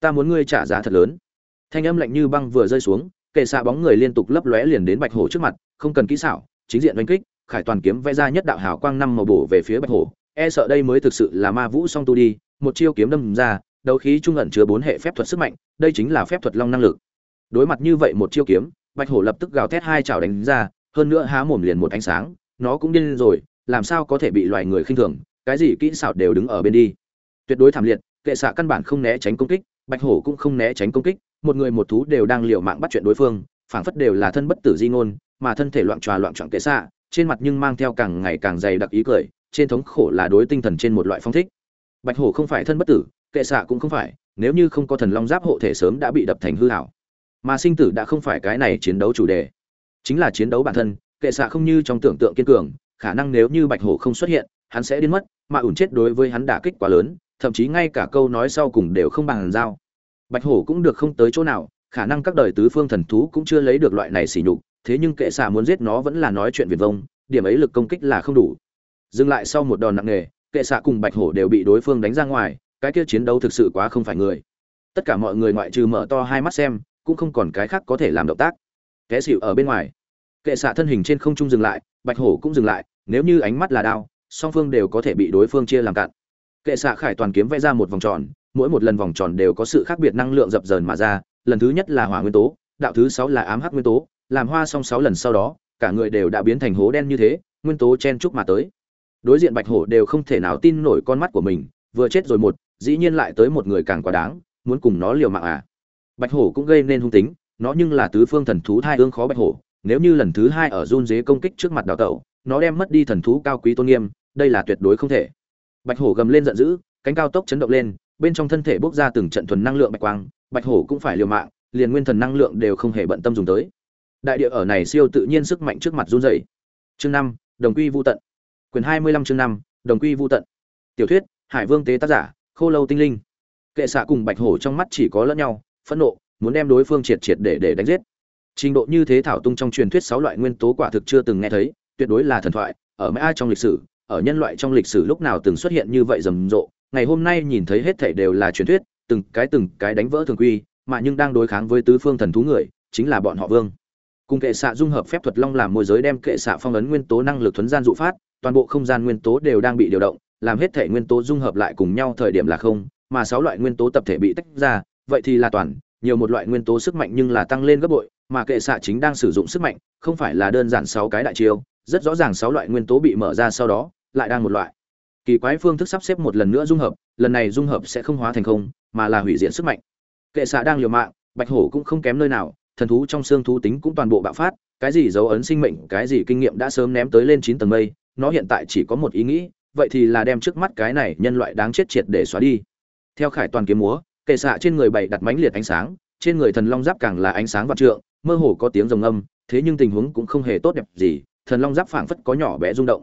S1: Ta muốn ngươi trả giá thật lớn. Thanh âm lạnh như băng vừa rơi xuống, kệ xạ bóng người liên tục lấp lóe liền đến bạch hổ trước mặt, không cần kỹ xảo, chính diện đánh kích, khải toàn kiếm vẽ ra nhất đạo hào quang năm màu bổ về phía bạch hổ. E sợ đây mới thực sự là ma vũ song tu đi, một chiêu kiếm đâm ra đấu khí trung ẩn chứa bốn hệ phép thuật sức mạnh, đây chính là phép thuật long năng lực. Đối mặt như vậy một chiêu kiếm, bạch hổ lập tức gào thét hai chảo đánh ra, hơn nữa há mồm liền một ánh sáng, nó cũng điên rồi, làm sao có thể bị loài người khinh thường, cái gì kỹ xảo đều đứng ở bên đi. Tuyệt đối thảm liệt, kệ xạ căn bản không né tránh công kích, bạch hổ cũng không né tránh công kích, một người một thú đều đang liều mạng bắt chuyện đối phương, phảng phất đều là thân bất tử di ngôn, mà thân thể loạn tròa loạn trọng kệ xạ, trên mặt nhưng mang theo càng ngày càng dày đặc ý cười, trên thống khổ là đối tinh thần trên một loại phong thích. Bạch hổ không phải thân bất tử kệ xạ cũng không phải, nếu như không có thần long giáp hộ thể sớm đã bị đập thành hư hảo. Mà sinh tử đã không phải cái này chiến đấu chủ đề. Chính là chiến đấu bản thân, kệ xạ không như trong tưởng tượng kiên cường, khả năng nếu như bạch hổ không xuất hiện, hắn sẽ đến mất, mà ủn chết đối với hắn đả kích quá lớn, thậm chí ngay cả câu nói sau cùng đều không bằng giao. Bạch hổ cũng được không tới chỗ nào, khả năng các đời tứ phương thần thú cũng chưa lấy được loại này xỉ nhục, thế nhưng kệ xạ muốn giết nó vẫn là nói chuyện việt vông, điểm ấy lực công kích là không đủ. Dừng lại sau một đòn nặng nề, kệ xạ cùng bạch hổ đều bị đối phương đánh ra ngoài cái kia chiến đấu thực sự quá không phải người. Tất cả mọi người ngoại trừ mở to hai mắt xem, cũng không còn cái khác có thể làm động tác. Kẻ xịu ở bên ngoài. Kệ xạ thân hình trên không trung dừng lại, bạch hổ cũng dừng lại, nếu như ánh mắt là đao, song phương đều có thể bị đối phương chia làm cạn. Kệ xạ khải toàn kiếm vẽ ra một vòng tròn, mỗi một lần vòng tròn đều có sự khác biệt năng lượng dập dờn mà ra, lần thứ nhất là hỏa nguyên tố, đạo thứ sáu là ám hắc nguyên tố, làm hoa xong sáu lần sau đó, cả người đều đã biến thành hố đen như thế, nguyên tố chen chúc mà tới. Đối diện bạch hổ đều không thể nào tin nổi con mắt của mình, vừa chết rồi một dĩ nhiên lại tới một người càng quá đáng, muốn cùng nó liều mạng à? Bạch hổ cũng gây nên hung tính, nó nhưng là tứ phương thần thú thai ương khó bạch hổ, nếu như lần thứ hai ở run dế công kích trước mặt đào tẩu, nó đem mất đi thần thú cao quý tôn nghiêm, đây là tuyệt đối không thể. Bạch hổ gầm lên giận dữ, cánh cao tốc chấn động lên, bên trong thân thể bốc ra từng trận thuần năng lượng bạch quang, bạch hổ cũng phải liều mạng, liền nguyên thần năng lượng đều không hề bận tâm dùng tới. Đại địa ở này siêu tự nhiên sức mạnh trước mặt run dày chương năm, đồng quy vu tận. Quyền hai mươi lăm chương năm, đồng quy vu tận. Tiểu thuyết, hải vương tế tác giả khô lâu tinh linh. Kệ xạ cùng bạch hổ trong mắt chỉ có lẫn nhau, phẫn nộ, muốn đem đối phương triệt triệt để để đánh giết. Trình độ như thế thảo tung trong truyền thuyết sáu loại nguyên tố quả thực chưa từng nghe thấy, tuyệt đối là thần thoại, ở mấy ai trong lịch sử, ở nhân loại trong lịch sử lúc nào từng xuất hiện như vậy rầm rộ, ngày hôm nay nhìn thấy hết thảy đều là truyền thuyết, từng cái từng cái đánh vỡ thường quy, mà nhưng đang đối kháng với tứ phương thần thú người, chính là bọn họ vương. Cùng kệ xạ dung hợp phép thuật long làm môi giới đem kệ xạ phong ấn nguyên tố năng lực thuấn gian dụ phát, toàn bộ không gian nguyên tố đều đang bị điều động làm hết thể nguyên tố dung hợp lại cùng nhau thời điểm là không, mà sáu loại nguyên tố tập thể bị tách ra, vậy thì là toàn, nhiều một loại nguyên tố sức mạnh nhưng là tăng lên gấp bội, mà kệ xạ chính đang sử dụng sức mạnh, không phải là đơn giản sáu cái đại chiêu, rất rõ ràng sáu loại nguyên tố bị mở ra sau đó, lại đang một loại. Kỳ quái phương thức sắp xếp một lần nữa dung hợp, lần này dung hợp sẽ không hóa thành không, mà là hủy diệt sức mạnh. Kệ xạ đang liều mạng, bạch hổ cũng không kém nơi nào, thần thú trong xương thú tính cũng toàn bộ bạo phát, cái gì dấu ấn sinh mệnh, cái gì kinh nghiệm đã sớm ném tới lên chín tầng mây, nó hiện tại chỉ có một ý nghĩ vậy thì là đem trước mắt cái này nhân loại đáng chết triệt để xóa đi. Theo khải toàn kiếm múa, kệ xạ trên người bày đặt mánh liệt ánh sáng, trên người thần long giáp càng là ánh sáng vạn trượng, mơ hồ có tiếng rồng âm, thế nhưng tình huống cũng không hề tốt đẹp gì, thần long giáp phảng phất có nhỏ bé rung động.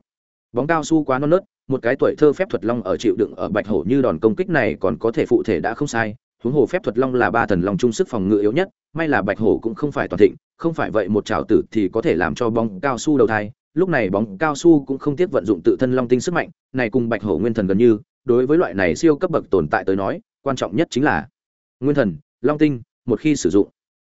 S1: Bóng cao su quá non nớt, một cái tuổi thơ phép thuật long ở chịu đựng ở bạch hổ như đòn công kích này còn có thể phụ thể đã không sai, huống hồ phép thuật long là ba thần long trung sức phòng ngự yếu nhất, may là bạch hổ cũng không phải toàn thịnh, không phải vậy một trào tử thì có thể làm cho bóng cao su đầu thai lúc này bóng cao su cũng không tiếc vận dụng tự thân long tinh sức mạnh, này cùng bạch hổ nguyên thần gần như, đối với loại này siêu cấp bậc tồn tại tới nói, quan trọng nhất chính là nguyên thần, long tinh, một khi sử dụng.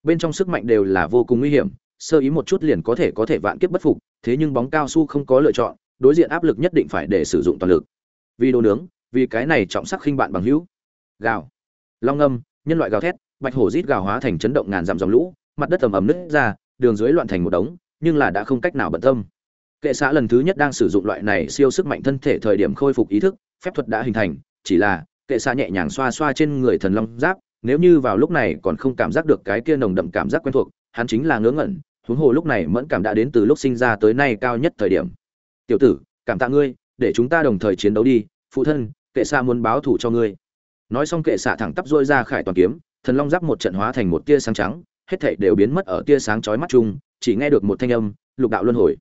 S1: Bên trong sức mạnh đều là vô cùng nguy hiểm, sơ ý một chút liền có thể có thể vạn kiếp bất phục, thế nhưng bóng cao su không có lựa chọn, đối diện áp lực nhất định phải để sử dụng toàn lực. Vì đồ nướng, vì cái này trọng sắc khinh bạn bằng hữu. Gào. Long âm, nhân loại gào thét, bạch hổ rít gào hóa thành chấn động ngàn dặm dòng lũ, mặt đất ầm ầm nứt ra, đường dưới loạn thành một đống, nhưng là đã không cách nào bận tâm kệ xã lần thứ nhất đang sử dụng loại này siêu sức mạnh thân thể thời điểm khôi phục ý thức, phép thuật đã hình thành, chỉ là kệ xã nhẹ nhàng xoa xoa trên người thần long giáp, nếu như vào lúc này còn không cảm giác được cái kia nồng đậm cảm giác quen thuộc, hắn chính là ngớ ngẩn, huống hồ lúc này mẫn cảm đã đến từ lúc sinh ra tới nay cao nhất thời điểm. Tiểu tử, cảm tạ ngươi, để chúng ta đồng thời chiến đấu đi, phụ thân, kệ xạ muốn báo thủ cho ngươi. Nói xong kệ xạ thẳng tắp dôi ra khải toàn kiếm, thần long giáp một trận hóa thành một tia sáng trắng, hết thảy đều biến mất ở tia sáng chói mắt chung, chỉ nghe được một thanh âm, lục đạo luân hồi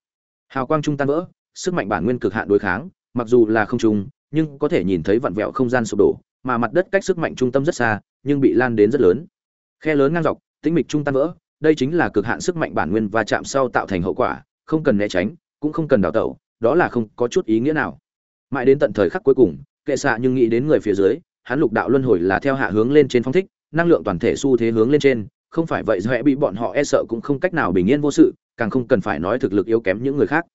S1: hào quang trung tan vỡ, sức mạnh bản nguyên cực hạn đối kháng, mặc dù là không trung, nhưng có thể nhìn thấy vặn vẹo không gian sụp đổ, mà mặt đất cách sức mạnh trung tâm rất xa, nhưng bị lan đến rất lớn. Khe lớn ngang dọc, tĩnh mịch trung tan vỡ, đây chính là cực hạn sức mạnh bản nguyên và chạm sau tạo thành hậu quả, không cần né tránh, cũng không cần đào tẩu, đó là không có chút ý nghĩa nào. Mãi đến tận thời khắc cuối cùng, kệ xạ nhưng nghĩ đến người phía dưới, hắn lục đạo luân hồi là theo hạ hướng lên trên phong thích, năng lượng toàn thể xu thế hướng lên trên, không phải vậy dễ bị bọn họ e sợ cũng không cách nào bình yên vô sự càng không cần phải nói thực lực yếu kém những người khác.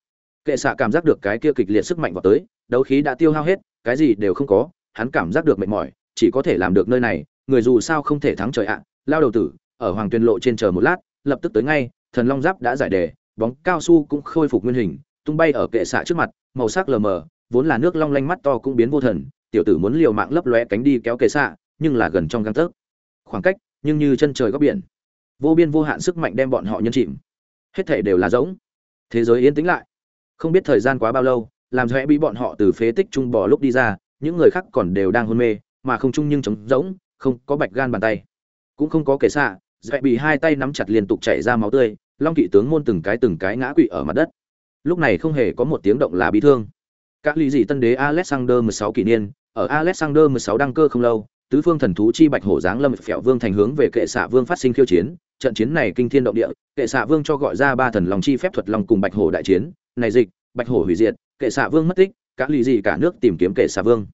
S1: Kệ xạ cảm giác được cái kia kịch liệt sức mạnh vào tới, đấu khí đã tiêu hao hết, cái gì đều không có, hắn cảm giác được mệt mỏi, chỉ có thể làm được nơi này, người dù sao không thể thắng trời ạ. Lao đầu tử, ở hoàng tuyên lộ trên chờ một lát, lập tức tới ngay, thần long giáp đã giải đề, bóng cao su cũng khôi phục nguyên hình, tung bay ở kệ xạ trước mặt, màu sắc lờ mờ, vốn là nước long lanh mắt to cũng biến vô thần, tiểu tử muốn liều mạng lấp lóe cánh đi kéo kệ xạ, nhưng là gần trong găng tấc. Khoảng cách, nhưng như chân trời góc biển. Vô biên vô hạn sức mạnh đem bọn họ nhân chìm hết thể đều là giống thế giới yên tĩnh lại. Không biết thời gian quá bao lâu, làm rẽ bị bọn họ từ phế tích trung bò lúc đi ra, những người khác còn đều đang hôn mê, mà không chung nhưng trống rỗng, không có bạch gan bàn tay. Cũng không có kẻ xạ dạy bị hai tay nắm chặt liên tục chảy ra máu tươi, long kỵ tướng môn từng cái từng cái ngã quỵ ở mặt đất. Lúc này không hề có một tiếng động là bị thương. Các lý dị tân đế alexander 16 kỷ niên, ở alexander 16 đăng cơ không lâu, tứ phương thần thú chi bạch hổ giáng lâm phèo vương thành hướng về kệ xạ vương phát sinh khiêu chiến trận chiến này kinh thiên động địa, kệ xạ vương cho gọi ra ba thần long chi phép thuật long cùng bạch hổ đại chiến. Này dịch, bạch hổ hủy diệt, kệ xạ vương mất tích, cả lì gì cả nước tìm kiếm kệ xạ vương.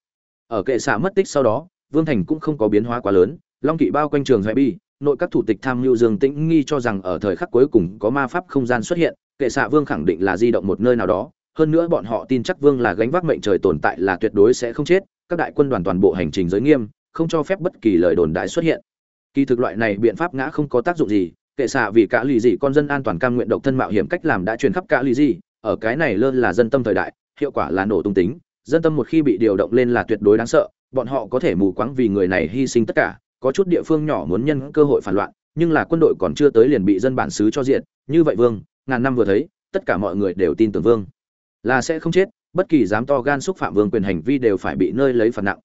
S1: Ở kệ xạ mất tích sau đó, vương thành cũng không có biến hóa quá lớn, long kỵ bao quanh trường hoài bi, nội các thủ tịch tham mưu dương tĩnh nghi cho rằng ở thời khắc cuối cùng có ma pháp không gian xuất hiện, kệ xạ vương khẳng định là di động một nơi nào đó. Hơn nữa bọn họ tin chắc vương là gánh vác mệnh trời tồn tại là tuyệt đối sẽ không chết, các đại quân đoàn toàn bộ hành trình giới nghiêm, không cho phép bất kỳ lời đồn đại xuất hiện kỳ thực loại này biện pháp ngã không có tác dụng gì, kệ xạ vì cả lì dị con dân an toàn cam nguyện độc thân mạo hiểm cách làm đã truyền khắp cả lì dị. Ở cái này lơn là dân tâm thời đại, hiệu quả là nổ tung tính. Dân tâm một khi bị điều động lên là tuyệt đối đáng sợ, bọn họ có thể mù quáng vì người này hy sinh tất cả. Có chút địa phương nhỏ muốn nhân cơ hội phản loạn, nhưng là quân đội còn chưa tới liền bị dân bản xứ cho diện như vậy vương, ngàn năm vừa thấy, tất cả mọi người đều tin tưởng vương. Là sẽ không chết, bất kỳ dám to gan xúc phạm vương quyền hành vi đều phải bị nơi lấy phạt nặng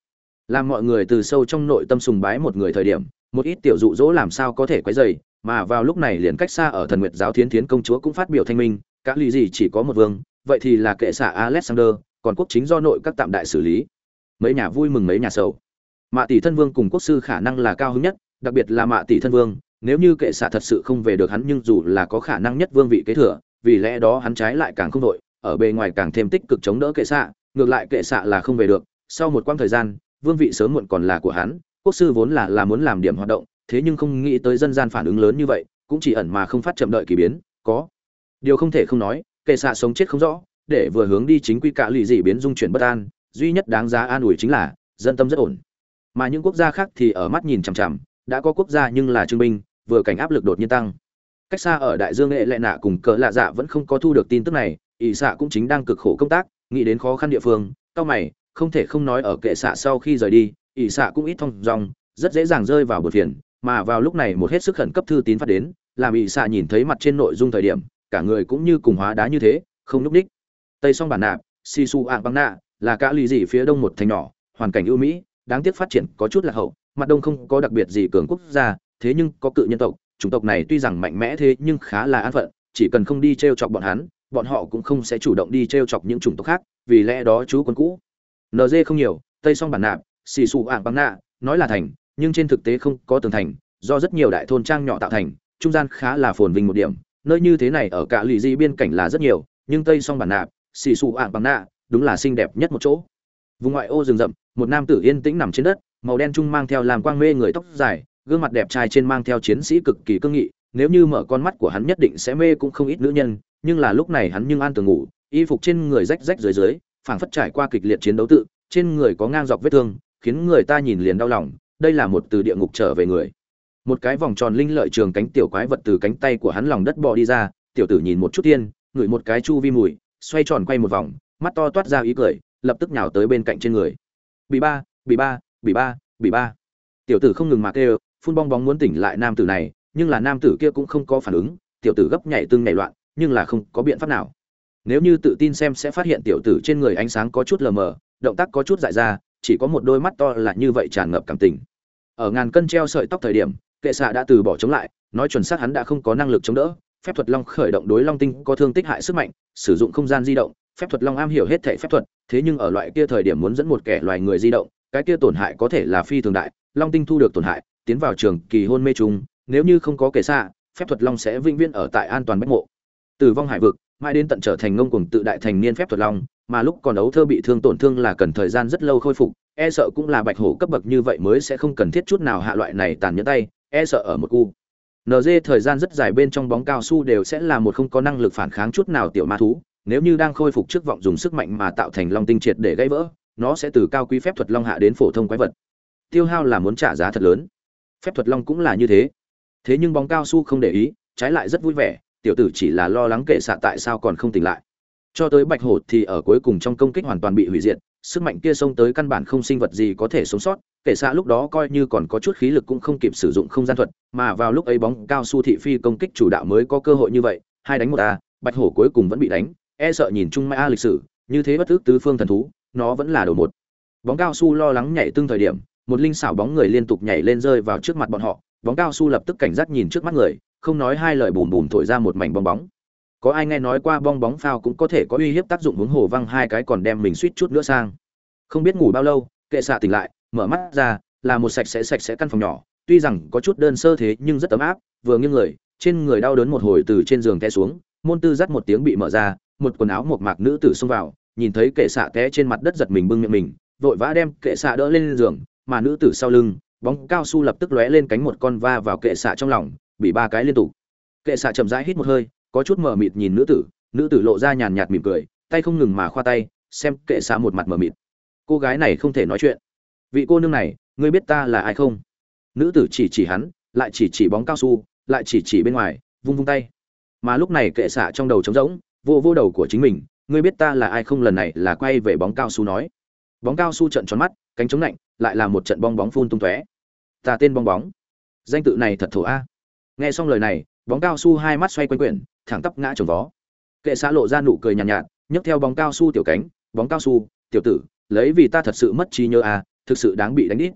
S1: làm mọi người từ sâu trong nội tâm sùng bái một người thời điểm, một ít tiểu dụ dỗ làm sao có thể quấy dày mà vào lúc này liền cách xa ở thần nguyệt giáo thiến thiến công chúa cũng phát biểu thanh minh các lý gì chỉ có một vương, vậy thì là kệ xạ alexander, còn quốc chính do nội các tạm đại xử lý. Mấy nhà vui mừng mấy nhà sầu. Mạ tỷ thân vương cùng quốc sư khả năng là cao hứng nhất, đặc biệt là mạ tỷ thân vương, nếu như kệ xạ thật sự không về được hắn nhưng dù là có khả năng nhất vương vị kế thừa, vì lẽ đó hắn trái lại càng không đội, ở bề ngoài càng thêm tích cực chống đỡ kệ xạ, ngược lại kệ xạ là không về được, sau một quãng thời gian vương vị sớm muộn còn là của hắn, quốc sư vốn là là muốn làm điểm hoạt động, thế nhưng không nghĩ tới dân gian phản ứng lớn như vậy, cũng chỉ ẩn mà không phát chậm đợi kỳ biến, có. Điều không thể không nói, kệ xạ sống chết không rõ, để vừa hướng đi chính quy cạ lì dị biến dung chuyển bất an, duy nhất đáng giá an ủi chính là, dân tâm rất ổn. Mà những quốc gia khác thì ở mắt nhìn chằm chằm, đã có quốc gia nhưng là trương binh, vừa cảnh áp lực đột nhiên tăng. Cách xa ở đại dương nghệ lệ nạ cùng cỡ lạ dạ vẫn không có thu được tin tức này, ỷ xạ cũng chính đang cực khổ công tác, nghĩ đến khó khăn địa phương, cao mày không thể không nói ở kệ xạ sau khi rời đi, ỷ xạ cũng ít thông dòng, rất dễ dàng rơi vào bờ phiền, mà vào lúc này một hết sức khẩn cấp thư tín phát đến, làm ỷ xạ nhìn thấy mặt trên nội dung thời điểm, cả người cũng như cùng hóa đá như thế, không núp đích. Tây song bản nạp si su ạng băng nạ, là cả lì dị phía đông một thành nhỏ, hoàn cảnh ưu mỹ, đáng tiếc phát triển có chút lạc hậu, mặt đông không có đặc biệt gì cường quốc gia, thế nhưng có cự nhân tộc, chủng tộc này tuy rằng mạnh mẽ thế nhưng khá là an phận, chỉ cần không đi t r e o chọc bọn hắn, bọn họ cũng không sẽ chủ động đi t r e o chọc những chủng tộc khác, vì lẽ đó chú quân cũ. Ng không nhiều, tây song bản nạp, xì sụ ạng băng nạ, nói là thành, nhưng trên thực tế không có tường thành, do rất nhiều đại thôn trang nhỏ tạo thành, trung gian khá là phồn vinh một điểm. Nơi như thế này ở cả lì di biên cảnh là rất nhiều, nhưng tây song bản nạp, xì sụ ạng băng nạ, đúng là xinh đẹp nhất một chỗ. Vùng ngoại ô rừng rậm, một nam tử yên tĩnh nằm trên đất, màu đen trung mang theo làm quang mê người tóc dài, gương mặt đẹp trai trên mang theo chiến sĩ cực kỳ cương nghị, nếu như mở con mắt của hắn nhất định sẽ mê cũng không ít nữ nhân, nhưng là lúc này hắn nhưng an tường ngủ, y phục trên người rách rách dưới dưới phảng phất trải qua kịch liệt chiến đấu tự, trên người có ngang dọc vết thương, khiến người ta nhìn liền đau lòng, đây là một từ địa ngục trở về người. Một cái vòng tròn linh lợi trường cánh tiểu quái vật từ cánh tay của hắn lòng đất bò đi ra, tiểu tử nhìn một chút tiên, ngửi một cái chu vi mùi, xoay tròn quay một vòng, mắt to toát ra ý cười, lập tức nhào tới bên cạnh trên người. Bị ba bị ba bị ba bị ba. Tiểu tử không ngừng mà kêu, phun bong bóng muốn tỉnh lại nam tử này, nhưng là nam tử kia cũng không có phản ứng, tiểu tử gấp nhảy tương nhảy loạn, nhưng là không có biện pháp nào nếu như tự tin xem sẽ phát hiện tiểu tử trên người ánh sáng có chút lờ mờ động tác có chút dại ra chỉ có một đôi mắt to là như vậy tràn ngập cảm tình. Ở ngàn cân treo sợi tóc thời điểm kệ xạ đã từ bỏ chống lại nói chuẩn xác hắn đã không có năng lực chống đỡ. Phép thuật long khởi động đối long tinh có thương tích hại sức mạnh sử dụng không gian di động. Phép thuật long am hiểu hết thể phép thuật thế nhưng ở loại kia thời điểm muốn dẫn một kẻ loài người di động cái kia tổn hại có thể là phi thường đại. Long tinh thu được tổn hại tiến vào trường kỳ hôn mê trùng. Nếu như không có kẻ xạ, phép thuật long sẽ vĩnh viễn ở tại an toàn bách mộ. Tử vong hải vực mãi đến tận trở thành ngông cuồng tự đại thành niên phép thuật long, mà lúc còn đấu thơ bị thương tổn thương là cần thời gian rất lâu khôi phục e sợ cũng là bạch hổ cấp bậc như vậy mới sẽ không cần thiết chút nào hạ loại này tàn nhẫn tay e sợ ở một cu. Nd thời gian rất dài bên trong bóng cao su đều sẽ là một không có năng lực phản kháng chút nào tiểu ma thú, nếu như đang khôi phục trước vọng dùng sức mạnh mà tạo thành long tinh triệt để gãy vỡ, nó sẽ từ cao quý phép thuật long hạ đến phổ thông quái vật. Tiêu hao là muốn trả giá thật lớn. Phép thuật long cũng là như thế. Thế nhưng bóng cao su không để ý, trái lại rất vui vẻ tiểu tử chỉ là lo lắng kệ xạ tại sao còn không tỉnh lại. Cho tới bạch hổ thì ở cuối cùng trong công kích hoàn toàn bị hủy diệt, sức mạnh kia xông tới căn bản không sinh vật gì có thể sống sót, kệ xạ lúc đó coi như còn có chút khí lực cũng không kịp sử dụng không gian thuật, mà vào lúc ấy bóng cao su thị phi công kích chủ đạo mới có cơ hội như vậy, hai đánh một a, bạch hổ cuối cùng vẫn bị đánh e sợ nhìn chung mai a lịch sử, như thế bất ước tứ phương thần thú, nó vẫn là đầu một. Bóng cao su lo lắng nhảy tương thời điểm, một linh xảo bóng người liên tục nhảy lên rơi vào trước mặt bọn họ, bóng cao su lập tức cảnh giác nhìn trước mắt người không nói hai lời bùm bùm thổi ra một mảnh bong bóng. Có ai nghe nói qua bong bóng phao cũng có thể có uy hiếp tác dụng huống hồ văng hai cái còn đem mình suýt chút nữa sang. Không biết ngủ bao lâu, kệ xạ tỉnh lại, mở mắt ra, là một sạch sẽ sạch sẽ căn phòng nhỏ, tuy rằng có chút đơn sơ thế nhưng rất ấm áp, vừa nghiêng người, trên người đau đớn một hồi từ trên giường té xuống, môn tư dắt một tiếng bị mở ra, một quần áo một mạc nữ tử xông vào, nhìn thấy kệ xạ té trên mặt đất giật mình bưng miệng mình, vội vã đem kệ xạ đỡ lên giường, mà nữ tử sau lưng, bóng cao su lập tức lóe lên cánh một con va vào kệ xạ trong lòng bị ba cái liên tục. Kệ xạ chậm rãi hít một hơi, có chút mờ mịt nhìn nữ tử nữ tử lộ ra nhàn nhạt mỉm cười, tay không ngừng mà khoa tay, xem kệ xạ một mặt mờ mịt. Cô gái này không thể nói chuyện. Vị cô nương này, ngươi biết ta là ai không? Nữ tử chỉ chỉ hắn, lại chỉ chỉ bóng cao su, lại chỉ chỉ bên ngoài, vung vung tay. Mà lúc này kệ xạ trong đầu trống rỗng, vô vô đầu của chính mình, ngươi biết ta là ai không? Lần này là quay về bóng cao su nói. Bóng cao su trận tròn mắt, cánh chống lạnh, lại là một trận bong bóng phun tung tóe. Ta tên bong bóng. Danh tự này thật thổ a nghe xong lời này bóng cao su hai mắt xoay quanh quyển thẳng tắp ngã trồng vó. Kệ xã lộ ra nụ cười nhàn nhạt, nhạt nhấc theo bóng cao su tiểu cánh bóng cao su tiểu tử lấy vì ta thật sự mất trí nhớ à, thực sự đáng bị đánh đít.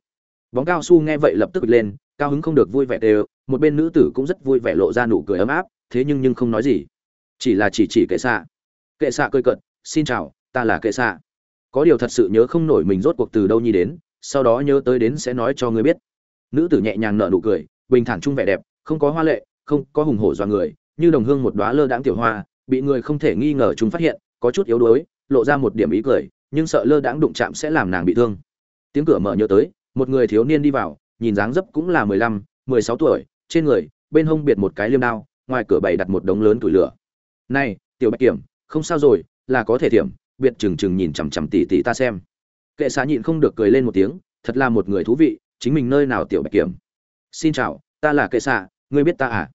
S1: Bóng cao su nghe vậy lập tức lên cao hứng không được vui vẻ đều một bên nữ tử cũng rất vui vẻ lộ ra nụ cười ấm áp thế nhưng nhưng không nói gì. Chỉ là chỉ chỉ kệ xạ kệ xạ cười cận xin chào ta là kệ xạ có điều thật sự nhớ không nổi mình rốt cuộc từ đâu nhi đến sau đó nhớ tới đến sẽ nói cho ngươi biết. Nữ tử nhẹ nhàng nở nụ cười bình thản chung vẻ đẹp không có hoa lệ, không có hùng hổ doa người, như đồng hương một đóa lơ đãng tiểu hoa, bị người không thể nghi ngờ chúng phát hiện, có chút yếu đuối, lộ ra một điểm ý cười, nhưng sợ lơ đãng đụng chạm sẽ làm nàng bị thương. Tiếng cửa mở nhớ tới, một người thiếu niên đi vào, nhìn dáng dấp cũng là mười lăm, mười sáu tuổi, trên người, bên hông biệt một cái liêm đao, ngoài cửa bày đặt một đống lớn tuổi lửa. Này, tiểu bạch kiểm, không sao rồi, là có thể thiểm, biệt chừng chừng nhìn chằm chằm tỉ tỉ ta xem. Kệ xá nhịn không được cười lên một tiếng, thật là một người thú vị, chính mình nơi nào tiểu bạch kiểm? Xin chào ta là kệ xạ, ngươi biết ta à?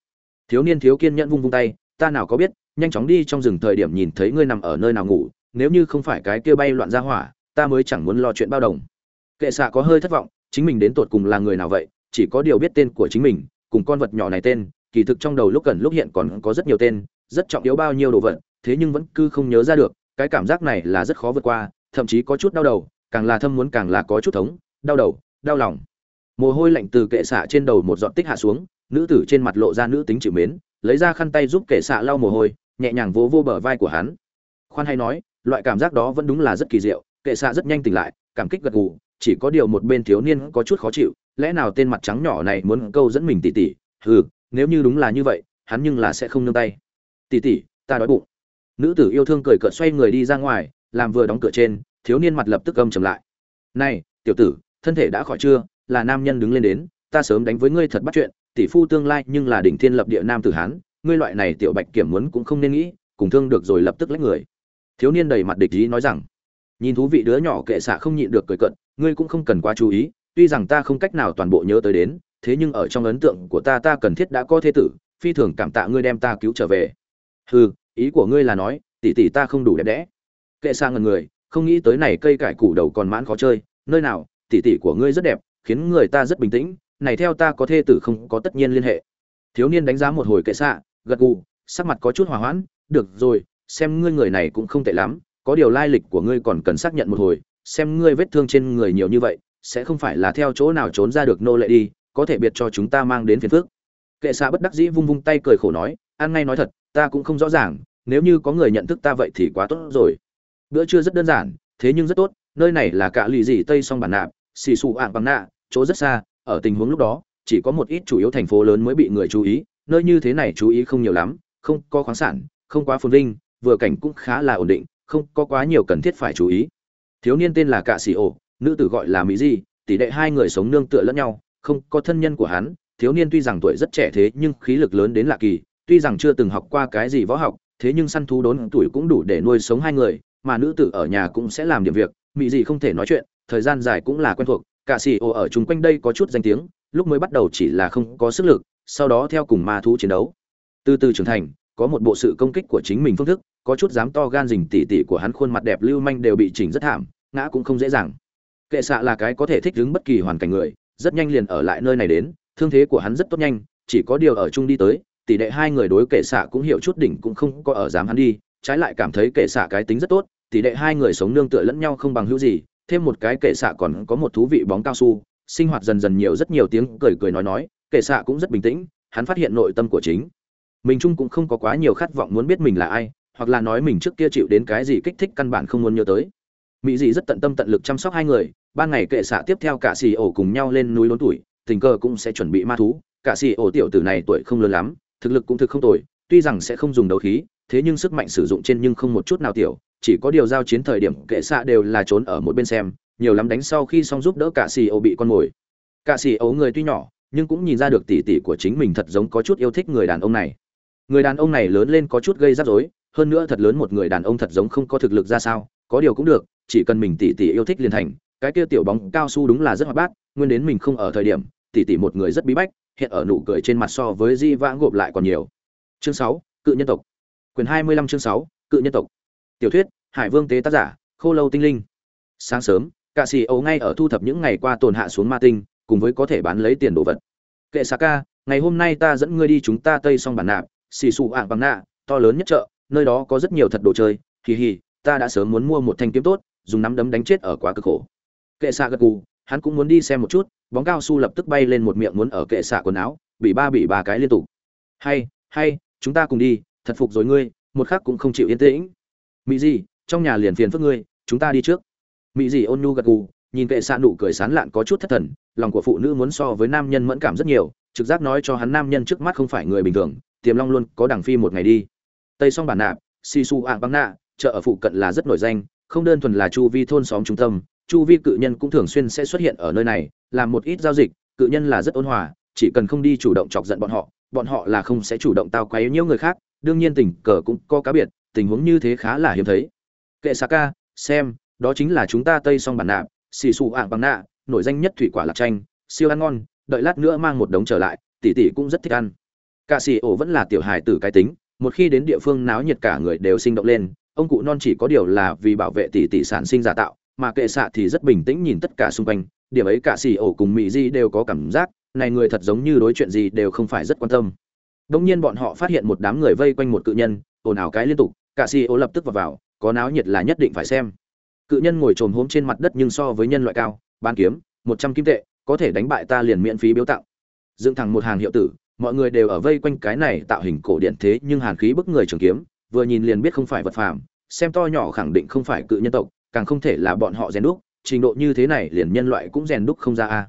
S1: Thiếu niên thiếu kiên nhẫn vung vung tay, ta nào có biết, nhanh chóng đi trong rừng thời điểm nhìn thấy ngươi nằm ở nơi nào ngủ, nếu như không phải cái kia bay loạn ra hỏa, ta mới chẳng muốn lo chuyện bao đồng. Kệ xạ có hơi thất vọng, chính mình đến tột cùng là người nào vậy, chỉ có điều biết tên của chính mình, cùng con vật nhỏ này tên, kỳ thực trong đầu lúc gần lúc hiện còn có rất nhiều tên, rất trọng yếu bao nhiêu đồ vật, thế nhưng vẫn cứ không nhớ ra được, cái cảm giác này là rất khó vượt qua, thậm chí có chút đau đầu, càng là thâm muốn càng là có chút thống, đau đầu, đau lòng mồ hôi lạnh từ kệ xạ trên đầu một giọt tích hạ xuống, nữ tử trên mặt lộ ra nữ tính chịu mến, lấy ra khăn tay giúp kệ xạ lau mồ hôi, nhẹ nhàng vỗ vô bờ vai của hắn. Khoan hay nói, loại cảm giác đó vẫn đúng là rất kỳ diệu, kệ xạ rất nhanh tỉnh lại, cảm kích gật gù, chỉ có điều một bên thiếu niên có chút khó chịu, lẽ nào tên mặt trắng nhỏ này muốn câu dẫn mình tỉ tỉ? Hừ, nếu như đúng là như vậy, hắn nhưng là sẽ không nương tay. Tỉ tỉ, ta đói bụng. Nữ tử yêu thương cười cợt xoay người đi ra ngoài, làm vừa đóng cửa trên, thiếu niên mặt lập tức âm trầm lại. Này, tiểu tử, thân thể đã khỏi chưa? Là nam nhân đứng lên đến, ta sớm đánh với ngươi thật bắt chuyện, tỷ phu tương lai nhưng là đỉnh thiên lập địa nam tử hán, ngươi loại này tiểu bạch kiểm muốn cũng không nên nghĩ, cùng thương được rồi lập tức lách người. Thiếu niên đầy mặt địch ý nói rằng, nhìn thú vị đứa nhỏ kệ xạ không nhịn được cười cận ngươi cũng không cần quá chú ý, tuy rằng ta không cách nào toàn bộ nhớ tới đến, thế nhưng ở trong ấn tượng của ta ta cần thiết đã có thế tử, phi thường cảm tạ ngươi đem ta cứu trở về. Hừ, ý của ngươi là nói, tỷ tỷ ta không đủ đẹp đẽ. Kệ xa ngần người, không nghĩ tới này cây cải củ đầu còn mãn khó chơi, nơi nào, tỷ tỷ của ngươi rất đẹp khiến người ta rất bình tĩnh, này theo ta có thê tử không có tất nhiên liên hệ. Thiếu niên đánh giá một hồi kệ xạ, gật gù, sắc mặt có chút hòa hoãn, được rồi, xem ngươi người này cũng không tệ lắm, có điều lai lịch của ngươi còn cần xác nhận một hồi, xem ngươi vết thương trên người nhiều như vậy, sẽ không phải là theo chỗ nào trốn ra được nô lệ đi, có thể biệt cho chúng ta mang đến phiền phước kệ xạ bất đắc dĩ vung vung tay cười khổ nói, ăn ngay nói thật, ta cũng không rõ ràng, nếu như có người nhận thức ta vậy thì quá tốt rồi. Bữa trưa rất đơn giản, thế nhưng rất tốt, nơi này là cả lì dì tây song bản nạp, xì xù ạng bằng nạ chỗ rất xa, ở tình huống lúc đó, chỉ có một ít chủ yếu thành phố lớn mới bị người chú ý, nơi như thế này chú ý không nhiều lắm, không có khoáng sản, không quá phồn vinh, vừa cảnh cũng khá là ổn định, không có quá nhiều cần thiết phải chú ý. Thiếu niên tên là cạ xì ổ, nữ tử gọi là mỹ di, tỷ đệ hai người sống nương tựa lẫn nhau, không có thân nhân của hắn, thiếu niên tuy rằng tuổi rất trẻ thế nhưng khí lực lớn đến lạ kỳ, tuy rằng chưa từng học qua cái gì võ học, thế nhưng săn thú đốn tuổi cũng đủ để nuôi sống hai người, mà nữ tử ở nhà cũng sẽ làm điểm việc, mỹ Dị không thể nói chuyện, thời gian dài cũng là quen thuộc cả xì ô ở chung quanh đây có chút danh tiếng, lúc mới bắt đầu chỉ là không có sức lực, sau đó theo cùng ma thú chiến đấu. Từ từ trưởng thành, có một bộ sự công kích của chính mình phương thức, có chút dám to gan rình tỉ tỉ của hắn khuôn mặt đẹp lưu manh đều bị chỉnh rất thảm, ngã cũng không dễ dàng. Kệ xạ là cái có thể thích ứng bất kỳ hoàn cảnh người, rất nhanh liền ở lại nơi này đến, thương thế của hắn rất tốt nhanh, chỉ có điều ở chung đi tới, tỷ đệ hai người đối kệ xạ cũng hiểu chút đỉnh cũng không có ở dám hắn đi, trái lại cảm thấy kệ xạ cái tính rất tốt, tỷ đệ hai người sống nương tựa lẫn nhau không bằng hữu gì thêm một cái kệ xạ còn có một thú vị bóng cao su, sinh hoạt dần dần nhiều, rất nhiều tiếng cười cười nói nói, kệ xạ cũng rất bình tĩnh, hắn phát hiện nội tâm của chính mình chung cũng không có quá nhiều khát vọng muốn biết mình là ai, hoặc là nói mình trước kia chịu đến cái gì kích thích căn bản không muốn nhớ tới. Mỹ dị rất tận tâm tận lực chăm sóc hai người, ban ngày kệ xạ tiếp theo cả xì ổ cùng nhau lên núi lớn tuổi, tình cờ cũng sẽ chuẩn bị ma thú, cả xì ổ tiểu tử này tuổi không lớn lắm, thực lực cũng thực không tồi, tuy rằng sẽ không dùng đấu khí, thế nhưng sức mạnh sử dụng trên nhưng không một chút nào tiểu chỉ có điều giao chiến thời điểm kệ xạ đều là trốn ở một bên xem, nhiều lắm đánh sau khi xong giúp đỡ cả xì ô bị con mồi. Cả xì ô người tuy nhỏ, nhưng cũng nhìn ra được tỉ tỉ của chính mình thật giống có chút yêu thích người đàn ông này. Người đàn ông này lớn lên có chút gây rắc rối, hơn nữa thật lớn một người đàn ông thật giống không có thực lực ra sao, có điều cũng được, chỉ cần mình tỉ tỉ yêu thích liền thành, cái kia tiểu bóng cao su đúng là rất hoạt bát, nguyên đến mình không ở thời điểm tỉ tỉ một người rất bí bách, hiện ở nụ cười trên mặt so với di vãng gộp lại còn nhiều. Chương sáu, cự nhân tộc. Quyền hai mươi lăm chương sáu, cự nhân tộc tiểu thuyết, hải vương tế tác giả, khô lâu tinh linh. Sáng sớm, cạ xì ấu ngay ở thu thập những ngày qua tồn hạ xuống ma tinh, cùng với có thể bán lấy tiền đồ vật. Kệ xà ca, ngày hôm nay ta dẫn ngươi đi chúng ta tây xong bản nạp xì xù ạng bằng nạ, to lớn nhất chợ, nơi đó có rất nhiều thật đồ chơi. Kỳ hì, ta đã sớm muốn mua một thanh kiếm tốt, dùng nắm đấm đánh chết ở quá cực khổ. Kệ xạ gật gù, hắn cũng muốn đi xem một chút, bóng cao su lập tức bay lên một miệng muốn ở kệ xạ quần áo, bị ba bị ba cái liên tục. Hay hay, chúng ta cùng đi, thật phục rồi ngươi, một khắc cũng không chịu yên tĩnh mỹ gì trong nhà liền phiền phức ngươi, chúng ta đi trước. Mỹ gì ôn nhu gật gù, nhìn kệ xạ nụ cười sán lạn có chút thất thần, lòng của phụ nữ muốn so với nam nhân mẫn cảm rất nhiều, trực giác nói cho hắn nam nhân trước mắt không phải người bình thường, tiềm long luôn có đảng phi một ngày đi. Tây song bản nạp si su ạng băng nạ, chợ ở phụ cận là rất nổi danh, không đơn thuần là chu vi thôn xóm trung tâm, chu vi cự nhân cũng thường xuyên sẽ xuất hiện ở nơi này, làm một ít giao dịch, cự nhân là rất ôn hòa, chỉ cần không đi chủ động chọc giận bọn họ bọn họ là không sẽ chủ động tao quấy nhiễu người khác, đương nhiên tình cờ cũng có cá biệt tình huống như thế khá là hiếm thấy. Kệ Saka, xem đó chính là chúng ta tây song bản nạp xì xù ạng bằng nạ nổi danh nhất thủy quả lạc chanh siêu ăn ngon đợi lát nữa mang một đống trở lại tỷ tỷ cũng rất thích ăn. Cả xì ổ vẫn là tiểu hài tử cái tính một khi đến địa phương náo nhiệt cả người đều sinh động lên ông cụ non chỉ có điều là vì bảo vệ tỷ tỷ sản sinh giả tạo mà kệ xạ thì rất bình tĩnh nhìn tất cả xung quanh điểm ấy cả xì ổ cùng mỹ di đều có cảm giác này người thật giống như đối chuyện gì đều không phải rất quan tâm. Đông nhiên bọn họ phát hiện một đám người vây quanh một cự nhân ồn ào cái liên tục cả xì ô lập tức vào vào, có náo nhiệt là nhất định phải xem. Cự nhân ngồi trồm hôm trên mặt đất nhưng so với nhân loại cao ban kiếm, một trăm kim tệ, có thể đánh bại ta liền miễn phí biếu tặng. Dựng thẳng một hàng hiệu tử, mọi người đều ở vây quanh cái này tạo hình cổ điện thế nhưng hàn khí bức người trường kiếm, vừa nhìn liền biết không phải vật phàm, xem to nhỏ khẳng định không phải cự nhân tộc, càng không thể là bọn họ rèn đúc, trình độ như thế này liền nhân loại cũng rèn đúc không ra a.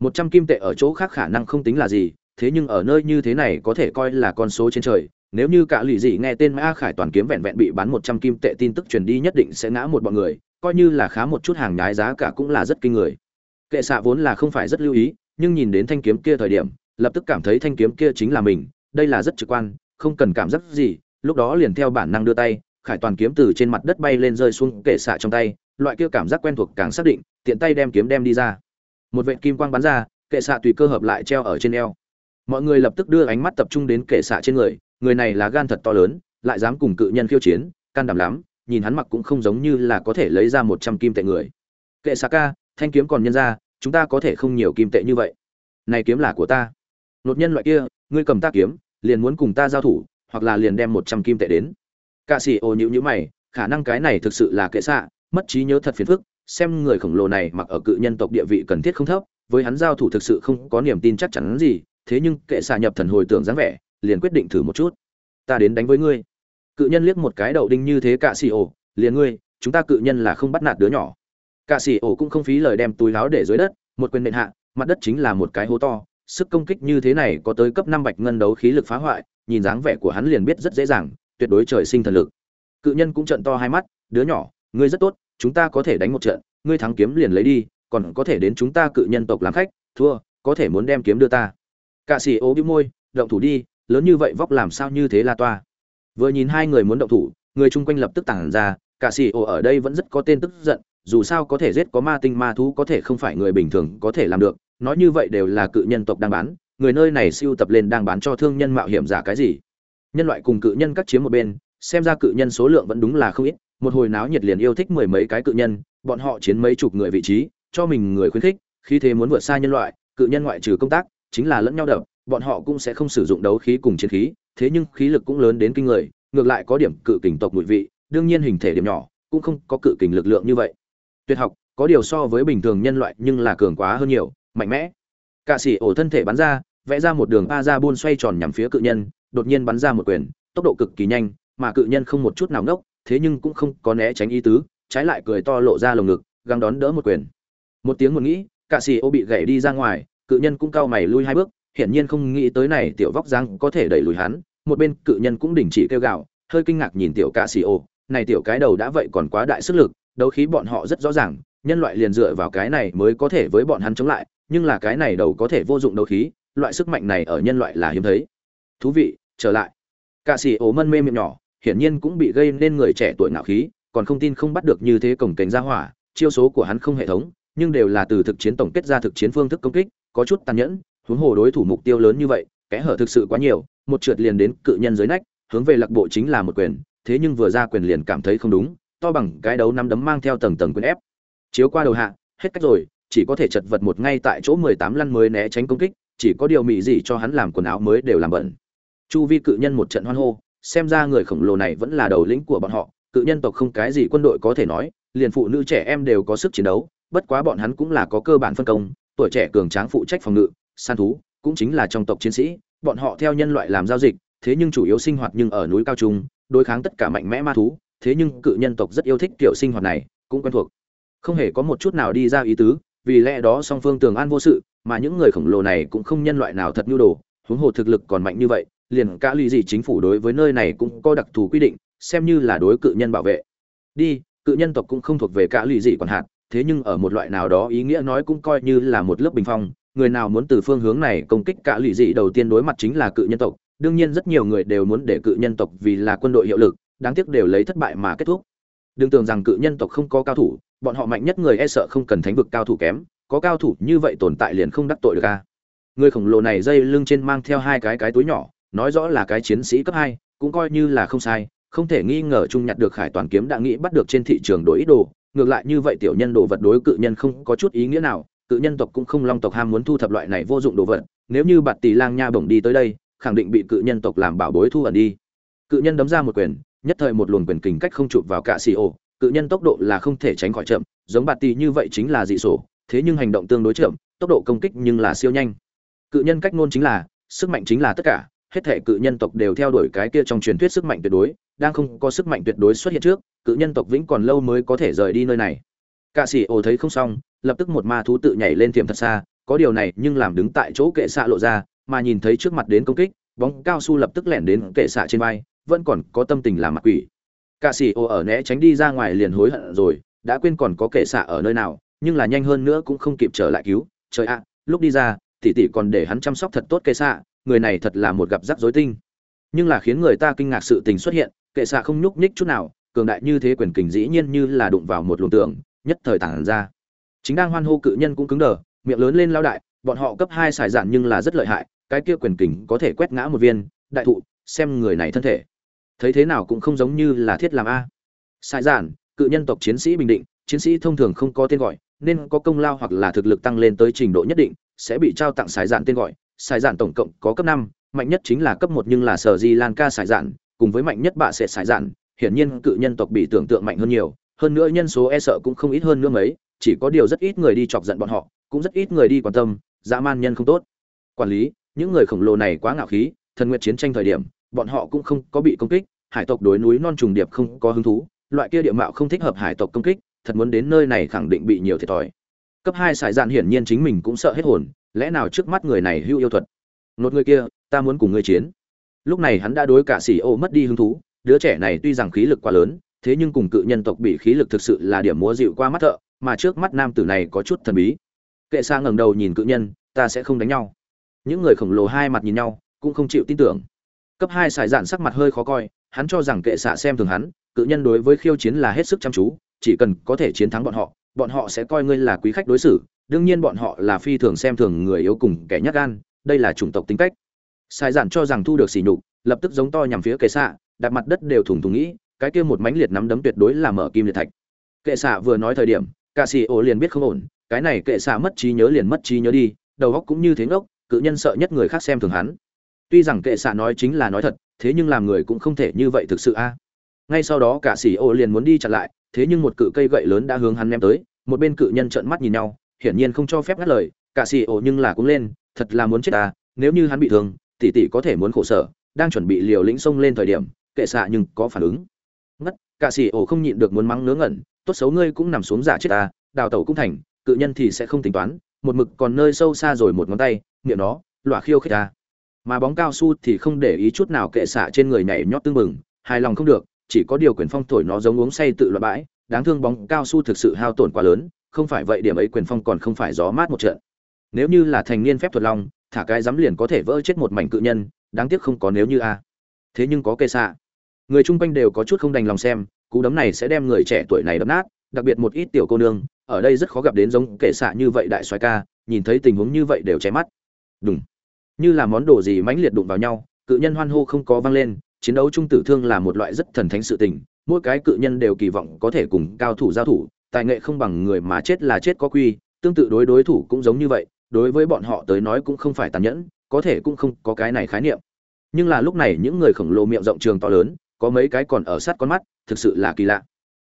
S1: Một trăm kim tệ ở chỗ khác khả năng không tính là gì, thế nhưng ở nơi như thế này có thể coi là con số trên trời nếu như cả lì dị nghe tên mã khải toàn kiếm vẹn vẹn bị bán một trăm kim tệ tin tức truyền đi nhất định sẽ ngã một bọn người, coi như là khá một chút hàng nhái giá cả cũng là rất kinh người. Kệ xạ vốn là không phải rất lưu ý, nhưng nhìn đến thanh kiếm kia thời điểm, lập tức cảm thấy thanh kiếm kia chính là mình, đây là rất trực quan, không cần cảm giác gì, lúc đó liền theo bản năng đưa tay, khải toàn kiếm từ trên mặt đất bay lên rơi xuống kệ xạ trong tay, loại kia cảm giác quen thuộc càng xác định, tiện tay đem kiếm đem đi ra. Một vệt kim quang bắn ra, kệ xạ tùy cơ hợp lại treo ở trên eo. Mọi người lập tức đưa ánh mắt tập trung đến kệ xạ trên người người này là gan thật to lớn, lại dám cùng cự nhân khiêu chiến, can đảm lắm, nhìn hắn mặc cũng không giống như là có thể lấy ra một trăm kim tệ người. Kệ xạ ca, thanh kiếm còn nhân ra, chúng ta có thể không nhiều kim tệ như vậy. Này kiếm là của ta. Nột nhân loại kia, ngươi cầm ta kiếm, liền muốn cùng ta giao thủ, hoặc là liền đem một trăm kim tệ đến. Cạ sĩ ô nhữ nhữ mày, khả năng cái này thực sự là kệ xạ mất trí nhớ thật phiền phức, xem người khổng lồ này mặc ở cự nhân tộc địa vị cần thiết không thấp, với hắn giao thủ thực sự không có niềm tin chắc chắn gì, thế nhưng kệ xạ nhập thần hồi tưởng dáng vẻ liền quyết định thử một chút. Ta đến đánh với ngươi. Cự nhân liếc một cái đầu đinh như thế cạ xì ổ, liền ngươi, chúng ta cự nhân là không bắt nạt đứa nhỏ. Cạ xì ổ cũng không phí lời đem túi láo để dưới đất, một quyền nện hạ, mặt đất chính là một cái hố to, sức công kích như thế này có tới cấp năm bạch ngân đấu khí lực phá hoại, nhìn dáng vẻ của hắn liền biết rất dễ dàng, tuyệt đối trời sinh thần lực. Cự nhân cũng trận to hai mắt, đứa nhỏ, ngươi rất tốt, chúng ta có thể đánh một trận, ngươi thắng kiếm liền lấy đi, còn có thể đến chúng ta cự nhân tộc làm khách, thua, có thể muốn đem kiếm đưa ta. Cạ xì ố bĩu môi, động thủ đi lớn như vậy vóc làm sao như thế la toa. Vừa nhìn hai người muốn động thủ, người chung quanh lập tức tản ra, cả xì ồ ở đây vẫn rất có tên tức giận, dù sao có thể giết có ma tinh ma thú có thể không phải người bình thường có thể làm được, nói như vậy đều là cự nhân tộc đang bán, người nơi này siêu tập lên đang bán cho thương nhân mạo hiểm giả cái gì. Nhân loại cùng cự nhân cắt chiếm một bên, xem ra cự nhân số lượng vẫn đúng là không ít, một hồi náo nhiệt liền yêu thích mười mấy cái cự nhân, bọn họ chiến mấy chục người vị trí, cho mình người khuyến khích khi thế muốn vượt xa nhân loại, cự nhân ngoại trừ công tác, chính là lẫn nhau đập bọn họ cũng sẽ không sử dụng đấu khí cùng chiến khí, thế nhưng khí lực cũng lớn đến kinh người, ngược lại có điểm cự kình tộc mùi vị, đương nhiên hình thể điểm nhỏ, cũng không có cự kình lực lượng như vậy. Tuyệt học, có điều so với bình thường nhân loại nhưng là cường quá hơn nhiều, mạnh mẽ. Cả sĩ ổ thân thể bắn ra, vẽ ra một đường a ra buôn xoay tròn nhằm phía cự nhân, đột nhiên bắn ra một quyền, tốc độ cực kỳ nhanh, mà cự nhân không một chút nào ngốc, thế nhưng cũng không có né tránh ý tứ, trái lại cười to lộ ra lồng ngực găng đón đỡ một quyền. Một tiếng một nghĩ cả sĩ ổ bị gãy đi ra ngoài, cự nhân cũng cao mày lui hai bước hiển nhiên không nghĩ tới này tiểu vóc dáng có thể đẩy lùi hắn, một bên cự nhân cũng đình chỉ kêu gào, hơi kinh ngạc nhìn tiểu cạ sĩ ô. Này tiểu cái đầu đã vậy còn quá đại sức lực, đấu khí bọn họ rất rõ ràng, nhân loại liền dựa vào cái này mới có thể với bọn hắn chống lại, nhưng là cái này đầu có thể vô dụng đấu khí, loại sức mạnh này ở nhân loại là hiếm thấy. Thú vị, trở lại. Cạ sĩ mân mê miệng nhỏ, hiển nhiên cũng bị gây nên người trẻ tuổi ngạo khí, còn không tin không bắt được như thế cổng cảnh ra hỏa, chiêu số của hắn không hệ thống, nhưng đều là từ thực chiến tổng kết ra thực chiến phương thức công kích, có chút tàn nhẫn huống hồ đối thủ mục tiêu lớn như vậy, kẽ hở thực sự quá nhiều, một trượt liền đến cự nhân dưới nách, hướng về lạc bộ chính là một quyền, thế nhưng vừa ra quyền liền cảm thấy không đúng, to bằng cái đấu năm đấm mang theo tầng tầng quyền ép. Chiếu qua đầu hạ, hết cách rồi, chỉ có thể chật vật một ngay tại chỗ mười tám lăn mới né tránh công kích, chỉ có điều mị gì cho hắn làm quần áo mới đều làm bẩn. Chu vi cự nhân một trận hoan hô, xem ra người khổng lồ này vẫn là đầu lĩnh của bọn họ, cự nhân tộc không cái gì quân đội có thể nói, liền phụ nữ trẻ em đều có sức chiến đấu, bất quá bọn hắn cũng là có cơ bản phân công, tuổi trẻ cường tráng phụ trách phòng ngự săn thú, cũng chính là trong tộc chiến sĩ, bọn họ theo nhân loại làm giao dịch, thế nhưng chủ yếu sinh hoạt nhưng ở núi cao trung, đối kháng tất cả mạnh mẽ ma thú, thế nhưng cự nhân tộc rất yêu thích kiểu sinh hoạt này, cũng quen thuộc. Không hề có một chút nào đi ra ý tứ, vì lẽ đó song phương tường an vô sự, mà những người khổng lồ này cũng không nhân loại nào thật nhu đồ, huống hồ thực lực còn mạnh như vậy, liền cả lì gì chính phủ đối với nơi này cũng có đặc thù quy định, xem như là đối cự nhân bảo vệ. Đi, cự nhân tộc cũng không thuộc về cả lì gì còn hạt, thế nhưng ở một loại nào đó ý nghĩa nói cũng coi như là một lớp bình phong người nào muốn từ phương hướng này công kích cả lụy dị đầu tiên đối mặt chính là cự nhân tộc, đương nhiên rất nhiều người đều muốn để cự nhân tộc vì là quân đội hiệu lực, đáng tiếc đều lấy thất bại mà kết thúc. Đừng tưởng rằng cự nhân tộc không có cao thủ, bọn họ mạnh nhất người e sợ không cần thánh vực cao thủ kém, có cao thủ như vậy tồn tại liền không đắc tội được ca người khổng lồ này dây lưng trên mang theo hai cái cái túi nhỏ, nói rõ là cái chiến sĩ cấp hai, cũng coi như là không sai, không thể nghi ngờ chung nhặt được khải toàn kiếm đã nghĩ bắt được trên thị trường đổi ít đồ, ngược lại như vậy tiểu nhân đồ vật đối cự nhân không có chút ý nghĩa nào cự nhân tộc cũng không long tộc ham muốn thu thập loại này vô dụng đồ vật, nếu như bạt tỷ lang nha bổng đi tới đây, khẳng định bị cự nhân tộc làm bảo bối thu ẩn đi. Cự nhân đấm ra một quyền, nhất thời một luồng quyền kình cách không chụp vào cả xì ổ, cự nhân tốc độ là không thể tránh khỏi chậm, giống bạt tỷ như vậy chính là dị sổ, thế nhưng hành động tương đối chậm, tốc độ công kích nhưng là siêu nhanh. Cự nhân cách ngôn chính là, sức mạnh chính là tất cả, hết thể cự nhân tộc đều theo đuổi cái kia trong truyền thuyết sức mạnh tuyệt đối, đang không có sức mạnh tuyệt đối xuất hiện trước, cự nhân tộc vĩnh còn lâu mới có thể rời đi nơi này. Cạ sĩ ồ thấy không xong lập tức một ma thú tự nhảy lên tiềm thật xa, có điều này nhưng làm đứng tại chỗ kệ xạ lộ ra, mà nhìn thấy trước mặt đến công kích, bóng cao su lập tức lẻn đến kệ xạ trên vai, vẫn còn có tâm tình làm mặt quỷ. Cạ sĩ ô ở né tránh đi ra ngoài liền hối hận rồi, đã quên còn có kệ xạ ở nơi nào, nhưng là nhanh hơn nữa cũng không kịp trở lại cứu, trời ạ, lúc đi ra tỷ tỷ còn để hắn chăm sóc thật tốt kệ xạ, người này thật là một gặp rắc rối tinh. Nhưng là khiến người ta kinh ngạc sự tình xuất hiện, kệ xạ không nhúc nhích chút nào, cường đại như thế quyền kình dĩ nhiên như là đụng vào một luồng tường nhất thời tản ra chính đang hoan hô cự nhân cũng cứng đờ, miệng lớn lên lao đại, bọn họ cấp hai xài giản nhưng là rất lợi hại, cái kia quyền kình có thể quét ngã một viên, đại thụ, xem người này thân thể. Thấy thế nào cũng không giống như là thiết làm a. Xài giản, cự nhân tộc chiến sĩ bình định, chiến sĩ thông thường không có tên gọi, nên có công lao hoặc là thực lực tăng lên tới trình độ nhất định, sẽ bị trao tặng xài giản tên gọi. Xài giản tổng cộng có cấp năm, mạnh nhất chính là cấp một nhưng là sở di lan ca xài giản, cùng với mạnh nhất bạ sẽ xài giản, hiển nhiên cự nhân tộc bị tưởng tượng mạnh hơn nhiều, hơn nữa nhân số e sợ cũng không ít hơn nữa mấy chỉ có điều rất ít người đi chọc giận bọn họ, cũng rất ít người đi quan tâm, dã man nhân không tốt. Quản lý, những người khổng lồ này quá ngạo khí, thần nguyện chiến tranh thời điểm, bọn họ cũng không có bị công kích, hải tộc đối núi non trùng điệp không có hứng thú, loại kia địa mạo không thích hợp hải tộc công kích, thật muốn đến nơi này khẳng định bị nhiều thiệt thòi. Cấp hai sải dạn hiển nhiên chính mình cũng sợ hết hồn, lẽ nào trước mắt người này hưu yêu thuật? Một người kia, ta muốn cùng ngươi chiến. Lúc này hắn đã đối cả xỉ ô mất đi hứng thú, đứa trẻ này tuy rằng khí lực quá lớn, thế nhưng cùng cự nhân tộc bị khí lực thực sự là điểm múa dịu qua mắt thợ mà trước mắt nam tử này có chút thần bí. Kệ xa ngẩng đầu nhìn cự nhân, ta sẽ không đánh nhau. Những người khổng lồ hai mặt nhìn nhau, cũng không chịu tin tưởng. Cấp hai xài dạn sắc mặt hơi khó coi, hắn cho rằng kệ xạ xem thường hắn, cự nhân đối với khiêu chiến là hết sức chăm chú, chỉ cần có thể chiến thắng bọn họ bọn họ sẽ coi ngươi là quý khách đối xử, đương nhiên bọn họ là phi thường xem thường người yếu cùng kẻ nhát gan, đây là chủng tộc tính cách. Sai dạn cho rằng thu được sỉ nhục, lập tức giống to nhằm phía kệ xạ đặt mặt đất đều thủng thủng nghĩ, cái kia một mánh liệt nắm đấm tuyệt đối là mở kim liệt thạch. Kệ xạ vừa nói thời điểm cả xì ổ liền biết không ổn, cái này kệ xạ mất trí nhớ liền mất trí nhớ đi, đầu óc cũng như thế ngốc, cự nhân sợ nhất người khác xem thường hắn. Tuy rằng kệ xạ nói chính là nói thật, thế nhưng làm người cũng không thể như vậy thực sự a. Ngay sau đó cả xì ổ liền muốn đi chặn lại, thế nhưng một cự cây gậy lớn đã hướng hắn ném tới, một bên cự nhân trợn mắt nhìn nhau, hiển nhiên không cho phép ngắt lời, cả xì ổ nhưng là cũng lên, thật là muốn chết ta nếu như hắn bị thương, tỷ tỷ có thể muốn khổ sở, đang chuẩn bị liều lĩnh xông lên thời điểm, kệ xạ nhưng có phản ứng. Ngất, cả xì ổ không nhịn được muốn mắng ngớ ngẩn tốt xấu ngươi cũng nằm xuống giả chết ta, đào tẩu cũng thành, cự nhân thì sẽ không tính toán, một mực còn nơi sâu xa rồi một ngón tay, miệng nó, lọa khiêu khích ta. Mà bóng cao su thì không để ý chút nào kệ xạ trên người nhảy nhót tương mừng hài lòng không được, chỉ có điều quyền phong thổi nó giống uống say tự loại bãi, đáng thương bóng cao su thực sự hao tổn quá lớn, không phải vậy điểm ấy quyền phong còn không phải gió mát một trận. Nếu như là thành niên phép thuật long, thả cái dám liền có thể vỡ chết một mảnh cự nhân, đáng tiếc không có nếu như a. Thế nhưng có kệ xạ. Người chung quanh đều có chút không đành lòng xem cú đấm này sẽ đem người trẻ tuổi này đập nát, đặc biệt một ít tiểu cô nương, ở đây rất khó gặp đến giống kệ xạ như vậy đại soái ca, nhìn thấy tình huống như vậy đều cháy mắt. Đúng như là món đồ gì mãnh liệt đụng vào nhau, cự nhân hoan hô không có vang lên, chiến đấu trung tử thương là một loại rất thần thánh sự tình, mỗi cái cự nhân đều kỳ vọng có thể cùng cao thủ giao thủ, tài nghệ không bằng người mà chết là chết có quy, tương tự đối đối thủ cũng giống như vậy, đối với bọn họ tới nói cũng không phải tàn nhẫn, có thể cũng không có cái này khái niệm. Nhưng là lúc này những người khổng lồ miệng rộng trường to lớn có mấy cái còn ở sát con mắt, thực sự là kỳ lạ.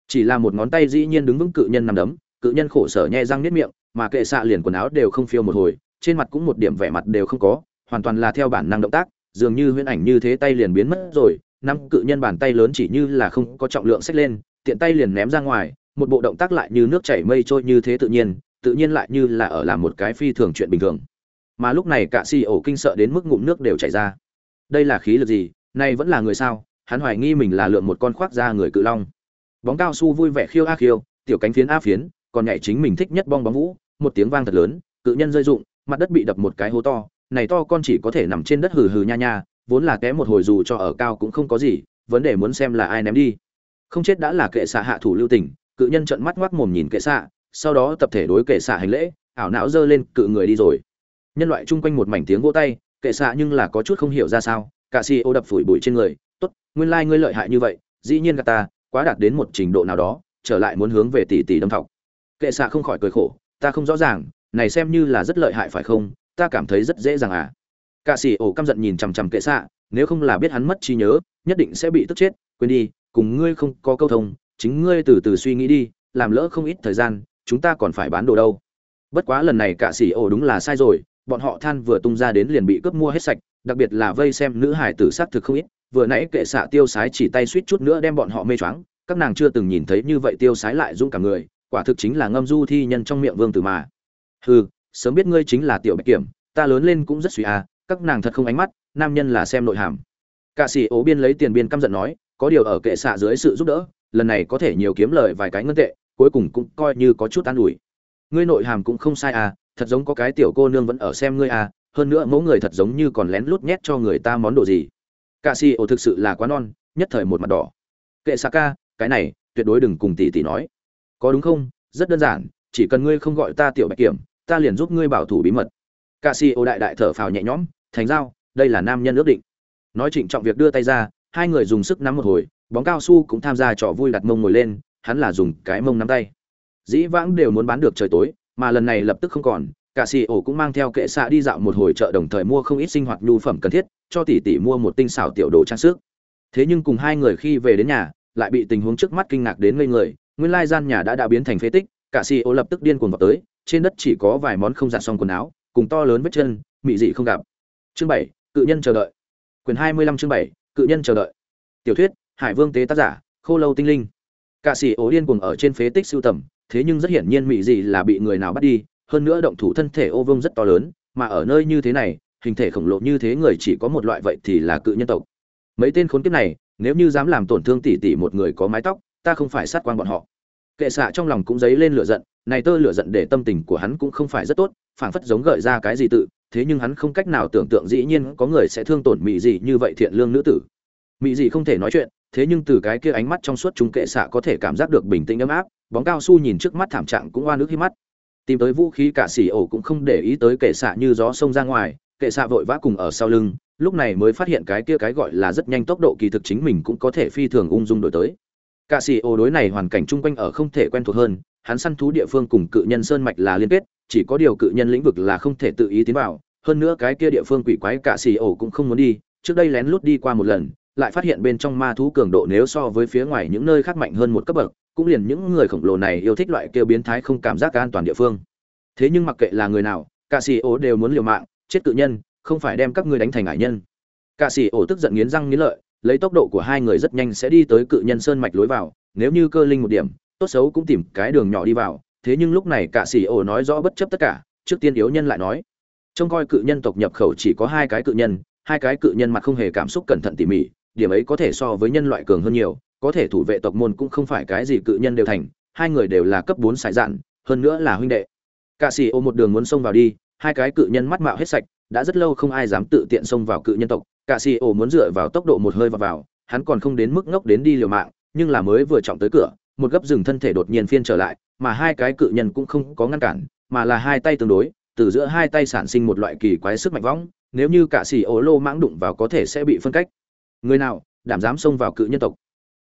S1: Chỉ là một ngón tay dĩ nhiên đứng vững cự nhân nằm đấm, cự nhân khổ sở nhe răng nếp miệng, mà kệ xạ liền quần áo đều không phiêu một hồi, trên mặt cũng một điểm vẻ mặt đều không có, hoàn toàn là theo bản năng động tác, dường như huyễn ảnh như thế tay liền biến mất rồi, năm cự nhân bàn tay lớn chỉ như là không có trọng lượng xách lên, tiện tay liền ném ra ngoài, một bộ động tác lại như nước chảy mây trôi như thế tự nhiên tự nhiên lại như là ở làm một cái phi thường chuyện bình thường. Mà lúc này cả si ổ kinh sợ đến mức ngụm nước đều chảy ra. Đây là khí lực gì? Nay vẫn là người sao? Hắn hoài nghi mình là lượn một con khoác ra người cự long. Bóng cao su vui vẻ khiêu a khiêu, tiểu cánh phiến a phiến, còn nhảy chính mình thích nhất bong bóng vũ, một tiếng vang thật lớn, cự nhân rơi rụng, mặt đất bị đập một cái hố to, này to con chỉ có thể nằm trên đất hừ hừ nha nha, vốn là té một hồi dù cho ở cao cũng không có gì, vấn đề muốn xem là ai ném đi. Không chết đã là kệ xạ hạ thủ lưu tình, cự nhân trợn mắt ngoác mồm nhìn kệ xạ, sau đó tập thể đối kệ xạ hành lễ, ảo não giơ lên, cự người đi rồi. Nhân loại chung quanh một mảnh tiếng vỗ tay, kệ xạ nhưng là có chút không hiểu ra sao cả si ô đập phủi bụi trên người nguyên lai ngươi lợi hại như vậy, dĩ nhiên gạt ta, quá đạt đến một trình độ nào đó, trở lại muốn hướng về tỷ tỷ đâm thọc. Kệ xạ không khỏi cười khổ, ta không rõ ràng, này xem như là rất lợi hại phải không, ta cảm thấy rất dễ dàng à. Cả sĩ ổ căm giận nhìn chằm chằm kệ xạ, nếu không là biết hắn mất trí nhớ, nhất định sẽ bị tức chết, quên đi, cùng ngươi không có câu thông, chính ngươi từ từ suy nghĩ đi, làm lỡ không ít thời gian, chúng ta còn phải bán đồ đâu. Bất quá lần này cả sĩ ổ đúng là sai rồi, bọn họ than vừa tung ra đến liền bị cướp mua hết sạch, đặc biệt là vây xem nữ hải tử sát thực không ít vừa nãy kệ xạ tiêu sái chỉ tay suýt chút nữa đem bọn họ mê choáng, các nàng chưa từng nhìn thấy như vậy tiêu sái lại dũng cả người, quả thực chính là ngâm du thi nhân trong miệng vương tử mà. Hừ, sớm biết ngươi chính là tiểu bạch kiểm, ta lớn lên cũng rất suy à các nàng thật không ánh mắt, nam nhân là xem nội hàm. Cạ sĩ ố biên lấy tiền biên căm giận nói, có điều ở kệ xạ dưới sự giúp đỡ, lần này có thể nhiều kiếm lời vài cái ngân tệ, cuối cùng cũng coi như có chút an ủi. Ngươi nội hàm cũng không sai à thật giống có cái tiểu cô nương vẫn ở xem ngươi à hơn nữa mẫu người thật giống như còn lén lút nhét cho người ta món đồ gì cạ si ố thực sự là quá non, nhất thời một mặt đỏ. Kệ xạ ca cái này, tuyệt đối đừng cùng tỷ tỷ nói. Có đúng không? Rất đơn giản, chỉ cần ngươi không gọi ta tiểu bạch kiểm, ta liền giúp ngươi bảo thủ bí mật. Ca si ô đại đại thở phào nhẹ nhõm, thành giao, đây là nam nhân ước định. Nói trịnh trọng việc đưa tay ra, hai người dùng sức nắm một hồi, bóng cao su cũng tham gia trò vui đặt mông ngồi lên, hắn là dùng cái mông nắm tay. Dĩ vãng đều muốn bán được trời tối, mà lần này lập tức không còn cả xì ổ cũng mang theo kệ xạ đi dạo một hồi chợ đồng thời mua không ít sinh hoạt nhu phẩm cần thiết, cho tỷ tỷ mua một tinh xảo tiểu đồ trang sức. Thế nhưng cùng hai người khi về đến nhà, lại bị tình huống trước mắt kinh ngạc đến ngây người, nguyên lai gian nhà đã đã biến thành phế tích, cả xì ổ lập tức điên cuồng vào tới, trên đất chỉ có vài món không giặt xong quần áo, cùng to lớn vết chân, mị dị không gặp. Chương bảy, cự nhân chờ đợi. Quyền hai mươi lăm chương bảy, cự nhân chờ đợi. Tiểu thuyết, hải vương tế tác giả, khô lâu tinh linh. Cả xì ố điên cuồng ở trên phế tích sưu tầm, thế nhưng rất hiển nhiên mị dị là bị người nào bắt đi hơn nữa động thủ thân thể ô vương rất to lớn, mà ở nơi như thế này, hình thể khổng lồ như thế người chỉ có một loại vậy thì là cự nhân tộc. Mấy tên khốn kiếp này, nếu như dám làm tổn thương tỷ tỷ một người có mái tóc, ta không phải sát quan bọn họ. Kệ xạ trong lòng cũng dấy lên lửa giận, này tơ lửa giận để tâm tình của hắn cũng không phải rất tốt, phảng phất giống gợi ra cái gì tự, thế nhưng hắn không cách nào tưởng tượng dĩ nhiên có người sẽ thương tổn mỹ gì như vậy thiện lương nữ tử. Mỹ gì không thể nói chuyện, thế nhưng từ cái kia ánh mắt trong suốt chúng kệ xạ có thể cảm giác được bình tĩnh ấm áp, bóng cao su nhìn trước mắt thảm trạng cũng oan nước khi mắt tìm tới vũ khí cả xỉ ổ cũng không để ý tới kệ xạ như gió sông ra ngoài kệ xạ vội vã cùng ở sau lưng lúc này mới phát hiện cái kia cái gọi là rất nhanh tốc độ kỳ thực chính mình cũng có thể phi thường ung dung đổi tới. Cả xỉ ổ đối này hoàn cảnh chung quanh ở không thể quen thuộc hơn, hắn săn thú địa phương cùng cự nhân sơn mạch là liên kết, chỉ có điều cự nhân lĩnh vực là không thể tự ý tiến vào, hơn nữa cái kia địa phương quỷ quái cả xỉ ổ cũng không muốn đi, trước đây lén lút đi qua một lần, lại phát hiện bên trong ma thú cường độ nếu so với phía ngoài những nơi khác mạnh hơn một cấp bậc, cũng liền những người khổng lồ này yêu thích loại kêu biến thái không cảm giác an toàn địa phương. Thế nhưng mặc kệ là người nào, cả sĩ ố đều muốn liều mạng, chết cự nhân, không phải đem các ngươi đánh thành ải nhân. Cả sĩ ố tức giận nghiến răng nghiến lợi, lấy tốc độ của hai người rất nhanh sẽ đi tới cự nhân sơn mạch lối vào nếu như cơ linh một điểm tốt xấu cũng tìm cái đường nhỏ đi vào thế nhưng lúc này cả xỉ ổ nói rõ bất chấp tất cả trước tiên yếu nhân lại nói trông coi cự nhân tộc nhập khẩu chỉ có hai cái cự nhân hai cái cự nhân mặt không hề cảm xúc cẩn thận tỉ mỉ điểm ấy có thể so với nhân loại cường hơn nhiều có thể thủ vệ tộc môn cũng không phải cái gì cự nhân đều thành, hai người đều là cấp bốn sải dạn, hơn nữa là huynh đệ. Cả xì ô một đường muốn xông vào đi, hai cái cự nhân mắt mạo hết sạch, đã rất lâu không ai dám tự tiện xông vào cự nhân tộc. Cả xì ô muốn dựa vào tốc độ một hơi vào vào, hắn còn không đến mức ngốc đến đi liều mạng, nhưng là mới vừa trọng tới cửa, một gấp rừng thân thể đột nhiên phiên trở lại, mà hai cái cự nhân cũng không có ngăn cản, mà là hai tay tương đối, từ giữa hai tay sản sinh một loại kỳ quái sức mạnh võng, nếu như cả xì ô lô mãng đụng vào có thể sẽ bị phân cách. Người nào, đảm dám xông vào cự nhân tộc?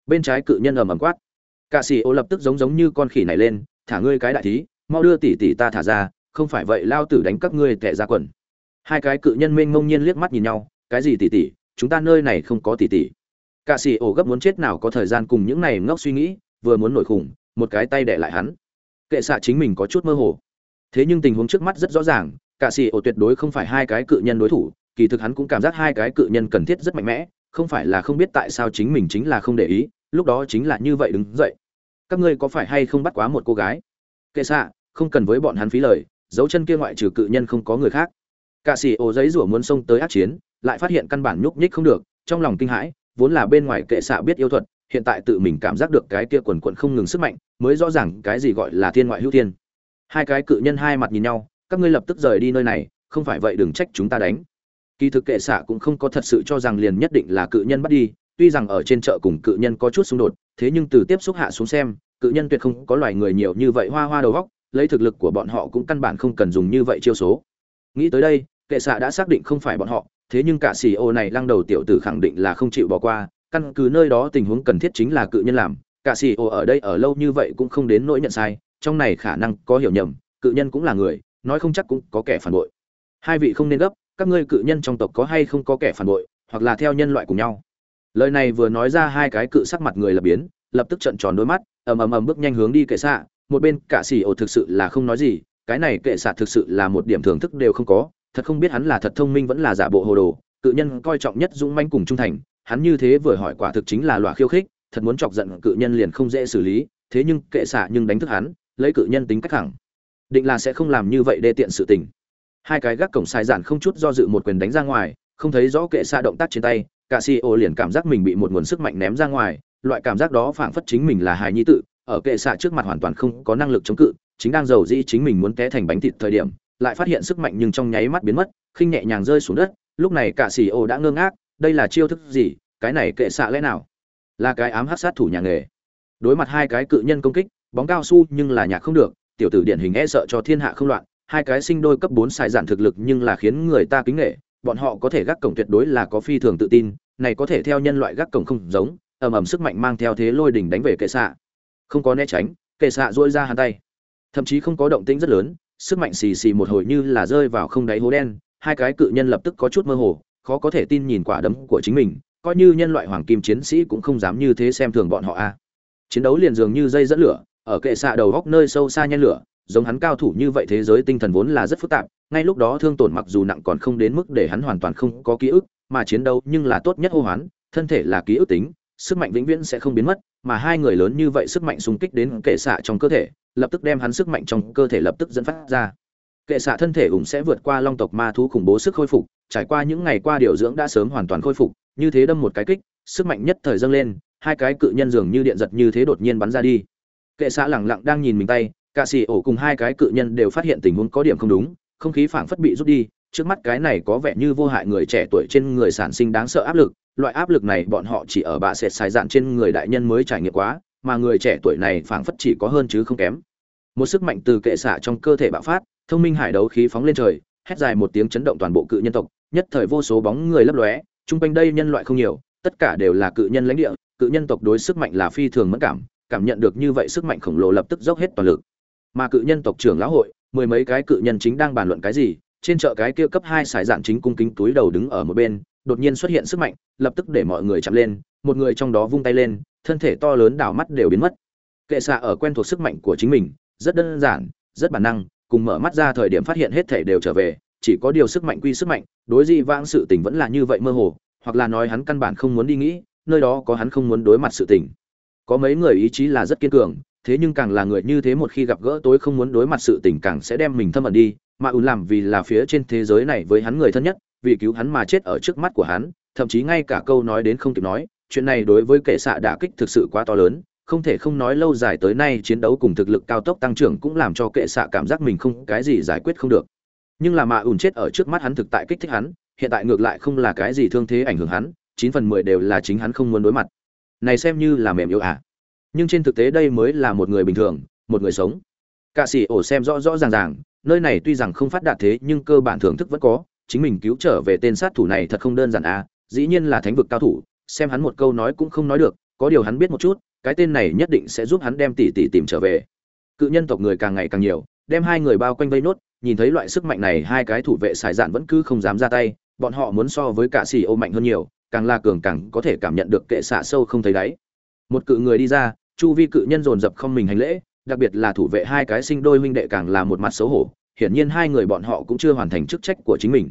S1: Bên trái cự nhân ầm ầm quát. Cả xì ô lập tức giống giống như con khỉ này lên, thả ngươi cái đại thí, mau đưa tỷ tỷ ta thả ra, không phải vậy lao tử đánh các ngươi tệ ra quần. Hai cái cự nhân mênh mông nhiên liếc mắt nhìn nhau, cái gì tỷ tỷ, chúng ta nơi này không có tỷ tỷ. Cạ sĩ ô gấp muốn chết nào có thời gian cùng những này ngốc suy nghĩ, vừa muốn nổi khủng, một cái tay đẻ lại hắn. Kệ xạ chính mình có chút mơ hồ. Thế nhưng tình huống trước mắt rất rõ ràng cạ sĩ ô tuyệt đối không phải hai cái cự nhân đối thủ, kỳ thực hắn cũng cảm giác hai cái cự nhân cần thiết rất mạnh mẽ, không phải là không biết tại sao chính mình chính là không để ý lúc đó chính là như vậy đứng dậy. Các ngươi có phải hay không bắt quá một cô gái? Kệ xạ, không cần với bọn hắn phí lời, dấu chân kia ngoại trừ cự nhân không có người khác. Cạ sĩ ổ giấy rủa muốn xông tới át chiến, lại phát hiện căn bản nhúc nhích không được, trong lòng kinh hãi, vốn là bên ngoài kệ xạ biết yêu thuật, hiện tại tự mình cảm giác được cái kia quần quận không ngừng sức mạnh, mới rõ ràng cái gì gọi là thiên ngoại hữu thiên. Hai cái cự nhân hai mặt nhìn nhau, các ngươi lập tức rời đi nơi này, không phải vậy đừng trách chúng ta đánh. Kỳ thực kệ xạ cũng không có thật sự cho rằng liền nhất định là cự nhân bắt đi tuy rằng ở trên chợ cùng cự nhân có chút xung đột, thế nhưng từ tiếp xúc hạ xuống xem, cự nhân tuyệt không có loài người nhiều như vậy hoa hoa đầu góc, lấy thực lực của bọn họ cũng căn bản không cần dùng như vậy chiêu số. Nghĩ tới đây, kệ xạ đã xác định không phải bọn họ, thế nhưng cả xì ô này lăng đầu tiểu tử khẳng định là không chịu bỏ qua, căn cứ nơi đó tình huống cần thiết chính là cự nhân làm, cả xì ô ở đây ở lâu như vậy cũng không đến nỗi nhận sai, trong này khả năng có hiểu nhầm, cự nhân cũng là người, nói không chắc cũng có kẻ phản bội. Hai vị không nên gấp, các ngươi cự nhân trong tộc có hay không có kẻ phản bội, hoặc là theo nhân loại cùng nhau lời này vừa nói ra hai cái cự sắc mặt người là biến, lập tức trận tròn đôi mắt, ầm ầm ầm bước nhanh hướng đi kệ xạ, một bên cả xỉ ổ thực sự là không nói gì, cái này kệ xạ thực sự là một điểm thưởng thức đều không có, thật không biết hắn là thật thông minh vẫn là giả bộ hồ đồ, cự nhân coi trọng nhất dũng manh cùng trung thành, hắn như thế vừa hỏi quả thực chính là loại khiêu khích, thật muốn chọc giận cự nhân liền không dễ xử lý, thế nhưng kệ xạ nhưng đánh thức hắn, lấy cự nhân tính cách thẳng định là sẽ không làm như vậy đê tiện sự tình. Hai cái gác cổng sai giản không chút do dự một quyền đánh ra ngoài, không thấy rõ kệ xạ động tác trên tay cả si ô liền cảm giác mình bị một nguồn sức mạnh ném ra ngoài, loại cảm giác đó phảng phất chính mình là hài nhi tự ở kệ xạ trước mặt hoàn toàn không có năng lực chống cự, chính đang giàu dĩ chính mình muốn té thành bánh thịt thời điểm, lại phát hiện sức mạnh nhưng trong nháy mắt biến mất, khinh nhẹ nhàng rơi xuống đất, lúc này cả xì ô đã ngơ ngác, đây là chiêu thức gì, cái này kệ xạ lẽ nào? Là cái ám hát sát thủ nhà nghề. Đối mặt hai cái cự nhân công kích, bóng cao su nhưng là nhạc không được, tiểu tử điển hình e sợ cho thiên hạ không loạn, hai cái sinh đôi cấp bốn xài giản thực lực nhưng là khiến người ta kính nghệ bọn họ có thể gác cổng tuyệt đối là có phi thường tự tin, này có thể theo nhân loại gác cổng không giống, ầm ầm sức mạnh mang theo thế lôi đỉnh đánh về kệ xạ. Không có né tránh, kệ xạ dỗi ra hàn tay. Thậm chí không có động tĩnh rất lớn, sức mạnh xì xì một hồi như là rơi vào không đáy hố đen, hai cái cự nhân lập tức có chút mơ hồ, khó có thể tin nhìn quả đấm của chính mình, coi như nhân loại hoàng kim chiến sĩ cũng không dám như thế xem thường bọn họ a. Chiến đấu liền dường như dây dẫn lửa, ở kệ xạ đầu góc nơi sâu xa nhen lửa giống hắn cao thủ như vậy thế giới tinh thần vốn là rất phức tạp, ngay lúc đó thương tổn mặc dù nặng còn không đến mức để hắn hoàn toàn không có ký ức, mà chiến đấu nhưng là tốt nhất hô hoán, thân thể là ký ức tính, sức mạnh vĩnh viễn sẽ không biến mất, mà hai người lớn như vậy sức mạnh xung kích đến kệ xạ trong cơ thể, lập tức đem hắn sức mạnh trong cơ thể lập tức dẫn phát ra. Kệ xạ thân thể ủng sẽ vượt qua long tộc ma thú khủng bố sức khôi phục, trải qua những ngày qua điều dưỡng đã sớm hoàn toàn khôi phục, như thế đâm một cái kích, sức mạnh nhất thời dâng lên, hai cái cự nhân dường như điện giật như thế đột nhiên bắn ra đi. Kệ xạ lẳng lặng đang nhìn mình tay cả xì ổ cùng hai cái cự nhân đều phát hiện tình huống có điểm không đúng, không khí phảng phất bị rút đi, trước mắt cái này có vẻ như vô hại người trẻ tuổi trên người sản sinh đáng sợ áp lực, loại áp lực này bọn họ chỉ ở bạ sệt xài dạn trên người đại nhân mới trải nghiệm quá, mà người trẻ tuổi này phảng phất chỉ có hơn chứ không kém. Một sức mạnh từ kệ xạ trong cơ thể bạo phát, thông minh hải đấu khí phóng lên trời, hét dài một tiếng chấn động toàn bộ cự nhân tộc, nhất thời vô số bóng người lấp lóe, chung quanh đây nhân loại không nhiều, tất cả đều là cự nhân lãnh địa, cự nhân tộc đối sức mạnh là phi thường mất cảm cảm nhận được như vậy sức mạnh khổng lồ lập tức dốc hết toàn lực mà cự nhân tộc trưởng lão hội, mười mấy cái cự nhân chính đang bàn luận cái gì, trên chợ cái kia cấp hai sải dạn chính cung kính túi đầu đứng ở một bên, đột nhiên xuất hiện sức mạnh, lập tức để mọi người chạm lên, một người trong đó vung tay lên, thân thể to lớn đảo mắt đều biến mất. Kệ xạ ở quen thuộc sức mạnh của chính mình, rất đơn giản, rất bản năng, cùng mở mắt ra thời điểm phát hiện hết thể đều trở về, chỉ có điều sức mạnh quy sức mạnh, đối dị vãng sự tình vẫn là như vậy mơ hồ, hoặc là nói hắn căn bản không muốn đi nghĩ, nơi đó có hắn không muốn đối mặt sự tình. Có mấy người ý chí là rất kiên cường thế nhưng càng là người như thế một khi gặp gỡ tối không muốn đối mặt sự tình càng sẽ đem mình thâm ẩn đi. Mà ùn làm vì là phía trên thế giới này với hắn người thân nhất, vì cứu hắn mà chết ở trước mắt của hắn, thậm chí ngay cả câu nói đến không kịp nói, chuyện này đối với kệ xạ đả kích thực sự quá to lớn, không thể không nói lâu dài tới nay chiến đấu cùng thực lực cao tốc tăng trưởng cũng làm cho kệ xạ cảm giác mình không cái gì giải quyết không được. Nhưng là mà ùn chết ở trước mắt hắn thực tại kích thích hắn, hiện tại ngược lại không là cái gì thương thế ảnh hưởng hắn, chín phần mười đều là chính hắn không muốn đối mặt. Này xem như là mềm yếu à? Nhưng trên thực tế đây mới là một người bình thường, một người sống. Cạ sĩ ổ xem rõ rõ ràng ràng, nơi này tuy rằng không phát đạt thế nhưng cơ bản thưởng thức vẫn có, chính mình cứu trở về tên sát thủ này thật không đơn giản à dĩ nhiên là thánh vực cao thủ, xem hắn một câu nói cũng không nói được, có điều hắn biết một chút, cái tên này nhất định sẽ giúp hắn đem tỷ tỷ tìm trở về. Cự nhân tộc người càng ngày càng nhiều, đem hai người bao quanh vây nốt, nhìn thấy loại sức mạnh này hai cái thủ vệ xài dạn vẫn cứ không dám ra tay, bọn họ muốn so với cả xì ô mạnh hơn nhiều, càng la cường càng có thể cảm nhận được kệ xạ sâu không thấy đáy. Một cự người đi ra chu vi cự nhân dồn dập không mình hành lễ đặc biệt là thủ vệ hai cái sinh đôi huynh đệ càng là một mặt xấu hổ hiển nhiên hai người bọn họ cũng chưa hoàn thành chức trách của chính mình.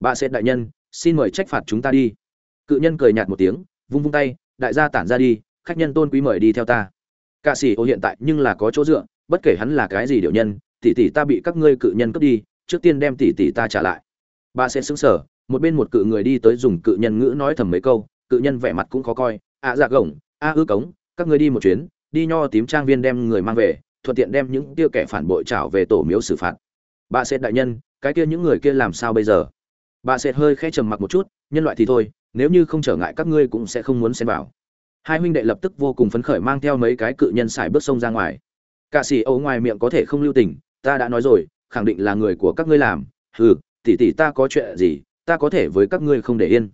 S1: Bà sẽ đại nhân xin mời trách phạt chúng ta đi. Cự nhân cười nhạt một tiếng vung vung tay đại gia tản ra đi khách nhân tôn quý mời đi theo ta. Cả sĩ ô hiện tại nhưng là có chỗ dựa bất kể hắn là cái gì điệu nhân tỷ tỷ ta bị các ngươi cự nhân cướp đi trước tiên đem tỷ tỷ ta trả lại. Bà sẽ xứng sở một bên một cự người đi tới dùng cự nhân ngữ nói thầm mấy câu cự nhân vẻ mặt cũng khó coi ạ à, dạ gồng a ư cống các ngươi đi một chuyến, đi nho tím trang viên đem người mang về, thuận tiện đem những kia kẻ phản bội trảo về tổ miếu xử phạt. Bà sệt đại nhân, cái kia những người kia làm sao bây giờ? Bà sệt hơi khẽ trầm mặc một chút, nhân loại thì thôi, nếu như không trở ngại các ngươi cũng sẽ không muốn xen vào. Hai huynh đệ lập tức vô cùng phấn khởi mang theo mấy cái cự nhân xài bước sông ra ngoài. Cả sĩ ấu ngoài miệng có thể không lưu tình, ta đã nói rồi, khẳng định là người của các ngươi làm. Hừ, tỷ tỷ ta có chuyện gì, ta có thể với các ngươi không để yên.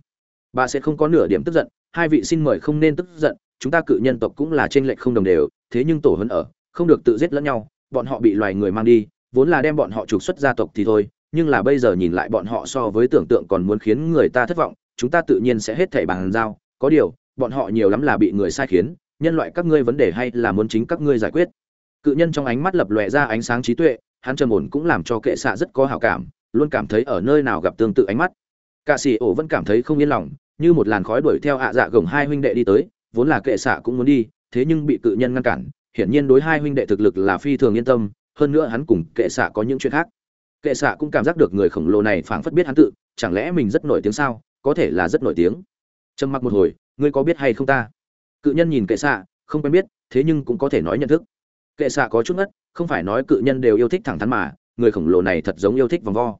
S1: Bà sẽ không có nửa điểm tức giận, hai vị xin mời không nên tức giận chúng ta cự nhân tộc cũng là trên lệch không đồng đều, thế nhưng tổ hấn ở, không được tự giết lẫn nhau, bọn họ bị loài người mang đi, vốn là đem bọn họ trục xuất gia tộc thì thôi, nhưng là bây giờ nhìn lại bọn họ so với tưởng tượng còn muốn khiến người ta thất vọng, chúng ta tự nhiên sẽ hết thảy bằng giao, có điều, bọn họ nhiều lắm là bị người sai khiến, nhân loại các ngươi vấn đề hay là muốn chính các ngươi giải quyết. Cự nhân trong ánh mắt lập lòe ra ánh sáng trí tuệ, hắn trầm ổn cũng làm cho kệ xạ rất có hảo cảm, luôn cảm thấy ở nơi nào gặp tương tự ánh mắt. Cả sĩ ổ vẫn cảm thấy không yên lòng, như một làn khói đuổi theo ạ dạ gồng hai huynh đệ đi tới vốn là kệ xạ cũng muốn đi, thế nhưng bị cự nhân ngăn cản, hiển nhiên đối hai huynh đệ thực lực là phi thường yên tâm, hơn nữa hắn cùng kệ xạ có những chuyện khác. Kệ xạ cũng cảm giác được người khổng lồ này phảng phất biết hắn tự, chẳng lẽ mình rất nổi tiếng sao? Có thể là rất nổi tiếng. Trầm mặc một hồi, ngươi có biết hay không ta? Cự nhân nhìn kệ xạ, không quen biết, thế nhưng cũng có thể nói nhận thức. Kệ xạ có chút ngất, không phải nói cự nhân đều yêu thích thẳng thắn mà, người khổng lồ này thật giống yêu thích vòng vo.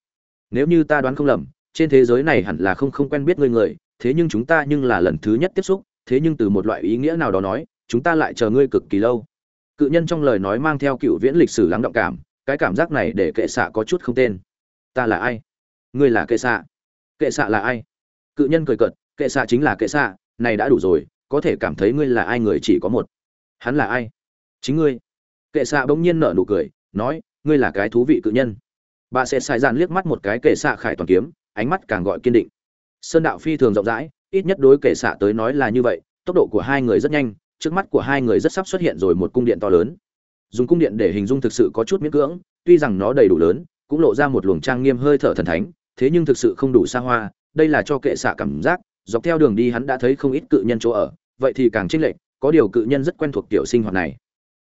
S1: Nếu như ta đoán không lầm, trên thế giới này hẳn là không không quen biết ngươi người, thế nhưng chúng ta nhưng là lần thứ nhất tiếp xúc thế nhưng từ một loại ý nghĩa nào đó nói, chúng ta lại chờ ngươi cực kỳ lâu. Cự nhân trong lời nói mang theo cựu viễn lịch sử lắng động cảm, cái cảm giác này để kệ xạ có chút không tên. Ta là ai? Ngươi là kệ xạ. Kệ xạ là ai? Cự nhân cười cợt, kệ xạ chính là kệ xạ, này đã đủ rồi, có thể cảm thấy ngươi là ai người chỉ có một. Hắn là ai? Chính ngươi. Kệ xạ bỗng nhiên nở nụ cười, nói, ngươi là cái thú vị cự nhân. Bà sẽ sai dàn liếc mắt một cái kệ xạ khải toàn kiếm, ánh mắt càng gọi kiên định. Sơn đạo phi thường rộng rãi ít nhất đối kệ xạ tới nói là như vậy, tốc độ của hai người rất nhanh, trước mắt của hai người rất sắp xuất hiện rồi một cung điện to lớn. Dùng cung điện để hình dung thực sự có chút miễn cưỡng, tuy rằng nó đầy đủ lớn, cũng lộ ra một luồng trang nghiêm hơi thở thần thánh, thế nhưng thực sự không đủ xa hoa, đây là cho kệ xạ cảm giác, dọc theo đường đi hắn đã thấy không ít cự nhân chỗ ở, vậy thì càng chênh lệch, có điều cự nhân rất quen thuộc tiểu sinh hoạt này.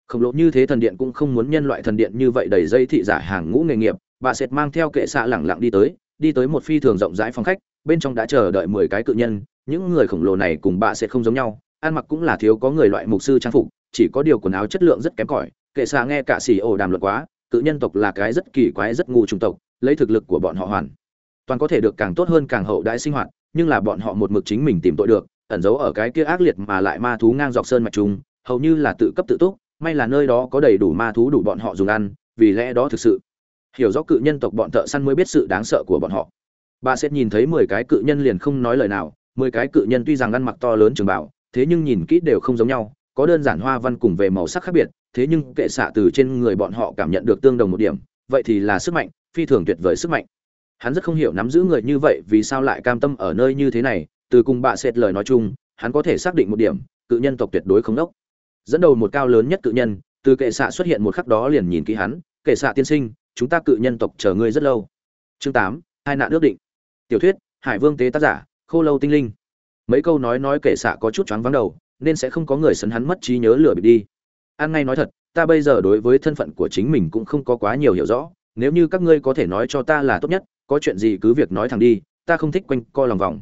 S1: Khổng lồ như thế thần điện cũng không muốn nhân loại thần điện như vậy đầy dây thị giả hàng ngũ nghề nghiệp, bà sệt mang theo kệ xạ lẳng lặng đi tới đi tới một phi thường rộng rãi phòng khách, bên trong đã chờ đợi mười cái cự nhân những người khổng lồ này cùng bà sẽ không giống nhau, ăn mặc cũng là thiếu có người loại mục sư trang phục, chỉ có điều quần áo chất lượng rất kém cỏi. Kệ xạ nghe cả xì ổ đàm luận quá cự nhân tộc là cái rất kỳ quái, rất ngu trung tộc, lấy thực lực của bọn họ hoàn toàn có thể được càng tốt hơn càng hậu đãi sinh hoạt, nhưng là bọn họ một mực chính mình tìm tội được, ẩn giấu ở cái kia ác liệt mà lại ma thú ngang dọc sơn mạch trùng hầu như là tự cấp tự túc, may là nơi đó có đầy đủ ma thú đủ bọn họ dùng ăn, vì lẽ đó thực sự hiểu rõ cự nhân tộc bọn thợ săn mới biết sự đáng sợ của bọn họ. Bà sẽ nhìn thấy mười cái cự nhân liền không nói lời nào mười cái cự nhân tuy rằng ăn mặc to lớn trường bảo, thế nhưng nhìn kỹ đều không giống nhau, có đơn giản hoa văn cùng về màu sắc khác biệt, thế nhưng kệ xạ từ trên người bọn họ cảm nhận được tương đồng một điểm, vậy thì là sức mạnh, phi thường tuyệt vời sức mạnh. Hắn rất không hiểu nắm giữ người như vậy vì sao lại cam tâm ở nơi như thế này, từ cùng bạ sệt lời nói chung, hắn có thể xác định một điểm, cự nhân tộc tuyệt đối không đốc. Dẫn đầu một cao lớn nhất cự nhân, từ kệ xạ xuất hiện một khắc đó liền nhìn kỹ hắn, kệ xạ tiên sinh, chúng ta cự nhân tộc chờ ngươi rất lâu. Chương tám, hai nạn ước định. Tiểu thuyết, hải vương tế tác giả khô lâu tinh linh. Mấy câu nói nói kể xạ có chút choáng vắng đầu, nên sẽ không có người sấn hắn mất trí nhớ lửa bịp đi. An ngay nói thật, ta bây giờ đối với thân phận của chính mình cũng không có quá nhiều hiểu rõ, nếu như các ngươi có thể nói cho ta là tốt nhất, có chuyện gì cứ việc nói thẳng đi, ta không thích quanh co lòng vòng.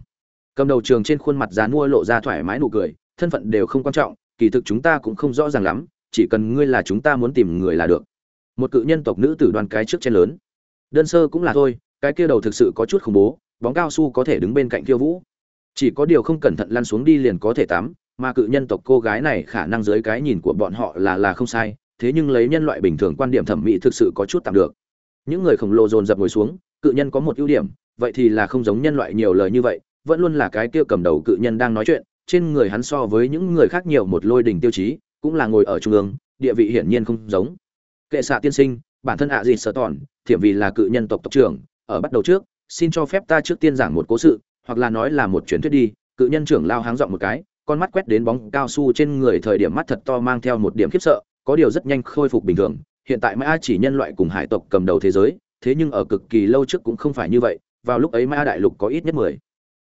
S1: Cầm đầu trường trên khuôn mặt dán mua lộ ra thoải mái nụ cười, thân phận đều không quan trọng, kỳ thực chúng ta cũng không rõ ràng lắm, chỉ cần ngươi là chúng ta muốn tìm người là được. Một cự nhân tộc nữ tử đoàn cái trước trên lớn. Đơn sơ cũng là thôi, cái kia đầu thực sự có chút khủng bố bóng cao su có thể đứng bên cạnh khiêu vũ. Chỉ có điều không cẩn thận lăn xuống đi liền có thể tắm, mà cự nhân tộc cô gái này khả năng dưới cái nhìn của bọn họ là là không sai, thế nhưng lấy nhân loại bình thường quan điểm thẩm mỹ thực sự có chút tạm được. Những người khổng lồ dồn dập ngồi xuống, cự nhân có một ưu điểm, vậy thì là không giống nhân loại nhiều lời như vậy, vẫn luôn là cái kia cầm đầu cự nhân đang nói chuyện, trên người hắn so với những người khác nhiều một lôi đỉnh tiêu chí, cũng là ngồi ở trung ương, địa vị hiển nhiên không giống. Kệ xạ tiên sinh, bản thân ạ gì sợ tòn, thiểm vì là cự nhân tộc tộc trưởng, ở bắt đầu trước xin cho phép ta trước tiên giảng một cố sự, hoặc là nói là một truyền thuyết đi. Cự nhân trưởng lao háng dọn một cái, con mắt quét đến bóng cao su trên người thời điểm mắt thật to mang theo một điểm khiếp sợ, có điều rất nhanh khôi phục bình thường. Hiện tại mã chỉ nhân loại cùng hải tộc cầm đầu thế giới, thế nhưng ở cực kỳ lâu trước cũng không phải như vậy, vào lúc ấy mã đại lục có ít nhất mười.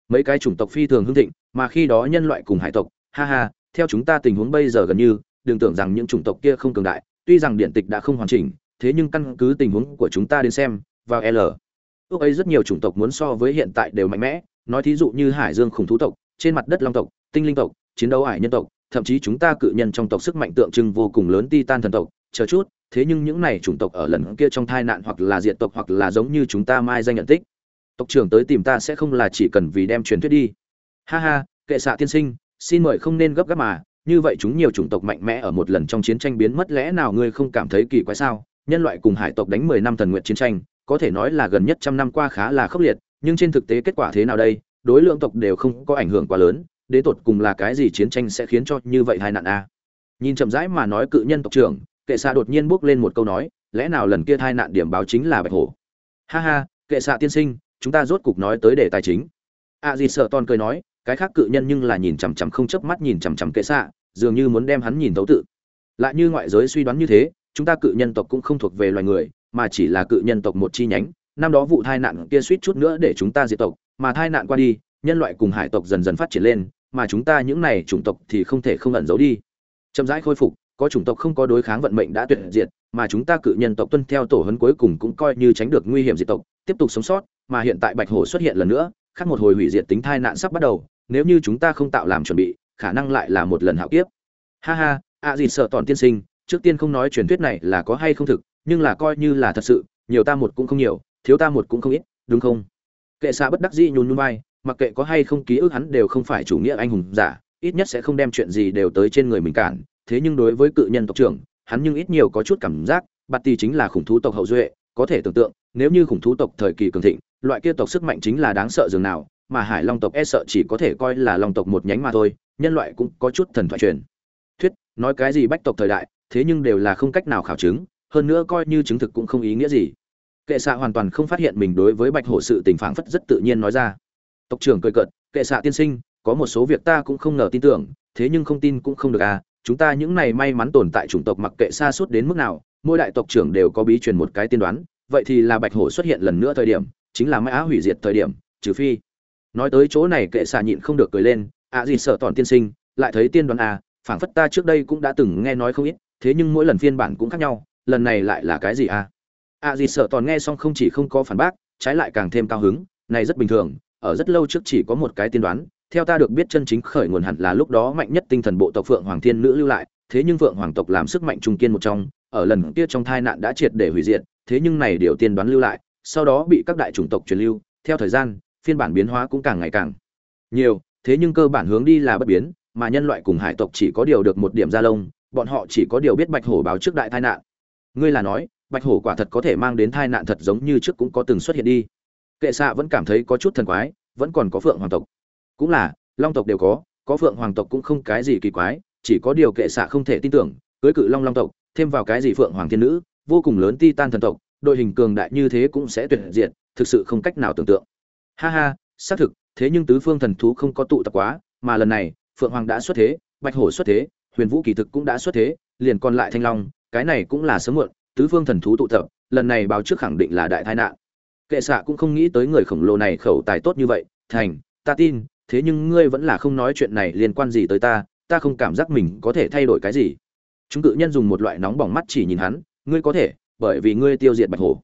S1: Mấy cái chủng tộc phi thường hưng thịnh, mà khi đó nhân loại cùng hải tộc, ha ha, theo chúng ta tình huống bây giờ gần như, đừng tưởng rằng những chủng tộc kia không cường đại, tuy rằng điện tịch đã không hoàn chỉnh, thế nhưng căn cứ tình huống của chúng ta đến xem, vào l lúc ấy rất nhiều chủng tộc muốn so với hiện tại đều mạnh mẽ, nói thí dụ như hải dương khủng thú tộc, trên mặt đất long tộc, tinh linh tộc, chiến đấu ải nhân tộc, thậm chí chúng ta cự nhân trong tộc sức mạnh tượng trưng vô cùng lớn titan thần tộc, chờ chút, thế nhưng những này chủng tộc ở lần kia trong tai nạn hoặc là diệt tộc hoặc là giống như chúng ta mai danh nhận tích. Tộc trưởng tới tìm ta sẽ không là chỉ cần vì đem truyền thuyết đi. Ha ha, kệ xạ tiên sinh, xin mời không nên gấp gáp mà, như vậy chúng nhiều chủng tộc mạnh mẽ ở một lần trong chiến tranh biến mất lẽ nào ngươi không cảm thấy kỳ quái sao? Nhân loại cùng hải tộc đánh mười năm thần nguyện chiến tranh có thể nói là gần nhất trăm năm qua khá là khốc liệt nhưng trên thực tế kết quả thế nào đây đối lượng tộc đều không có ảnh hưởng quá lớn đến tột cùng là cái gì chiến tranh sẽ khiến cho như vậy hai nạn a? Nhìn chậm rãi mà nói cự nhân tộc trưởng kệ Sa đột nhiên bước lên một câu nói lẽ nào lần kia hai nạn điểm báo chính là bạch hổ? Ha ha kệ Sa tiên sinh chúng ta rốt cục nói tới đề tài chính. A à, dì sợ ton cười nói cái khác cự nhân nhưng là nhìn chằm chằm không chớp mắt nhìn chằm chằm kệ Sa, dường như muốn đem hắn nhìn thấu tự. Lại như ngoại giới suy đoán như thế chúng ta cự nhân tộc cũng không thuộc về loài người mà chỉ là cự nhân tộc một chi nhánh, năm đó vụ tai nạn kia suýt chút nữa để chúng ta diệt tộc, mà tai nạn qua đi, nhân loại cùng hải tộc dần dần phát triển lên, mà chúng ta những này chủng tộc thì không thể không ẩn giấu đi. Chậm rãi khôi phục, có chủng tộc không có đối kháng vận mệnh đã tuyệt diệt, mà chúng ta cự nhân tộc tuân theo tổ hấn cuối cùng cũng coi như tránh được nguy hiểm diệt tộc, tiếp tục sống sót, mà hiện tại bạch hổ xuất hiện lần nữa, khác một hồi hủy diệt tính tai nạn sắp bắt đầu, nếu như chúng ta không tạo làm chuẩn bị, khả năng lại là một lần hạo kiếp. Ha ha, a gì sợ tòn tiên sinh, trước tiên không nói truyền thuyết này là có hay không thực nhưng là coi như là thật sự, nhiều ta một cũng không nhiều, thiếu ta một cũng không ít, đúng không? Kệ xạ bất đắc dĩ nhún nhún vai, mặc kệ có hay không ký ức hắn đều không phải chủ nghĩa anh hùng giả, ít nhất sẽ không đem chuyện gì đều tới trên người mình cản. Thế nhưng đối với cự nhân tộc trưởng, hắn nhưng ít nhiều có chút cảm giác, bạt tì chính là khủng thú tộc hậu duệ, có thể tưởng tượng, nếu như khủng thú tộc thời kỳ cường thịnh, loại kia tộc sức mạnh chính là đáng sợ dường nào, mà hải long tộc e sợ chỉ có thể coi là long tộc một nhánh mà thôi, nhân loại cũng có chút thần thoại truyền. Thuyết, nói cái gì bách tộc thời đại, thế nhưng đều là không cách nào khảo chứng hơn nữa coi như chứng thực cũng không ý nghĩa gì. Kệ xạ hoàn toàn không phát hiện mình đối với bạch hổ sự tình phảng phất rất tự nhiên nói ra. Tộc trưởng cười cợt, kệ xạ tiên sinh, có một số việc ta cũng không ngờ tin tưởng, thế nhưng không tin cũng không được à chúng ta những này may mắn tồn tại chủng tộc mặc kệ xa suốt đến mức nào, mỗi đại tộc trưởng đều có bí truyền một cái tiên đoán, vậy thì là bạch hổ xuất hiện lần nữa thời điểm, chính là mãi á hủy diệt thời điểm, trừ phi. Nói tới chỗ này, kệ xạ nhịn không được cười lên à gì sợ tòn tiên sinh, lại thấy tiên đoán à phảng phất ta trước đây cũng đã từng nghe nói không ít, thế nhưng mỗi lần phiên bản cũng khác nhau lần này lại là cái gì à? À gì sợ toàn nghe xong không chỉ không có phản bác, trái lại càng thêm cao hứng, này rất bình thường, ở rất lâu trước chỉ có một cái tiên đoán, theo ta được biết chân chính khởi nguồn hẳn là lúc đó mạnh nhất tinh thần bộ tộc phượng hoàng thiên nữ lưu lại, thế nhưng phượng hoàng tộc làm sức mạnh trung kiên một trong, ở lần kia trong tai nạn đã triệt để hủy diệt, thế nhưng này điều tiên đoán lưu lại, sau đó bị các đại chủng tộc truyền lưu, theo thời gian, phiên bản biến hóa cũng càng ngày càng nhiều, thế nhưng cơ bản hướng đi là bất biến, mà nhân loại cùng hải tộc chỉ có điều được một điểm gia lông, bọn họ chỉ có điều biết bạch hổ báo trước đại tai nạn ngươi là nói, bạch hổ quả thật có thể mang đến tai nạn thật giống như trước cũng có từng xuất hiện đi. Kệ xạ vẫn cảm thấy có chút thần quái, vẫn còn có phượng hoàng tộc. Cũng là, long tộc đều có có phượng hoàng tộc cũng không cái gì kỳ quái, chỉ có điều kệ xạ không thể tin tưởng, cưới cự long long tộc, thêm vào cái gì phượng hoàng thiên nữ, vô cùng lớn ti tan thần tộc, đội hình cường đại như thế cũng sẽ tuyệt diệt, thực sự không cách nào tưởng tượng. Ha ha, xác thực, thế nhưng tứ phương thần thú không có tụ tập quá, mà lần này, phượng hoàng đã xuất thế, bạch hổ xuất thế, huyền vũ kỳ thực cũng đã xuất thế, liền còn lại thanh long cái này cũng là sớm muộn, tứ phương thần thú tụ tập, lần này báo trước khẳng định là đại tai nạn. Kệ xạ cũng không nghĩ tới người khổng lồ này khẩu tài tốt như vậy, thành, ta tin, thế nhưng ngươi vẫn là không nói chuyện này liên quan gì tới ta ta không cảm giác mình có thể thay đổi cái gì. Chúng cự nhân dùng một loại nóng bỏng mắt chỉ nhìn hắn, ngươi có thể, bởi vì ngươi tiêu diệt bạch hổ.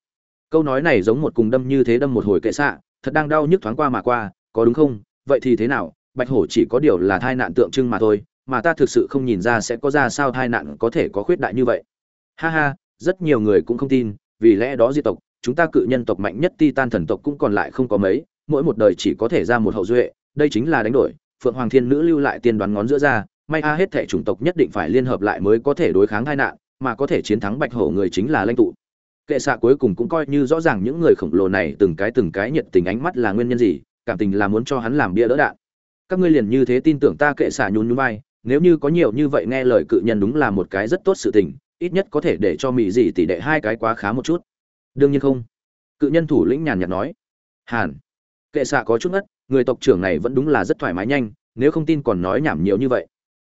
S1: Câu nói này giống một cùng đâm như thế đâm một hồi kệ xạ, thật đang đau nhức thoáng qua mà qua, có đúng không? Vậy thì thế nào? Bạch hổ chỉ có điều là thai nạn tượng trưng mà thôi, mà ta thực sự không nhìn ra sẽ có ra sao thai nạn có thể có khuyết đại như vậy ha ha, rất nhiều người cũng không tin, vì lẽ đó di tộc, chúng ta cự nhân tộc mạnh nhất titan thần tộc cũng còn lại không có mấy, mỗi một đời chỉ có thể ra một hậu duệ, đây chính là đánh đổi, phượng hoàng thiên nữ lưu lại tiên đoán ngón giữa ra, may a hết thể chủng tộc nhất định phải liên hợp lại mới có thể đối kháng tai nạn, mà có thể chiến thắng bạch hổ người chính là lãnh tụ. Kệ xạ cuối cùng cũng coi như rõ ràng những người khổng lồ này từng cái từng cái nhiệt tình ánh mắt là nguyên nhân gì, cảm tình là muốn cho hắn làm bia đỡ đạn. Các ngươi liền như thế tin tưởng ta kệ xạ nhún nhún vai, nếu như có nhiều như vậy nghe lời cự nhân đúng là một cái rất tốt sự tình ít nhất có thể để cho mỹ dị tỷ đệ hai cái quá khá một chút. Đương nhiên không. Cự nhân thủ lĩnh nhàn nhạt nói. Hàn. Kệ xạ có chút ngất, người tộc trưởng này vẫn đúng là rất thoải mái nhanh, nếu không tin còn nói nhảm nhiều như vậy.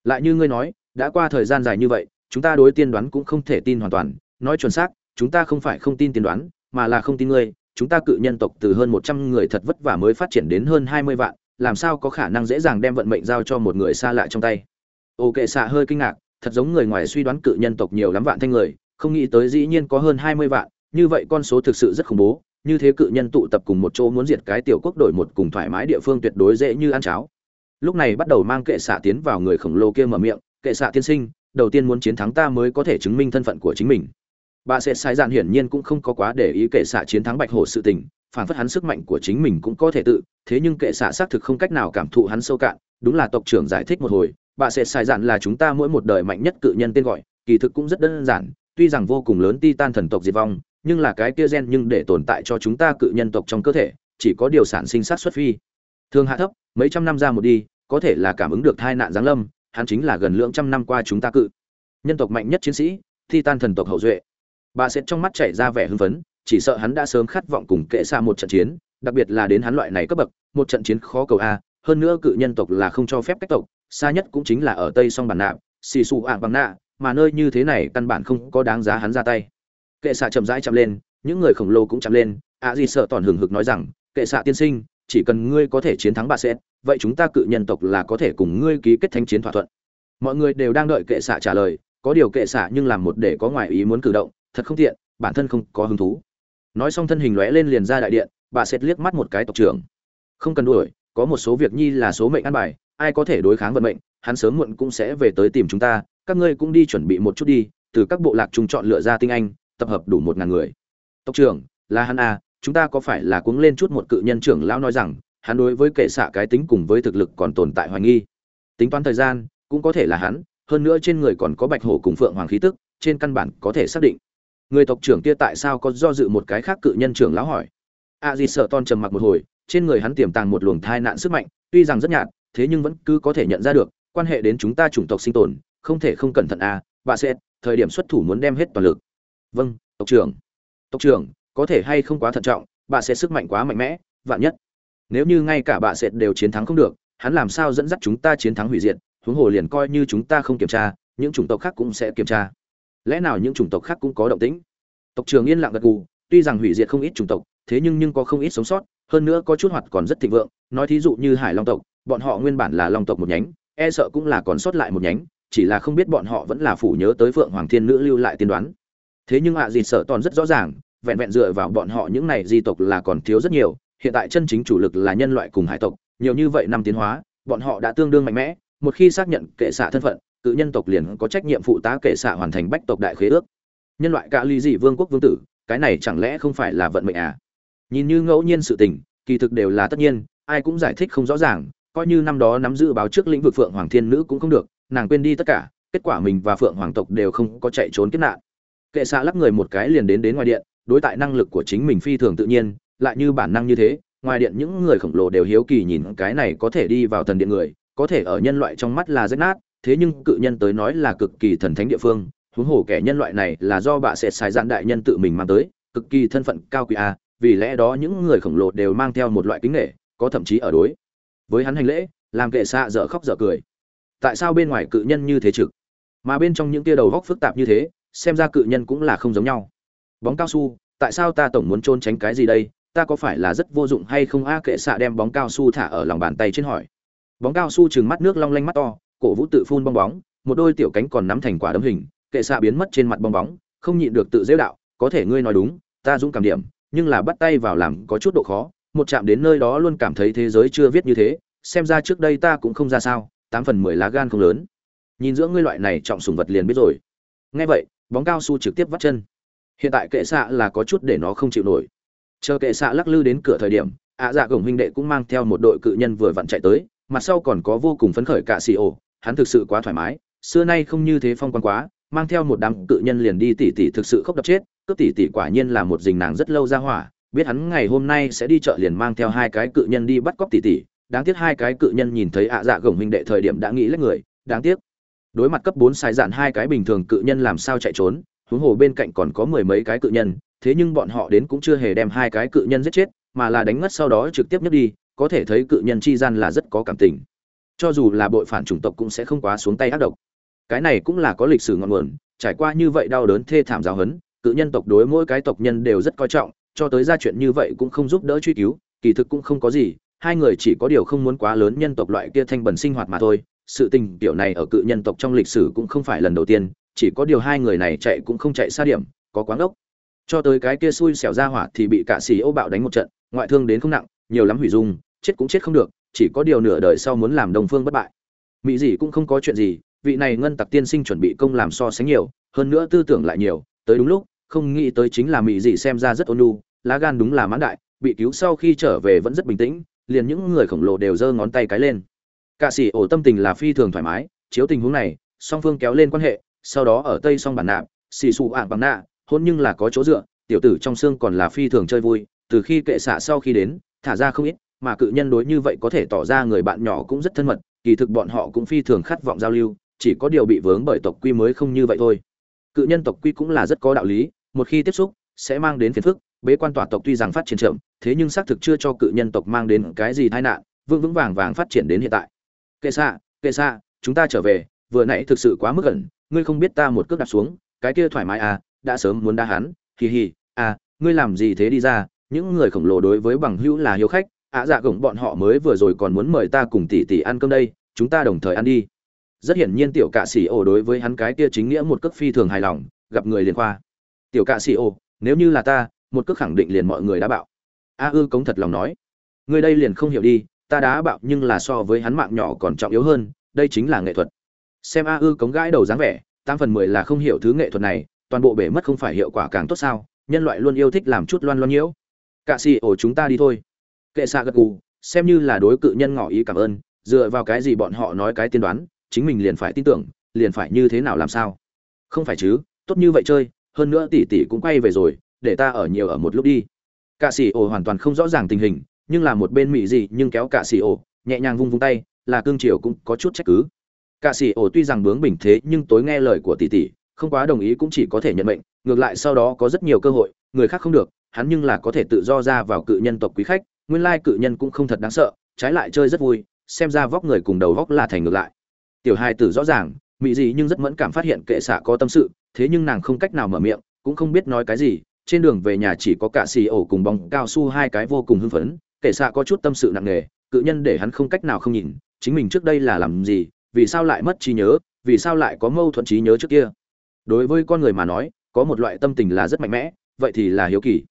S1: Lại như ngươi nói, đã qua thời gian dài như vậy, chúng ta đối tiên đoán cũng không thể tin hoàn toàn. Nói chuẩn xác, chúng ta không phải không tin tiên đoán, mà là không tin ngươi. Chúng ta cự nhân tộc từ hơn một trăm người thật vất vả mới phát triển đến hơn hai mươi vạn, làm sao có khả năng dễ dàng đem vận mệnh giao cho một người xa lạ trong tay? Ô, kệ xạ hơi kinh ngạc thật giống người ngoài suy đoán cự nhân tộc nhiều lắm vạn thanh người, không nghĩ tới dĩ nhiên có hơn hai mươi vạn, như vậy con số thực sự rất khủng bố, như thế cự nhân tụ tập cùng một chỗ muốn diệt cái tiểu quốc đổi một cùng thoải mái địa phương tuyệt đối dễ như ăn cháo. Lúc này bắt đầu mang kệ xạ tiến vào người khổng lồ kia mở miệng, kệ xạ tiên sinh, đầu tiên muốn chiến thắng ta mới có thể chứng minh thân phận của chính mình. Bà sẽ sai dạn hiển nhiên cũng không có quá để ý kệ xạ chiến thắng bạch hổ sự tình, phản phất hắn sức mạnh của chính mình cũng có thể tự, thế nhưng kệ xạ xác thực không cách nào cảm thụ hắn sâu cạn, đúng là tộc trưởng giải thích một hồi bà sẽ xài dạn là chúng ta mỗi một đời mạnh nhất cự nhân tên gọi, kỳ thực cũng rất đơn giản, tuy rằng vô cùng lớn titan thần tộc diệt vong, nhưng là cái kia gen nhưng để tồn tại cho chúng ta cự nhân tộc trong cơ thể, chỉ có điều sản sinh sát xuất phi. Thường hạ thấp, mấy trăm năm ra một đi, có thể là cảm ứng được tai nạn giáng lâm, hắn chính là gần lượng trăm năm qua chúng ta cự nhân tộc mạnh nhất chiến sĩ, titan thần tộc hậu duệ. Bà sẽ trong mắt chảy ra vẻ hưng phấn, chỉ sợ hắn đã sớm khát vọng cùng kệ xa một trận chiến, đặc biệt là đến hắn loại này cấp bậc, một trận chiến khó cầu a, hơn nữa cự nhân tộc là không cho phép cách tộc xa nhất cũng chính là ở tây song bản nạp xì xù ạng bằng nạ, mà nơi như thế này căn bản không có đáng giá hắn ra tay. Kệ xạ chậm rãi chậm lên, những người khổng lồ cũng chậm lên ạ gì sợ tòn hừng hực nói rằng, kệ xạ tiên sinh, chỉ cần ngươi có thể chiến thắng bà sẽ vậy chúng ta cự nhân tộc là có thể cùng ngươi ký kết thánh chiến thỏa thuận. Mọi người đều đang đợi kệ xạ trả lời, có điều kệ xạ nhưng làm một để có ngoại ý muốn cử động, thật không tiện, bản thân không có hứng thú. Nói xong thân hình lóe lên liền ra đại điện bà sẽ liếc mắt một cái tộc trưởng. Không cần đuổi, có một số việc nhi là số mệnh ăn bài ai có thể đối kháng vận mệnh, hắn sớm muộn cũng sẽ về tới tìm chúng ta, các ngươi cũng đi chuẩn bị một chút đi, từ các bộ lạc trung chọn lựa ra tinh anh, tập hợp đủ một ngàn người. Tộc trưởng, là hắn à chúng ta có phải là cuống lên chút một cự nhân trưởng lão nói rằng, hắn đối với kệ xạ cái tính cùng với thực lực còn tồn tại hoài nghi. Tính toán thời gian, cũng có thể là hắn, hơn nữa trên người còn có bạch hổ cùng phượng hoàng khí tức, trên căn bản có thể xác định. Người tộc trưởng kia tại sao có do dự một cái khác cự nhân trưởng lão hỏi. A di sợ ton trầm mặc một hồi, trên người hắn tiềm tàng một luồng thai nạn sức mạnh, tuy rằng rất nhạt thế nhưng vẫn cứ có thể nhận ra được quan hệ đến chúng ta chủng tộc sinh tồn không thể không cẩn thận à, bà sẽ thời điểm xuất thủ muốn đem hết toàn lực. Vâng tộc trưởng. Tộc trưởng có thể hay không quá thận trọng bà sẽ sức mạnh quá mạnh mẽ vạn nhất. Nếu như ngay cả bà sẽ đều chiến thắng không được hắn làm sao dẫn dắt chúng ta chiến thắng hủy diệt huống hồ liền coi như chúng ta không kiểm tra những chủng tộc khác cũng sẽ kiểm tra. Lẽ nào những chủng tộc khác cũng có động tĩnh? Tộc trưởng yên lặng gật gù tuy rằng hủy diệt không ít chủng tộc thế nhưng nhưng có không ít sống sót hơn nữa có chút hoạt còn rất thịnh vượng nói thí dụ như hải long tộc bọn họ nguyên bản là long tộc một nhánh e sợ cũng là còn sót lại một nhánh, chỉ là không biết bọn họ vẫn là phủ nhớ tới phượng hoàng thiên nữ lưu lại tiên đoán. Thế nhưng ạ à gì sợ toàn rất rõ ràng, vẹn vẹn dựa vào bọn họ những này di tộc là còn thiếu rất nhiều, hiện tại chân chính chủ lực là nhân loại cùng hải tộc, nhiều như vậy năm tiến hóa, bọn họ đã tương đương mạnh mẽ, một khi xác nhận kệ xạ thân phận, cự nhân tộc liền có trách nhiệm phụ tá kệ xạ hoàn thành bách tộc đại khế ước. Nhân loại cả ly dị vương quốc vương tử, cái này chẳng lẽ không phải là vận mệnh à? Nhìn như ngẫu nhiên sự tình, kỳ thực đều là tất nhiên, ai cũng giải thích không rõ ràng coi như năm đó nắm giữ báo trước lĩnh vực phượng hoàng thiên nữ cũng không được, nàng quên đi tất cả, kết quả mình và phượng hoàng tộc đều không có chạy trốn kiếp nạn. Kệ xạ lắp người một cái liền đến đến ngoài điện, đối tại năng lực của chính mình phi thường tự nhiên, lại như bản năng như thế, ngoài điện những người khổng lồ đều hiếu kỳ nhìn cái này có thể đi vào thần điện người, có thể ở nhân loại trong mắt là rách nát, thế nhưng cự nhân tới nói là cực kỳ thần thánh địa phương, huống hồ kẻ nhân loại này là do bà sẽ xài dạn đại nhân tự mình mang tới, cực kỳ thân phận cao quý a vì lẽ đó những người khổng lồ đều mang theo một loại kính nghệ có thậm chí ở đối với hắn hành lễ, làm kệ xạ dở khóc dở cười. Tại sao bên ngoài cự nhân như thế trực? Mà bên trong những tia đầu góc phức tạp như thế, xem ra cự nhân cũng là không giống nhau. Bóng cao su, tại sao ta tổng muốn trôn tránh cái gì đây? Ta có phải là rất vô dụng hay không? A, kệ xạ đem bóng cao su thả ở lòng bàn tay trên hỏi. Bóng cao su chừng mắt nước long lanh mắt to, cổ vũ tự phun bong bóng, một đôi tiểu cánh còn nắm thành quả đấm hình, kệ xạ biến mất trên mặt bong bóng, không nhịn được tự dễ đạo, có thể ngươi nói đúng, ta dũng cảm điểm, nhưng là bắt tay vào làm có chút độ khó một chạm đến nơi đó luôn cảm thấy thế giới chưa viết như thế, xem ra trước đây ta cũng không ra sao, tám phần mười lá gan không lớn. Nhìn giữa ngươi loại này trọng sùng vật liền biết rồi. Nghe vậy, bóng cao su trực tiếp vắt chân. Hiện tại kệ xạ là có chút để nó không chịu nổi. Chờ kệ xạ lắc lư đến cửa thời điểm, ạ dạ gồng huynh đệ cũng mang theo một đội cự nhân vừa vặn chạy tới, mặt sau còn có vô cùng phấn khởi cả xì ổ, hắn thực sự quá thoải mái, xưa nay không như thế phong quan quá, mang theo một đám cự nhân liền đi tỉ tỉ thực sự khóc đập chết, cướp tỉ tỉ quả nhiên là một dình nàng rất lâu ra hỏa biết hắn ngày hôm nay sẽ đi chợ liền mang theo hai cái cự nhân đi bắt cóc tỷ tỷ. đáng tiếc hai cái cự nhân nhìn thấy ạ dạ gồng huynh đệ thời điểm đã nghĩ lấy người. Đáng tiếc. Đối mặt cấp bốn sai dạn hai cái bình thường cự nhân làm sao chạy trốn, huống hồ bên cạnh còn có mười mấy cái cự nhân, thế nhưng bọn họ đến cũng chưa hề đem hai cái cự nhân giết chết, mà là đánh ngất sau đó trực tiếp nhấc đi, có thể thấy cự nhân chi gian là rất có cảm tình. Cho dù là bội phản chủng tộc cũng sẽ không quá xuống tay ác độc. Cái này cũng là có lịch sử ngọn nguồn, trải qua như vậy đau đớn thê thảm giáo hấn cự nhân tộc đối mỗi cái tộc nhân đều rất coi trọng cho tới ra chuyện như vậy cũng không giúp đỡ truy cứu, kỳ thực cũng không có gì, hai người chỉ có điều không muốn quá lớn nhân tộc loại kia thanh bẩn sinh hoạt mà thôi. Sự tình tiểu này ở cự nhân tộc trong lịch sử cũng không phải lần đầu tiên, chỉ có điều hai người này chạy cũng không chạy xa điểm, có quán ốc. Cho tới cái kia xui xẻo ra hỏa thì bị cả xì ô bạo đánh một trận, ngoại thương đến không nặng, nhiều lắm hủy dung, chết cũng chết không được, chỉ có điều nửa đời sau muốn làm đồng phương bất bại. Mỹ gì cũng không có chuyện gì, vị này ngân tặc tiên sinh chuẩn bị công làm so sánh nhiều, hơn nữa tư tưởng lại nhiều, tới đúng lúc không nghĩ tới chính là mỹ dị xem ra rất ôn nhu, lá gan đúng là mãn đại, bị cứu sau khi trở về vẫn rất bình tĩnh, liền những người khổng lồ đều giơ ngón tay cái lên. Cả sĩ ổ tâm tình là phi thường thoải mái, chiếu tình huống này, song phương kéo lên quan hệ, sau đó ở tây song bản nạp xì xù ạng bằng nạ, hôn nhưng là có chỗ dựa, tiểu tử trong xương còn là phi thường chơi vui, từ khi kệ xạ sau khi đến, thả ra không ít, mà cự nhân đối như vậy có thể tỏ ra người bạn nhỏ cũng rất thân mật, kỳ thực bọn họ cũng phi thường khát vọng giao lưu, chỉ có điều bị vướng bởi tộc quy mới không như vậy thôi. Cự nhân tộc quy cũng là rất có đạo lý một khi tiếp xúc, sẽ mang đến phiền phức. Bế quan tỏa tộc tuy rằng phát triển chậm, thế nhưng xác thực chưa cho cự nhân tộc mang đến cái gì tai nạn, vững vững vàng vàng phát triển đến hiện tại. Kệ xạ kệ xạ, chúng ta trở về, vừa nãy thực sự quá mức gần ngươi không biết ta một cước đạp xuống, cái kia thoải mái à đã sớm muốn đá hắn, hì hì à ngươi làm gì thế đi ra, những người khổng lồ đối với bằng hữu là hiếu khách, ạ dạ gồng bọn họ mới vừa rồi còn muốn mời ta cùng tỷ tỷ ăn cơm đây, chúng ta đồng thời ăn đi. Rất hiển nhiên tiểu cạ sĩ ổ đối với hắn cái kia chính nghĩa một cước phi thường hài lòng, gặp người liền khoa tiểu cạ sĩ ô, nếu như là ta, một cước khẳng định liền mọi người đã bạo. A ư cống thật lòng nói. Người đây liền không hiểu đi, ta đã bạo nhưng là so với hắn mạng nhỏ còn trọng yếu hơn, đây chính là nghệ thuật. Xem a ư cống gãi đầu dáng vẻ tam phần mười là không hiểu thứ nghệ thuật này, toàn bộ bể mất không phải hiệu quả càng tốt sao, nhân loại luôn yêu thích làm chút loan loan nhiễu. Cạ xì ổ chúng ta đi thôi. Kệ xạ gật gù, xem như là đối cự nhân ngỏ ý cảm ơn, dựa vào cái gì bọn họ nói cái tiên đoán, chính mình liền phải tin tưởng, liền phải như thế nào làm sao? Không phải chứ, tốt như vậy chơi hơn nữa tỷ tỷ cũng quay về rồi, để ta ở nhiều ở một lúc đi. Cạ sĩ ổ hoàn toàn không rõ ràng tình hình, nhưng là một bên mỹ gì nhưng kéo cạ sĩ ổ nhẹ nhàng vung vung tay, là cương triều cũng có chút trách cứ. Cạ sĩ ổ tuy rằng bướng bỉnh thế nhưng tối nghe lời của tỷ tỷ, không quá đồng ý cũng chỉ có thể nhận mệnh, ngược lại sau đó có rất nhiều cơ hội, người khác không được, hắn nhưng là có thể tự do ra vào cự nhân tộc quý khách, nguyên lai cự nhân cũng không thật đáng sợ, trái lại chơi rất vui, xem ra vóc người cùng đầu vóc là thành ngược lại. Tiểu hai tử rõ ràng, mỹ gì nhưng rất mẫn cảm phát hiện kệ xạ có tâm sự thế nhưng nàng không cách nào mở miệng, cũng không biết nói cái gì, trên đường về nhà chỉ có cả xì ổ cùng bóng cao su hai cái vô cùng hưng phấn, kể xạ có chút tâm sự nặng nề, cự nhân để hắn không cách nào không nhìn, chính mình trước đây là làm gì, vì sao lại mất trí nhớ, vì sao lại có mâu thuẫn trí nhớ trước kia. Đối với con người mà nói, có một loại tâm tình là rất mạnh mẽ, vậy thì là hiếu kỳ.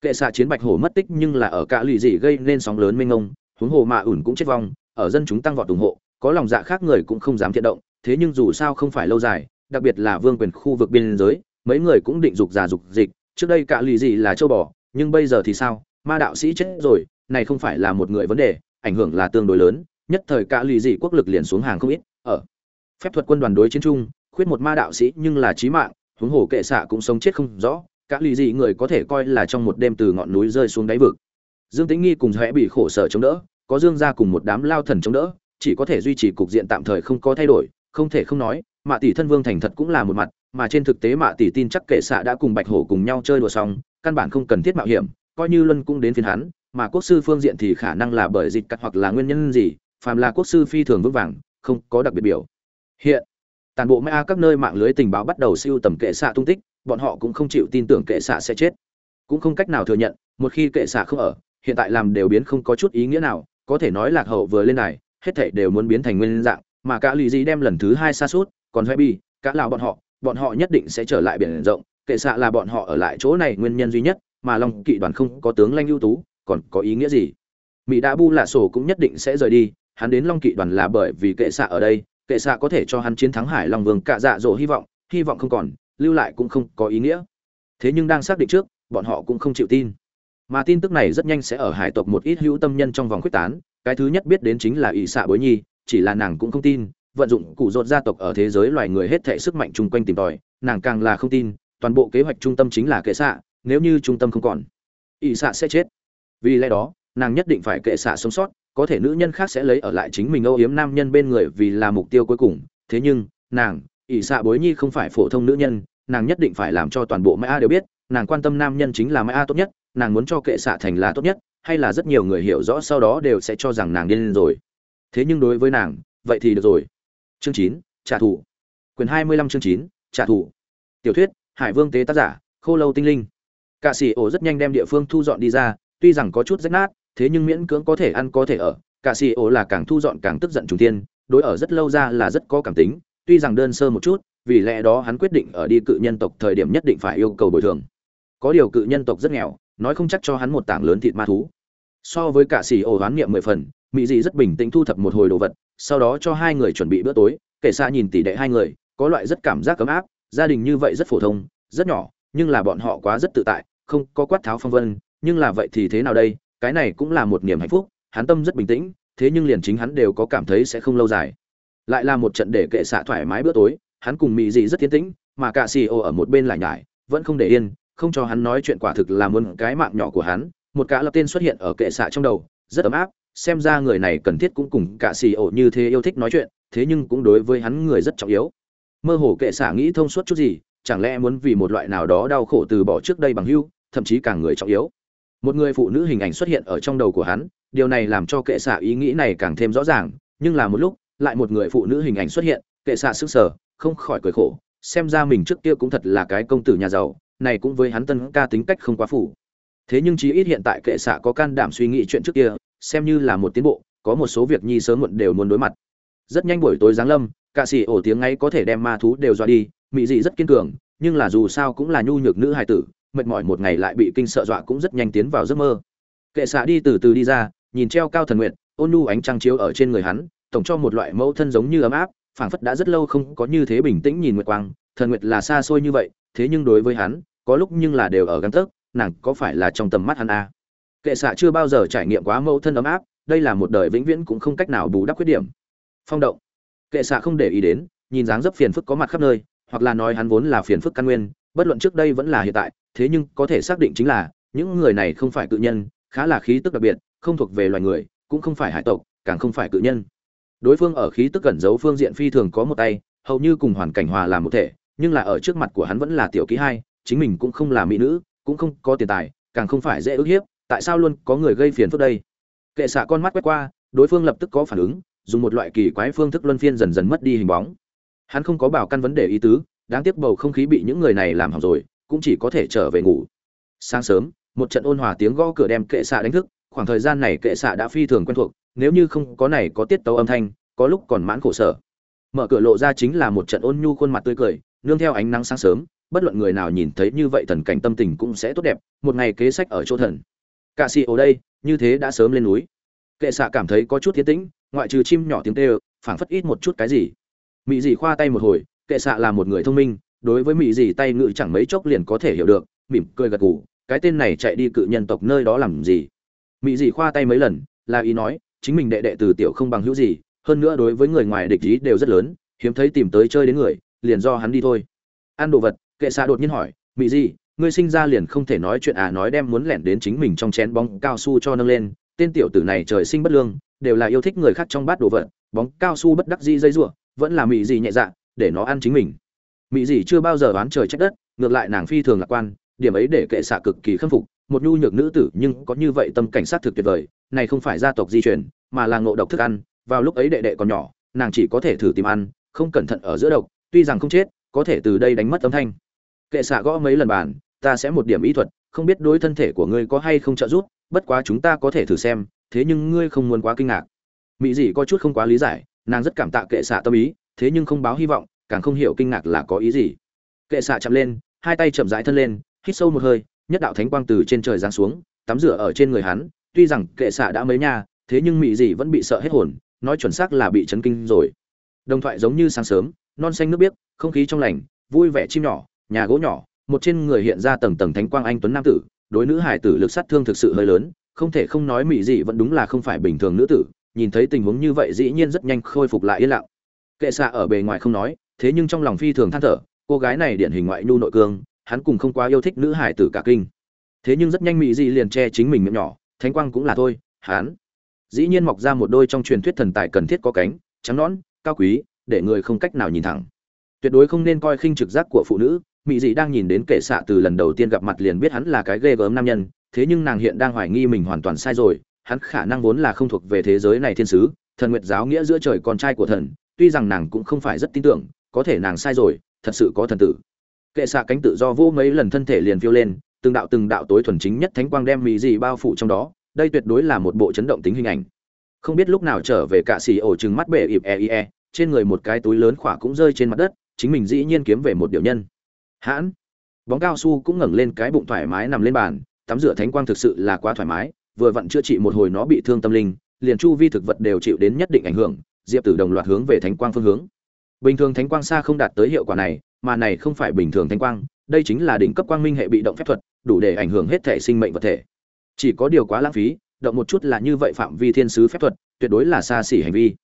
S1: Kệ xạ chiến bạch hổ mất tích nhưng là ở cả lụy dị gây nên sóng lớn mênh ngông huống hồ mạ ủn cũng chết vong, ở dân chúng tăng vọt ủng hộ, có lòng dạ khác người cũng không dám thiện động, thế nhưng dù sao không phải lâu dài đặc biệt là vương quyền khu vực biên giới, mấy người cũng định dục già dục dịch, trước đây cả lì dị là châu bò, nhưng bây giờ thì sao? Ma đạo sĩ chết rồi, này không phải là một người vấn đề, ảnh hưởng là tương đối lớn, nhất thời cả lì dị quốc lực liền xuống hàng không ít, ở phép thuật quân đoàn đối chiến chung, khuyết một ma đạo sĩ nhưng là chí mạng, huống hồ kệ xạ cũng sống chết không rõ, cả lì gì người có thể coi là trong một đêm từ ngọn núi rơi xuống đáy vực. Dương tĩnh nghi cùng hẽ bị khổ sở chống đỡ, có dương gia cùng một đám lao thần chống đỡ, chỉ có thể duy trì cục diện tạm thời không có thay đổi, không thể không nói mạ tỷ thân vương thành thật cũng là một mặt, mà trên thực tế mạ tỷ tin chắc kệ xạ đã cùng bạch hổ cùng nhau chơi đùa xong, căn bản không cần thiết mạo hiểm, coi như luân cũng đến phiên hắn, mà quốc sư phương diện thì khả năng là bởi dịch cắt hoặc là nguyên nhân gì, phàm là quốc sư phi thường vững vàng, không có đặc biệt biểu. Hiện, toàn bộ mã các nơi mạng lưới tình báo bắt đầu siêu tầm kệ xạ tung tích, bọn họ cũng không chịu tin tưởng kệ xạ sẽ chết. Cũng không cách nào thừa nhận, một khi kệ xạ không ở, hiện tại làm đều biến không có chút ý nghĩa nào, có thể nói lạc hậu vừa lên này hết thảy đều muốn biến thành nguyên dạng, mà cả lì gì đem lần thứ hai xa suốt còn huệ bi, cả lão bọn họ bọn họ nhất định sẽ trở lại biển rộng, kệ xạ là bọn họ ở lại chỗ này nguyên nhân duy nhất, mà long kỵ đoàn không có tướng lanh ưu tú, còn có ý nghĩa gì? Mỹ đã bu lạ sổ cũng nhất định sẽ rời đi, hắn đến long kỵ đoàn là bởi vì kệ xạ ở đây, kệ xạ có thể cho hắn chiến thắng hải long vương cả dạ dỗ hy vọng hy vọng không còn, lưu lại cũng không có ý nghĩa. Thế nhưng đang xác định trước, bọn họ cũng không chịu tin. Mà tin tức này rất nhanh sẽ ở hải tộc một ít hữu tâm nhân trong vòng quyết tán, cái thứ nhất biết đến chính là ỷ xạ bối nhi, chỉ là nàng cũng không tin vận dụng cụ rột gia tộc ở thế giới loài người hết thể sức mạnh chung quanh tìm tòi, nàng càng là không tin, toàn bộ kế hoạch trung tâm chính là kệ xạ, nếu như trung tâm không còn ỵ xạ sẽ chết. Vì lẽ đó, nàng nhất định phải kệ xạ sống sót, có thể nữ nhân khác sẽ lấy ở lại chính mình âu yếm nam nhân bên người vì là mục tiêu cuối cùng. Thế nhưng, nàng, ỷ xạ bối nhi không phải phổ thông nữ nhân, nàng nhất định phải làm cho toàn bộ mã đều biết, nàng quan tâm nam nhân chính là mã tốt nhất, nàng muốn cho kệ xạ thành là tốt nhất, hay là rất nhiều người hiểu rõ sau đó đều sẽ cho rằng nàng điên rồi. Thế nhưng đối với nàng, vậy thì được rồi chương chín, trả thù. Quyền hai mươi lăm chương chín, trả thù. Tiểu thuyết, hải vương tế tác giả, khô lâu tinh linh. Cạ sĩ ổ rất nhanh đem địa phương thu dọn đi ra, tuy rằng có chút rách nát, thế nhưng miễn cưỡng có thể ăn, có thể ở. Cạ sĩ ổ là càng thu dọn càng tức giận trùng tiên đối ở rất lâu ra là rất có cảm tính, tuy rằng đơn sơ một chút, vì lẽ đó hắn quyết định ở đi cự nhân tộc thời điểm nhất định phải yêu cầu bồi thường. Có điều cự nhân tộc rất nghèo, nói không chắc cho hắn một tảng lớn thịt ma thú. So với cả xì ổ hoán niệm mười phần, mỹ dị rất bình tĩnh thu thập một hồi đồ vật sau đó cho hai người chuẩn bị bữa tối, kể xa nhìn tỷ đệ hai người, có loại rất cảm giác ấm áp, gia đình như vậy rất phổ thông, rất nhỏ, nhưng là bọn họ quá rất tự tại, không có quát tháo phong vân, nhưng là vậy thì thế nào đây, cái này cũng là một niềm hạnh phúc, hắn tâm rất bình tĩnh, thế nhưng liền chính hắn đều có cảm thấy sẽ không lâu dài. Lại là một trận để kệ xạ thoải mái bữa tối, hắn cùng mỹ dị rất tiến tĩnh, mà cả xì ô ở một bên lại nhải, vẫn không để yên, không cho hắn nói chuyện quả thực là muốn cái mạng nhỏ của hắn, một cả lập tên xuất hiện ở kệ xạ trong đầu, rất ấm áp xem ra người này cần thiết cũng cùng cả xì ổ như thế yêu thích nói chuyện, thế nhưng cũng đối với hắn người rất trọng yếu. Mơ hồ kệ xả nghĩ thông suốt chút gì, chẳng lẽ muốn vì một loại nào đó đau khổ từ bỏ trước đây bằng hưu, thậm chí càng người trọng yếu. Một người phụ nữ hình ảnh xuất hiện ở trong đầu của hắn, điều này làm cho kệ xạ ý nghĩ này càng thêm rõ ràng, nhưng là một lúc, lại một người phụ nữ hình ảnh xuất hiện, kệ xạ sức sở không khỏi cười khổ, xem ra mình trước kia cũng thật là cái công tử nhà giàu, này cũng với hắn tân ca tính cách không quá phủ thế nhưng chí ít hiện tại kệ xạ có can đảm suy nghĩ chuyện trước kia xem như là một tiến bộ, có một số việc nhi sớm muộn đều muốn đối mặt rất nhanh buổi tối giáng lâm cả sĩ ổ tiếng ngay có thể đem ma thú đều dọa đi, mị dị rất kiên cường, nhưng là dù sao cũng là nhu nhược nữ hài tử, mệt mỏi một ngày lại bị kinh sợ dọa cũng rất nhanh tiến vào giấc mơ kệ xạ đi từ từ đi ra, nhìn treo cao thần nguyện, ôn nhu ánh trăng chiếu ở trên người hắn, tổng cho một loại mẫu thân giống như ấm áp, phảng phất đã rất lâu không có như thế bình tĩnh nhìn nguyệt quang, thần nguyệt là xa xôi như vậy, thế nhưng đối với hắn, có lúc nhưng là đều ở găng tấc, nàng có phải là trong tầm mắt hắn à? Kệ xạ chưa bao giờ trải nghiệm quá mẫu thân ấm áp, đây là một đời vĩnh viễn cũng không cách nào bù đắp khuyết điểm. Phong động. Kệ xạ không để ý đến, nhìn dáng dấp phiền phức có mặt khắp nơi, hoặc là nói hắn vốn là phiền phức căn nguyên, bất luận trước đây vẫn là hiện tại, thế nhưng có thể xác định chính là, những người này không phải cự nhân, khá là khí tức đặc biệt, không thuộc về loài người, cũng không phải hải tộc, càng không phải cự nhân. Đối phương ở khí tức cẩn giấu phương diện phi thường có một tay, hầu như cùng hoàn cảnh hòa làm một thể, nhưng là ở trước mặt của hắn vẫn là tiểu ký hai, chính mình cũng không là mỹ nữ, cũng không có tiền tài, càng không phải dễ ức hiếp tại sao luôn có người gây phiền phức đây? Kệ xạ con mắt quét qua, đối phương lập tức có phản ứng, dùng một loại kỳ quái phương thức luân phiên dần dần mất đi hình bóng. Hắn không có bảo căn vấn đề ý tứ, đáng tiếc bầu không khí bị những người này làm hỏng rồi, cũng chỉ có thể trở về ngủ. Sáng sớm, một trận ôn hòa tiếng gõ cửa đem kệ xạ đánh thức, khoảng thời gian này kệ xạ đã phi thường quen thuộc, nếu như không có này có tiết tấu âm thanh, có lúc còn mãn khổ sở. Mở cửa lộ ra chính là một trận ôn nhu khuôn mặt tươi cười, nương theo ánh nắng sáng sớm, bất luận người nào nhìn thấy như vậy thần cảnh tâm tình cũng sẽ tốt đẹp, một ngày kế sách ở chỗ thần cạ sĩ ở đây, như thế đã sớm lên núi. Kệ xạ cảm thấy có chút thiên tĩnh, ngoại trừ chim nhỏ tiếng tê phảng phất ít một chút cái gì. Mị dị khoa tay một hồi, kệ xạ là một người thông minh, đối với mị dị tay ngự chẳng mấy chốc liền có thể hiểu được, mỉm cười gật gù, cái tên này chạy đi cự nhân tộc nơi đó làm gì? Mị dị khoa tay mấy lần, là ý nói, chính mình đệ đệ từ tiểu không bằng hữu gì, hơn nữa đối với người ngoài địch ý đều rất lớn, hiếm thấy tìm tới chơi đến người, liền do hắn đi thôi. Ăn đồ vật, kệ xạ đột nhiên hỏi, mị gì ngươi sinh ra liền không thể nói chuyện à nói đem muốn lẻn đến chính mình trong chén bóng cao su cho nâng lên. Tên tiểu tử này trời sinh bất lương, đều là yêu thích người khác trong bát đồ vật, bóng cao su bất đắc dĩ dây giụa vẫn là mị gì nhẹ dạ để nó ăn chính mình. Mị gì chưa bao giờ oán trời trách đất, ngược lại nàng phi thường lạc quan, điểm ấy để kệ xạ cực kỳ khâm phục, một nhu nhược nữ tử nhưng có như vậy tâm cảnh sát thực tuyệt vời, này không phải gia tộc di truyền, mà là ngộ độc thức ăn, vào lúc ấy đệ đệ còn nhỏ, nàng chỉ có thể thử tìm ăn, không cẩn thận ở giữa độc, tuy rằng không chết, có thể từ đây đánh mất âm thanh. Kệ xạ gõ mấy lần bàn ta sẽ một điểm ý thuật, không biết đối thân thể của ngươi có hay không trợ giúp, bất quá chúng ta có thể thử xem, thế nhưng ngươi không muốn quá kinh ngạc. Mỹ dị có chút không quá lý giải, nàng rất cảm tạ kệ xạ tâm ý, thế nhưng không báo hy vọng, càng không hiểu kinh ngạc là có ý gì. Kệ xạ chậm lên, hai tay chậm rãi thân lên, hít sâu một hơi, nhất đạo thánh quang từ trên trời giáng xuống, tắm rửa ở trên người hắn, tuy rằng kệ xạ đã mấy nha thế nhưng mỹ dị vẫn bị sợ hết hồn, nói chuẩn xác là bị chấn kinh rồi. Đồng thoại giống như sáng sớm, non xanh nước biếc, không khí trong lành, vui vẻ chim nhỏ, nhà gỗ nhỏ một trên người hiện ra tầng tầng thánh quang anh tuấn nam tử, đối nữ hải tử lực sát thương thực sự hơi lớn, không thể không nói mỹ dị vẫn đúng là không phải bình thường nữ tử, nhìn thấy tình huống như vậy dĩ nhiên rất nhanh khôi phục lại yên lặng. Kệ xạ ở bề ngoài không nói, thế nhưng trong lòng phi thường than thở, cô gái này điển hình ngoại nhu nội cương, hắn cùng không quá yêu thích nữ hải tử cả kinh. Thế nhưng rất nhanh mỹ dị liền che chính mình miệng nhỏ, thánh quang cũng là thôi, hắn. Dĩ nhiên mọc ra một đôi trong truyền thuyết thần tài cần thiết có cánh, trắng nõn, cao quý, để người không cách nào nhìn thẳng. Tuyệt đối không nên coi khinh trực giác của phụ nữ mỹ dị đang nhìn đến kệ xạ từ lần đầu tiên gặp mặt liền biết hắn là cái ghê gớm nam nhân thế nhưng nàng hiện đang hoài nghi mình hoàn toàn sai rồi hắn khả năng vốn là không thuộc về thế giới này thiên sứ thần nguyệt giáo nghĩa giữa trời con trai của thần tuy rằng nàng cũng không phải rất tin tưởng có thể nàng sai rồi thật sự có thần tử. Kệ xạ cánh tự do vô mấy lần thân thể liền phiêu lên từng đạo từng đạo tối thuần chính nhất thánh quang đem mỹ dị bao phủ trong đó đây tuyệt đối là một bộ chấn động tính hình ảnh. Không biết lúc nào trở về cạ xì ổ chừng mắt bể ịp e, e e trên người một cái túi lớn khỏa cũng rơi trên mặt đất chính mình dĩ nhiên kiếm về một điều nhân hãn. Bóng cao su cũng ngẩng lên cái bụng thoải mái nằm lên bàn, tắm rửa thánh quang thực sự là quá thoải mái, vừa vặn chữa trị một hồi nó bị thương tâm linh, liền chu vi thực vật đều chịu đến nhất định ảnh hưởng, diệp tử đồng loạt hướng về thánh quang phương hướng. Bình thường thánh quang xa không đạt tới hiệu quả này, mà này không phải bình thường thánh quang, đây chính là đỉnh cấp quang minh hệ bị động phép thuật, đủ để ảnh hưởng hết thể sinh mệnh vật thể. Chỉ có điều quá lãng phí, động một chút là như vậy phạm vi thiên sứ phép thuật, tuyệt đối là xa xỉ hành vi.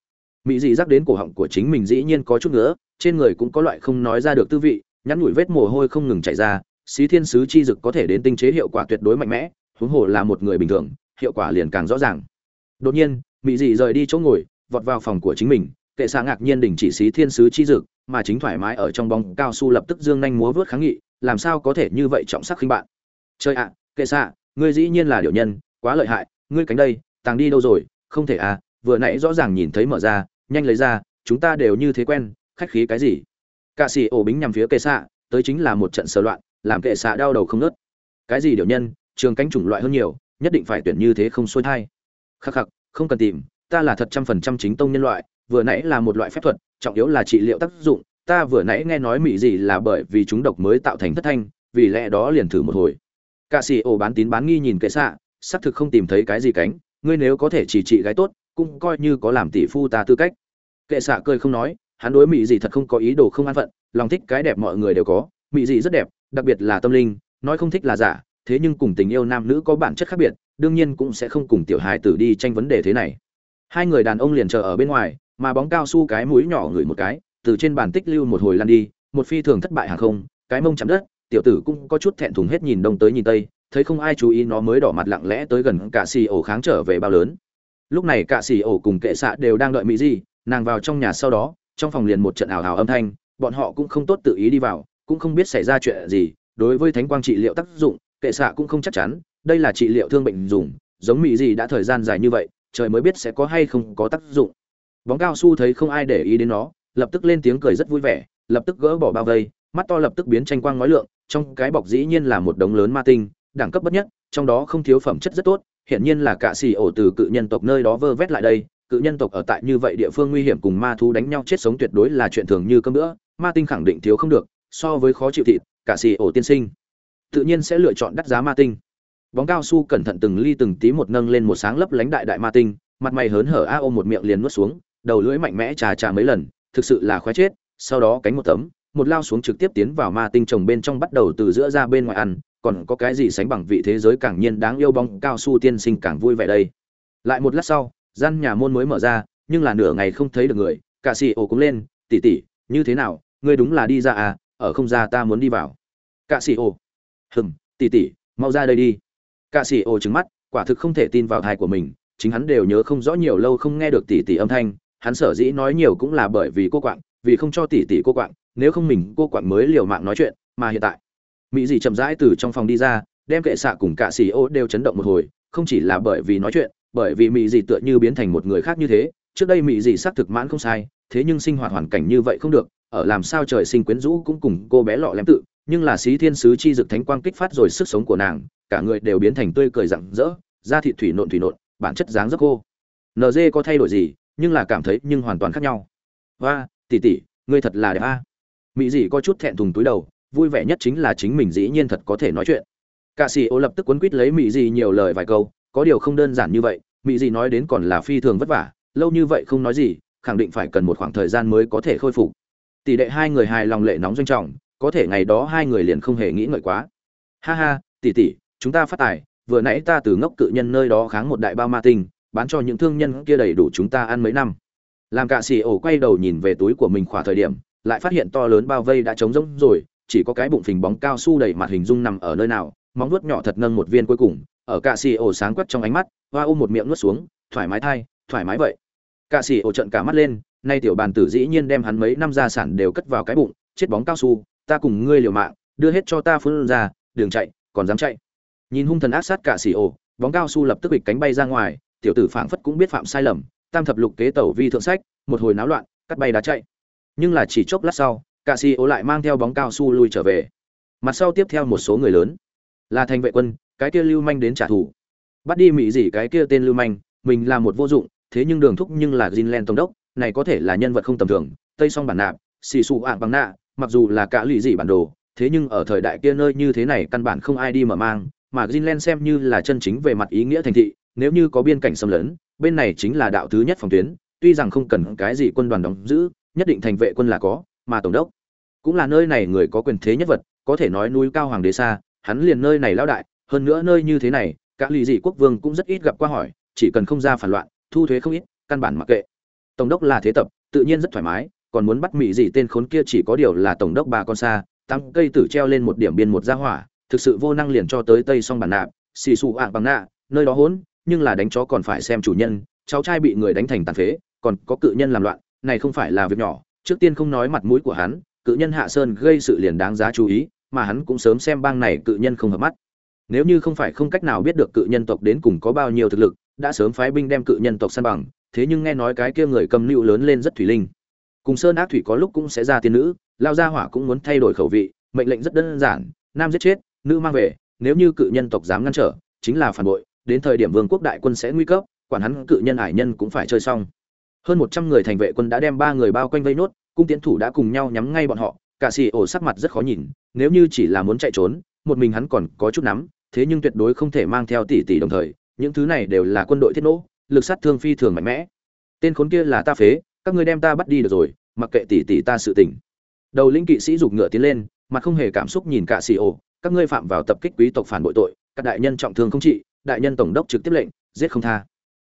S1: Mỹ dị dắt đến cổ họng của chính mình dĩ nhiên có chút nữa trên người cũng có loại không nói ra được tư vị nhắn nhủi vết mồ hôi không ngừng chảy ra, xí thiên sứ chi dực có thể đến tinh chế hiệu quả tuyệt đối mạnh mẽ, huống hồ là một người bình thường, hiệu quả liền càng rõ ràng. Đột nhiên mỹ dị rời đi chỗ ngồi, vọt vào phòng của chính mình, kệ xạ ngạc nhiên đình chỉ xí thiên sứ chi dực, mà chính thoải mái ở trong bóng cao su lập tức dương nhanh múa vớt kháng nghị, làm sao có thể như vậy trọng sắc khinh bạn. Chơi ạ, kệ xạ, ngươi dĩ nhiên là điều nhân, quá lợi hại, ngươi cánh đây, tàng đi đâu rồi, không thể à vừa nãy rõ ràng nhìn thấy mở ra, nhanh lấy ra, chúng ta đều như thế quen, khách khí cái gì? Cạ sĩ ổ bính nhằm phía kệ xạ, tới chính là một trận sờ loạn, làm kệ xạ đau đầu không nớt cái gì điều nhân, trường cánh chủng loại hơn nhiều, nhất định phải tuyển như thế không xuôi thai. Khắc khắc, không cần tìm, ta là thật trăm phần trăm chính tông nhân loại, vừa nãy là một loại phép thuật, trọng yếu là trị liệu tác dụng, ta vừa nãy nghe nói mỹ gì là bởi vì chúng độc mới tạo thành thất thanh, vì lẽ đó liền thử một hồi. Cạ sĩ ổ bán tín bán nghi nhìn kệ xạ, xác thực không tìm thấy cái gì cánh, ngươi nếu có thể chỉ trị gái tốt, cũng coi như có làm tỷ phu ta tư cách. Kệ xạ cười không nói hắn đối mỹ dị thật không có ý đồ không an phận, lòng thích cái đẹp mọi người đều có mỹ dị rất đẹp, đặc biệt là tâm linh, nói không thích là giả, thế nhưng cùng tình yêu nam nữ có bản chất khác biệt, đương nhiên cũng sẽ không cùng tiểu hài tử đi tranh vấn đề thế này. Hai người đàn ông liền chờ ở bên ngoài, mà bóng cao su cái mũi nhỏ ngửi một cái, từ trên bàn tích lưu một hồi lăn đi, một phi thường thất bại hàng không, cái mông chạm đất, tiểu tử cũng có chút thẹn thùng hết nhìn đông tới nhìn tây, thấy không ai chú ý nó mới đỏ mặt lặng lẽ tới gần cả xì ổ kháng trở về bao lớn. Lúc này cả xì ổ cùng kệ xạ đều đang đợi mỹ di nàng vào trong nhà sau đó trong phòng liền một trận ảo ảo âm thanh, bọn họ cũng không tốt tự ý đi vào, cũng không biết xảy ra chuyện gì, đối với thánh quang trị liệu tác dụng, kệ xạ cũng không chắc chắn, đây là trị liệu thương bệnh dùng, giống mỹ gì đã thời gian dài như vậy, trời mới biết sẽ có hay không có tác dụng. Bóng cao su thấy không ai để ý đến nó, lập tức lên tiếng cười rất vui vẻ, lập tức gỡ bỏ bao vây, mắt to lập tức biến tranh quang nói lượng, trong cái bọc dĩ nhiên là một đống lớn ma tinh, đẳng cấp bất nhất, trong đó không thiếu phẩm chất rất tốt, hiển nhiên là cả xì ổ từ cự nhân tộc nơi đó vơ vét lại đây cự nhân tộc ở tại như vậy địa phương nguy hiểm cùng ma thú đánh nhau chết sống tuyệt đối là chuyện thường như cơm nữa ma tinh khẳng định thiếu không được, so với khó chịu thịt, cả xì ổ tiên sinh. Tự nhiên sẽ lựa chọn đắt giá ma tinh. Bóng cao su cẩn thận từng ly từng tí một nâng lên một sáng lấp lánh đại đại ma tinh, mặt mày hớn hở a ôm một miệng liền nuốt xuống, đầu lưỡi mạnh mẽ trà trà mấy lần, thực sự là khoái chết, sau đó cánh một tấm, một lao xuống trực tiếp tiến vào ma tinh trồng bên trong bắt đầu từ giữa ra bên ngoài ăn, còn có cái gì sánh bằng vị thế giới càng nhiên đáng yêu bóng cao su tiên sinh càng vui vẻ đây. Lại một lát sau gian nhà môn mới mở ra, nhưng là nửa ngày không thấy được người, cả xì ổ cũng lên tỉ tỉ như thế nào? Ngươi đúng là đi ra à? Ở không ra ta muốn đi vào. Cả xì ổ, hừm tỉ tỉ mau ra đây đi. Cả xì ổ trứng mắt, quả thực không thể tin vào thai của mình, chính hắn đều nhớ không rõ nhiều lâu không nghe được tỉ tỉ âm thanh, hắn sở dĩ nói nhiều cũng là bởi vì cô quạng, vì không cho tỉ tỉ cô quạng, nếu không mình cô quạng mới liều mạng nói chuyện, mà hiện tại, mỹ dị chậm rãi từ trong phòng đi ra, đem kệ xạ cùng cả xì ô đều chấn động một hồi, không chỉ là bởi vì nói chuyện bởi vì mỹ dị tựa như biến thành một người khác như thế, trước đây mỹ dị xác thực mãn không sai, thế nhưng sinh hoạt hoàn cảnh như vậy không được, ở làm sao trời sinh quyến rũ cũng cùng cô bé lọ lém tự, nhưng là xí thiên sứ chi dực thánh quang kích phát rồi sức sống của nàng, cả người đều biến thành tươi cười rạng rỡ, da thịt thủy nộn thủy nộn, bản chất dáng rất khô nd có thay đổi gì, nhưng là cảm thấy nhưng hoàn toàn khác nhau. Và tỷ tỷ, ngươi thật là đẹp a. Mỹ dị có chút thẹn thùng túi đầu, vui vẻ nhất chính là chính mình dĩ nhiên thật có thể nói chuyện. Cả sĩ ô lập tức quấn quýt lấy mỹ dị nhiều lời vài câu có điều không đơn giản như vậy mỹ dị nói đến còn là phi thường vất vả, lâu như vậy không nói gì, khẳng định phải cần một khoảng thời gian mới có thể khôi phục. Tỷ đệ hai người hài lòng lệ nóng doanh trọng, có thể ngày đó hai người liền không hề nghĩ ngợi quá. Ha ha, tỷ tỷ, chúng ta phát tài, vừa nãy ta từ ngốc cự nhân nơi đó kháng một đại bao ma tinh, bán cho những thương nhân kia đầy đủ chúng ta ăn mấy năm. Làm cả xì ổ quay đầu nhìn về túi của mình khỏa thời điểm, lại phát hiện to lớn bao vây đã trống rỗng rồi, chỉ có cái bụng phình bóng cao su đầy mặt hình dung nằm ở nơi nào, móng nuốt nhỏ thật nâng một viên cuối cùng ở cả xì ổ sáng quắc trong ánh mắt, hoa ôm một miệng nuốt xuống, thoải mái thai, thoải mái vậy. Cả xì ổ trận cả mắt lên, nay tiểu bàn tử dĩ nhiên đem hắn mấy năm gia sản đều cất vào cái bụng, chết bóng cao su, ta cùng ngươi liều mạng, đưa hết cho ta phun ra đường chạy, còn dám chạy. Nhìn hung thần ác sát cả xì ổ, bóng cao su lập tức bịch cánh bay ra ngoài, tiểu tử phảng phất cũng biết phạm sai lầm, tam thập lục kế tẩu vi thượng sách, một hồi náo loạn, cắt bay đá chạy. Nhưng là chỉ chốc lát sau cả xì ổ lại mang theo bóng cao su lui trở về. Mặt sau tiếp theo một số người lớn. Là thành vệ quân cái kia lưu manh đến trả thù. Bắt đi mỹ gì cái kia tên lưu manh, mình là một vô dụng, thế nhưng đường thúc nhưng là Greenland tổng đốc, này có thể là nhân vật không tầm thường, tây song bản nạp xì xù ạng bằng nạ, mặc dù là cả lụy gì bản đồ, thế nhưng ở thời đại kia nơi như thế này căn bản không ai đi mở mang, mà Greenland xem như là chân chính về mặt ý nghĩa thành thị, nếu như có biên cảnh xâm lấn, bên này chính là đạo thứ nhất phòng tuyến, tuy rằng không cần cái gì quân đoàn đóng giữ, nhất định thành vệ quân là có, mà tổng đốc cũng là nơi này người có quyền thế nhất vật, có thể nói núi cao hoàng đế xa, hắn liền nơi này lao đại hơn nữa nơi như thế này các lì dị quốc vương cũng rất ít gặp qua hỏi, chỉ cần không ra phản loạn, thu thuế không ít, căn bản mặc kệ. Tổng đốc là thế tập, tự nhiên rất thoải mái, còn muốn bắt mỹ gì tên khốn kia chỉ có điều là tổng đốc bà con xa tăng cây tử treo lên một điểm biên một gia hỏa, thực sự vô năng liền cho tới tây song bản nạp xì xù ạng bằng nạ, nơi đó hỗn nhưng là đánh chó còn phải xem chủ nhân, cháu trai bị người đánh thành tàn phế, còn có cự nhân làm loạn, này không phải là việc nhỏ, trước tiên không nói mặt mũi của hắn, cự nhân hạ sơn gây sự liền đáng giá chú ý, mà hắn cũng sớm xem bang này cự nhân không hợp mắt nếu như không phải không cách nào biết được cự nhân tộc đến cùng có bao nhiêu thực lực, đã sớm phái binh đem cự nhân tộc săn bằng, thế nhưng nghe nói cái kia người cầm lưu lớn lên rất thủy linh. Cùng sơn ác thủy có lúc cũng sẽ ra tiên nữ, lao gia hỏa cũng muốn thay đổi khẩu vị, mệnh lệnh rất đơn giản, nam giết chết, nữ mang về, nếu như cự nhân tộc dám ngăn trở, chính là phản bội, đến thời điểm vương quốc đại quân sẽ nguy cấp, quản hắn cự nhân ải nhân cũng phải chơi xong. Hơn một trăm người thành vệ quân đã đem ba người bao quanh vây nốt, cung tiến thủ đã cùng nhau nhắm ngay bọn họ cả xì ổ sắc mặt rất khó nhìn, nếu như chỉ là muốn chạy trốn, một mình hắn còn có chút nắm thế nhưng tuyệt đối không thể mang theo tỷ tỷ đồng thời, những thứ này đều là quân đội thiết nỗ, lực sát thương phi thường mạnh mẽ. Tên khốn kia là ta phế, các ngươi đem ta bắt đi được rồi, mặc kệ tỷ tỷ ta sự tình. Đầu linh kỵ sĩ giục ngựa tiến lên, mặt không hề cảm xúc nhìn cả xì ổ các ngươi phạm vào tập kích quý tộc phản bội tội, các đại nhân trọng thương không trị, đại nhân tổng đốc trực tiếp lệnh, giết không tha.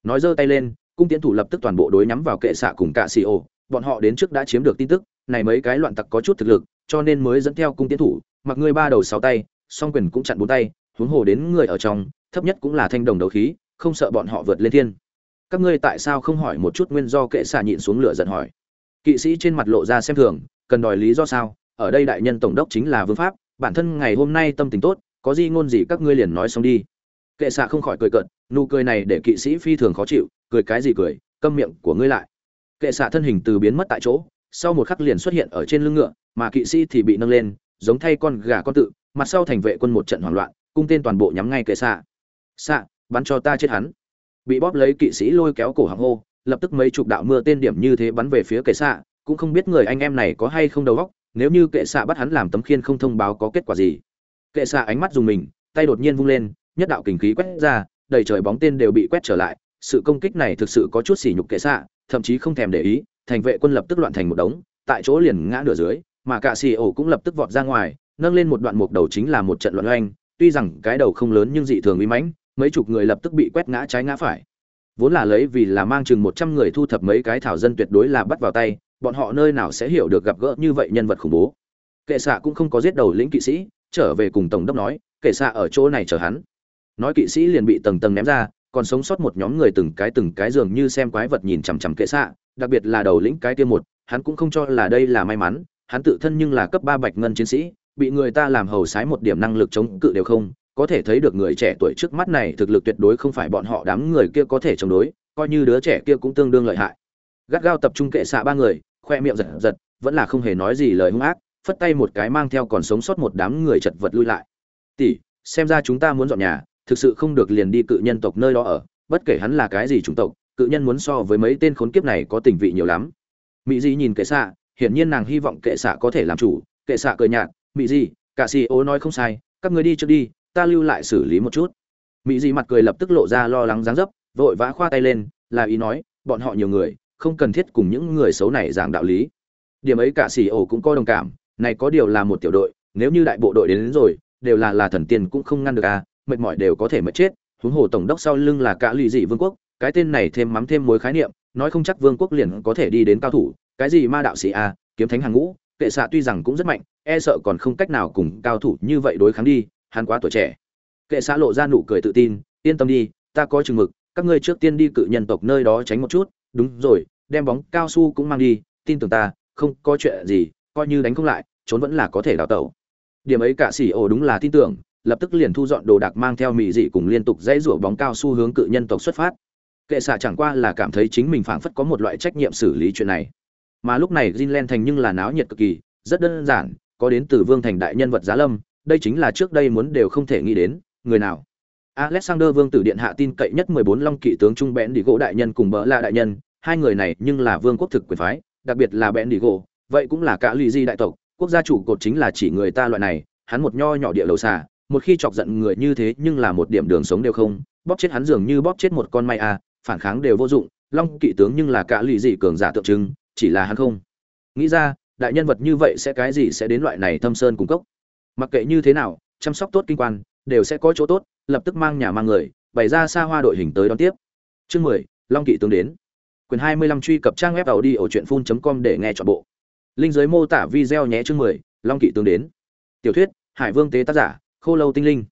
S1: Nói giơ tay lên, cung tiến thủ lập tức toàn bộ đối nhắm vào kệ xạ cùng cả xì ổ bọn họ đến trước đã chiếm được tin tức, này mấy cái loạn tặc có chút thực lực, cho nên mới dẫn theo cung tiến thủ, mặc ngươi ba đầu sáu tay, song quyền cũng chặn bốn tay huống hồ đến người ở trong, thấp nhất cũng là thanh đồng đấu khí, không sợ bọn họ vượt lên thiên. Các ngươi tại sao không hỏi một chút nguyên do kệ xạ nhịn xuống lửa giận hỏi? Kỵ sĩ trên mặt lộ ra xem thường, cần đòi lý do sao? Ở đây đại nhân tổng đốc chính là vương pháp, bản thân ngày hôm nay tâm tình tốt, có gì ngôn gì các ngươi liền nói xong đi. Kệ xạ không khỏi cười cợt, nụ cười này để kỵ sĩ phi thường khó chịu, cười cái gì cười, câm miệng của ngươi lại. Kệ xạ thân hình từ biến mất tại chỗ, sau một khắc liền xuất hiện ở trên lưng ngựa, mà kỵ sĩ thì bị nâng lên, giống thay con gà con tự, mặt sau thành vệ quân một trận hoảng loạn cung tên toàn bộ nhắm ngay kệ xạ. Xạ, bắn cho ta chết hắn. Bị bóp lấy kỵ sĩ lôi kéo cổ hàng hô, lập tức mấy chục đạo mưa tên điểm như thế bắn về phía kệ xạ, cũng không biết người anh em này có hay không đầu óc, nếu như kệ xạ bắt hắn làm tấm khiên không thông báo có kết quả gì. Kệ xạ ánh mắt dùng mình, tay đột nhiên vung lên, nhất đạo kình khí quét ra, đầy trời bóng tên đều bị quét trở lại, sự công kích này thực sự có chút sỉ nhục kệ xạ, thậm chí không thèm để ý, thành vệ quân lập tức loạn thành một đống, tại chỗ liền ngã nửa dưới, mà cả xì ổ cũng lập tức vọt ra ngoài, nâng lên một đoạn mục đầu chính là một trận loạn oanh tuy rằng cái đầu không lớn nhưng dị thường uy mãnh, mấy chục người lập tức bị quét ngã trái ngã phải. Vốn là lấy vì là mang chừng một trăm người thu thập mấy cái thảo dân tuyệt đối là bắt vào tay, bọn họ nơi nào sẽ hiểu được gặp gỡ như vậy nhân vật khủng bố. Kệ xạ cũng không có giết đầu lĩnh kỵ sĩ, trở về cùng tổng đốc nói, kệ xạ ở chỗ này chờ hắn. Nói kỵ sĩ liền bị tầng tầng ném ra, còn sống sót một nhóm người từng cái từng cái dường như xem quái vật nhìn chằm chằm kệ xạ đặc biệt là đầu lĩnh cái kia một, hắn cũng không cho là đây là may mắn, hắn tự thân nhưng là cấp ba bạch ngân chiến sĩ bị người ta làm hầu sái một điểm năng lực chống cự đều không, có thể thấy được người trẻ tuổi trước mắt này thực lực tuyệt đối không phải bọn họ đám người kia có thể chống đối, coi như đứa trẻ kia cũng tương đương lợi hại. Gắt gao tập trung kệ xạ ba người, khoe miệng giật giật, vẫn là không hề nói gì lời hung ác, phất tay một cái mang theo còn sống sót một đám người chật vật lui lại. Tỷ, xem ra chúng ta muốn dọn nhà, thực sự không được liền đi cự nhân tộc nơi đó ở, bất kể hắn là cái gì chủng tộc, cự nhân muốn so với mấy tên khốn kiếp này có tình vị nhiều lắm. Mỹ di nhìn kệ xạ, hiển nhiên nàng hy vọng kệ xạ có thể làm chủ, kệ xạ cười nhạt mỹ gì, cả xì ô nói không sai các người đi trước đi ta lưu lại xử lý một chút. Mỹ dị mặt cười lập tức lộ ra lo lắng dáng dấp vội vã khoa tay lên là ý nói bọn họ nhiều người không cần thiết cùng những người xấu này giảng đạo lý. Điểm ấy cả xì ổ cũng có đồng cảm này có điều là một tiểu đội nếu như đại bộ đội đến, đến rồi đều là là thần tiên cũng không ngăn được à mệt mỏi đều có thể mất chết. Huống hồ tổng đốc sau lưng là cả lụy dị vương quốc cái tên này thêm mắm thêm mối khái niệm nói không chắc vương quốc liền có thể đi đến cao thủ cái gì ma đạo sĩ à, kiếm thánh hàng ngũ kệ xạ tuy rằng cũng rất mạnh e sợ còn không cách nào cùng cao thủ như vậy đối kháng đi, hắn quá tuổi trẻ. Kệ xã lộ ra nụ cười tự tin, yên tâm đi, ta có chừng mực, các ngươi trước tiên đi cự nhân tộc nơi đó tránh một chút. Đúng rồi, đem bóng cao su cũng mang đi, tin tưởng ta, không có chuyện gì, coi như đánh không lại, trốn vẫn là có thể đào tẩu. Điểm ấy cả xỉ ổ đúng là tin tưởng, lập tức liền thu dọn đồ đạc mang theo mị dị cùng liên tục dãy rủa bóng cao su hướng cự nhân tộc xuất phát. Kệ xạ chẳng qua là cảm thấy chính mình phảng phất có một loại trách nhiệm xử lý chuyện này. Mà lúc này Greenland thành nhưng là náo nhiệt cực kỳ, rất đơn giản có đến từ vương thành đại nhân vật giá lâm, đây chính là trước đây muốn đều không thể nghĩ đến, người nào? Alexander vương tử điện hạ tin cậy nhất mười bốn long kỵ tướng trung bẽn đi gỗ đại nhân cùng bỡ la đại nhân, hai người này nhưng là vương quốc thực quyền phái, đặc biệt là bẽn đi gỗ, vậy cũng là cả lì di đại tộc, quốc gia chủ cột chính là chỉ người ta loại này, hắn một nho nhỏ địa lầu xà, một khi chọc giận người như thế nhưng là một điểm đường sống đều không, bóp chết hắn dường như bóp chết một con may a phản kháng đều vô dụng, long kỵ tướng nhưng là cả lì dị cường giả tượng trưng, chỉ là hắn không. Nghĩ ra đại nhân vật như vậy sẽ cái gì sẽ đến loại này thâm sơn cung cấp mặc kệ như thế nào, chăm sóc tốt kinh quan, đều sẽ có chỗ tốt, lập tức mang nhà mang người, bày ra xa hoa đội hình tới đón tiếp. Chương mười, long kỵ tướng đến. Quyền hai mươi lăm truy cập trang web tàu đi ở truyện phun com để nghe chọn bộ. Linh giới mô tả video nhé chương mười, long kỵ tướng đến. Tiểu thuyết, hải vương tế tác giả, khô lâu tinh linh.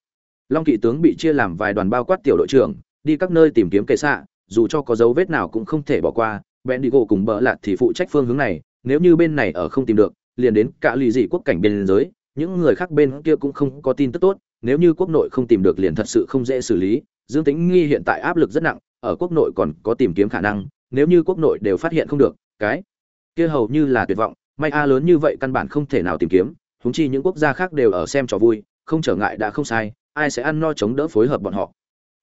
S1: Long kỵ tướng bị chia làm vài đoàn bao quát tiểu đội trưởng, đi các nơi tìm kiếm kệ xạ, dù cho có dấu vết nào cũng không thể bỏ qua bèn đi gỗ cùng bỡ lạt thì phụ trách phương hướng này nếu như bên này ở không tìm được liền đến cả lì dị quốc cảnh biên giới những người khác bên kia cũng không có tin tức tốt nếu như quốc nội không tìm được liền thật sự không dễ xử lý. Dương tính nghi hiện tại áp lực rất nặng ở quốc nội còn có tìm kiếm khả năng nếu như quốc nội đều phát hiện không được cái kia hầu như là tuyệt vọng. May a lớn như vậy căn bản không thể nào tìm kiếm húng chi những quốc gia khác đều ở xem trò vui không trở ngại đã không sai ai sẽ ăn no chống đỡ phối hợp bọn họ.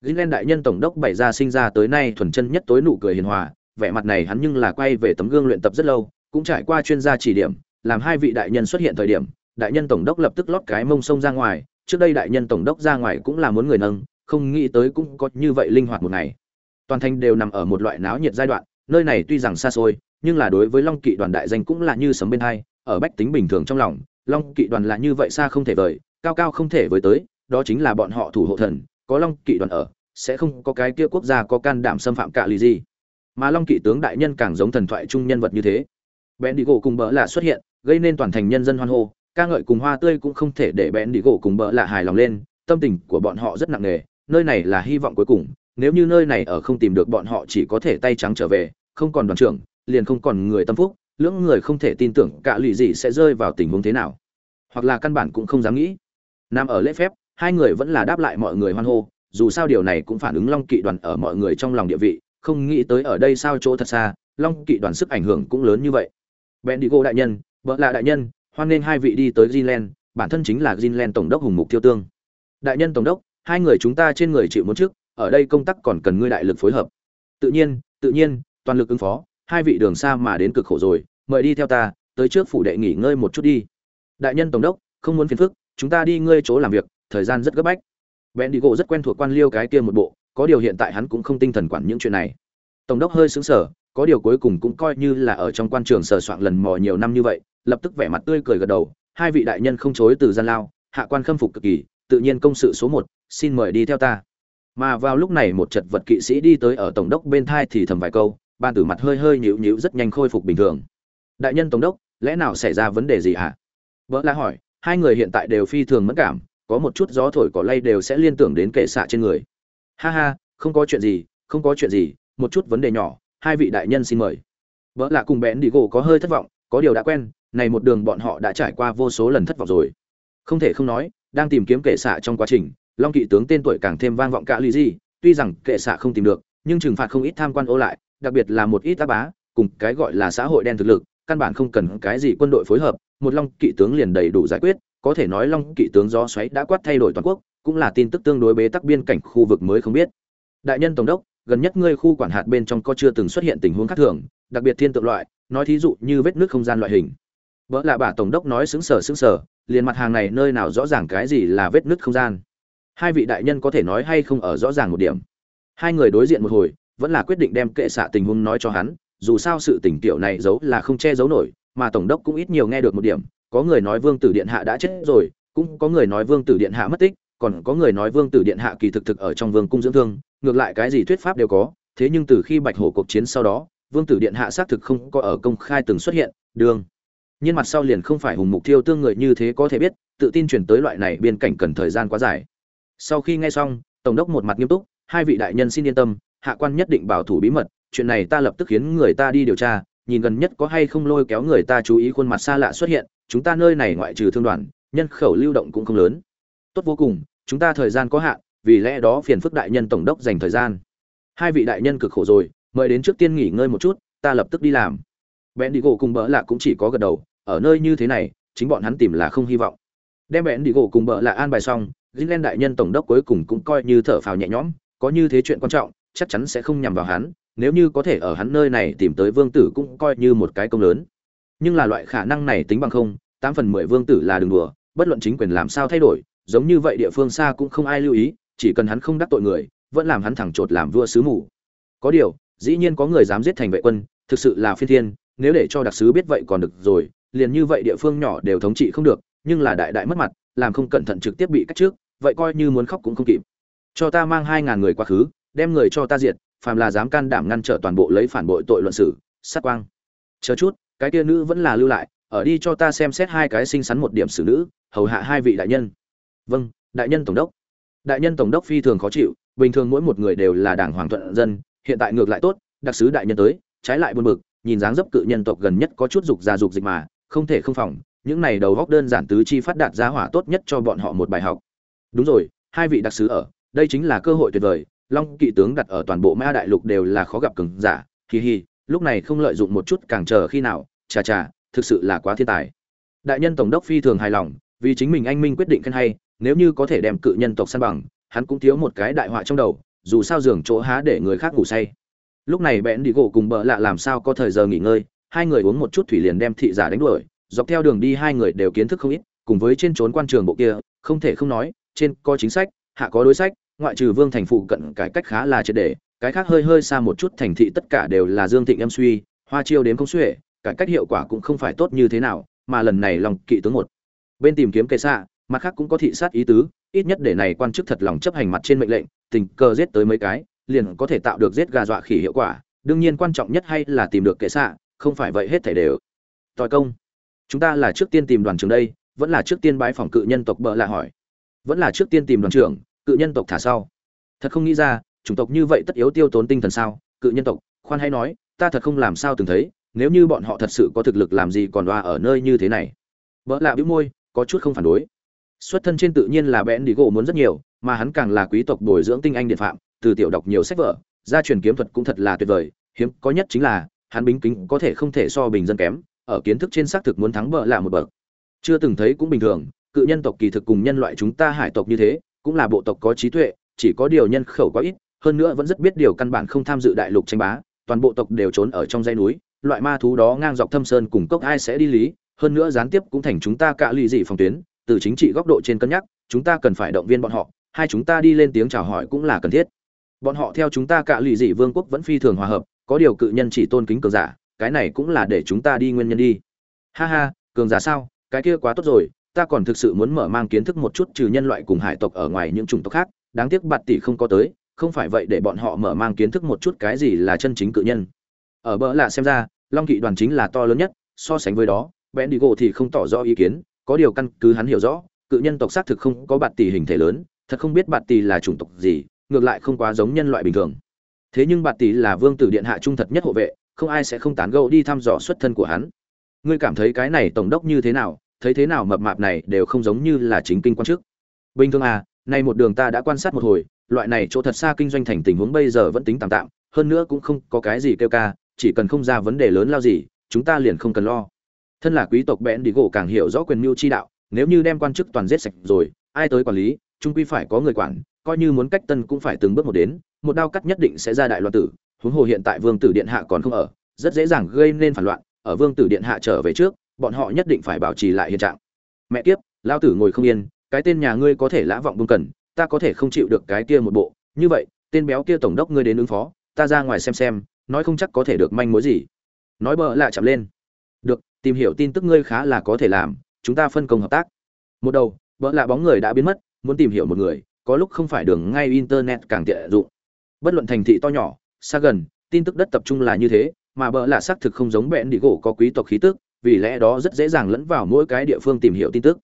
S1: Greenland đại nhân tổng đốc bày ra sinh ra tới nay thuần chân nhất tối nụ cười hiền hòa, vẻ mặt này hắn nhưng là quay về tấm gương luyện tập rất lâu, cũng trải qua chuyên gia chỉ điểm, làm hai vị đại nhân xuất hiện thời điểm, đại nhân tổng đốc lập tức lót cái mông sông ra ngoài, trước đây đại nhân tổng đốc ra ngoài cũng là muốn người nâng, không nghĩ tới cũng có như vậy linh hoạt một ngày. Toàn thành đều nằm ở một loại náo nhiệt giai đoạn, nơi này tuy rằng xa xôi, nhưng là đối với Long Kỵ đoàn đại danh cũng là như sấm bên hai, ở bách tính bình thường trong lòng, Long Kỵ đoàn là như vậy xa không thể vời, cao cao không thể với tới, đó chính là bọn họ thủ hộ thần, có Long Kỵ đoàn ở, sẽ không có cái kia quốc gia có can đảm xâm phạm cả lì gì mà long kỵ tướng đại nhân càng giống thần thoại trung nhân vật như thế Bén đi gỗ cùng bỡ lạ xuất hiện, gây nên toàn thành nhân dân hoan hô. Ca ngợi cùng hoa tươi cũng không thể để Bén đi gỗ cùng bỡ lạ hài lòng lên, tâm tình của bọn họ rất nặng nề. Nơi này là hy vọng cuối cùng. Nếu như nơi này ở không tìm được bọn họ chỉ có thể tay trắng trở về, không còn đoàn trưởng, liền không còn người tâm phúc, lưỡng người không thể tin tưởng cả lụy gì sẽ rơi vào tình huống thế nào. Hoặc là căn bản cũng không dám nghĩ. Nằm ở lễ phép, hai người vẫn là đáp lại mọi người hoan hô. Dù sao điều này cũng phản ứng long kỵ đoàn ở mọi người trong lòng địa vị. Không nghĩ tới ở đây sao chỗ thật xa, long kỵ đoàn sức ảnh hưởng cũng lớn như vậy bendigo đại nhân vợ là đại nhân hoan nghênh hai vị đi tới greenland bản thân chính là greenland tổng đốc hùng mục tiêu tương. Đại nhân tổng đốc hai người chúng ta trên người chịu muốn trước ở đây công tác còn cần ngươi đại lực phối hợp. Tự nhiên tự nhiên toàn lực ứng phó hai vị đường xa mà đến cực khổ rồi mời đi theo ta tới trước phủ đệ nghỉ ngơi một chút đi. Đại nhân tổng đốc không muốn phiền phức chúng ta đi ngươi chỗ làm việc thời gian rất gấp bách. Bendigo rất quen thuộc quan liêu cái kia một bộ, có điều hiện tại hắn cũng không tinh thần quản những chuyện này. Tổng đốc hơi sững sờ, có điều cuối cùng cũng coi như là ở trong quan trường sờ soạn lần mò nhiều năm như vậy, lập tức vẻ mặt tươi cười gật đầu, hai vị đại nhân không chối từ gian lao, hạ quan khâm phục cực kỳ, tự nhiên công sự số một, xin mời đi theo ta. Mà vào lúc này một chật vật kỵ sĩ đi tới ở tổng đốc bên thai thì thầm vài câu, ban tử mặt hơi hơi nhíu nhíu rất nhanh khôi phục bình thường. Đại nhân tổng đốc, lẽ nào xảy ra vấn đề gì hả? Vỡ la hỏi, hai người hiện tại đều phi thường mẫn cảm, có một chút gió thổi cỏ lay đều sẽ liên tưởng đến kệ xạ trên người ha ha không có chuyện gì không có chuyện gì một chút vấn đề nhỏ hai vị đại nhân xin mời. Vợ lạ cùng bẽn đi gỗ có hơi thất vọng, có điều đã quen, này một đường bọn họ đã trải qua vô số lần thất vọng rồi. Không thể không nói, đang tìm kiếm kệ xạ trong quá trình, long kỵ tướng tên tuổi càng thêm vang vọng cả lý gì tuy rằng kệ xạ không tìm được, nhưng trừng phạt không ít tham quan ô lại, đặc biệt là một ít tác bá, cùng cái gọi là xã hội đen thực lực, căn bản không cần cái gì quân đội phối hợp, một long kỵ tướng liền đầy đủ giải quyết, có thể nói long kỵ tướng do xoáy đã quát thay đổi toàn quốc, cũng là tin tức tương đối bế tắc biên cảnh khu vực mới không biết. Đại nhân tổng đốc gần nhất ngươi khu quản hạt bên trong có chưa từng xuất hiện tình huống khác thường, đặc biệt thiên tượng loại, nói thí dụ như vết nước không gian loại hình. Vợ là bà tổng đốc nói xứng sở xứng sở liền mặt hàng này nơi nào rõ ràng cái gì là vết nứt không gian? Hai vị đại nhân có thể nói hay không ở rõ ràng một điểm? Hai người đối diện một hồi, vẫn là quyết định đem kệ xạ tình huống nói cho hắn, dù sao sự tình tiểu này giấu là không che giấu nổi, mà tổng đốc cũng ít nhiều nghe được một điểm, có người nói vương tử điện hạ đã chết rồi, cũng có người nói vương tử điện hạ mất tích, còn có người nói vương tử điện hạ kỳ thực thực ở trong vương cung dưỡng thương ngược lại cái gì thuyết pháp đều có, thế nhưng từ khi bạch hổ cuộc chiến sau đó, vương tử điện hạ xác thực không có ở công khai từng xuất hiện đương nhiên mặt sau liền không phải hùng mục tiêu tương người như thế có thể biết, tự tin chuyển tới loại này biên cảnh cần thời gian quá dài. Sau khi nghe xong, tổng đốc một mặt nghiêm túc, hai vị đại nhân xin yên tâm, hạ quan nhất định bảo thủ bí mật, chuyện này ta lập tức khiến người ta đi điều tra, nhìn gần nhất có hay không lôi kéo người ta chú ý khuôn mặt xa lạ xuất hiện, chúng ta nơi này ngoại trừ thương đoàn, nhân khẩu lưu động cũng không lớn. Tốt vô cùng, chúng ta thời gian có hạn vì lẽ đó phiền phức đại nhân tổng đốc dành thời gian. Hai vị đại nhân cực khổ rồi, mời đến trước tiên nghỉ ngơi một chút, ta lập tức đi làm. Bèn đi gỗ cùng bỡ lạ cũng chỉ có gật đầu, ở nơi như thế này, chính bọn hắn tìm là không hy vọng. Đem bèn đi gỗ cùng bỡ lạ an bài xong, Greenland đại nhân tổng đốc cuối cùng cũng coi như thở phào nhẹ nhõm, có như thế chuyện quan trọng, chắc chắn sẽ không nhằm vào hắn, nếu như có thể ở hắn nơi này tìm tới vương tử cũng coi như một cái công lớn. Nhưng là loại khả năng này tính bằng không, tám phần mười vương tử là đường đùa, bất luận chính quyền làm sao thay đổi, giống như vậy địa phương xa cũng không ai lưu ý chỉ cần hắn không đắc tội người, vẫn làm hắn thẳng chột làm vua sứ mù. Có điều, dĩ nhiên có người dám giết thành vệ quân, thực sự là phiên thiên, nếu để cho đặc sứ biết vậy còn được rồi, liền như vậy địa phương nhỏ đều thống trị không được, nhưng là đại đại mất mặt, làm không cẩn thận trực tiếp bị cắt trước, vậy coi như muốn khóc cũng không kịp. Cho ta mang hai ngàn người quá khứ, đem người cho ta diệt, phàm là dám can đảm ngăn trở toàn bộ lấy phản bội tội luận xử sát quang. Chờ chút, cái kia nữ vẫn là lưu lại, ở đi cho ta xem xét hai cái xinh xắn một điểm xử nữ, hầu hạ hai vị đại nhân. Vâng đại nhân tổng đốc đại nhân tổng đốc phi thường khó chịu, bình thường mỗi một người đều là đảng hoàng thuận dân, hiện tại ngược lại tốt, đặc sứ đại nhân tới, trái lại buồn bực, nhìn dáng dấp cự nhân tộc gần nhất có chút dục ra dục dịch mà, không thể không phòng, những này đầu góc đơn giản tứ chi phát đạt giá hỏa tốt nhất cho bọn họ một bài học. Đúng rồi, hai vị đặc sứ ở, đây chính là cơ hội tuyệt vời, long kỵ tướng đặt ở toàn bộ ma đại lục đều là khó gặp cường giả hi hi lúc này không lợi dụng một chút càng chờ khi nào, chà chà, thực sự là quá thiên tài. Đại nhân tổng đốc phi thường hài lòng, vì chính mình anh minh quyết định khen hay nếu như có thể đem cự nhân tộc săn bằng, hắn cũng thiếu một cái đại họa trong đầu, dù sao giường chỗ há để người khác ngủ say. Lúc này bẽn đi gỗ cùng bợ lạ làm sao có thời giờ nghỉ ngơi, hai người uống một chút thủy liền đem thị giả đánh đuổi, dọc theo đường đi hai người đều kiến thức không ít, cùng với trên trốn quan trường bộ kia, không thể không nói, trên có chính sách, hạ có đối sách, ngoại trừ vương thành phụ cận cải cách khá là triệt để, cái khác hơi hơi xa một chút thành thị tất cả đều là dương thịnh em suy, hoa chiêu đến không xuể, cải cách hiệu quả cũng không phải tốt như thế nào, mà lần này lòng kỵ tướng một. Bên tìm kiếm cây xạ mặt khác cũng có thị sát ý tứ, ít nhất để này quan chức thật lòng chấp hành mặt trên mệnh lệnh, tình cờ giết tới mấy cái, liền có thể tạo được giết gà dọa khỉ hiệu quả, đương nhiên quan trọng nhất hay là tìm được kệ xạ, không phải vậy hết thể đều. Tòi công. Chúng ta là trước tiên tìm đoàn trưởng đây, vẫn là trước tiên bái phòng cự nhân tộc bợ lạ hỏi. Vẫn là trước tiên tìm đoàn trưởng, cự nhân tộc thả sau. Thật không nghĩ ra, chủng tộc như vậy tất yếu tiêu tốn tinh thần sao, cự nhân tộc, khoan hay nói, ta thật không làm sao từng thấy, nếu như bọn họ thật sự có thực lực làm gì còn đoa ở nơi như thế này. Vợ lạ bĩu môi, có chút không phản đối xuất thân trên tự nhiên là bẽn đi gỗ muốn rất nhiều, mà hắn càng là quý tộc bồi dưỡng tinh anh điện phạm, từ tiểu đọc nhiều sách vở, gia truyền kiếm thuật cũng thật là tuyệt vời, hiếm có nhất chính là, hắn bính kính có thể không thể so bình dân kém, ở kiến thức trên xác thực muốn thắng bợ là một bậc. Chưa từng thấy cũng bình thường, cự nhân tộc kỳ thực cùng nhân loại chúng ta hải tộc như thế, cũng là bộ tộc có trí tuệ, chỉ có điều nhân khẩu quá ít, hơn nữa vẫn rất biết điều căn bản không tham dự đại lục tranh bá, toàn bộ tộc đều trốn ở trong dãy núi, loại ma thú đó ngang dọc thâm sơn cùng cốc ai sẽ đi lý, hơn nữa gián tiếp cũng thành chúng ta cạ lụy dị phòng tuyến từ chính trị góc độ trên cân nhắc, chúng ta cần phải động viên bọn họ, hai chúng ta đi lên tiếng chào hỏi cũng là cần thiết. Bọn họ theo chúng ta cả lì dị vương quốc vẫn phi thường hòa hợp, có điều cự nhân chỉ tôn kính cường giả, cái này cũng là để chúng ta đi nguyên nhân đi. Ha ha, cường giả sao? Cái kia quá tốt rồi, ta còn thực sự muốn mở mang kiến thức một chút trừ nhân loại cùng hải tộc ở ngoài những chủng tộc khác, đáng tiếc bạt tỷ không có tới, không phải vậy để bọn họ mở mang kiến thức một chút cái gì là chân chính cự nhân. Ở bỡ lạ xem ra, long kỵ đoàn chính là to lớn nhất, so sánh với đó bẽn đi gỗ thì không tỏ rõ ý kiến có điều căn cứ hắn hiểu rõ, cự nhân tộc xác thực không có bạt tỷ hình thể lớn, thật không biết bạt tỷ là chủng tộc gì, ngược lại không quá giống nhân loại bình thường. Thế nhưng bạt tỷ là vương tử điện hạ trung thật nhất hộ vệ, không ai sẽ không tán gẫu đi thăm dò xuất thân của hắn. Ngươi cảm thấy cái này tổng đốc như thế nào, thấy thế nào mập mạp này đều không giống như là chính kinh quan chức. Bình thường à nay một đường ta đã quan sát một hồi, loại này chỗ thật xa kinh doanh thành tình huống bây giờ vẫn tính tạm tạm, hơn nữa cũng không có cái gì kêu ca, chỉ cần không ra vấn đề lớn lao gì, chúng ta liền không cần lo thân là quý tộc bẽn đi gỗ càng hiểu rõ quyền mưu chi đạo, nếu như đem quan chức toàn giết sạch rồi, ai tới quản lý, trung quy phải có người quản, coi như muốn cách tân cũng phải từng bước một đến, một đao cắt nhất định sẽ ra đại loạn tử, huống hồ hiện tại vương tử điện hạ còn không ở, rất dễ dàng gây nên phản loạn, ở vương tử điện hạ trở về trước, bọn họ nhất định phải bảo trì lại hiện trạng. Mẹ kiếp, lao tử ngồi không yên, cái tên nhà ngươi có thể lã vọng bưng cần, ta có thể không chịu được cái kia một bộ, như vậy, tên béo kia tổng đốc ngươi đến ứng phó, ta ra ngoài xem xem, nói không chắc có thể được manh mối gì. Nói bờ lạ chạm lên tìm hiểu tin tức ngươi khá là có thể làm, chúng ta phân công hợp tác. Một đầu, vợ lạ bóng người đã biến mất, muốn tìm hiểu một người, có lúc không phải đường ngay internet càng tiện dụng. Bất luận thành thị to nhỏ, xa gần, tin tức đất tập trung là như thế, mà bợ lạ xác thực không giống bẹn đi gỗ có quý tộc khí tức, vì lẽ đó rất dễ dàng lẫn vào mỗi cái địa phương tìm hiểu tin tức.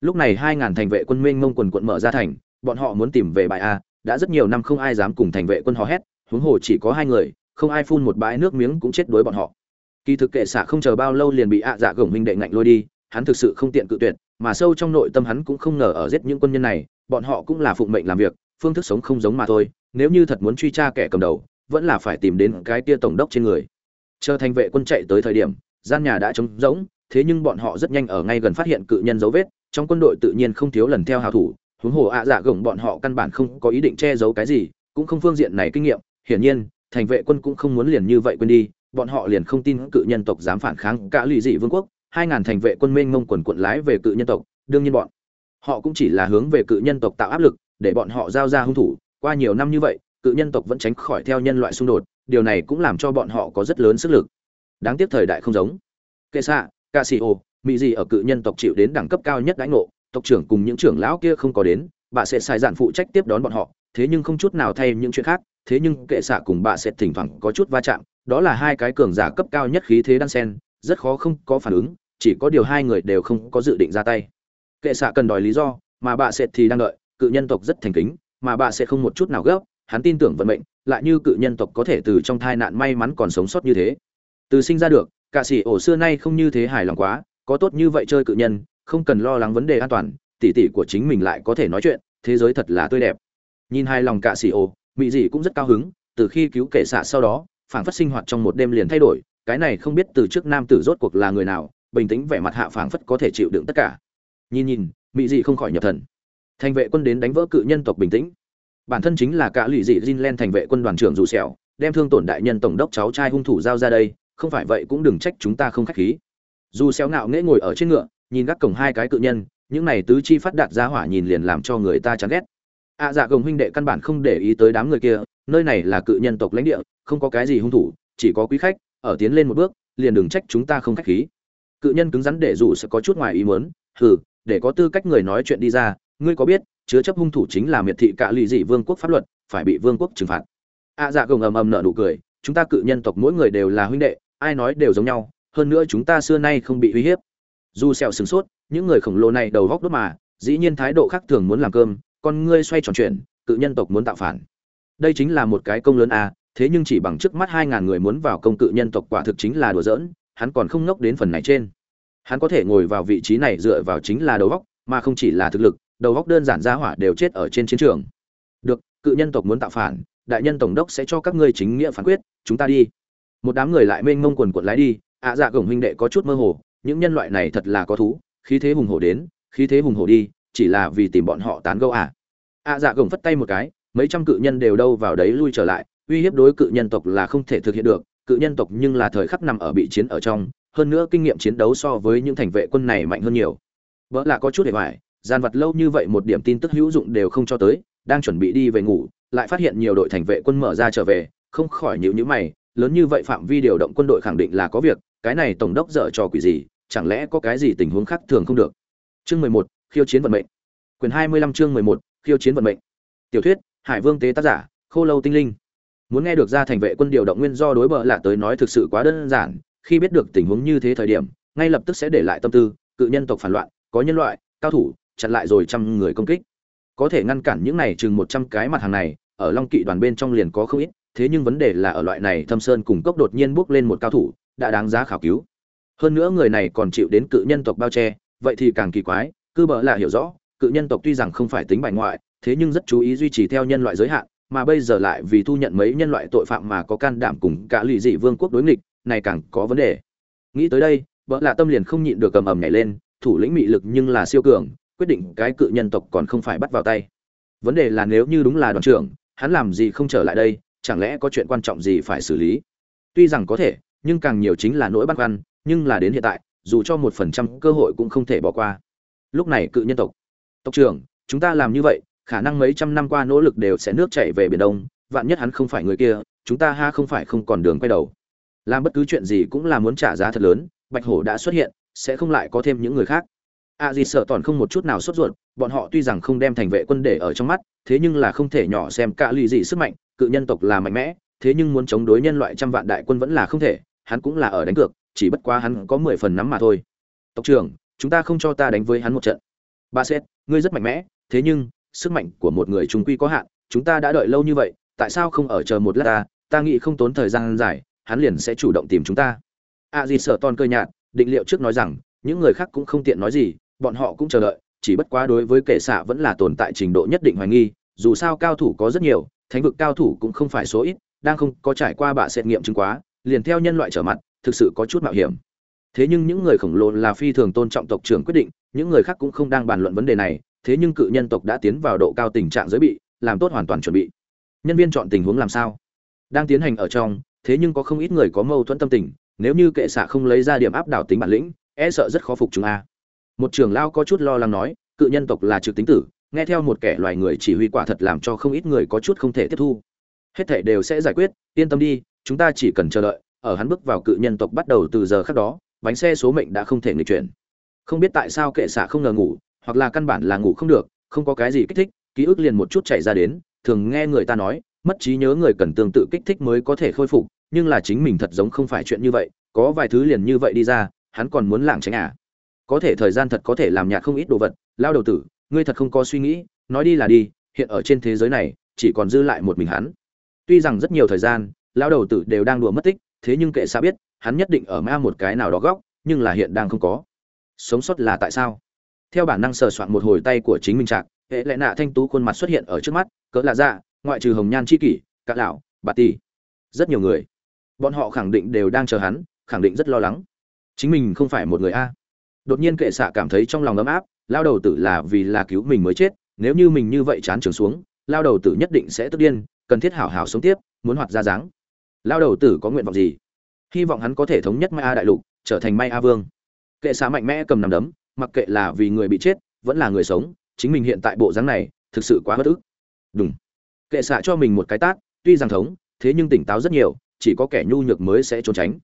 S1: Lúc này hai ngàn thành vệ quân minh mông quần quận mở ra thành, bọn họ muốn tìm về bãi a, đã rất nhiều năm không ai dám cùng thành vệ quân hò hét, huống hồ chỉ có hai người, không ai phun một bãi nước miếng cũng chết đuối bọn họ kỳ thực kệ xạ không chờ bao lâu liền bị ạ dạ gồng minh đệ ngạnh lôi đi, hắn thực sự không tiện cự tuyệt, mà sâu trong nội tâm hắn cũng không ngờ ở giết những quân nhân này, bọn họ cũng là phụng mệnh làm việc, phương thức sống không giống mà thôi, nếu như thật muốn truy tra kẻ cầm đầu, vẫn là phải tìm đến cái tia tổng đốc trên người. Chờ thành vệ quân chạy tới thời điểm, gian nhà đã trống rỗng, thế nhưng bọn họ rất nhanh ở ngay gần phát hiện cự nhân dấu vết, trong quân đội tự nhiên không thiếu lần theo hào thủ, huống hồ ạ dạ gồng bọn họ căn bản không có ý định che giấu cái gì, cũng không phương diện này kinh nghiệm, hiển nhiên, thành vệ quân cũng không muốn liền như vậy quên đi bọn họ liền không tin cự nhân tộc dám phản kháng cả lụy dị vương quốc, hai ngàn thành vệ quân mênh mông quần quận lái về cự nhân tộc, đương nhiên bọn họ cũng chỉ là hướng về cự nhân tộc tạo áp lực, để bọn họ giao ra hung thủ. Qua nhiều năm như vậy, cự nhân tộc vẫn tránh khỏi theo nhân loại xung đột, điều này cũng làm cho bọn họ có rất lớn sức lực. Đáng tiếc thời đại không giống. Kệ xạ, ca sĩ ô mỹ gì ở cự nhân tộc chịu đến đẳng cấp cao nhất đãi ngộ, tộc trưởng cùng những trưởng lão kia không có đến, bà sẽ sai dạn phụ trách tiếp đón bọn họ, thế nhưng không chút nào thay những chuyện khác, thế nhưng kệ xạ cùng bà sẽ thỉnh thoảng có chút va chạm đó là hai cái cường giả cấp cao nhất khí thế đan sen, rất khó không có phản ứng, chỉ có điều hai người đều không có dự định ra tay. Kệ xạ cần đòi lý do, mà bà sẽ thì đang đợi, cự nhân tộc rất thành kính, mà bà sẽ không một chút nào gấp, hắn tin tưởng vận mệnh, lại như cự nhân tộc có thể từ trong thai nạn may mắn còn sống sót như thế. Từ sinh ra được cả sĩ ổ xưa nay không như thế hài lòng quá, có tốt như vậy chơi cự nhân, không cần lo lắng vấn đề an toàn, tỷ tỷ của chính mình lại có thể nói chuyện, thế giới thật là tươi đẹp. Nhìn hai lòng cả sĩ ổ mỹ dị cũng rất cao hứng, từ khi cứu kệ xạ sau đó phảng phất sinh hoạt trong một đêm liền thay đổi cái này không biết từ trước nam tử rốt cuộc là người nào bình tĩnh vẻ mặt hạ phảng phất có thể chịu đựng tất cả. Nhìn nhìn mỹ dị không khỏi nhập thần. Thành vệ quân đến đánh vỡ cự nhân tộc bình tĩnh. Bản thân chính là cả lụy dị Jin Len thành vệ quân đoàn trưởng dù sẹo đem thương tổn đại nhân tổng đốc cháu trai hung thủ giao ra đây không phải vậy cũng đừng trách chúng ta không khách khí. Dù xéo ngạo nghễ ngồi ở trên ngựa nhìn gác cổng hai cái cự nhân những này tứ chi phát đạt ra hỏa nhìn liền làm cho người ta chán ghét. A à, dạ gồng huynh đệ căn bản không để ý tới đám người kia nơi này là cự nhân tộc lãnh địa không có cái gì hung thủ chỉ có quý khách ở tiến lên một bước liền đừng trách chúng ta không khách khí. Cự nhân cứng rắn để dù sẽ có chút ngoài ý muốn hừ để có tư cách người nói chuyện đi ra ngươi có biết chứa chấp hung thủ chính là miệt thị cả lụy dị vương quốc pháp luật phải bị vương quốc trừng phạt. A à, dạ gồng ầm ầm nở nụ cười chúng ta cự nhân tộc mỗi người đều là huynh đệ ai nói đều giống nhau hơn nữa chúng ta xưa nay không bị uy hiếp. Dù sẹo sừng sốt những người khổng lồ này đầu góc đốt mà dĩ nhiên thái độ khác thường muốn làm cơm con ngươi xoay tròn chuyện cự nhân tộc muốn tạo phản đây chính là một cái công lớn à thế nhưng chỉ bằng trước mắt hai ngàn người muốn vào công cự nhân tộc quả thực chính là đùa giỡn, hắn còn không ngốc đến phần này trên. Hắn có thể ngồi vào vị trí này dựa vào chính là đầu góc, mà không chỉ là thực lực, đầu góc đơn giản ra hỏa đều chết ở trên chiến trường. Được, cự nhân tộc muốn tạo phản, đại nhân tổng đốc sẽ cho các ngươi chính nghĩa phán quyết, chúng ta đi. Một đám người lại mênh mông quần quật lái đi, ạ dạ cổng huynh đệ có chút mơ hồ, những nhân loại này thật là có thú, khí thế hùng hổ đến, khí thế hùng hổ đi, chỉ là vì tìm bọn họ tán gẫu à. Ạ dạ gồng phất tay một cái mấy trăm cự nhân đều đâu vào đấy lui trở lại, uy hiếp đối cự nhân tộc là không thể thực hiện được, cự nhân tộc nhưng là thời khắc nằm ở bị chiến ở trong, hơn nữa kinh nghiệm chiến đấu so với những thành vệ quân này mạnh hơn nhiều. Vợ là có chút để hoài, gian vật lâu như vậy một điểm tin tức hữu dụng đều không cho tới, đang chuẩn bị đi về ngủ, lại phát hiện nhiều đội thành vệ quân mở ra trở về, không khỏi nhíu nhíu mày, lớn như vậy phạm vi điều động quân đội khẳng định là có việc, cái này tổng đốc dở trò quỷ gì, chẳng lẽ có cái gì tình huống khác thường không được. Chương mười một, khiêu chiến vận mệnh. Quyền hai mươi lăm chương mười một, khiêu chiến vận mệnh. Tiểu thuyết hải vương tế tác giả, khô lâu tinh linh. Muốn nghe được ra thành vệ quân điều động nguyên do đối bờ lạ tới nói thực sự quá đơn giản, khi biết được tình huống như thế thời điểm, ngay lập tức sẽ để lại tâm tư, cự nhân tộc phản loạn, có nhân loại, cao thủ, chặn lại rồi trăm người công kích. Có thể ngăn cản những này chừng một trăm cái mặt hàng này, ở long kỵ đoàn bên trong liền có không ít, thế nhưng vấn đề là ở loại này thâm sơn cùng cốc đột nhiên bước lên một cao thủ, đã đáng giá khảo cứu. Hơn nữa người này còn chịu đến cự nhân tộc bao che, vậy thì càng kỳ quái, cứ bợ là hiểu rõ, cự nhân tộc tuy rằng không phải tính bài ngoại thế nhưng rất chú ý duy trì theo nhân loại giới hạn, mà bây giờ lại vì thu nhận mấy nhân loại tội phạm mà có can đảm cùng cả lì dị vương quốc đối nghịch, này càng có vấn đề. Nghĩ tới đây, vợ lạ tâm liền không nhịn được cầm ầm nhảy lên, thủ lĩnh mị lực nhưng là siêu cường, quyết định cái cự nhân tộc còn không phải bắt vào tay. Vấn đề là nếu như đúng là đoàn trưởng, hắn làm gì không trở lại đây, chẳng lẽ có chuyện quan trọng gì phải xử lý? Tuy rằng có thể, nhưng càng nhiều chính là nỗi băn khoăn, nhưng là đến hiện tại, dù cho một phần trăm cơ hội cũng không thể bỏ qua. Lúc này cự nhân tộc. Tộc trưởng, chúng ta làm như vậy khả năng mấy trăm năm qua nỗ lực đều sẽ nước chảy về biển đông, vạn nhất hắn không phải người kia, chúng ta ha không phải không còn đường quay đầu. Làm bất cứ chuyện gì cũng là muốn trả giá thật lớn, bạch hổ đã xuất hiện, sẽ không lại có thêm những người khác. A Di gì sợ toàn không một chút nào sốt ruột, bọn họ tuy rằng không đem thành vệ quân để ở trong mắt, thế nhưng là không thể nhỏ xem cả lì gì sức mạnh, cự nhân tộc là mạnh mẽ, thế nhưng muốn chống đối nhân loại trăm vạn đại quân vẫn là không thể, hắn cũng là ở đánh cược, chỉ bất quá hắn có mười phần nắm mà thôi. Tộc trưởng, chúng ta không cho ta đánh với hắn một trận. Ba xét ngươi rất mạnh mẽ, thế nhưng sức mạnh của một người chúng quy có hạn, chúng ta đã đợi lâu như vậy, tại sao không ở chờ một lát ta? Ta nghĩ không tốn thời gian dài, hắn liền sẽ chủ động tìm chúng ta. A di sợ ton cơ nhạt, định liệu trước nói rằng, những người khác cũng không tiện nói gì, bọn họ cũng chờ đợi, chỉ bất quá đối với kệ xạ vẫn là tồn tại trình độ nhất định hoài nghi, dù sao cao thủ có rất nhiều, thánh vực cao thủ cũng không phải số ít, đang không có trải qua bạ xét nghiệm chứng quá, liền theo nhân loại trở mặt, thực sự có chút mạo hiểm. Thế nhưng những người khổng lồ là phi thường tôn trọng tộc trưởng quyết định, những người khác cũng không đang bàn luận vấn đề này thế nhưng cự nhân tộc đã tiến vào độ cao tình trạng giới bị, làm tốt hoàn toàn chuẩn bị. Nhân viên chọn tình huống làm sao? Đang tiến hành ở trong, thế nhưng có không ít người có mâu thuẫn tâm tình, nếu như kệ xạ không lấy ra điểm áp đảo tính bản lĩnh e sợ rất khó phục chúng a. Một trưởng lao có chút lo lắng nói, cự nhân tộc là trực tính tử, nghe theo một kẻ loài người chỉ huy quả thật làm cho không ít người có chút không thể tiếp thu. Hết thảy đều sẽ giải quyết, yên tâm đi, chúng ta chỉ cần chờ đợi, ở hắn bước vào cự nhân tộc bắt đầu từ giờ khác đó, bánh xe số mệnh đã không thể nghịch chuyển. Không biết tại sao kệ xạ không ngờ ngủ hoặc là căn bản là ngủ không được, không có cái gì kích thích, ký ức liền một chút chạy ra đến, thường nghe người ta nói, mất trí nhớ người cần tương tự kích thích mới có thể khôi phục, nhưng là chính mình thật giống không phải chuyện như vậy, có vài thứ liền như vậy đi ra, hắn còn muốn lảng tránh à. Có thể thời gian thật có thể làm nhạt không ít đồ vật, lao đầu tử, ngươi thật không có suy nghĩ, nói đi là đi, hiện ở trên thế giới này, chỉ còn dư lại một mình hắn. Tuy rằng rất nhiều thời gian, lao đầu tử đều đang đùa mất tích, thế nhưng kệ xa biết, hắn nhất định ở ma một cái nào đó góc, nhưng là hiện đang không có. Sống sót là tại sao? Theo bản năng sờ soạn một hồi tay của chính mình chạc, hệ lệ nạ thanh tú khuôn mặt xuất hiện ở trước mắt, cỡ lạ dạ ngoại trừ hồng nhan c h i kỷ, cạ lão, bà ti rất nhiều người. Bọn họ khẳng định đều đang chờ hắn, khẳng định rất lo lắng. Chính mình không phải một người a. Đột nhiên kệ xạ cảm thấy trong lòng ấm áp, lao đầu tử là vì là cứu mình mới chết, nếu như mình như vậy chán trường xuống, lao đầu tử nhất định sẽ tức điên, cần thiết hảo hảo sống tiếp, muốn hoạt ra dáng. Lao đầu tử có nguyện vọng gì? Hy vọng hắn có thể thống nhất mai a đại lục, trở thành may a vương. Kệ xạ mạnh mẽ cầm nằm đấm mặc kệ là vì người bị chết, vẫn là người sống, chính mình hiện tại bộ dáng này, thực sự quá bất ức. Đúng kệ xạ cho mình một cái tát, tuy rằng thống, thế nhưng tỉnh táo rất nhiều, chỉ có kẻ nhu nhược mới sẽ trốn tránh.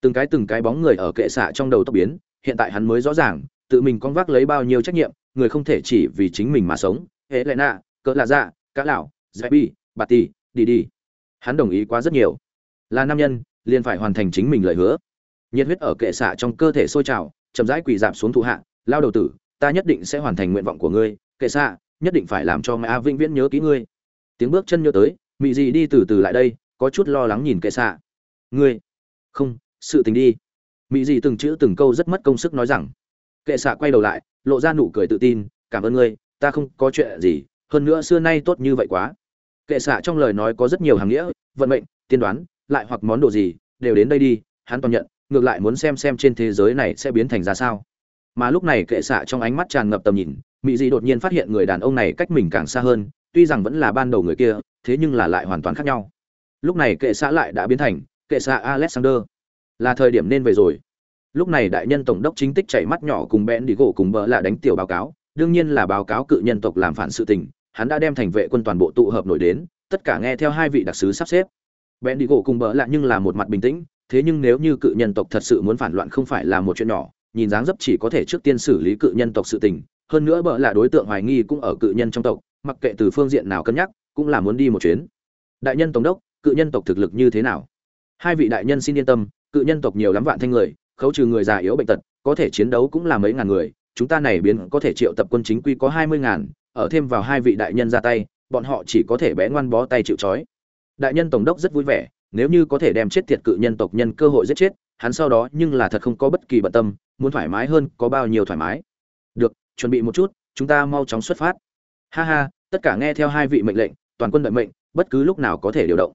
S1: Từng cái từng cái bóng người ở kệ xạ trong đầu tốc biến, hiện tại hắn mới rõ ràng, tự mình con vác lấy bao nhiêu trách nhiệm, người không thể chỉ vì chính mình mà sống. Hễ lệ nạ, cỡ lạ dạ cá lão dạy bi, bà tì, đi đi. Hắn đồng ý quá rất nhiều. Là nam nhân, liền phải hoàn thành chính mình lời hứa. Nhiệt huyết ở kệ xạ trong cơ thể sôi trào, chậm rãi quỳ dạp xuống thụ hạ lao đầu tử, ta nhất định sẽ hoàn thành nguyện vọng của ngươi, kệ xạ, nhất định phải làm cho mẹ a vĩnh viễn nhớ kỹ ngươi. Tiếng bước chân nhớ tới, mị gì đi từ từ lại đây, có chút lo lắng nhìn kệ xạ. Ngươi, không, sự tình đi. Mị gì từng chữ từng câu rất mất công sức nói rằng. Kệ xạ quay đầu lại, lộ ra nụ cười tự tin, cảm ơn ngươi, ta không có chuyện gì, hơn nữa xưa nay tốt như vậy quá. Kệ xạ trong lời nói có rất nhiều hàng nghĩa, vận mệnh, tiên đoán, lại hoặc món đồ gì, đều đến đây đi, hắn toàn nhận, ngược lại muốn xem xem trên thế giới này sẽ biến thành ra sao mà lúc này kệ xạ trong ánh mắt tràn ngập tầm nhìn, mị dị đột nhiên phát hiện người đàn ông này cách mình càng xa hơn, tuy rằng vẫn là ban đầu người kia, thế nhưng là lại hoàn toàn khác nhau. Lúc này kệ xạ lại đã biến thành kệ xạ alexander. Là thời điểm nên về rồi. Lúc này đại nhân tổng đốc chính tích chảy mắt nhỏ cùng bẽn đi gỗ cùng bỡ là đánh tiểu báo cáo, đương nhiên là báo cáo cự nhân tộc làm phản sự tình, hắn đã đem thành vệ quân toàn bộ tụ hợp nổi đến, tất cả nghe theo hai vị đặc sứ sắp xếp. Bẽn đi gỗ cùng bỡ lạ nhưng là một mặt bình tĩnh, thế nhưng nếu như cự nhân tộc thật sự muốn phản loạn không phải là một chuyện nhỏ nhìn dáng dấp chỉ có thể trước tiên xử lý cự nhân tộc sự tình, hơn nữa bợ là đối tượng hoài nghi cũng ở cự nhân trong tộc, mặc kệ từ phương diện nào cân nhắc, cũng là muốn đi một chuyến. Đại nhân tổng đốc, cự nhân tộc thực lực như thế nào? Hai vị đại nhân xin yên tâm, cự nhân tộc nhiều lắm vạn thanh người, khấu trừ người già yếu bệnh tật, có thể chiến đấu cũng là mấy ngàn người, chúng ta này biến có thể triệu tập quân chính quy có hai mươi ngàn, ở thêm vào hai vị đại nhân ra tay, bọn họ chỉ có thể bé ngoan bó tay chịu trói. Đại nhân tổng đốc rất vui vẻ, nếu như có thể đem chết tiệt cự nhân tộc nhân cơ hội giết chết hắn sau đó nhưng là thật không có bất kỳ bận tâm, muốn thoải mái hơn có bao nhiêu thoải mái. Được, chuẩn bị một chút, chúng ta mau chóng xuất phát. Ha ha, tất cả nghe theo hai vị mệnh lệnh, toàn quân đợi mệnh, bất cứ lúc nào có thể điều động.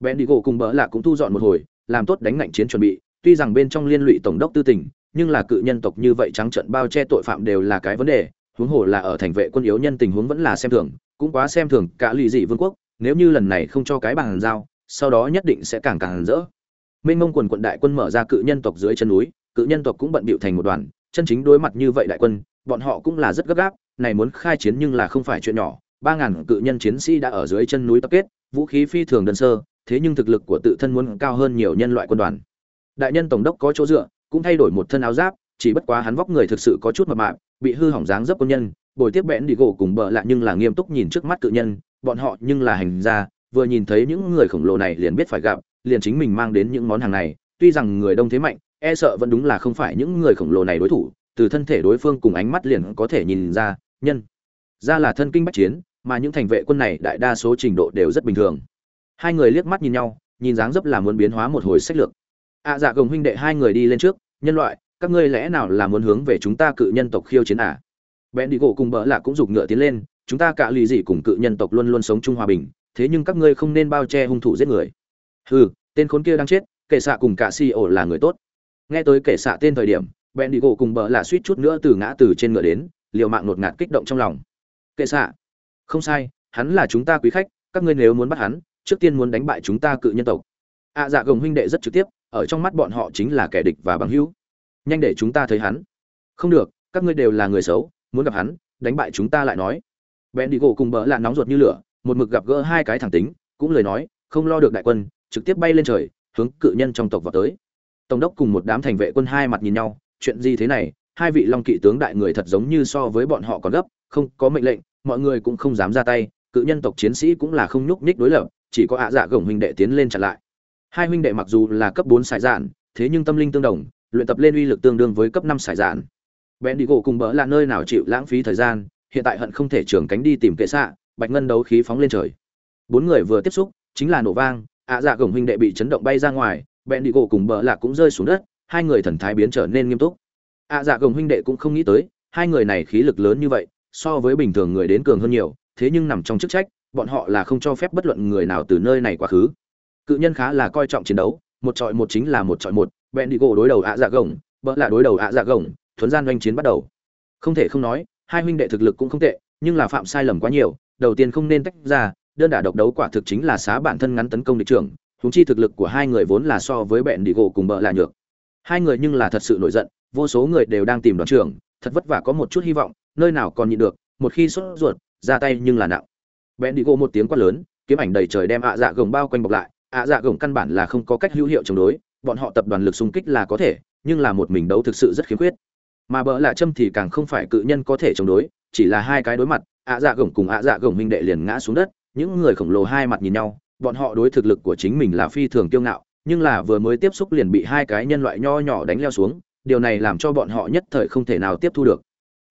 S1: Bèn đi gỗ cùng bỡ lạ cũng thu dọn một hồi, làm tốt đánh ngạnh chiến chuẩn bị, tuy rằng bên trong liên lụy tổng đốc tư tỉnh nhưng là cự nhân tộc như vậy trắng trận bao che tội phạm đều là cái vấn đề, huống hồ là ở thành vệ quân yếu nhân tình huống vẫn là xem thường, cũng quá xem thường cả lì dị vương quốc, nếu như lần này không cho cái bằng giao, sau đó nhất định sẽ càng càng rỡ mênh mông quần quận đại quân mở ra cự nhân tộc dưới chân núi, cự nhân tộc cũng bận bịu thành một đoàn, chân chính đối mặt như vậy đại quân, bọn họ cũng là rất gấp gáp, này muốn khai chiến nhưng là không phải chuyện nhỏ, ba ngàn cự nhân chiến sĩ đã ở dưới chân núi tập kết, vũ khí phi thường đơn sơ, thế nhưng thực lực của tự thân muốn cao hơn nhiều nhân loại quân đoàn. Đại nhân tổng đốc có chỗ dựa, cũng thay đổi một thân áo giáp, chỉ bất quá hắn vóc người thực sự có chút mập mạp, bị hư hỏng dáng dấp quân nhân, bồi tiếp bẽn đi gỗ cùng bợ lạ nhưng là nghiêm túc nhìn trước mắt cự nhân, bọn họ nhưng là hành gia, vừa nhìn thấy những người khổng lồ này liền biết phải gặp liền chính mình mang đến những món hàng này tuy rằng người đông thế mạnh e sợ vẫn đúng là không phải những người khổng lồ này đối thủ từ thân thể đối phương cùng ánh mắt liền có thể nhìn ra nhân ra là thân kinh bách chiến mà những thành vệ quân này đại đa số trình độ đều rất bình thường. Hai người liếc mắt nhìn nhau nhìn dáng dấp là muốn biến hóa một hồi sách lược. Ạ à, dạ gồng huynh đệ hai người đi lên trước nhân loại các ngươi lẽ nào là muốn hướng về chúng ta cự nhân tộc khiêu chiến à? bèn đi gỗ cùng bỡ là cũng giục ngựa tiến lên chúng ta cả lì gì cùng cự nhân tộc luôn luôn sống chung hòa bình thế nhưng các ngươi không nên bao che hung thủ giết người hừ tên khốn kia đang chết kệ xạ cùng cả si ổ là người tốt. Nghe tới kệ xạ tên thời điểm bèn đi gỗ cùng bỡ là suýt chút nữa từ ngã từ trên ngựa đến liều mạng nột ngạt kích động trong lòng. Kệ xạ không sai hắn là chúng ta quý khách các ngươi nếu muốn bắt hắn trước tiên muốn đánh bại chúng ta cự nhân tộc. Ạ à, dạ gồng huynh đệ rất trực tiếp ở trong mắt bọn họ chính là kẻ địch và bằng hữu. Nhanh để chúng ta thấy hắn. Không được các ngươi đều là người xấu muốn gặp hắn đánh bại chúng ta lại nói. Bèn đi gỗ cùng bỡ là nóng ruột như lửa một mực gặp gỡ hai cái thẳng tính cũng lời nói không lo được đại quân trực tiếp bay lên trời, hướng cự nhân trong tộc vào tới. Tổng đốc cùng một đám thành vệ quân hai mặt nhìn nhau, chuyện gì thế này, hai vị long kỵ tướng đại người thật giống như so với bọn họ còn gấp, không có mệnh lệnh, mọi người cũng không dám ra tay, cự nhân tộc chiến sĩ cũng là không nhúc nhích đối lập, chỉ có ạ dạ gồng huynh đệ tiến lên chặn lại. Hai huynh đệ mặc dù là cấp bốn sải dạn thế nhưng tâm linh tương đồng, luyện tập lên uy lực tương đương với cấp năm sải dạn bèn đi gỗ cùng bỡ là nơi nào chịu lãng phí thời gian, hiện tại hận không thể trưởng cánh đi tìm kệ xạ, bạch ngân đấu khí phóng lên trời. Bốn người vừa tiếp xúc, chính là nổ vang ạ dạ gồng huynh đệ bị chấn động bay ra ngoài bèn đi gỗ cùng bợ lạc cũng rơi xuống đất, hai người thần thái biến trở nên nghiêm túc. ạ dạ gồng huynh đệ cũng không nghĩ tới, hai người này khí lực lớn như vậy, so với bình thường người đến cường hơn nhiều, thế nhưng nằm trong chức trách, bọn họ là không cho phép bất luận người nào từ nơi này quá khứ. Cự nhân khá là coi trọng chiến đấu, một trọi một chính là một trọi một bèn đi gỗ đối đầu ạ dạ gồng bợ lạc đối đầu ạ dạ gồng, thuấn gian doanh chiến bắt đầu. Không thể không nói, hai huynh đệ thực lực cũng không tệ, nhưng là phạm sai lầm quá nhiều, đầu tiên không nên tách ra đơn đả độc đấu quả thực chính là xá bản thân ngắn tấn công địch trưởng húng chi thực lực của hai người vốn là so với bẹn đi gỗ cùng bợ là nhược. Hai người nhưng là thật sự nổi giận, vô số người đều đang tìm đoàn trưởng, thật vất vả có một chút hy vọng, nơi nào còn nhịn được, một khi sốt ruột, ra tay nhưng là nặng. Bẹn đi gỗ một tiếng quát lớn, kiếm ảnh đầy trời đem ạ dạ gồng bao quanh bọc lại, ạ dạ gồng căn bản là không có cách hữu hiệu chống đối, bọn họ tập đoàn lực xung kích là có thể, nhưng là một mình đấu thực sự rất khiếm khuyết. Mà bỡ lạ châm thì càng không phải cự nhân có thể chống đối, chỉ là hai cái đối mặt, ạ dạ gồng cùng ạ dạ gồng minh đệ liền ngã xuống đất những người khổng lồ hai mặt nhìn nhau, bọn họ đối thực lực của chính mình là phi thường kiêu ngạo, nhưng là vừa mới tiếp xúc liền bị hai cái nhân loại nho nhỏ đánh leo xuống, điều này làm cho bọn họ nhất thời không thể nào tiếp thu được.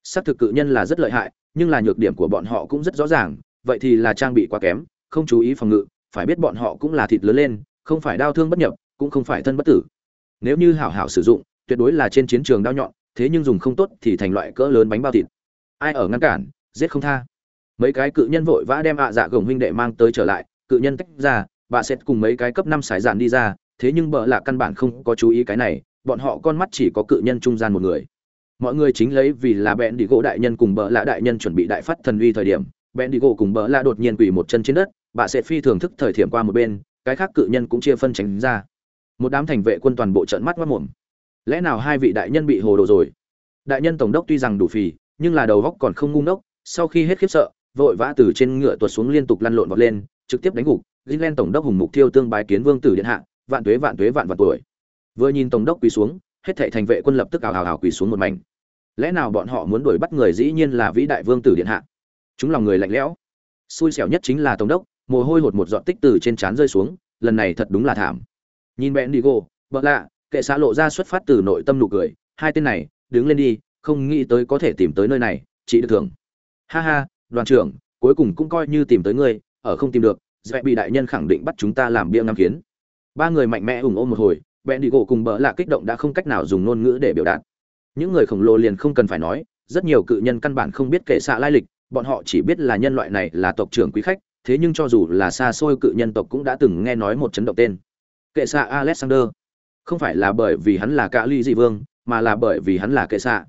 S1: Xác thực cự nhân là rất lợi hại, nhưng là nhược điểm của bọn họ cũng rất rõ ràng, vậy thì là trang bị quá kém, không chú ý phòng ngự, phải biết bọn họ cũng là thịt lớn lên, không phải đau thương bất nhập, cũng không phải thân bất tử. Nếu như hảo hảo sử dụng, tuyệt đối là trên chiến trường đao nhọn, thế nhưng dùng không tốt thì thành loại cỡ lớn bánh bao thịt. Ai ở ngăn cản, giết không tha mấy cái cự nhân vội vã đem ạ dạ gồng huynh đệ mang tới trở lại, cự nhân tách ra, bà sẽ cùng mấy cái cấp năm sải dạn đi ra, thế nhưng bợ lạ căn bản không có chú ý cái này, bọn họ con mắt chỉ có cự nhân trung gian một người. Mọi người chính lấy vì là bẹn đi gỗ đại nhân cùng bợ lạ đại nhân chuẩn bị đại phát thần uy thời điểm, bẹn đi gỗ cùng bợ lạ đột nhiên quỳ một chân trên đất, bà sẽ phi thường thức thời thiểm qua một bên, cái khác cự nhân cũng chia phân tránh ra. Một đám thành vệ quân toàn bộ trận mắt mất mồm. Lẽ nào hai vị đại nhân bị hồ đồ rồi? Đại nhân tổng đốc tuy rằng đủ phì, nhưng là đầu góc còn không ngu ngốc, sau khi hết khiếp sợ vội vã từ trên ngựa tuột xuống liên tục lăn lộn vọt lên, trực tiếp đánh gục. Gilen tổng đốc hùng mục tiêu tương bái kiến vương tử điện hạ, vạn tuế vạn tuế vạn vạn tuổi. Vừa nhìn tổng đốc quỳ xuống, hết thảy thành vệ quân lập tức ào ào ào quỳ xuống một mảnh. Lẽ nào bọn họ muốn đuổi bắt người dĩ nhiên là vĩ đại vương tử điện hạ? Chúng lòng người lạnh lẽo. Xui xẻo nhất chính là tổng đốc, mồ hôi hột một giọt tích từ trên trán rơi xuống, lần này thật đúng là thảm. Nhìn bẹn đi gô, bợ lạ, kệ xã lộ ra xuất phát từ nội tâm nụ cười, hai tên này, đứng lên đi, không nghĩ tới có thể tìm tới nơi này chỉ được thưởng ha ha đoàn trưởng, cuối cùng cũng coi như tìm tới ngươi, ở không tìm được dễ bị đại nhân khẳng định bắt chúng ta làm bia ngắm kiến. Ba người mạnh mẽ ủng ôm một hồi, bẹn đi gỗ cùng bỡ lạ kích động đã không cách nào dùng ngôn ngữ để biểu đạt. Những người khổng lồ liền không cần phải nói, rất nhiều cự nhân căn bản không biết kệ xạ lai lịch, bọn họ chỉ biết là nhân loại này là tộc trưởng quý khách, thế nhưng cho dù là xa xôi cự nhân tộc cũng đã từng nghe nói một chấn động tên. Kệ xạ alexander. Không phải là bởi vì hắn là cả ly dị vương, mà là bởi vì hắn là kệ xạ.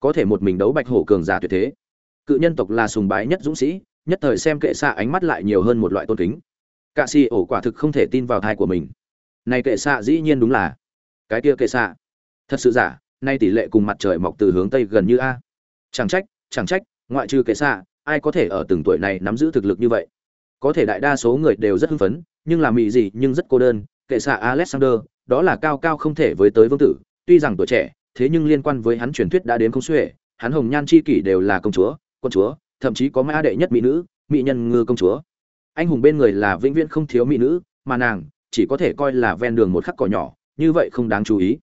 S1: Có thể một mình đấu bạch hổ cường giả tuyệt thế cự nhân tộc là sùng bái nhất dũng sĩ, nhất thời xem kệ xạ ánh mắt lại nhiều hơn một loại tôn kính. Cạ xì ổ quả thực không thể tin vào thai của mình. Này kệ xạ dĩ nhiên đúng là cái kia kệ xạ. Thật sự giả, nay tỷ lệ cùng mặt trời mọc từ hướng tây gần như a. Chẳng trách chẳng trách, ngoại trừ kệ xạ, ai có thể ở từng tuổi này nắm giữ thực lực như vậy? Có thể đại đa số người đều rất hưng phấn, nhưng là mị gì nhưng rất cô đơn, kệ xạ alexander, đó là cao cao không thể với tới vương tử, tuy rằng tuổi trẻ, thế nhưng liên quan với hắn truyền thuyết đã đến không xuể, hắn hồng nhan chi kỷ đều là công chúa quân chúa, thậm chí có mã đệ nhất mỹ nữ, mỹ nhân ngư công chúa. Anh hùng bên người là vĩnh viễn không thiếu mỹ nữ, mà nàng chỉ có thể coi là ven đường một khắc cỏ nhỏ, như vậy không đáng chú ý.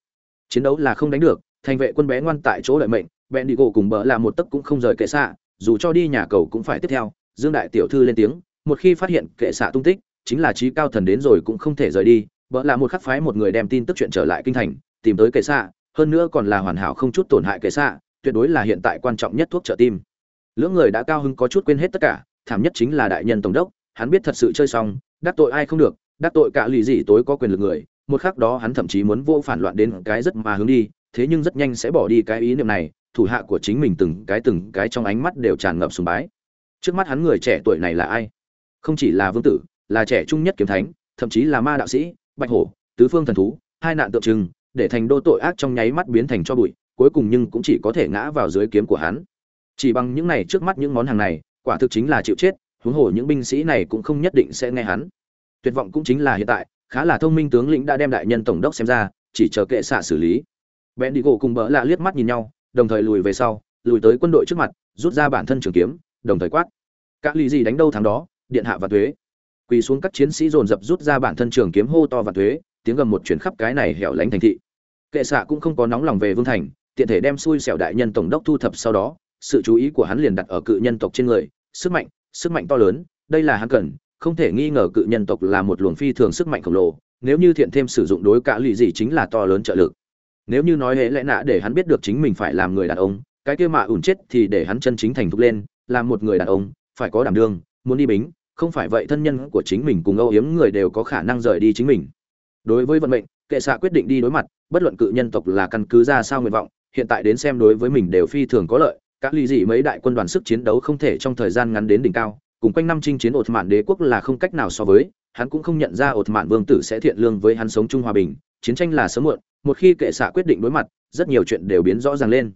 S1: Chiến đấu là không đánh được, thành vệ quân bé ngoan tại chỗ lợi mệnh, bèn đi gỗ cùng bỡ là một tấc cũng không rời kệ xạ, dù cho đi nhà cầu cũng phải tiếp theo, dương đại tiểu thư lên tiếng, một khi phát hiện kệ xạ tung tích, chính là trí cao thần đến rồi cũng không thể rời đi Vợ là một khắc phái một người đem tin tức chuyện trở lại kinh thành, tìm tới kệ xạ, hơn nữa còn là hoàn hảo không chút tổn hại kệ xạ, tuyệt đối là hiện tại quan trọng nhất thuốc trợ tim lưỡng người đã cao hứng có chút quên hết tất cả, thảm nhất chính là đại nhân tổng đốc, hắn biết thật sự chơi xong, đắc tội ai không được, đắc tội cả lì gì tối có quyền lực người, một khắc đó hắn thậm chí muốn vô phản loạn đến cái rất mà hướng đi, thế nhưng rất nhanh sẽ bỏ đi cái ý niệm này, thủ hạ của chính mình từng cái từng cái trong ánh mắt đều tràn ngập sùng bái. Trước mắt hắn người trẻ tuổi này là ai? Không chỉ là vương tử, là trẻ trung nhất kiếm thánh, thậm chí là ma đạo sĩ, bạch hổ, tứ phương thần thú, hai nạn tượng trưng, để thành đô tội ác trong nháy mắt biến thành cho bụi, cuối cùng nhưng cũng chỉ có thể ngã vào dưới kiếm của hắn chỉ bằng những này trước mắt những món hàng này, quả thực chính là chịu chết, huống hồ những binh sĩ này cũng không nhất định sẽ nghe hắn. Tuyệt vọng cũng chính là hiện tại, khá là thông minh tướng lĩnh đã đem đại nhân tổng đốc xem ra, chỉ chờ kệ xạ xử lý. Bèn đi gỗ cùng bỡ lạ liếc mắt nhìn nhau, đồng thời lùi về sau, lùi tới quân đội trước mặt, rút ra bản thân trường kiếm, đồng thời quát. Các lý gì đánh đâu thắng đó, điện hạ và thuế. Quỳ xuống các chiến sĩ dồn dập rút ra bản thân trường kiếm hô to và thuế, tiếng gầm một chuyển khắp cái này hẻo lánh thành thị. Kệ xạ cũng không có nóng lòng về vương thành, tiện thể đem xui xẻo đại nhân tổng đốc thu thập sau đó sự chú ý của hắn liền đặt ở cự nhân tộc trên người, sức mạnh sức mạnh to lớn, đây là hắn cần, không thể nghi ngờ cự nhân tộc là một luồng phi thường sức mạnh khổng lồ, nếu như thiện thêm sử dụng đối cả lì gì chính là to lớn trợ lực. Nếu như nói hễ lẽ nạ để hắn biết được chính mình phải làm người đàn ông, cái kia mà ủn chết thì để hắn chân chính thành thục lên, làm một người đàn ông, phải có đảm đương, muốn đi bính, không phải vậy thân nhân của chính mình cùng âu yếm người đều có khả năng rời đi chính mình. Đối với vận mệnh, kệ xạ quyết định đi đối mặt, bất luận cự nhân tộc là căn cứ ra sao nguyện vọng, hiện tại đến xem đối với mình đều phi thường có lợi các ly dị mấy đại quân đoàn sức chiến đấu không thể trong thời gian ngắn đến đỉnh cao, cùng quanh năm chinh chiến ột mạn đế quốc là không cách nào so với, hắn cũng không nhận ra ột mạn vương tử sẽ thiện lương với hắn sống chung hòa bình, chiến tranh là sớm muộn, một khi kệ xạ quyết định đối mặt, rất nhiều chuyện đều biến rõ ràng lên.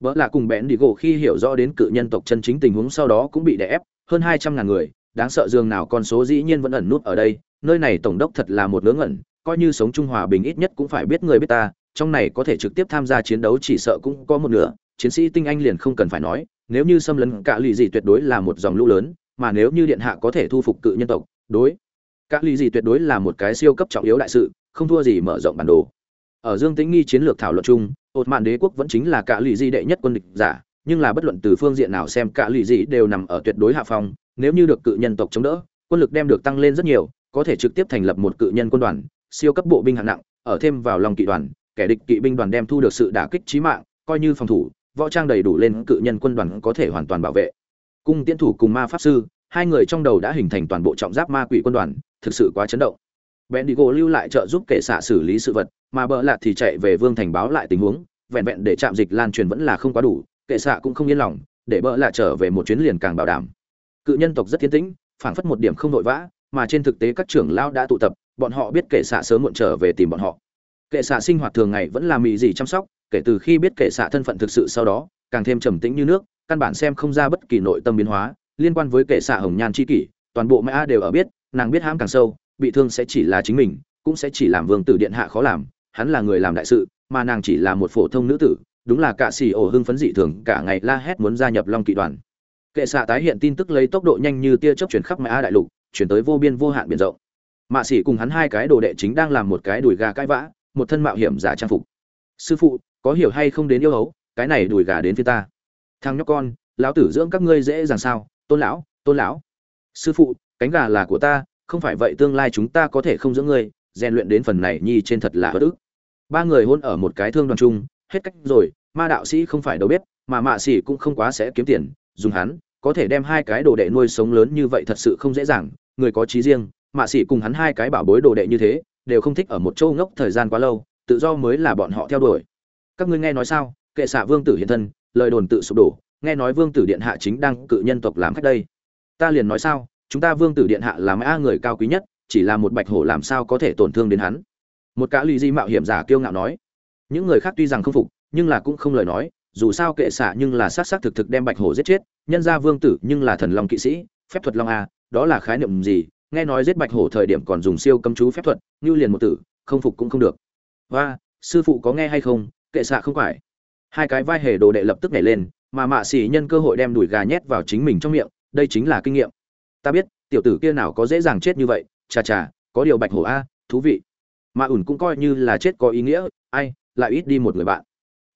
S1: Vợ là cùng bẽn đi gỗ khi hiểu rõ đến cự nhân tộc chân chính tình huống sau đó cũng bị đè ép, hơn hai trăm ngàn người, đáng sợ dương nào con số dĩ nhiên vẫn ẩn nút ở đây, nơi này tổng đốc thật là một ngớ ngẩn, coi như sống trung hòa bình ít nhất cũng phải biết người biết ta, trong này có thể trực tiếp tham gia chiến đấu chỉ sợ cũng có một nửa chiến sĩ tinh anh liền không cần phải nói, nếu như xâm lấn cả lì gì tuyệt đối là một dòng lũ lớn, mà nếu như điện hạ có thể thu phục cự nhân tộc, đối cả lì gì tuyệt đối là một cái siêu cấp trọng yếu đại sự, không thua gì mở rộng bản đồ. Ở dương tĩnh nghi chiến lược thảo luận chung ột mạn đế quốc vẫn chính là cả lì gì đệ nhất quân địch giả, nhưng là bất luận từ phương diện nào xem cả lì gì đều nằm ở tuyệt đối hạ phong, nếu như được cự nhân tộc chống đỡ, quân lực đem được tăng lên rất nhiều, có thể trực tiếp thành lập một cự nhân quân đoàn, siêu cấp bộ binh hạng nặng, ở thêm vào lòng kỵ đoàn, kẻ địch kỵ binh đoàn đem thu được sự đả kích chí mạng, coi như phòng thủ võ trang đầy đủ lên cự nhân quân đoàn có thể hoàn toàn bảo vệ. Cung tiễn thủ cùng ma pháp sư, hai người trong đầu đã hình thành toàn bộ trọng giáp ma quỷ quân đoàn, thực sự quá chấn động. Bèn đi gỗ lưu lại trợ giúp kệ xạ xử lý sự vật, mà bợ lạt thì chạy về vương thành báo lại tình huống, vẹn vẹn để chạm dịch lan truyền vẫn là không quá đủ kệ xạ cũng không yên lòng, để bợ lạ trở về một chuyến liền càng bảo đảm. Cự nhân tộc rất thiên tĩnh, phảng phất một điểm không vội vã, mà trên thực tế các trưởng lao đã tụ tập, bọn họ biết kệ xạ sớm muộn trở về tìm bọn họ. Kệ xạ sinh hoạt thường ngày vẫn là mị gì chăm sóc kể từ khi biết kệ xạ thân phận thực sự sau đó, càng thêm trầm tĩnh như nước, căn bản xem không ra bất kỳ nội tâm biến hóa, liên quan với kệ xạ hồng nhan chi kỷ, toàn bộ mã đều ở biết, nàng biết hãm càng sâu, bị thương sẽ chỉ là chính mình, cũng sẽ chỉ làm vương tử điện hạ khó làm, hắn là người làm đại sự, mà nàng chỉ là một phổ thông nữ tử, đúng là cả xì ổ hưng phấn dị thường, cả ngày la hét muốn gia nhập long kỵ đoàn. Kệ xạ tái hiện tin tức lấy tốc độ nhanh như tia chớp chuyển khắp mã đại lục, chuyển tới vô biên vô hạn biển rộng. Mạ xỉ cùng hắn hai cái đồ đệ chính đang làm một cái đùi gà cãi vã, một thân mạo hiểm giả trang phục. Sư phụ có hiểu hay không đến yêu hấu, cái này đùi gà đến phía ta. Thằng nhóc con, lão tử dưỡng các ngươi dễ dàng sao? Tôn lão tôn lão. Sư phụ, cánh gà là của ta, không phải vậy tương lai chúng ta có thể không dưỡng ngươi. Rèn luyện đến phần này nhi trên thật là bất ức. Ba người hôn ở một cái thương đoàn chung, hết cách rồi, ma đạo sĩ không phải đầu bếp mà mạ sĩ cũng không quá sẽ kiếm tiền, dùng hắn, có thể đem hai cái đồ đệ nuôi sống lớn như vậy thật sự không dễ dàng. Người có trí riêng, mạ sĩ cùng hắn hai cái bảo bối đồ đệ như thế, đều không thích ở một châu ngốc thời gian quá lâu, tự do mới là bọn họ theo đuổi các ngươi nghe nói sao? Kệ xạ vương tử hiện thân, lời đồn tự sụp đổ. Nghe nói vương tử điện hạ chính đang cự nhân tộc làm khách đây. Ta liền nói sao? Chúng ta vương tử điện hạ là mã người cao quý nhất, chỉ là một bạch hổ làm sao có thể tổn thương đến hắn? Một cá lì di mạo hiểm giả kiêu ngạo nói. Những người khác tuy rằng không phục, nhưng là cũng không lời nói. Dù sao kệ xạ nhưng là sát sát thực thực đem bạch hổ giết chết. Nhân ra vương tử nhưng là thần long kỵ sĩ, phép thuật long a, đó là khái niệm gì? Nghe nói giết bạch hổ thời điểm còn dùng siêu cấm chú phép thuật, như liền một tử, không phục cũng không được. Và sư phụ có nghe hay không? Kệ xạ không phải. Hai cái vai hề đồ đệ lập tức nhảy lên, mà mạ xỉ nhân cơ hội đem đùi gà nhét vào chính mình trong miệng, đây chính là kinh nghiệm. Ta biết, tiểu tử kia nào có dễ dàng chết như vậy, chà chà, có điều bạch hổ a, thú vị. Mà ủn cũng coi như là chết có ý nghĩa, ai, lại ít đi một người bạn.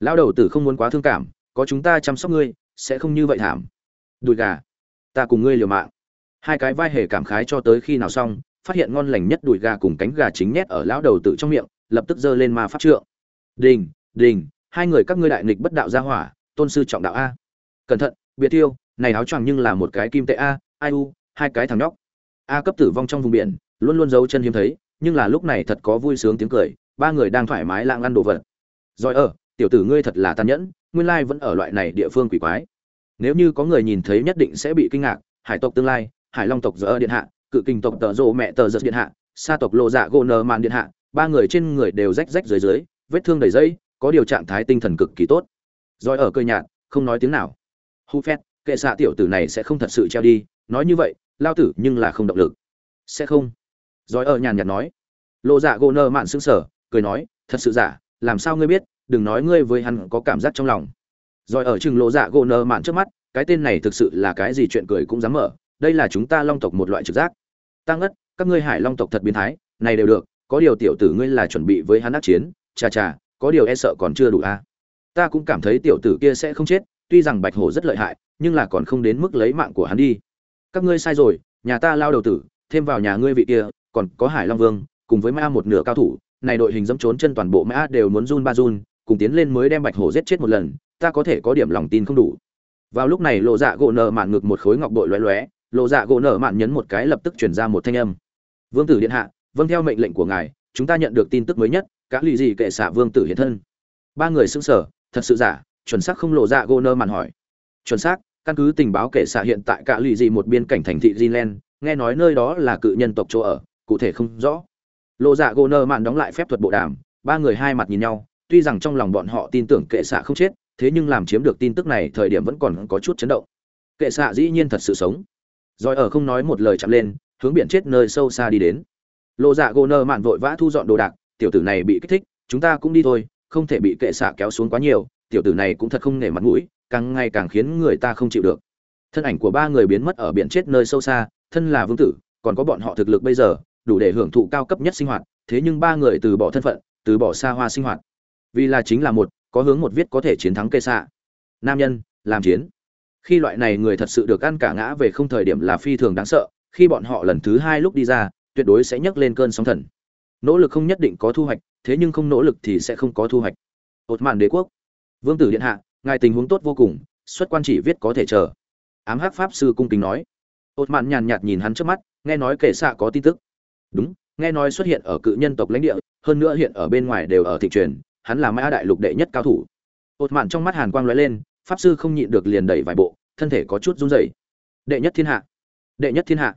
S1: Lão đầu tử không muốn quá thương cảm, có chúng ta chăm sóc ngươi, sẽ không như vậy thảm. Đùi gà, ta cùng ngươi liều mạng. Hai cái vai hề cảm khái cho tới khi nào xong, phát hiện ngon lành nhất đùi gà cùng cánh gà chính nhét ở lão đầu tử trong miệng, lập tức giơ lên ma pháp trượng. Đình đình, hai người các ngươi đại nghịch bất đạo gia hỏa, tôn sư trọng đạo a. Cẩn thận, biệt tiêu, này áo choàng nhưng là một cái kim tệ a, ai u, hai cái thằng nhóc. A cấp tử vong trong vùng biển, luôn luôn giấu chân hiếm thấy, nhưng là lúc này thật có vui sướng tiếng cười, ba người đang thoải mái lạng lăn đồ vật. Rồi ở tiểu tử ngươi thật là tàn nhẫn, nguyên lai vẫn ở loại này địa phương quỷ quái. Nếu như có người nhìn thấy nhất định sẽ bị kinh ngạc, hải tộc tương lai, hải long tộc dỡ điện hạ, cự kinh tộc tờ rộ mẹ tờ giật điện hạ, sa tộc lộ dạ gỗ nờ màn điện hạ, ba người trên người đều rách rách dưới dưới, vết thương đầy dây có điều trạng thái tinh thần cực kỳ tốt. Rồi ở cơ nhạt không nói tiếng nào. Hu phét kệ xạ tiểu tử này sẽ không thật sự treo đi nói như vậy lao tử nhưng là không động lực. Sẽ không. Rồi ở nhàn nhạt nói. Lộ dạ gỗ nơ mạn xương sở, cười nói thật sự giả làm sao ngươi biết đừng nói ngươi với hắn có cảm giác trong lòng. Rồi ở chừng lộ dạ gỗ nơ mạn trước mắt cái tên này thực sự là cái gì chuyện cười cũng dám mở đây là chúng ta long tộc một loại trực giác. Tăng ất các ngươi hải long tộc thật biến thái này đều được có điều tiểu tử ngươi là chuẩn bị với hắn ác chiến chà chà có điều e sợ còn chưa đủ a. À. ta cũng cảm thấy tiểu tử kia sẽ không chết, tuy rằng bạch hổ rất lợi hại, nhưng là còn không đến mức lấy mạng của hắn đi. Các ngươi sai rồi, nhà ta lao đầu tử, thêm vào nhà ngươi vị kia, còn có hải long vương, cùng với ma một nửa cao thủ, này đội hình dẫm trốn chân toàn bộ mã đều muốn run ba run, cùng tiến lên mới đem bạch hổ giết chết một lần, ta có thể có điểm lòng tin không đủ. Vào lúc này lộ dạ gỗ nở mạn ngực một khối ngọc bội loé loé lộ dạ gỗ nở mạn nhấn một cái lập tức chuyển ra một thanh âm. Vương tử điện hạ vâng theo mệnh lệnh của ngài, chúng ta nhận được tin tức mới nhất các lì gì kệ xạ vương tử hiện thân. Ba người xưng sở thật sự giả chuẩn xác không lộ dạ gô nơ màn hỏi. Chuẩn xác căn cứ tình báo kệ xạ hiện tại cả lì gì một biên cảnh thành thị Greenland, nghe nói nơi đó là cự nhân tộc chỗ ở cụ thể không rõ. Lộ dạ gô nơ màn đóng lại phép thuật bộ đàm ba người hai mặt nhìn nhau tuy rằng trong lòng bọn họ tin tưởng kệ xạ không chết thế nhưng làm chiếm được tin tức này thời điểm vẫn còn có chút chấn động. Kệ xạ dĩ nhiên thật sự sống. Rồi ở không nói một lời chạm lên hướng biển chết nơi sâu xa đi đến. Lộ dạ gô nơ mạn vội vã thu dọn đồ đạc tiểu tử này bị kích thích, chúng ta cũng đi thôi, không thể bị kệ xạ kéo xuống quá nhiều, tiểu tử này cũng thật không nể mặt mũi, càng ngày càng khiến người ta không chịu được. Thân ảnh của ba người biến mất ở biển chết nơi sâu xa, thân là vương tử, còn có bọn họ thực lực bây giờ, đủ để hưởng thụ cao cấp nhất sinh hoạt, thế nhưng ba người từ bỏ thân phận, từ bỏ xa hoa sinh hoạt. Vì là chính là một, có hướng một viết có thể chiến thắng kệ xạ. Nam nhân, làm chiến. Khi loại này người thật sự được ăn cả ngã về không thời điểm là phi thường đáng sợ, khi bọn họ lần thứ hai lúc đi ra, tuyệt đối sẽ nhấc lên cơn sóng thần nỗ lực không nhất định có thu hoạch, thế nhưng không nỗ lực thì sẽ không có thu hoạch. Ột mạn đế quốc. Vương tử điện hạ, ngài tình huống tốt vô cùng, xuất quan chỉ viết có thể chờ. Ám hắc pháp sư cung kính nói. Ột mạn nhàn nhạt nhìn hắn trước mắt, nghe nói kể xạ có tin tức. Đúng, nghe nói xuất hiện ở cự nhân tộc lãnh địa, hơn nữa hiện ở bên ngoài đều ở thị truyền, hắn là mã đại lục đệ nhất cao thủ. Ột mạn trong mắt hàn quang lóe lên, pháp sư không nhịn được liền đẩy vài bộ, thân thể có chút run rẩy. Đệ nhất thiên hạ. Đệ nhất thiên hạ.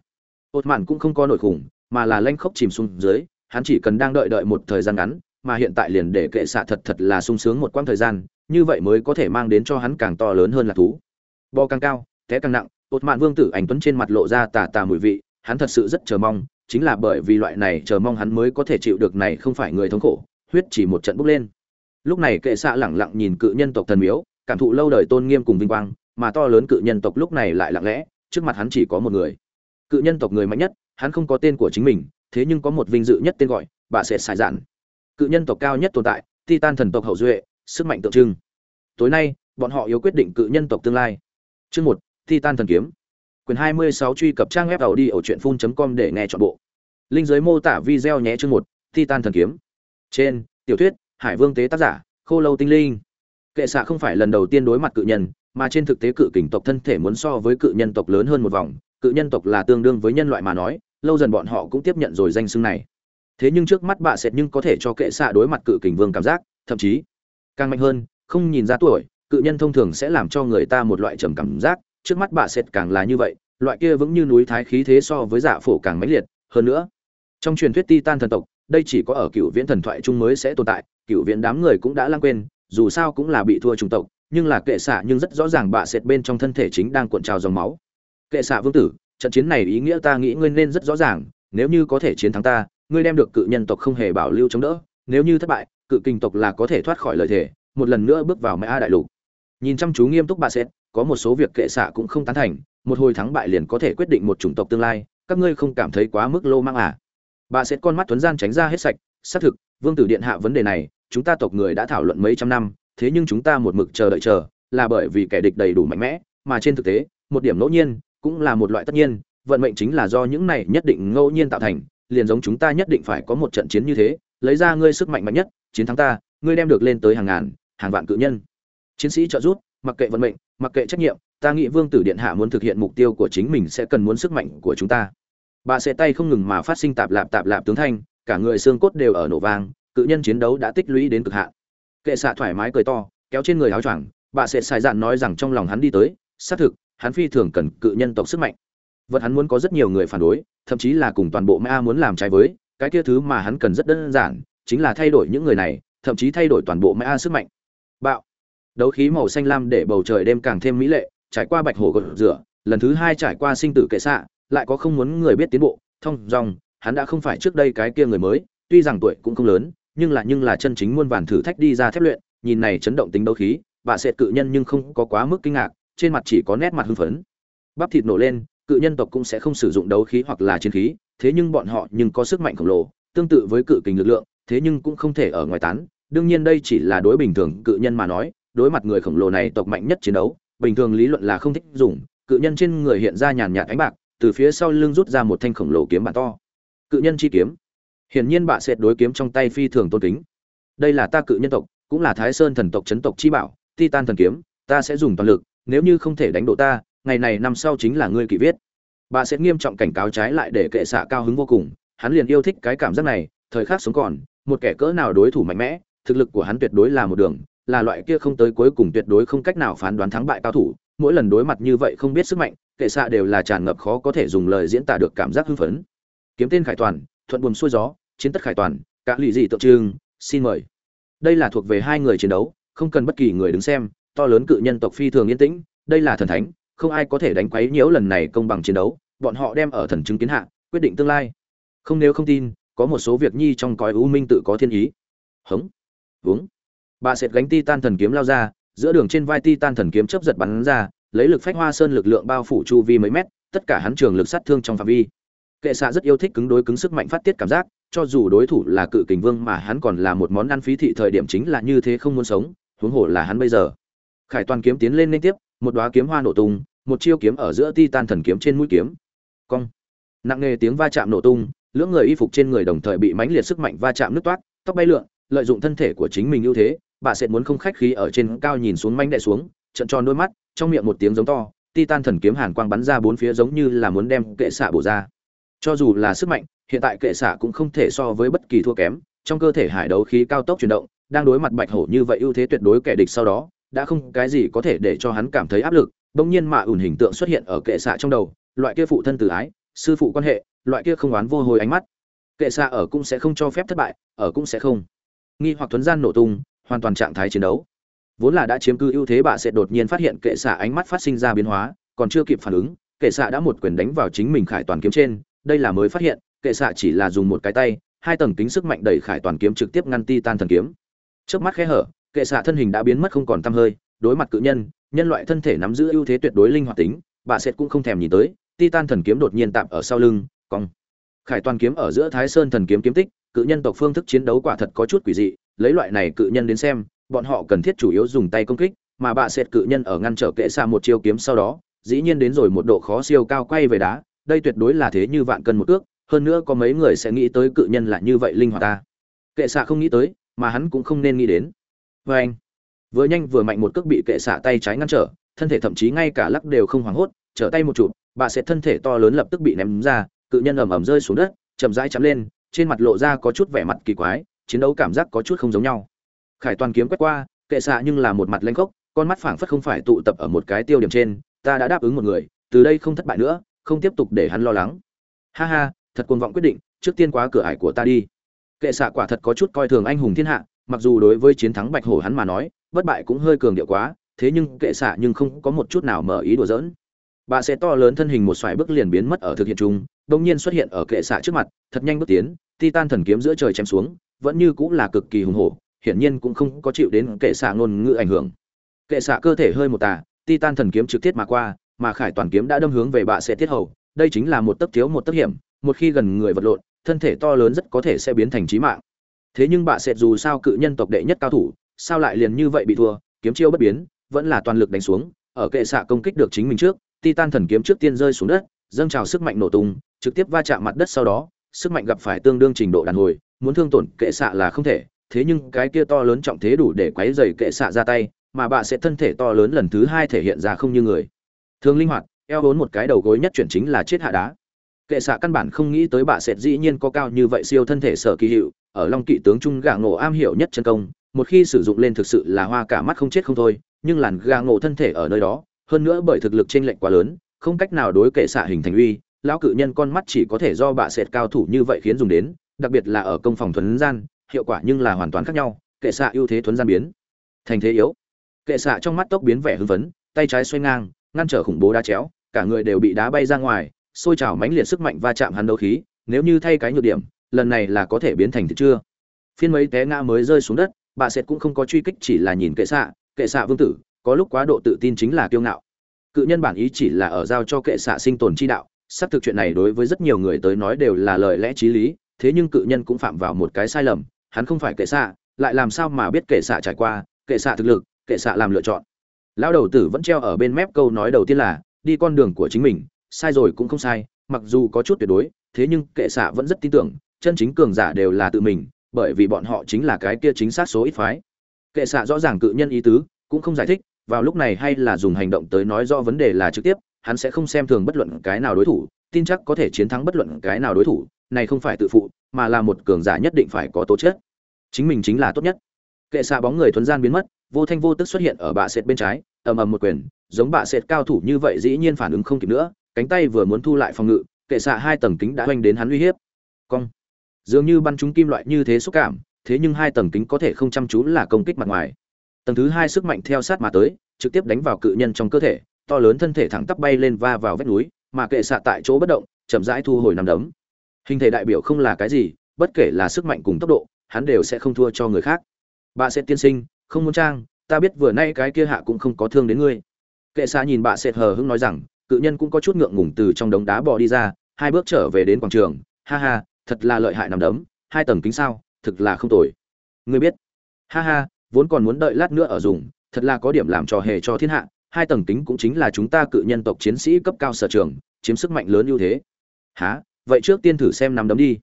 S1: Ột mạn cũng không có nổi khủng, mà là lanh khốc chìm xuống dưới hắn chỉ cần đang đợi đợi một thời gian ngắn, mà hiện tại liền để kệ xạ thật thật là sung sướng một quãng thời gian, như vậy mới có thể mang đến cho hắn càng to lớn hơn là thú. Bo càng cao, té càng nặng ột mạn vương tử ảnh tuấn trên mặt lộ ra tà tà mùi vị, hắn thật sự rất chờ mong, chính là bởi vì loại này chờ mong hắn mới có thể chịu được này không phải người thống khổ, huyết chỉ một trận bốc lên. Lúc này kệ xạ lẳng lặng nhìn cự nhân tộc thần miếu, cảm thụ lâu đời tôn nghiêm cùng vinh quang, mà to lớn cự nhân tộc lúc này lại lặng lẽ, trước mặt hắn chỉ có một người. Cự nhân tộc người mạnh nhất, hắn không có tên của chính mình thế nhưng có một vinh dự nhất tên gọi, bà sẽ xài dạn. Cự nhân tộc cao nhất tồn tại, titan thần tộc hậu duệ, sức mạnh tượng trưng. Tối nay, bọn họ yếu quyết định cự nhân tộc tương lai. Chương một, titan thần kiếm. Quyền 26 truy cập trang web tàu đi ở truyện com để nghe chọn bộ. Linh giới mô tả video nhé chương một, titan thần kiếm. Trên, tiểu thuyết, hải vương tế tác giả, khô lâu tinh linh. Kệ xạ không phải lần đầu tiên đối mặt cự nhân, mà trên thực tế cự kình tộc thân thể muốn so với cự nhân tộc lớn hơn một vòng. Cự nhân tộc là tương đương với nhân loại mà nói lâu dần bọn họ cũng tiếp nhận rồi danh xưng này. Thế nhưng trước mắt bà sệt nhưng có thể cho kệ xạ đối mặt cự kình vương cảm giác, thậm chí, càng mạnh hơn, không nhìn ra tuổi, cự nhân thông thường sẽ làm cho người ta một loại trầm cảm giác, trước mắt bà sệt càng là như vậy, loại kia vững như núi thái khí thế so với giả phổ càng mãnh liệt. Hơn nữa, trong truyền thuyết titan thần tộc, đây chỉ có ở cựu viễn thần thoại chung mới sẽ tồn tại, cựu viễn đám người cũng đã lãng quên, dù sao cũng là bị thua chủng tộc, nhưng là kệ xạ nhưng rất rõ ràng bà sệt bên trong thân thể chính đang cuộn trào dòng máu. Kệ xạ vương tử trận chiến này ý nghĩa ta nghĩ ngươi nên rất rõ ràng, nếu như có thể chiến thắng ta, ngươi đem được cự nhân tộc không hề bảo lưu chống đỡ, nếu như thất bại, cự kinh tộc là có thể thoát khỏi lời thề, một lần nữa bước vào mẹ a đại lục. Nhìn chăm chú nghiêm túc bà xét có một số việc kệ xạ cũng không tán thành, một hồi thắng bại liền có thể quyết định một chủng tộc tương lai, các ngươi không cảm thấy quá mức lô mang à? Bà xét con mắt tuấn gian tránh ra hết sạch, xác thực, vương tử điện hạ vấn đề này, chúng ta tộc người đã thảo luận mấy trăm năm, thế nhưng chúng ta một mực chờ đợi chờ, là bởi vì kẻ địch đầy đủ mạnh mẽ, mà trên thực tế, một điểm ngẫu nhiên cũng là một loại tất nhiên, vận mệnh chính là do những này nhất định ngẫu nhiên tạo thành, liền giống chúng ta nhất định phải có một trận chiến như thế, lấy ra ngươi sức mạnh mạnh nhất, chiến thắng ta, ngươi đem được lên tới hàng ngàn, hàng vạn cự nhân. Chiến sĩ trợ giúp, mặc kệ vận mệnh, mặc kệ trách nhiệm, ta nghĩ vương tử điện hạ muốn thực hiện mục tiêu của chính mình sẽ cần muốn sức mạnh của chúng ta. Bà sẽ tay không ngừng mà phát sinh tạp lạp tạp lạp tướng thanh, cả người xương cốt đều ở nổ vang, cự nhân chiến đấu đã tích lũy đến cực hạn. Kệ xạ thoải mái cười to, kéo trên người áo choàng, bà sẽ xài dạn nói rằng trong lòng hắn đi tới, xác thực hắn phi thường cần cự nhân tộc sức mạnh. Vật hắn muốn có rất nhiều người phản đối, thậm chí là cùng toàn bộ Ma muốn làm trái với, cái kia thứ mà hắn cần rất đơn giản, chính là thay đổi những người này, thậm chí thay đổi toàn bộ Ma sức mạnh. Bạo. Đấu khí màu xanh lam để bầu trời đêm càng thêm mỹ lệ, trải qua bạch hồ gột rửa, lần thứ hai trải qua sinh tử kệ xạ, lại có không muốn người biết tiến bộ, thông dòng hắn đã không phải trước đây cái kia người mới, tuy rằng tuổi cũng không lớn, nhưng là nhưng là chân chính muôn vàn thử thách đi ra thép luyện, nhìn này chấn động tính đấu khí bà sệt cự nhân nhưng không có quá mức kinh ngạc trên mặt chỉ có nét mặt hưng phấn. Bắp thịt nổ lên, cự nhân tộc cũng sẽ không sử dụng đấu khí hoặc là chiến khí, thế nhưng bọn họ nhưng có sức mạnh khổng lồ, tương tự với cự kình lực lượng, thế nhưng cũng không thể ở ngoài tán. Đương nhiên đây chỉ là đối bình thường cự nhân mà nói, đối mặt người khổng lồ này tộc mạnh nhất chiến đấu, bình thường lý luận là không thích dùng, cự nhân trên người hiện ra nhàn nhạt ánh bạc, từ phía sau lưng rút ra một thanh khổng lồ kiếm bản to. Cự nhân chi kiếm. Hiển nhiên bạ sệt đối kiếm trong tay phi thường tôn kính. Đây là ta cự nhân tộc, cũng là thái sơn thần tộc chấn tộc chi bảo, titan thần kiếm, ta sẽ dùng toàn lực nếu như không thể đánh đổ ta, ngày này năm sau chính là ngươi kỵ viết. Bà sẽ nghiêm trọng cảnh cáo trái lại để kệ xạ cao hứng vô cùng, hắn liền yêu thích cái cảm giác này, thời khắc sống còn, một kẻ cỡ nào đối thủ mạnh mẽ, thực lực của hắn tuyệt đối là một đường, là loại kia không tới cuối cùng tuyệt đối không cách nào phán đoán thắng bại cao thủ, mỗi lần đối mặt như vậy không biết sức mạnh, kệ xạ đều là tràn ngập khó có thể dùng lời diễn tả được cảm giác hưng phấn. Kiếm tên khải toàn, thuận buồm xuôi gió, chiến tất khải toàn, cả lụy gì tượng trưng, xin mời. Đây là thuộc về hai người chiến đấu, không cần bất kỳ người đứng xem to lớn cự nhân tộc phi thường yên tĩnh, đây là thần thánh, không ai có thể đánh quấy nhiễu lần này công bằng chiến đấu, bọn họ đem ở thần chứng kiến hạ, quyết định tương lai. Không nếu không tin, có một số việc nhi trong cõi u minh tự có thiên ý. Hống. Uống bà sệt gánh ti tan thần kiếm lao ra, giữa đường trên vai ti tan thần kiếm chấp giật bắn ra, lấy lực phách hoa sơn lực lượng bao phủ chu vi mấy mét, tất cả hắn trường lực sát thương trong phạm vi. Kệ xạ rất yêu thích cứng đối cứng sức mạnh phát tiết cảm giác, cho dù đối thủ là cự kình vương mà hắn còn là một món ăn phí thị thời điểm chính là như thế không muốn sống, huống hồ là hắn bây giờ khải toàn kiếm tiến lên liên tiếp, một đóa kiếm hoa nổ tung, một chiêu kiếm ở giữa titan thần kiếm trên mũi kiếm. Cong. Nặng nề tiếng va chạm nổ tung, lưỡng người y phục trên người đồng thời bị mãnh liệt sức mạnh va chạm nứt toát, tóc bay lượn, lợi dụng thân thể của chính mình ưu thế, bà sẽ muốn không khách khí ở trên cao nhìn xuống mãnh đè xuống, trận tròn đôi mắt, trong miệng một tiếng giống to, titan thần kiếm hàn quang bắn ra bốn phía giống như là muốn đem kệ xạ bổ ra. Cho dù là sức mạnh, hiện tại kệ xạ cũng không thể so với bất kỳ thua kém, trong cơ thể hải đấu khí cao tốc chuyển động, đang đối mặt bạch hổ như vậy ưu thế tuyệt đối kẻ địch sau đó đã không cái gì có thể để cho hắn cảm thấy áp lực, bỗng nhiên mạ ủn hình tượng xuất hiện ở kệ xạ trong đầu, loại kia phụ thân từ ái, sư phụ quan hệ, loại kia không oán vô hồi ánh mắt. Kệ xạ ở cũng sẽ không cho phép thất bại, ở cũng sẽ không. Nghi hoặc thuấn gian nổ tung, hoàn toàn trạng thái chiến đấu. Vốn là đã chiếm cứ ưu thế bà sẽ đột nhiên phát hiện kệ xạ ánh mắt phát sinh ra biến hóa, còn chưa kịp phản ứng, kệ xạ đã một quyền đánh vào chính mình khải toàn kiếm trên, đây là mới phát hiện, kệ xạ chỉ là dùng một cái tay, hai tầng kính sức mạnh đẩy khải toàn kiếm trực tiếp ngăn ti tan thần kiếm. Trước mắt khẽ hở kệ xạ thân hình đã biến mất không còn tăm hơi, đối mặt cự nhân nhân loại thân thể nắm giữ ưu thế tuyệt đối linh hoạt tính, bà sệt cũng không thèm nhìn tới, titan thần kiếm đột nhiên tạm ở sau lưng, cong. Khải toàn kiếm ở giữa thái sơn thần kiếm kiếm tích, cự nhân tộc phương thức chiến đấu quả thật có chút quỷ dị, lấy loại này cự nhân đến xem, bọn họ cần thiết chủ yếu dùng tay công kích, mà bà sệt cự nhân ở ngăn trở kệ xạ một chiêu kiếm sau đó, dĩ nhiên đến rồi một độ khó siêu cao quay về đá, đây tuyệt đối là thế như vạn cân một ước, hơn nữa có mấy người sẽ nghĩ tới cự nhân là như vậy linh hoạt ta. Kệ xạ không nghĩ tới, mà hắn cũng không nên nghĩ đến vê anh, vừa nhanh vừa mạnh một cước bị kệ xả tay trái ngăn trở, thân thể thậm chí ngay cả lắc đều không hoảng hốt, trở tay một chụp, bà sẽ thân thể to lớn lập tức bị ném ra, cự nhân ầm ầm rơi xuống đất, chậm rãi chắm lên, trên mặt lộ ra có chút vẻ mặt kỳ quái, chiến đấu cảm giác có chút không giống nhau. Khải toàn kiếm quét qua, kệ xạ nhưng là một mặt lanh khốc, con mắt phảng phất không phải tụ tập ở một cái tiêu điểm trên, ta đã đáp ứng một người, từ đây không thất bại nữa, không tiếp tục để hắn lo lắng. Ha ha, thật cuồng vọng quyết định, trước tiên quá cửa ải của ta đi. Kệ xạ quả thật có chút coi thường anh hùng thiên hạ mặc dù đối với chiến thắng bạch hổ hắn mà nói, bất bại cũng hơi cường điệu quá, thế nhưng kệ xạ nhưng không có một chút nào mở ý đùa giỡn. Bà sẽ to lớn thân hình một xoài bước liền biến mất ở thực hiện chung đông nhiên xuất hiện ở kệ xạ trước mặt, thật nhanh bước tiến, titan thần kiếm giữa trời chém xuống, vẫn như cũng là cực kỳ hùng hổ, hiển nhiên cũng không có chịu đến kệ xạ ngôn ngữ ảnh hưởng. Kệ xạ cơ thể hơi một tà, titan thần kiếm trực tiếp mà qua, mà khải toàn kiếm đã đâm hướng về bà sẽ tiết hầu, đây chính là một tấc thiếu một tấc hiểm, một khi gần người vật lộn, thân thể to lớn rất có thể sẽ biến thành chí mạng thế nhưng bà sệt dù sao cự nhân tộc đệ nhất cao thủ, sao lại liền như vậy bị thua? Kiếm chiêu bất biến, vẫn là toàn lực đánh xuống. Ở kệ xạ công kích được chính mình trước, titan thần kiếm trước tiên rơi xuống đất, dâng trào sức mạnh nổ tung, trực tiếp va chạm mặt đất sau đó, sức mạnh gặp phải tương đương trình độ đàn hồi, muốn thương tổn kệ xạ là không thể. Thế nhưng cái kia to lớn trọng thế đủ để quấy dày kệ xạ ra tay, mà bà sẽ thân thể to lớn lần thứ hai thể hiện ra không như người. Thường linh hoạt, eo vốn một cái đầu gối nhất chuyển chính là chết hạ đá. Kệ xạ căn bản không nghĩ tới bà sẽ dĩ nhiên có cao như vậy siêu thân thể sở kỳ hiệu ở long kỵ tướng trung gà ngộ am hiểu nhất chân công, một khi sử dụng lên thực sự là hoa cả mắt không chết không thôi, nhưng làn gà ngộ thân thể ở nơi đó, hơn nữa bởi thực lực trên lệch quá lớn, không cách nào đối kệ xạ hình thành uy, lão cự nhân con mắt chỉ có thể do bạ sệt cao thủ như vậy khiến dùng đến, đặc biệt là ở công phòng thuấn gian, hiệu quả nhưng là hoàn toàn khác nhau, kệ xạ ưu thế thuấn gian biến. Thành thế yếu. Kệ xạ trong mắt tốc biến vẻ hưng phấn, tay trái xoay ngang, ngăn trở khủng bố đá chéo, cả người đều bị đá bay ra ngoài, xôi trào mãnh liệt sức mạnh va chạm hắn đấu khí, nếu như thay cái nhược điểm lần này là có thể biến thành thịt chưa? Phiên mấy té ngã mới rơi xuống đất, bà sệt cũng không có truy kích chỉ là nhìn kệ xạ kệ xạ vương tử, có lúc quá độ tự tin chính là kiêu ngạo. Cự nhân bản ý chỉ là ở giao cho kệ xạ sinh tồn chi đạo xác thực chuyện này đối với rất nhiều người tới nói đều là lời lẽ t r í lý, thế nhưng cự nhân cũng phạm vào một cái sai lầm, hắn không phải kệ xạ, lại làm sao mà biết kệ xạ trải qua, kệ xạ thực lực, kệ xạ làm lựa chọn. Lão đầu tử vẫn treo ở bên mép câu nói đầu tiên là, đi con đường của chính mình, sai rồi cũng không sai, mặc dù có chút tuyệt đối, thế nhưng kệ xạ vẫn rất tin tưởng chân chính cường giả đều là tự mình, bởi vì bọn họ chính là cái kia chính xác số ít phái. Kệ xạ rõ ràng cự nhân ý tứ, cũng không giải thích, vào lúc này hay là dùng hành động tới nói rõ vấn đề là trực tiếp, hắn sẽ không xem thường bất luận cái nào đối thủ, tin chắc có thể chiến thắng bất luận cái nào đối thủ, này không phải tự phụ, mà là một cường giả nhất định phải có tố chất. Chính mình chính là tốt nhất. Kệ xạ bóng người thuấn gian biến mất, vô thanh vô tức xuất hiện ở bạ sệt bên trái, ầm ầm một quyền, giống bạ sệt cao thủ như vậy dĩ nhiên phản ứng không kịp nữa, cánh tay vừa muốn thu lại phòng ngự, kệ xạ hai tầng kính đã oanh đến hắn uy hiếp. Cong dường như bắn trúng kim loại như thế xúc cảm, thế nhưng hai tầng kính có thể không chăm chú là công kích mặt ngoài. Tầng thứ hai sức mạnh theo sát mà tới, trực tiếp đánh vào cự nhân trong cơ thể, to lớn thân thể thẳng tắp bay lên va vào vách núi, mà kệ xạ tại chỗ bất động, chậm rãi thu hồi nằm đấm. Hình thể đại biểu không là cái gì, bất kể là sức mạnh cùng tốc độ, hắn đều sẽ không thua cho người khác. Bà sẽ tiên sinh, không muốn trang, ta biết vừa nay cái kia hạ cũng không có thương đến ngươi. Kệ xạ nhìn bà sệt hờ hững nói rằng, cự nhân cũng có chút ngượng ngùng từ trong đống đá bò đi ra, hai bước trở về đến quảng trường. Ha ha thật là lợi hại nằm đấm, hai tầng kính sao, thực là không tồi. Ngươi biết. Ha ha, vốn còn muốn đợi lát nữa ở dùng, thật là có điểm làm trò hề cho thiên hạ, hai tầng kính cũng chính là chúng ta cự nhân tộc chiến sĩ cấp cao sở trường, chiếm sức mạnh lớn ưu thế. Há vậy trước tiên thử xem nằm đấm đi.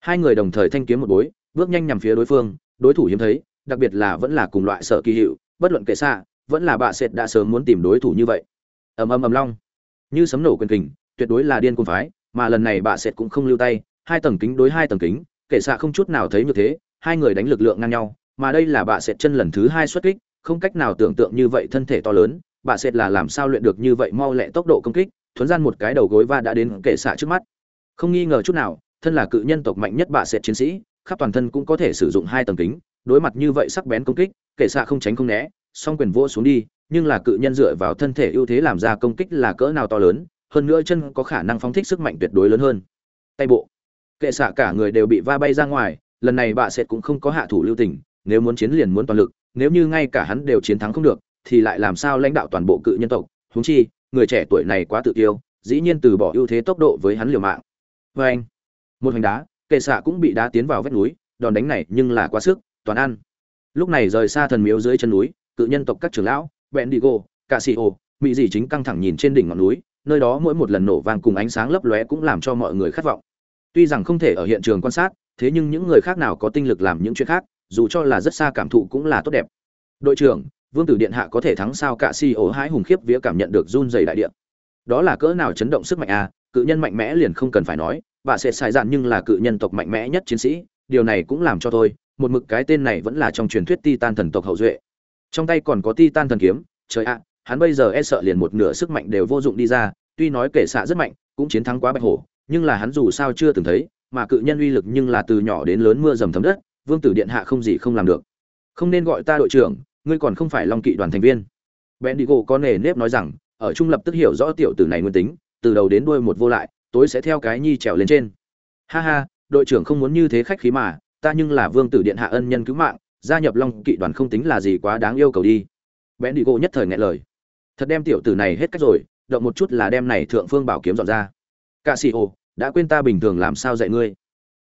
S1: Hai người đồng thời thanh kiếm một bối, bước nhanh nhằm phía đối phương, đối thủ hiếm thấy, đặc biệt là vẫn là cùng loại sở kỳ hiệu, bất luận kệ xa, vẫn là bạ sệt đã sớm muốn tìm đối thủ như vậy. Ầm ầm ầm long. Như sấm nổ quyền kình, tuyệt đối là điên cuồng phái, mà lần này bạ sệt cũng không lưu tay hai tầng kính đối hai tầng kính, kệ xạ không chút nào thấy như thế, hai người đánh lực lượng ngang nhau, mà đây là bà sệt chân lần thứ hai xuất kích, không cách nào tưởng tượng như vậy thân thể to lớn bà sệt là làm sao luyện được như vậy mau lẹ tốc độ công kích, thuấn gian một cái đầu gối va đã đến kệ xạ trước mắt. Không nghi ngờ chút nào, thân là cự nhân tộc mạnh nhất bà sệt chiến sĩ, khắp toàn thân cũng có thể sử dụng hai tầng kính, đối mặt như vậy sắc bén công kích, kệ xạ không tránh không né, song quyền vỗ xuống đi, nhưng là cự nhân dựa vào thân thể ưu thế làm ra công kích là cỡ nào to lớn, hơn nữa chân có khả năng phóng thích sức mạnh tuyệt đối lớn hơn. Tay bộ kệ xạ cả người đều bị va bay ra ngoài, lần này bạ sệt cũng không có hạ thủ lưu tình, nếu muốn chiến liền muốn toàn lực, nếu như ngay cả hắn đều chiến thắng không được, thì lại làm sao lãnh đạo toàn bộ cự nhân tộc? Huống chi, người trẻ tuổi này quá tự tiêu, dĩ nhiên từ bỏ ưu thế tốc độ với hắn liều mạng. Vê anh, một hành đá, kệ xạ cũng bị đá tiến vào vách núi, đòn đánh này nhưng là quá sức, toàn ăn. Lúc này rời xa thần miếu dưới chân núi, cự nhân tộc các trưởng lão bẹn đi gô cà xì ô mỹ dì chính căng thẳng nhìn trên đỉnh ngọn núi, nơi đó mỗi một lần nổ vang cùng ánh sáng lấp lóe cũng làm cho mọi người khát vọng tuy rằng không thể ở hiện trường quan sát, thế nhưng những người khác nào có tinh lực làm những chuyện khác, dù cho là rất xa cảm thụ cũng là tốt đẹp đội trưởng, vương tử điện hạ có thể thắng sao cả? Si ô hãi hùng khiếp vía cảm nhận được run dày đại địa. đó là cỡ nào chấn động sức mạnh à cự nhân mạnh mẽ liền không cần phải nói và sẽ sai dạn nhưng là cự nhân tộc mạnh mẽ nhất chiến sĩ, điều này cũng làm cho tôi một mực cái tên này vẫn là trong truyền thuyết titan thần tộc hậu duệ trong tay còn có titan thần kiếm, trời ạ, hắn bây giờ e sợ liền một nửa sức mạnh đều vô dụng đi ra, tuy nói kể xạ rất mạnh, cũng chiến thắng quá bạch hổ nhưng là hắn dù sao chưa từng thấy, mà cự nhân uy lực nhưng là từ nhỏ đến lớn mưa dầm thấm đất, vương tử điện hạ không gì không làm được. Không nên gọi ta đội trưởng, ngươi còn không phải long kỵ đoàn thành viên. Bendigo có nề nếp nói rằng, ở trung lập tức hiểu rõ tiểu tử này nguyên tính, từ đầu đến đuôi một vô lại, tối sẽ theo cái nhi trèo lên trên. Ha ha, đội trưởng không muốn như thế khách khí mà, ta nhưng là vương tử điện hạ ân nhân cứu mạng, gia nhập long kỵ đoàn không tính là gì quá đáng yêu cầu đi. Bendigo nhất thời nghẹn lời. Thật đem tiểu tử này hết cách rồi, động một chút là đem này thượng phương bảo kiếm dọn ra ca sĩ ô đã quên ta bình thường làm sao dạy ngươi.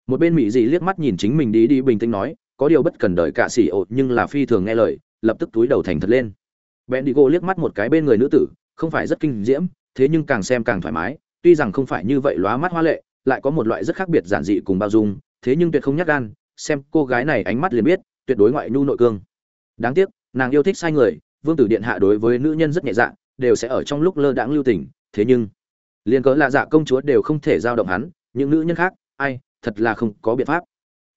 S1: Một bên mỹ dị liếc mắt nhìn chính mình đi đi bình tĩnh nói, có điều bất cần đợi cả sĩ ô nhưng là phi thường nghe lời, lập tức túi đầu thành thật lên. Bèn đi gô liếc mắt một cái bên người nữ tử, không phải rất kinh diễm, thế nhưng càng xem càng thoải mái, tuy rằng không phải như vậy lóa mắt hoa lệ, lại có một loại rất khác biệt giản dị cùng bao dung, thế nhưng tuyệt không nhắc gan, xem cô gái này ánh mắt liền biết, tuyệt đối ngoại nhu nội cương. Đáng tiếc, nàng yêu thích sai người, vương tử điện hạ đối với nữ nhân rất nhẹ dạ đều sẽ ở trong lúc lơ đãng lưu tình, thế nhưng liền cỡ lạ dạ công chúa đều không thể giao động hắn, những nữ nhân khác, ai, thật là không có biện pháp.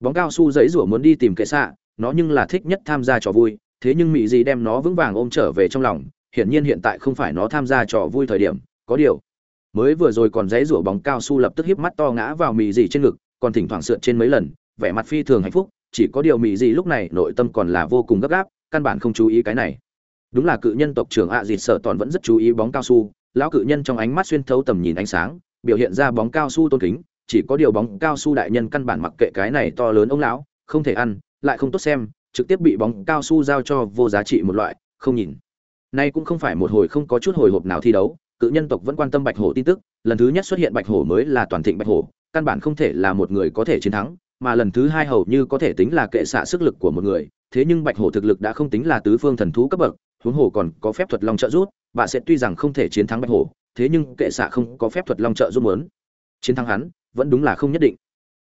S1: Bóng cao su giấy rủa muốn đi tìm kệ xạ, nó nhưng là thích nhất tham gia trò vui, thế nhưng mỹ gì đem nó vững vàng ôm trở về trong lòng, hiển nhiên hiện tại không phải nó tham gia trò vui thời điểm, có điều. Mới vừa rồi còn giấy rủa bóng cao su lập tức híp mắt to ngã vào mỹ gì trên ngực, còn thỉnh thoảng sượt trên mấy lần, vẻ mặt phi thường hạnh phúc, chỉ có điều mỹ gì lúc này nội tâm còn là vô cùng gấp gáp, căn bản không chú ý cái này. Đúng là cự nhân tộc trưởng ạ à dịt sợ toàn vẫn rất chú ý bóng cao su lão cự nhân trong ánh mắt xuyên thấu tầm nhìn ánh sáng, biểu hiện ra bóng cao su tôn kính, chỉ có điều bóng cao su đại nhân căn bản mặc kệ cái này to lớn ông lão, không thể ăn, lại không tốt xem, trực tiếp bị bóng cao su giao cho vô giá trị một loại, không nhìn. Nay cũng không phải một hồi không có chút hồi hộp nào thi đấu, cự nhân tộc vẫn quan tâm bạch hổ tin tức, lần thứ nhất xuất hiện bạch hổ mới là toàn thịnh bạch hổ, căn bản không thể là một người có thể chiến thắng, mà lần thứ hai hầu như có thể tính là kệ xạ sức lực của một người, thế nhưng bạch hổ thực lực đã không tính là tứ phương thần thú cấp bậc, huống hồ còn có phép thuật long trợ rút bà sẽ tuy rằng không thể chiến thắng bạch hổ, thế nhưng kệ xạ không có phép thuật long trợ giúp muốn. Chiến thắng hắn, vẫn đúng là không nhất định.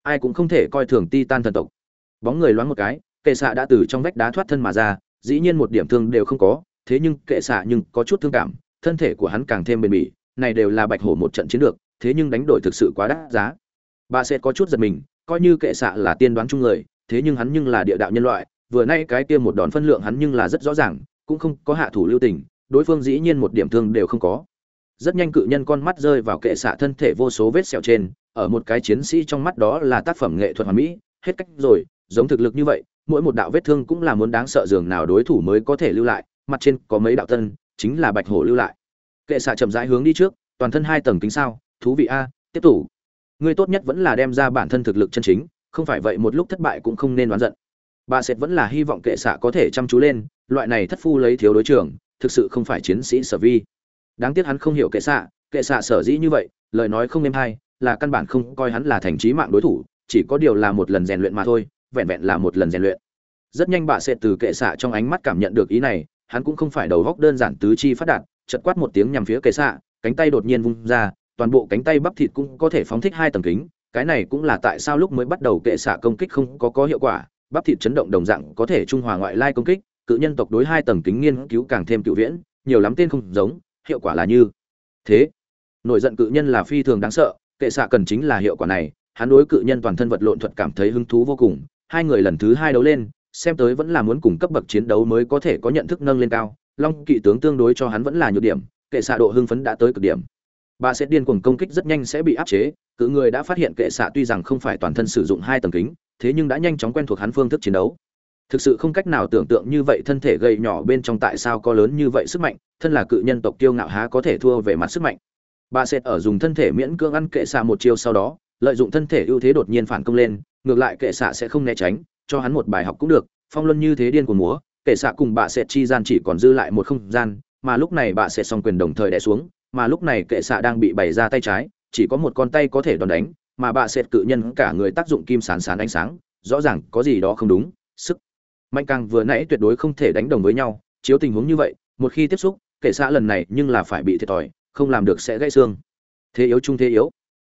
S1: Ai cũng không thể coi thường ti tan thần tộc. Bóng người loáng một cái, kệ xạ đã từ trong vách đá thoát thân mà ra, dĩ nhiên một điểm thương đều không có, thế nhưng kệ xạ nhưng có chút thương cảm, thân thể của hắn càng thêm bền bỉ, này đều là bạch hổ một trận chiến được thế nhưng đánh đổi thực sự quá đắt giá. Bà sẽ có chút giật mình, coi như kệ xạ là tiên đoán chung người, thế nhưng hắn nhưng là địa đạo nhân loại, vừa nay cái kia một đòn phân lượng hắn nhưng là rất rõ ràng, cũng không có hạ thủ lưu tình đối phương dĩ nhiên một điểm thương đều không có. Rất nhanh cự nhân con mắt rơi vào kệ xạ thân thể vô số vết sẹo trên, ở một cái chiến sĩ trong mắt đó là tác phẩm nghệ thuật hoàn mỹ, hết cách rồi, giống thực lực như vậy, mỗi một đạo vết thương cũng là muốn đáng sợ dường nào đối thủ mới có thể lưu lại, mặt trên có mấy đạo tân, chính là bạch hổ lưu lại. Kệ xạ chậm rãi hướng đi trước, toàn thân hai tầng kính sao, thú vị a, tiếp tục. Ngươi tốt nhất vẫn là đem ra bản thân thực lực chân chính, không phải vậy một lúc thất bại cũng không nên đoán giận. Bà sệt vẫn là hy vọng kệ xạ có thể chăm chú lên, loại này thất phu lấy thiếu đối trường thực sự không phải chiến sĩ sở vi. Đáng tiếc hắn không hiểu kệ xạ kệ xạ sở dĩ như vậy, lời nói không êm hay, là căn bản không coi hắn là thành trí mạng đối thủ, chỉ có điều là một lần rèn luyện mà thôi, vẹn vẹn là một lần rèn luyện. Rất nhanh bà sẽ từ kệ xạ trong ánh mắt cảm nhận được ý này, hắn cũng không phải đầu góc đơn giản tứ chi phát đạt, chật quát một tiếng nhằm phía kệ xạ, cánh tay đột nhiên vung ra, toàn bộ cánh tay bắp thịt cũng có thể phóng thích hai tầng kính, cái này cũng là tại sao lúc mới bắt đầu kệ xạ công kích không có có hiệu quả, bắp thịt chấn động đồng dạng có thể trung hòa ngoại lai công kích cự nhân tộc đối hai tầng kính nghiên cứu càng thêm cựu viễn, nhiều lắm tên không giống, hiệu quả là như thế. Nổi giận cự nhân là phi thường đáng sợ, kệ xạ cần chính là hiệu quả này, hắn đối cự nhân toàn thân vật lộn thuật cảm thấy hứng thú vô cùng. Hai người lần thứ hai đấu lên, xem tới vẫn là muốn cùng cấp bậc chiến đấu mới có thể có nhận thức nâng lên cao. Long kỵ tướng tương đối cho hắn vẫn là nhược điểm, kệ xạ độ hưng phấn đã tới cực điểm. Bà sẽ điên cuồng công kích rất nhanh sẽ bị áp chế, cự người đã phát hiện kệ xạ tuy rằng không phải toàn thân sử dụng hai tầng kính, thế nhưng đã nhanh chóng quen thuộc hắn phương thức chiến đấu thực sự không cách nào tưởng tượng như vậy thân thể gầy nhỏ bên trong tại sao có lớn như vậy sức mạnh, thân là cự nhân tộc kiêu ngạo há có thể thua về mặt sức mạnh. Bà sẽ ở dùng thân thể miễn cưỡng ăn kệ xạ một chiêu sau đó, lợi dụng thân thể ưu thế đột nhiên phản công lên, ngược lại kệ xạ sẽ không né tránh, cho hắn một bài học cũng được, phong luân như thế điên của múa, kệ xạ cùng bà sẽ chi gian chỉ còn dư lại một không gian, mà lúc này bà sẽ song quyền đồng thời đè xuống, mà lúc này kệ xạ đang bị bày ra tay trái, chỉ có một con tay có thể đòn đánh, mà bà sẽ cự nhân cả người tác dụng kim sán sán ánh sáng, rõ ràng có gì đó không đúng, sức mạnh càng vừa nãy tuyệt đối không thể đánh đồng với nhau, chiếu tình huống như vậy, một khi tiếp xúc kệ xạ lần này nhưng là phải bị thiệt thòi, không làm được sẽ gãy xương. Thế yếu chung thế yếu.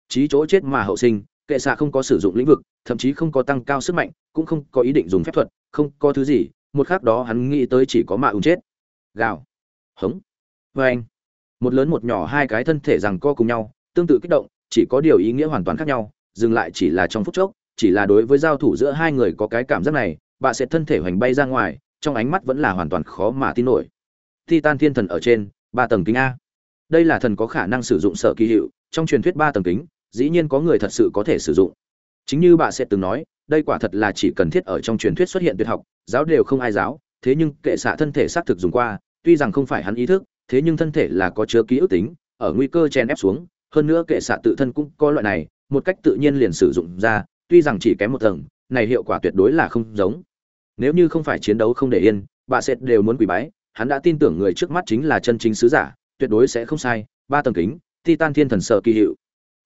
S1: Chí chỗ chết mà hậu sinh kệ xạ không có sử dụng lĩnh vực, thậm chí không có tăng cao sức mạnh, cũng không có ý định dùng phép thuật, không có thứ gì, một khác đó hắn nghĩ tới chỉ có mạ ùn chết. Gào. Hống. Vê anh. Một lớn một nhỏ hai cái thân thể rằng co cùng nhau, tương tự kích động, chỉ có điều ý nghĩa hoàn toàn khác nhau, dừng lại chỉ là trong phút chốc, chỉ là đối với giao thủ giữa hai người có cái cảm giác này bà sẽ thân thể hoành bay ra ngoài, trong ánh mắt vẫn là hoàn toàn khó mà tin nổi. Titan thiên thần ở trên, ba tầng kính a. Đây là thần có khả năng sử dụng sở kỳ hiệu, trong truyền thuyết ba tầng kính, dĩ nhiên có người thật sự có thể sử dụng. Chính như bà sẽ từng nói, đây quả thật là chỉ cần thiết ở trong truyền thuyết xuất hiện tuyệt học, giáo đều không ai giáo, thế nhưng kệ xạ thân thể xác thực dùng qua, tuy rằng không phải hắn ý thức, thế nhưng thân thể là có chứa ký ức tính, ở nguy cơ chen ép xuống, hơn nữa kệ xạ tự thân cũng có loại này, một cách tự nhiên liền sử dụng ra, tuy rằng chỉ kém một tầng, này hiệu quả tuyệt đối là không giống nếu như không phải chiến đấu không để yên, bà sẽ đều muốn quỳ bái, hắn đã tin tưởng người trước mắt chính là chân chính sứ giả, tuyệt đối sẽ không sai, ba tầng kính, titan thiên thần sợ kỳ hiệu.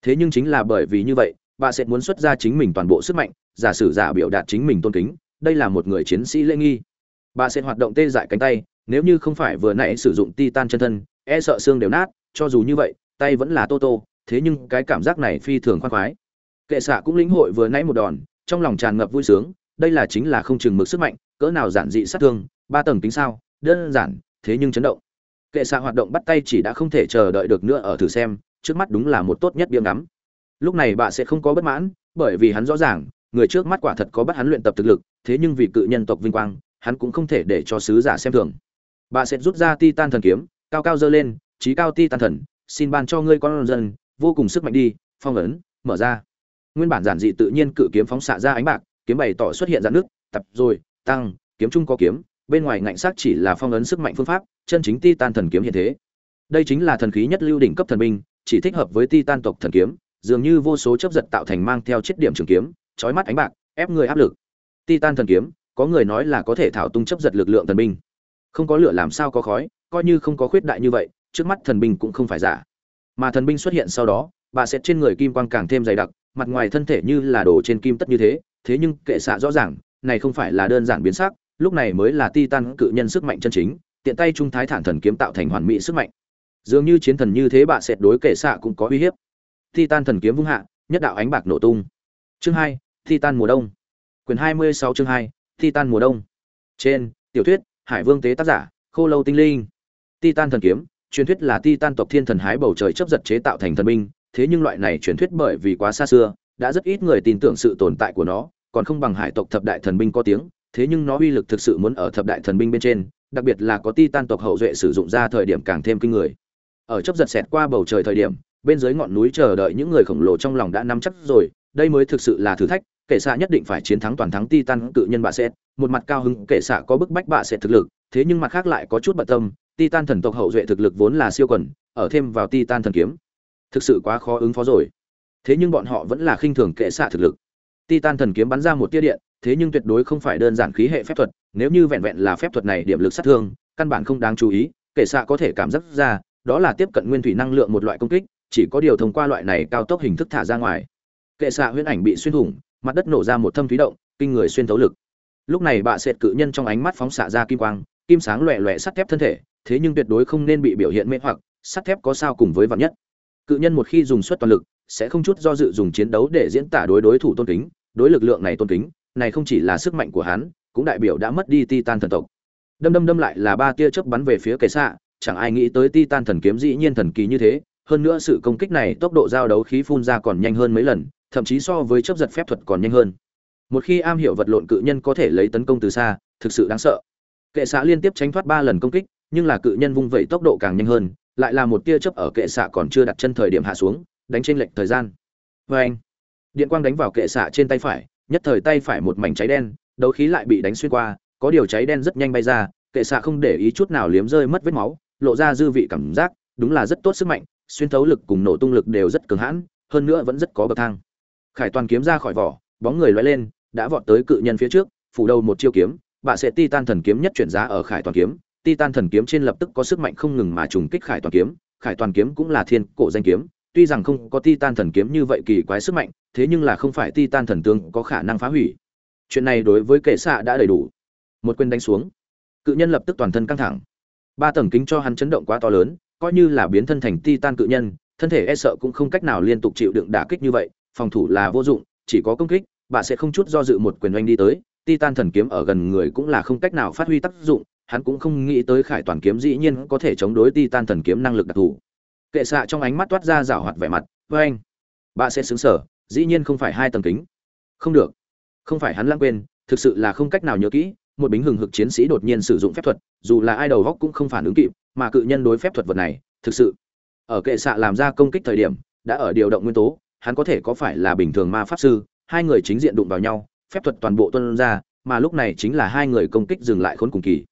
S1: Thế nhưng chính là bởi vì như vậy, bà sẽ muốn xuất ra chính mình toàn bộ sức mạnh, giả sử giả biểu đạt chính mình tôn kính, đây là một người chiến sĩ lễ nghi. Bà sẽ hoạt động tê dại cánh tay, nếu như không phải vừa nãy sử dụng titan chân thân e sợ xương đều nát, cho dù như vậy, tay vẫn là tô tô, thế nhưng cái cảm giác này phi thường khoan khoái. Kệ xạ cũng lĩnh hội vừa nãy một đòn, trong lòng tràn ngập vui sướng đây là chính là không chừng mực sức mạnh, cỡ nào giản dị sát thương, ba tầng tính sao, đơn giản, thế nhưng chấn động. Kệ xạ hoạt động bắt tay chỉ đã không thể chờ đợi được nữa ở thử xem, trước mắt đúng là một tốt nhất điểm ngắm. Lúc này bà sẽ không có bất mãn, bởi vì hắn rõ ràng, người trước mắt quả thật có bắt hắn luyện tập thực lực, thế nhưng vì cự nhân tộc vinh quang, hắn cũng không thể để cho sứ giả xem thường. Bà sẽ rút ra ti tan thần kiếm, cao cao dơ lên trí cao ti tan thần, xin ban cho ngươi con dân, vô cùng sức mạnh đi, phong ấn, mở ra. Nguyên bản giản dị tự nhiên cự kiếm phóng xạ ra ánh bạc kiếm bày tỏ xuất hiện dạn nước, tập rồi, tăng, kiếm trung có kiếm, bên ngoài ngạnh sắc chỉ là phong ấn sức mạnh phương pháp, chân chính Titan thần kiếm hiện thế. Đây chính là thần khí nhất lưu đỉnh cấp thần binh, chỉ thích hợp với Titan tộc thần kiếm, dường như vô số chấp giật tạo thành mang theo chiết điểm trường kiếm, chói mắt ánh bạc, ép người áp lực. Titan thần kiếm, có người nói là có thể thảo tung chấp giật lực lượng thần binh. Không có lửa làm sao có khói, coi như không có khuyết đại như vậy, trước mắt thần binh cũng không phải giả. Mà thần binh xuất hiện sau đó, bà sẽ trên người kim quang càng thêm dày đặc, mặt ngoài thân thể như là đồ trên kim tất như thế thế nhưng kệ xạ rõ ràng, này không phải là đơn giản biến sắc, lúc này mới là titan cự nhân sức mạnh chân chính, tiện tay trung thái thản thần kiếm tạo thành hoàn mỹ sức mạnh. Dường như chiến thần như thế bạ sẽ đối kệ xạ cũng có uy hiếp. Titan thần kiếm vung hạ, nhất đạo ánh bạc nổ tung. Chương hai, titan mùa đông. Quyền hai mươi sáu chương hai, titan mùa đông. Trên, tiểu thuyết, hải vương tế tác giả, khô lâu tinh linh. Titan thần kiếm, truyền thuyết là titan tộc thiên thần hái bầu trời chấp giật chế tạo thành thần binh, thế nhưng loại này truyền thuyết bởi vì quá xa xưa, đã rất ít người tin tưởng sự tồn tại của nó còn không bằng hải tộc thập đại thần binh có tiếng, thế nhưng nó uy lực thực sự muốn ở thập đại thần binh bên trên, đặc biệt là có titan tộc hậu duệ sử dụng ra thời điểm càng thêm kinh người. Ở chấp giật xẹt qua bầu trời thời điểm, bên dưới ngọn núi chờ đợi những người khổng lồ trong lòng đã nắm chắc rồi, đây mới thực sự là thử thách kệ xạ nhất định phải chiến thắng toàn thắng titan cự nhân bạ xét một mặt cao hứng kệ xạ có bức bách bạ xét thực lực, thế nhưng mặt khác lại có chút bận tâm, titan thần tộc hậu duệ thực lực vốn là siêu quần, ở thêm vào titan thần kiếm, thực sự quá khó ứng phó rồi. Thế nhưng bọn họ vẫn là khinh thường kệ xạ thực lực titan thần kiếm bắn ra một tia điện, thế nhưng tuyệt đối không phải đơn giản khí hệ phép thuật, nếu như vẹn vẹn là phép thuật này điểm lực sát thương, căn bản không đáng chú ý Kẻ xạ có thể cảm giác ra, đó là tiếp cận nguyên thủy năng lượng một loại công kích, chỉ có điều thông qua loại này cao tốc hình thức thả ra ngoài. Kệ xạ huyễn ảnh bị xuyên thủng, mặt đất nổ ra một thâm thúy động, kinh người xuyên thấu lực. Lúc này bạ sệt cự nhân trong ánh mắt phóng xạ ra kim quang, kim sáng loẹ loẹ sắt thép thân thể, thế nhưng tuyệt đối không nên bị biểu hiện mê hoặc, sắt thép có sao cùng với vạn nhất. Cự nhân một khi dùng suất toàn lực, sẽ không chút do dự dùng chiến đấu để diễn tả đối đối thủ tôn kính đối lực lượng này tôn kính, này không chỉ là sức mạnh của hắn, cũng đại biểu đã mất đi titan thần tộc. Đâm đâm đâm lại là ba tia chớp bắn về phía kệ xạ, chẳng ai nghĩ tới titan thần kiếm dĩ nhiên thần kỳ như thế, hơn nữa sự công kích này tốc độ giao đấu khí phun ra còn nhanh hơn mấy lần, thậm chí so với chớp giật phép thuật còn nhanh hơn. Một khi am hiểu vật lộn cự nhân có thể lấy tấn công từ xa, thực sự đáng sợ. Kệ xạ liên tiếp tránh thoát ba lần công kích, nhưng là cự nhân vung vẩy tốc độ càng nhanh hơn, lại là một tia chớp ở kệ xạ còn chưa đặt chân thời điểm hạ xuống, đánh trên lệch thời gian. Vê anh điện quang đánh vào kệ xạ trên tay phải, nhất thời tay phải một mảnh cháy đen, đấu khí lại bị đánh xuyên qua, có điều cháy đen rất nhanh bay ra, kệ xạ không để ý chút nào liếm rơi mất vết máu, lộ ra dư vị cảm giác, đúng là rất tốt sức mạnh, xuyên thấu lực cùng nổ tung lực đều rất cường hãn, hơn nữa vẫn rất có bậc thang. Khải toàn kiếm ra khỏi vỏ, bóng người loay lên, đã vọt tới cự nhân phía trước, phủ đầu một chiêu kiếm bạ sẽ ti tan thần kiếm nhất chuyển giá ở khải toàn kiếm, ti tan thần kiếm trên lập tức có sức mạnh không ngừng mà trùng kích khải toàn kiếm, khải toàn kiếm cũng là thiên cổ danh kiếm tuy rằng không có Titan thần kiếm như vậy kỳ quái sức mạnh, thế nhưng là không phải Titan thần tướng có khả năng phá hủy. Chuyện này đối với kẻ xạ đã đầy đủ. Một quyền đánh xuống, cự nhân lập tức toàn thân căng thẳng. Ba tầng kính cho hắn chấn động quá to lớn, coi như là biến thân thành titan cự nhân, thân thể e sợ cũng không cách nào liên tục chịu đựng đả kích như vậy, phòng thủ là vô dụng, chỉ có công kích, bà sẽ không chút do dự một quyền oanh đi tới. Titan thần kiếm ở gần người cũng là không cách nào phát huy tác dụng, hắn cũng không nghĩ tới khải toàn kiếm dĩ nhiên có thể chống đối titan thần kiếm năng lực đặc thù kệ xạ trong ánh mắt toát ra rảo hoạt vẻ mặt, với anh, bà sẽ xứng sở, dĩ nhiên không phải hai tầng kính. Không được, không phải hắn lãng quên, thực sự là không cách nào nhớ kỹ, một bính hừng hực chiến sĩ đột nhiên sử dụng phép thuật, dù là ai đầu góc cũng không phản ứng kịp, mà cự nhân đối phép thuật vật này, thực sự, ở kệ xạ làm ra công kích thời điểm, đã ở điều động nguyên tố, hắn có thể có phải là bình thường ma pháp sư, hai người chính diện đụng vào nhau, phép thuật toàn bộ tuân ra, mà lúc này chính là hai người công kích dừng lại khốn cùng kỳ.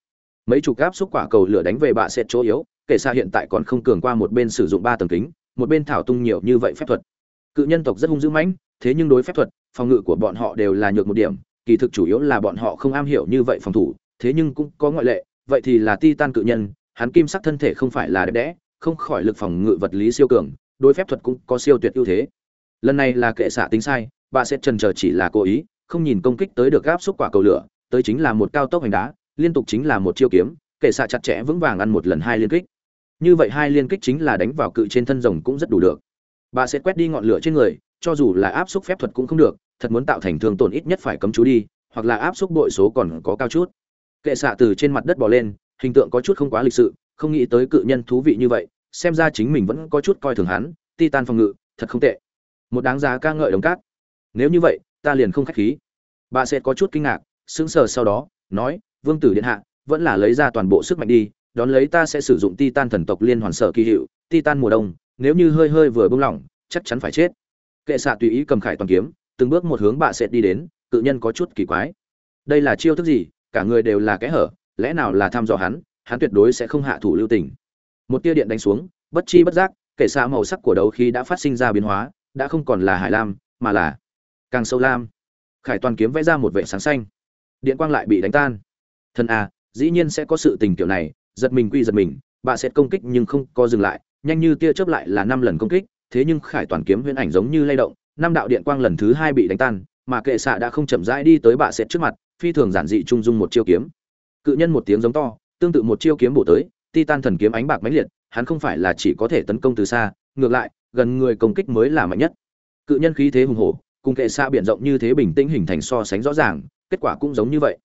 S1: Mấy chục áp xúc quả cầu lửa đánh về bạ sệt chỗ yếu kể xa hiện tại còn không cường qua một bên sử dụng ba tầng kính, một bên thảo tung nhiều như vậy phép thuật. Cự nhân tộc rất hung dữ mãnh, thế nhưng đối phép thuật, phòng ngự của bọn họ đều là nhược một điểm, kỳ thực chủ yếu là bọn họ không am hiểu như vậy phòng thủ, thế nhưng cũng có ngoại lệ, vậy thì là titan cự nhân, hắn kim sắc thân thể không phải là đẹp đẽ, không khỏi lực phòng ngự vật lý siêu cường, đối phép thuật cũng có siêu tuyệt ưu thế. Lần này là kệ xạ tính sai, bà sẽ trần chờ chỉ là cố ý, không nhìn công kích tới được gáp xúc quả cầu lửa, tới chính là một cao tốc hành đá, liên tục chính là một chiêu kiếm, kệ xạ chặt chẽ vững vàng ăn một lần hai liên kích như vậy hai liên kích chính là đánh vào cự trên thân rồng cũng rất đủ được. Bà sẽ quét đi ngọn lửa trên người, cho dù là áp xúc phép thuật cũng không được, thật muốn tạo thành thương tổn ít nhất phải cấm chú đi, hoặc là áp xúc bội số còn có cao chút. Kệ xạ từ trên mặt đất bò lên, hình tượng có chút không quá lịch sự, không nghĩ tới cự nhân thú vị như vậy, xem ra chính mình vẫn có chút coi thường hắn, titan phòng ngự, thật không tệ. Một đáng giá ca ngợi đồng cát. Nếu như vậy, ta liền không khách khí. Bà sẽ có chút kinh ngạc, sững sờ sau đó, nói, vương tử điện hạ, vẫn là lấy ra toàn bộ sức mạnh đi đón lấy ta sẽ sử dụng titan thần tộc liên hoàn sở kỳ hiệu, titan mùa đông, nếu như hơi hơi vừa bung lỏng chắc chắn phải chết. Kệ xạ tùy ý cầm khải toàn kiếm, từng bước một hướng bạ sẽ đi đến, cự nhân có chút kỳ quái. Đây là chiêu thức gì? Cả người đều là kẽ hở, lẽ nào là thăm dò hắn? Hắn tuyệt đối sẽ không hạ thủ lưu tình. Một tia điện đánh xuống, bất chi bất giác, kệ xạ màu sắc của đấu khí đã phát sinh ra biến hóa, đã không còn là hải lam, mà là càng sâu lam. Khải toàn kiếm vẽ ra một vệ sáng xanh. Điện quang lại bị đánh tan. Thân a à, dĩ nhiên sẽ có sự tình kiểu này giật mình quy giật mình, bà sẽ công kích nhưng không có dừng lại, nhanh như tia chớp lại là năm lần công kích, thế nhưng khải toàn kiếm huyễn ảnh giống như lay động, năm đạo điện quang lần thứ hai bị đánh tan, mà kệ xạ đã không chậm rãi đi tới bà sẽ trước mặt, phi thường giản dị trung dung một chiêu kiếm. Cự nhân một tiếng giống to, tương tự một chiêu kiếm bổ tới, titan thần kiếm ánh bạc mãnh liệt, hắn không phải là chỉ có thể tấn công từ xa, ngược lại, gần người công kích mới là mạnh nhất. Cự nhân khí thế hùng hổ, cùng kệ xạ biển rộng như thế bình tĩnh hình thành so sánh rõ ràng, kết quả cũng giống như vậy.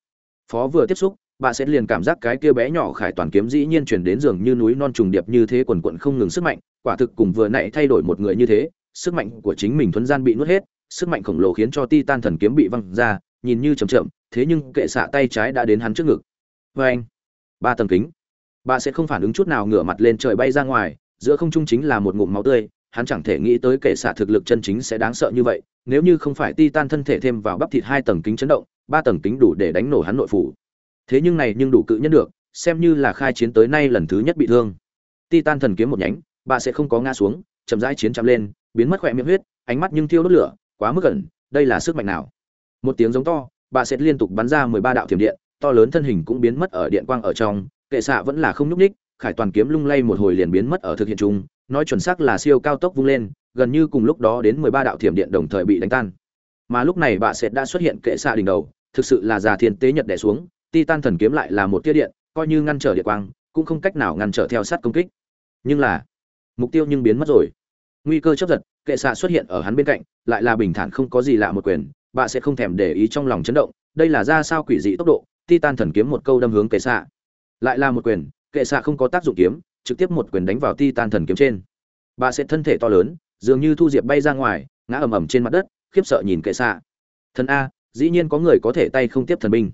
S1: Phó vừa tiếp xúc bà sẽ liền cảm giác cái kia bé nhỏ khải toàn kiếm dĩ nhiên chuyển đến giường như núi non trùng điệp như thế quần quận không ngừng sức mạnh, quả thực cùng vừa nãy thay đổi một người như thế, sức mạnh của chính mình thuấn gian bị nuốt hết, sức mạnh khổng lồ khiến cho ti tan thần kiếm bị văng ra, nhìn như chậm chậm, thế nhưng kệ xạ tay trái đã đến hắn trước ngực. Vê anh, ba tầng kính. Bà sẽ không phản ứng chút nào ngửa mặt lên trời bay ra ngoài, giữa không trung chính là một ngụm máu tươi, hắn chẳng thể nghĩ tới kệ xạ thực lực chân chính sẽ đáng sợ như vậy, nếu như không phải ti tan thân thể thêm vào bắp thịt hai tầng kính chấn động, ba tầng kính đủ để đánh nổ hắn nội phủ thế nhưng này nhưng đủ cự nhân được, xem như là khai chiến tới nay lần thứ nhất bị thương. Titan thần kiếm một nhánh, bà sẽ không có ngã xuống, chậm rãi chiến chạm lên, biến mất khỏe miệng huyết, ánh mắt nhưng thiêu đốt lửa, quá mức gần, đây là sức mạnh nào? Một tiếng giống to, bà sẽ liên tục bắn ra mười ba đạo thiểm điện, to lớn thân hình cũng biến mất ở điện quang ở trong, kệ xạ vẫn là không nhúc ních khải toàn kiếm lung lay một hồi liền biến mất ở thực hiện chung, nói chuẩn xác là siêu cao tốc vung lên, gần như cùng lúc đó đến mười ba đạo thiểm điện đồng thời bị đánh tan. Mà lúc này bà sẽ đã xuất hiện kệ xạ đỉnh đầu, thực sự là già thiên tế nhật đẻ xuống titan thần kiếm lại là một tia điện, coi như ngăn trở địa quang, cũng không cách nào ngăn trở theo sát công kích. Nhưng là, mục tiêu nhưng biến mất rồi. Nguy cơ chớp giật, kệ xạ xuất hiện ở hắn bên cạnh, lại là bình thản không có gì lạ một quyền, bà sẽ không thèm để ý trong lòng chấn động. Đây là ra sao quỷ dị tốc độ, titan thần kiếm một câu đâm hướng kệ xạ. Lại là một quyền, kệ xạ không có tác dụng kiếm, trực tiếp một quyền đánh vào titan thần kiếm trên. Bà sẽ thân thể to lớn, dường như thu diệp bay ra ngoài, ngã ầm ầm trên mặt đất, khiếp sợ nhìn kệ xạ. Thần a, dĩ nhiên có người có thể tay không tiếp thần binh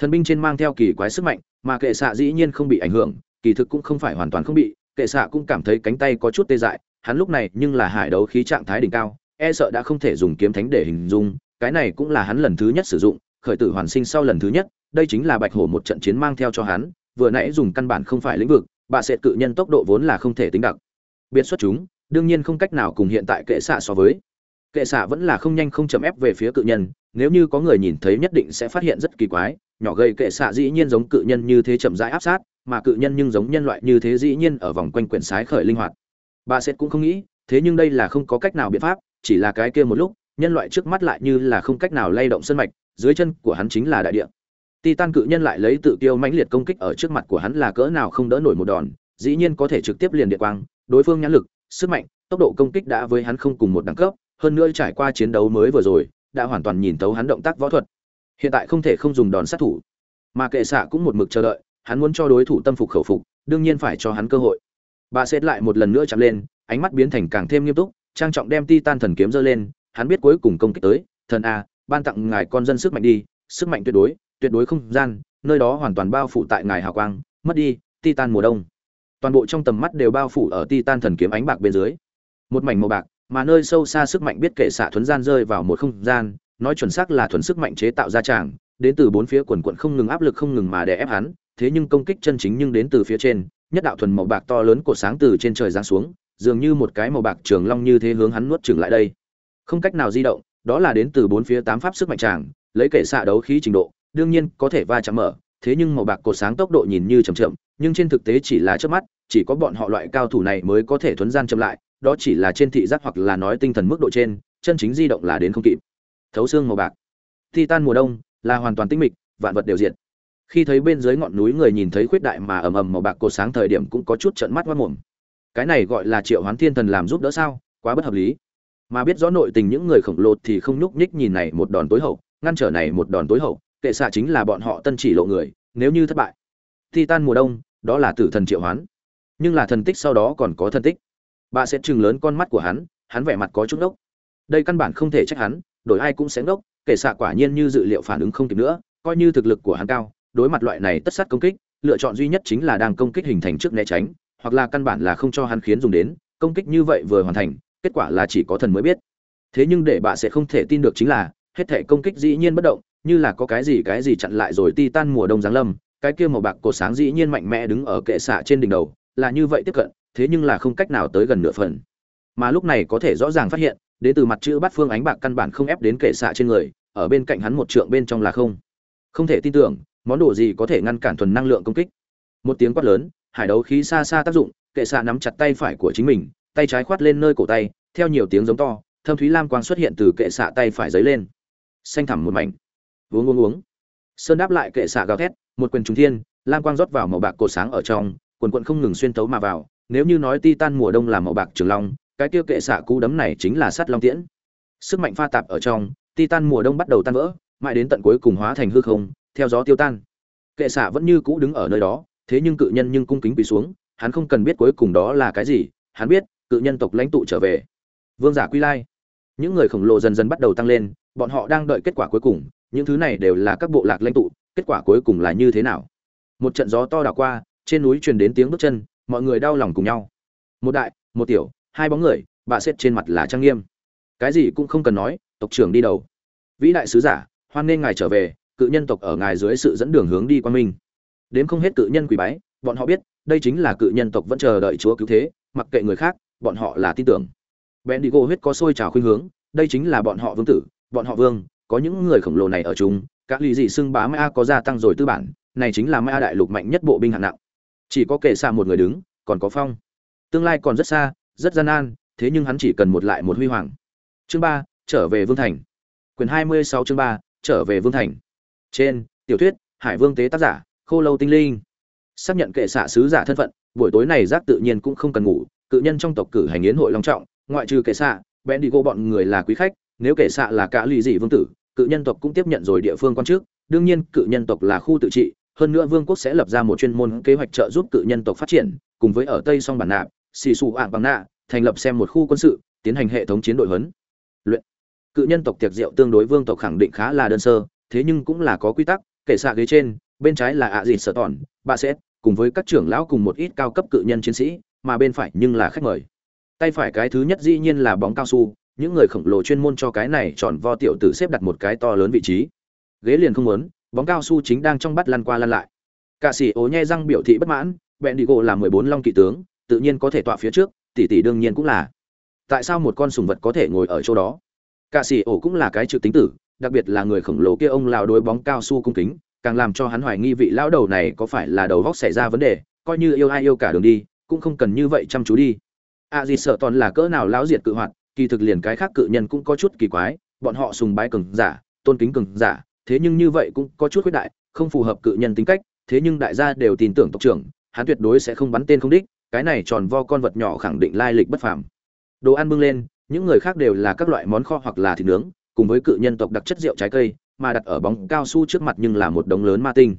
S1: thần binh trên mang theo kỳ quái sức mạnh, mà kệ xạ dĩ nhiên không bị ảnh hưởng, kỳ thực cũng không phải hoàn toàn không bị, kệ xạ cũng cảm thấy cánh tay có chút tê dại, hắn lúc này nhưng là hải đấu khí trạng thái đỉnh cao e sợ đã không thể dùng kiếm thánh để hình dung, cái này cũng là hắn lần thứ nhất sử dụng, khởi tử hoàn sinh sau lần thứ nhất, đây chính là bạch hổ một trận chiến mang theo cho hắn, vừa nãy dùng căn bản không phải lĩnh vực, bà sẽ cự nhân tốc độ vốn là không thể tính đặc biệt xuất chúng, đương nhiên không cách nào cùng hiện tại kệ xạ so với kệ xạ vẫn là không nhanh không chậm ép về phía cự nhân, nếu như có người nhìn thấy nhất định sẽ phát hiện rất kỳ quái, nhỏ gây kệ xạ dĩ nhiên giống cự nhân như thế chậm rãi áp sát, mà cự nhân nhưng giống nhân loại như thế dĩ nhiên ở vòng quanh quyển sái khởi linh hoạt. Bà sẽ cũng không nghĩ, thế nhưng đây là không có cách nào biện pháp, chỉ là cái kia một lúc, nhân loại trước mắt lại như là không cách nào lay động sân mạch, dưới chân của hắn chính là đại địa. Titan cự nhân lại lấy tự tiêu mãnh liệt công kích ở trước mặt của hắn là cỡ nào không đỡ nổi một đòn, dĩ nhiên có thể trực tiếp liền địa quang, đối phương nhãn lực, sức mạnh, tốc độ công kích đã với hắn không cùng một đẳng cấp hơn nữa trải qua chiến đấu mới vừa rồi, đã hoàn toàn nhìn thấu hắn động tác võ thuật. Hiện tại không thể không dùng đòn sát thủ. Mà kệ xạ cũng một mực chờ đợi, hắn muốn cho đối thủ tâm phục khẩu phục, đương nhiên phải cho hắn cơ hội. Bà xét lại một lần nữa chạm lên, ánh mắt biến thành càng thêm nghiêm túc, trang trọng đem ti tan thần kiếm giơ lên, hắn biết cuối cùng công kích tới, thần a, ban tặng ngài con dân sức mạnh đi, sức mạnh tuyệt đối tuyệt đối không gian, nơi đó hoàn toàn bao phủ tại ngài hào quang, mất đi, titan mùa đông. Toàn bộ trong tầm mắt đều bao phủ ở titan thần kiếm ánh bạc bên dưới. Một mảnh màu bạc mà nơi sâu xa sức mạnh biết kệ xạ thuấn gian rơi vào một không gian, nói chuẩn xác là thuần sức mạnh chế tạo ra tràng, đến từ bốn phía quần quận không ngừng áp lực không ngừng mà đè ép hắn, thế nhưng công kích chân chính nhưng đến từ phía trên, nhất đạo thuần màu bạc to lớn của sáng từ trên trời giáng xuống, dường như một cái màu bạc trường long như thế hướng hắn nuốt chừng lại đây. Không cách nào di động, đó là đến từ bốn phía tám pháp sức mạnh tràng, lấy kệ xạ đấu khí trình độ, đương nhiên có thể va chạm mở, thế nhưng màu bạc cột sáng tốc độ nhìn như chậm chậm, nhưng trên thực tế chỉ là trước mắt, chỉ có bọn họ loại cao thủ này mới có thể thuấn gian chậm lại đó chỉ là trên thị giác hoặc là nói tinh thần mức độ trên, chân chính di động là đến không kịp. Thấu xương màu bạc. Titan mùa đông, là hoàn toàn tinh mịch, vạn vật đều diệt. Khi thấy bên dưới ngọn núi người nhìn thấy khuyết đại mà ầm ầm màu bạc cột sáng thời điểm cũng có chút trợn mắt mất mồm. Cái này gọi là triệu hoán thiên thần làm giúp đỡ sao? Quá bất hợp lý. Mà biết rõ nội tình những người khổng lồ thì không nhúc nhích nhìn này một đòn tối hậu, ngăn trở này một đòn tối hậu, kệ xạ chính là bọn họ tân chỉ lộ người, nếu như thất bại. Titan mùa đông, đó là tử thần triệu hoán. Nhưng là thần tích sau đó còn có thần tích bà sẽ chừng lớn con mắt của hắn hắn vẻ mặt có chút ngốc. Đây căn bản không thể trách hắn, đổi ai cũng sẽ ngốc, kể xạ quả nhiên như dự liệu phản ứng không kịp nữa, coi như thực lực của hắn cao, đối mặt loại này tất sát công kích, lựa chọn duy nhất chính là đang công kích hình thành trước né tránh, hoặc là căn bản là không cho hắn khiến dùng đến, công kích như vậy vừa hoàn thành, kết quả là chỉ có thần mới biết. Thế nhưng để bà sẽ không thể tin được chính là, hết thể công kích dĩ nhiên bất động, như là có cái gì cái gì chặn lại rồi ti tan mùa đông giáng lâm, cái kia màu bạc cột sáng dĩ nhiên mạnh mẽ đứng ở kệ xạ trên đỉnh đầu là như vậy tiếp cận, thế nhưng là không cách nào tới gần nửa phần. Mà lúc này có thể rõ ràng phát hiện, đến từ mặt chữ bắt phương ánh bạc căn bản không ép đến kệ xạ trên người, ở bên cạnh hắn một trượng bên trong là không. Không thể tin tưởng, món đồ gì có thể ngăn cản thuần năng lượng công kích. Một tiếng quát lớn, hải đấu khí xa xa tác dụng, kệ xạ nắm chặt tay phải của chính mình, tay trái khoát lên nơi cổ tay, theo nhiều tiếng giống to, thâm thúy lam quang xuất hiện từ kệ xạ tay phải giấy lên. Xanh thẳm một mảnh. Uống uống uống. Sơn đáp lại kệ xạ gào thét, một quyền trùng thiên, lam quang rót vào màu bạc cổ sáng ở trong quần quần không ngừng xuyên tấu mà vào, nếu như nói titan mùa đông là màu bạc trường long, cái kia kệ xạ cú đấm này chính là sắt long tiễn. Sức mạnh pha tạp ở trong, titan mùa đông bắt đầu tan vỡ, mãi đến tận cuối cùng hóa thành hư không, theo gió tiêu tan. Kệ xạ vẫn như cũ đứng ở nơi đó, thế nhưng cự nhân nhưng cung kính quỳ xuống, hắn không cần biết cuối cùng đó là cái gì, hắn biết, cự nhân tộc lãnh tụ trở về. Vương giả quy lai. Những người khổng lồ dần dần bắt đầu tăng lên, bọn họ đang đợi kết quả cuối cùng, những thứ này đều là các bộ lạc lãnh tụ, kết quả cuối cùng là như thế nào? Một trận gió to đảo qua trên núi truyền đến tiếng bước chân, mọi người đau lòng cùng nhau. Một đại, một tiểu, hai bóng người, bà xếp trên mặt là trang nghiêm. Cái gì cũng không cần nói, tộc trưởng đi đầu. Vĩ đại sứ giả, hoan nên ngài trở về, cự nhân tộc ở ngài dưới sự dẫn đường hướng đi qua mình. Đến không hết cự nhân quỳ bái, bọn họ biết, đây chính là cự nhân tộc vẫn chờ đợi chúa cứu thế, mặc kệ người khác, bọn họ là tin tưởng. Bèn đi gô huyết có sôi trào khuynh hướng, đây chính là bọn họ vương tử, bọn họ vương, có những người khổng lồ này ở chúng các lý dị xưng bá ma có gia tăng rồi tư bản, này chính là ma đại lục mạnh nhất bộ binh hạng nặng chỉ có kệ xa một người đứng, còn có phong. Tương lai còn rất xa, rất gian nan, thế nhưng hắn chỉ cần một lại một huy hoàng. Chương ba, trở về vương thành. Quyền hai mươi sáu chương ba, trở về vương thành. Trên, tiểu thuyết, hải vương tế tác giả, khô lâu tinh linh. Xác nhận kệ xạ sứ giả thân phận, buổi tối này giác tự nhiên cũng không cần ngủ, cự nhân trong tộc cử hành yến hội long trọng, ngoại trừ kệ xạ bèn đi gô bọn người là quý khách, nếu kệ xạ là cả lì dị vương tử, cự nhân tộc cũng tiếp nhận rồi địa phương quan chức đương nhiên cự nhân tộc là khu tự trị hơn nữa vương quốc sẽ lập ra một chuyên môn kế hoạch trợ giúp cự nhân tộc phát triển, cùng với ở tây song bản nạp xì xù ạng bằng nạ, thành lập xem một khu quân sự, tiến hành hệ thống chiến đội huấn. Luyện. Cự nhân tộc tiệc rượu tương đối vương tộc khẳng định khá là đơn sơ, thế nhưng cũng là có quy tắc, kể xạ ghế trên, bên trái là ạ à dịt sợ tòn, bà sẽ, cùng với các trưởng lão cùng một ít cao cấp cự nhân chiến sĩ, mà bên phải nhưng là khách mời. Tay phải cái thứ nhất dĩ nhiên là bóng cao su, những người khổng lồ chuyên môn cho cái này tròn vo tiểu tử xếp đặt một cái to lớn vị trí. Ghế liền không muốn bóng cao su chính đang trong bắt lăn qua lăn lại. Cả sĩ ố nhai răng biểu thị bất mãn, bẹn đi gỗ là mười bốn long kỵ tướng, tự nhiên có thể tọa phía trước, tỷ tỷ đương nhiên cũng là. Tại sao một con sùng vật có thể ngồi ở chỗ đó? Cả sĩ ổ cũng là cái trực tính tử, đặc biệt là người khổng lồ kia ông lao đối bóng cao su cung kính, càng làm cho hắn hoài nghi vị lão đầu này có phải là đầu vóc xảy ra vấn đề, coi như yêu ai yêu cả đường đi, cũng không cần như vậy chăm chú đi. A à gì sợ toàn là cỡ nào lão diệt cự hoạt, kỳ thực liền cái khác cự nhân cũng có chút kỳ quái, bọn họ sùng bái cường giả, tôn kính cường giả thế nhưng như vậy cũng có chút khuyết đại, không phù hợp cự nhân tính cách, thế nhưng đại gia đều tin tưởng tộc trưởng, hắn tuyệt đối sẽ không bắn tên không đích, cái này tròn vo con vật nhỏ khẳng định lai lịch bất phàm. Đồ ăn bưng lên, những người khác đều là các loại món kho hoặc là thịt nướng, cùng với cự nhân tộc đặc chất rượu trái cây, mà đặt ở bóng cao su trước mặt nhưng là một đống lớn ma tinh.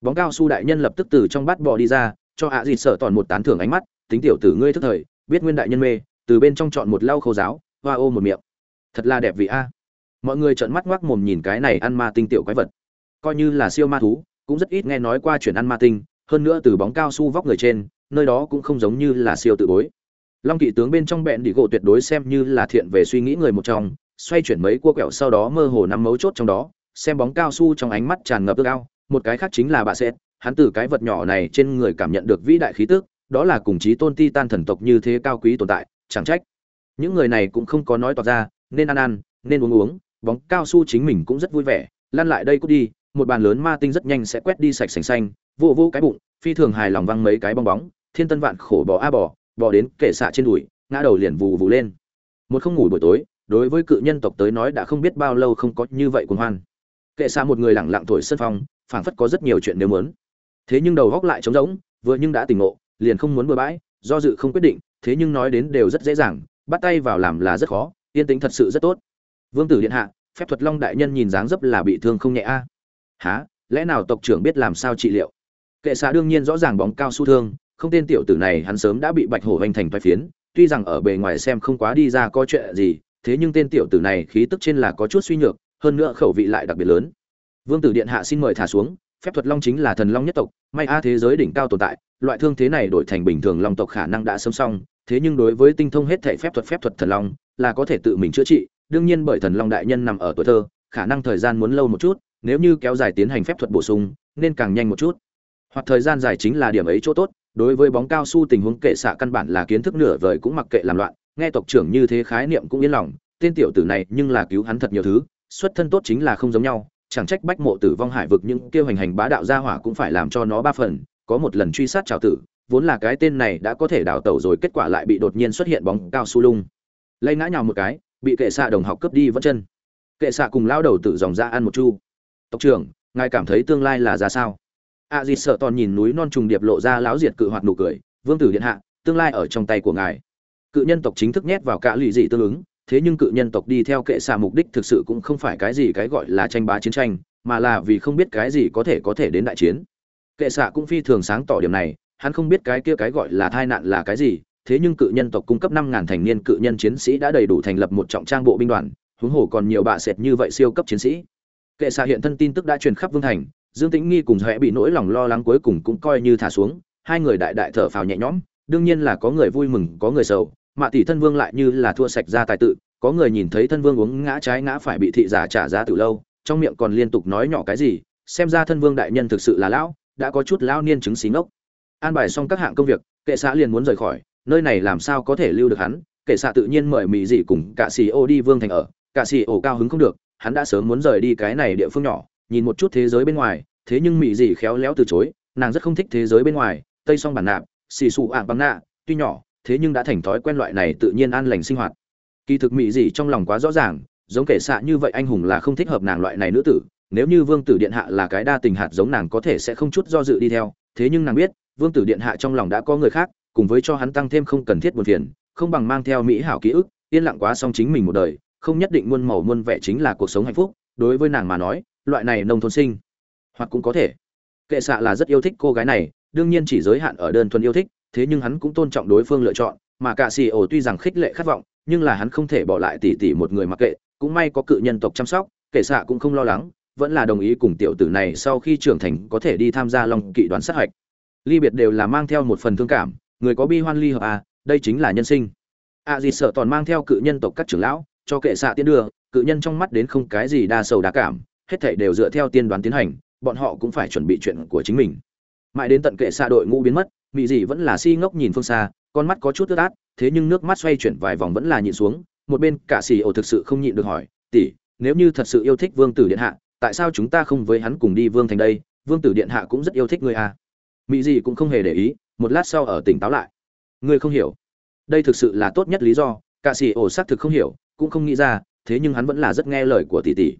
S1: Bóng cao su đại nhân lập tức từ trong bát bò đi ra, cho ạ à dịt sợ toàn một tán thưởng ánh mắt, tính tiểu tử ngươi thức thời, biết nguyên đại nhân mê, từ bên trong chọn một lau khâu giáo, hoa ô một miệng. Thật là đẹp vị a mọi người trợn mắt ngoác mồm nhìn cái này ăn ma tinh tiểu quái vật. Coi như là siêu ma thú cũng rất ít nghe nói qua chuyện ăn ma tinh hơn nữa từ bóng cao su vóc người trên nơi đó cũng không giống như là siêu tự bối. Long kỵ tướng bên trong bẹn đi gỗ tuyệt đối xem như là thiện về suy nghĩ người một trong xoay chuyển mấy cua quẹo sau đó mơ hồ nắm mấu chốt trong đó xem bóng cao su trong ánh mắt tràn ngập ước ao. Một cái khác chính là bà sét, hắn từ cái vật nhỏ này trên người cảm nhận được vĩ đại khí tức đó là cùng chí tôn ti tan thần tộc như thế cao quý tồn tại chẳng trách. Những người này cũng không có nói tỏ ra nên ăn ăn nên uống uống bóng cao su chính mình cũng rất vui vẻ, lăn lại đây cút đi, một bàn lớn ma tinh rất nhanh sẽ quét đi sạch sành xanh, vô vô cái bụng, phi thường hài lòng văng mấy cái bong bóng, thiên tân vạn khổ bỏ a bỏ bỏ đến kệ xạ trên đùi, ngã đầu liền vù vù lên. Một không ngủ buổi tối, đối với cự nhân tộc tới nói đã không biết bao lâu không có như vậy cuồng hoan. Kệ xạ một người lẳng lặng thổi sân phong, phảng phất có rất nhiều chuyện nếu muốn. Thế nhưng đầu góc lại trống rỗng, vừa nhưng đã tỉnh ngộ, liền không muốn bừa bãi, do dự không quyết định, thế nhưng nói đến đều rất dễ dàng, bắt tay vào làm là rất khó, yên tĩnh thật sự rất tốt vương tử điện hạ, phép thuật long đại nhân nhìn dáng dấp là bị thương không nhẹ a. À? há lẽ nào tộc trưởng biết làm sao trị liệu? Kệ xạ đương nhiên rõ ràng bóng cao su thương, không tên tiểu tử này hắn sớm đã bị bạch hổ hoành thành thoái phiến, tuy rằng ở bề ngoài xem không quá đi ra có chuyện gì, thế nhưng tên tiểu tử này khí tức trên là có chút suy nhược, hơn nữa khẩu vị lại đặc biệt lớn. Vương tử điện hạ xin mời thả xuống, phép thuật long chính là thần long nhất tộc, may a thế giới đỉnh cao tồn tại, loại thương thế này đổi thành bình thường long tộc khả năng đã sớm xong, thế nhưng đối với tinh thông hết thể phép thuật phép thuật thần long, là có thể tự mình chữa trị đương nhiên bởi thần long đại nhân nằm ở tuổi thơ, khả năng thời gian muốn lâu một chút, nếu như kéo dài tiến hành phép thuật bổ sung, nên càng nhanh một chút. Hoặc thời gian dài chính là điểm ấy chỗ tốt, đối với bóng cao su tình huống kệ xạ căn bản là kiến thức nửa vời cũng mặc kệ làm loạn, nghe tộc trưởng như thế khái niệm cũng yên lòng, tên tiểu tử này nhưng là cứu hắn thật nhiều thứ, xuất thân tốt chính là không giống nhau, chẳng trách bách mộ tử vong hải vực những kêu hành hành bá đạo gia hỏa cũng phải làm cho nó ba phần, có một lần truy sát trào tử, vốn là cái tên này đã có thể đào tẩu rồi kết quả lại bị đột nhiên xuất hiện bóng cao su lung. Lây ngã nhào một cái bị kệ xạ đồng học cướp đi vẫn chân. Kệ xạ cùng lao đầu tự dòng ra ăn một chu. Tộc trưởng, ngài cảm thấy tương lai là ra sao? A à sợ toàn nhìn núi non trùng điệp lộ ra láo diệt cự hoạt nụ cười, vương tử điện hạ, tương lai ở trong tay của ngài. Cự nhân tộc chính thức nhét vào cả lụy dị tương ứng, thế nhưng cự nhân tộc đi theo kệ xạ mục đích thực sự cũng không phải cái gì cái gọi là tranh bá chiến tranh, mà là vì không biết cái gì có thể có thể đến đại chiến. Kệ xạ cũng phi thường sáng tỏ điểm này, hắn không biết cái kia cái gọi là tai nạn là cái gì thế nhưng cự nhân tộc cung cấp năm ngàn thành niên cự nhân chiến sĩ đã đầy đủ thành lập một trọng trang bộ binh đoàn, huống hồ còn nhiều bạ sệt như vậy siêu cấp chiến sĩ. Kệ xạ hiện thân tin tức đã truyền khắp vương thành, dương tĩnh nghi cùng huệ bị nỗi lòng lo lắng cuối cùng cũng coi như thả xuống, hai người đại đại thở phào nhẹ nhõm, đương nhiên là có người vui mừng, có người sầu, mà tỷ thân vương lại như là thua sạch ra tài tự, có người nhìn thấy thân vương uống ngã trái ngã phải bị thị giả trả giá từ lâu, trong miệng còn liên tục nói nhỏ cái gì, xem ra thân vương đại nhân thực sự là lão, đã có chút lão niên chứng xí ngốc. An bài xong các hạng công việc, kệ xã liền muốn rời khỏi nơi này làm sao có thể lưu được hắn? Kể xạ tự nhiên mời mỹ dị cùng cả xì ô đi vương thành ở. Cả xì ô cao hứng không được, hắn đã sớm muốn rời đi cái này địa phương nhỏ, nhìn một chút thế giới bên ngoài, thế nhưng mỹ dị khéo léo từ chối, nàng rất không thích thế giới bên ngoài, tây song bản nạp, xì xù ạng băng nạ, tuy nhỏ, thế nhưng đã thành thói quen loại này tự nhiên an lành sinh hoạt. Kỳ thực mỹ dị trong lòng quá rõ ràng, giống kể xạ như vậy anh hùng là không thích hợp nàng loại này nữ tử, nếu như vương tử điện hạ là cái đa tình hạt giống nàng có thể sẽ không chút do dự đi theo, thế nhưng nàng biết, vương tử điện hạ trong lòng đã có người khác cùng với cho hắn tăng thêm không cần thiết buồn phiền, không bằng mang theo mỹ hảo ký ức, yên lặng quá xong chính mình một đời, không nhất định muôn màu muôn vẻ chính là cuộc sống hạnh phúc, đối với nàng mà nói, loại này nông thôn sinh, hoặc cũng có thể. Kệ xạ là rất yêu thích cô gái này, đương nhiên chỉ giới hạn ở đơn thuần yêu thích, thế nhưng hắn cũng tôn trọng đối phương lựa chọn, mà cả xì ổ tuy rằng khích lệ khát vọng, nhưng là hắn không thể bỏ lại tỷ tỷ một người mặc kệ, cũng may có cự nhân tộc chăm sóc, kệ xạ cũng không lo lắng, vẫn là đồng ý cùng tiểu tử này sau khi trưởng thành có thể đi tham gia long kỵ đoán sát hạch. Ly biệt đều là mang theo một phần thương cảm người có bi hoan ly hợp à đây chính là nhân sinh. A à, gì sợ toàn mang theo cự nhân tộc các trưởng lão cho kệ xạ tiến đưa cự nhân trong mắt đến không cái gì đa sầu đa cảm hết thảy đều dựa theo tiên đoán tiến hành bọn họ cũng phải chuẩn bị chuyện của chính mình. Mãi đến tận kệ xạ đội ngũ biến mất mỹ dị vẫn là si ngốc nhìn phương xa con mắt có chút ướt át thế nhưng nước mắt xoay chuyển vài vòng vẫn là nhịn xuống một bên cả xì ổ thực sự không nhịn được hỏi tỷ nếu như thật sự yêu thích vương tử điện hạ tại sao chúng ta không với hắn cùng đi vương thành đây? Vương tử điện hạ cũng rất yêu thích người à. Mỹ dị cũng không hề để ý một lát sau ở tỉnh táo lại. Ngươi không hiểu. Đây thực sự là tốt nhất lý do, cả xì ổ xác thực không hiểu, cũng không nghĩ ra, thế nhưng hắn vẫn là rất nghe lời của tỷ tỷ.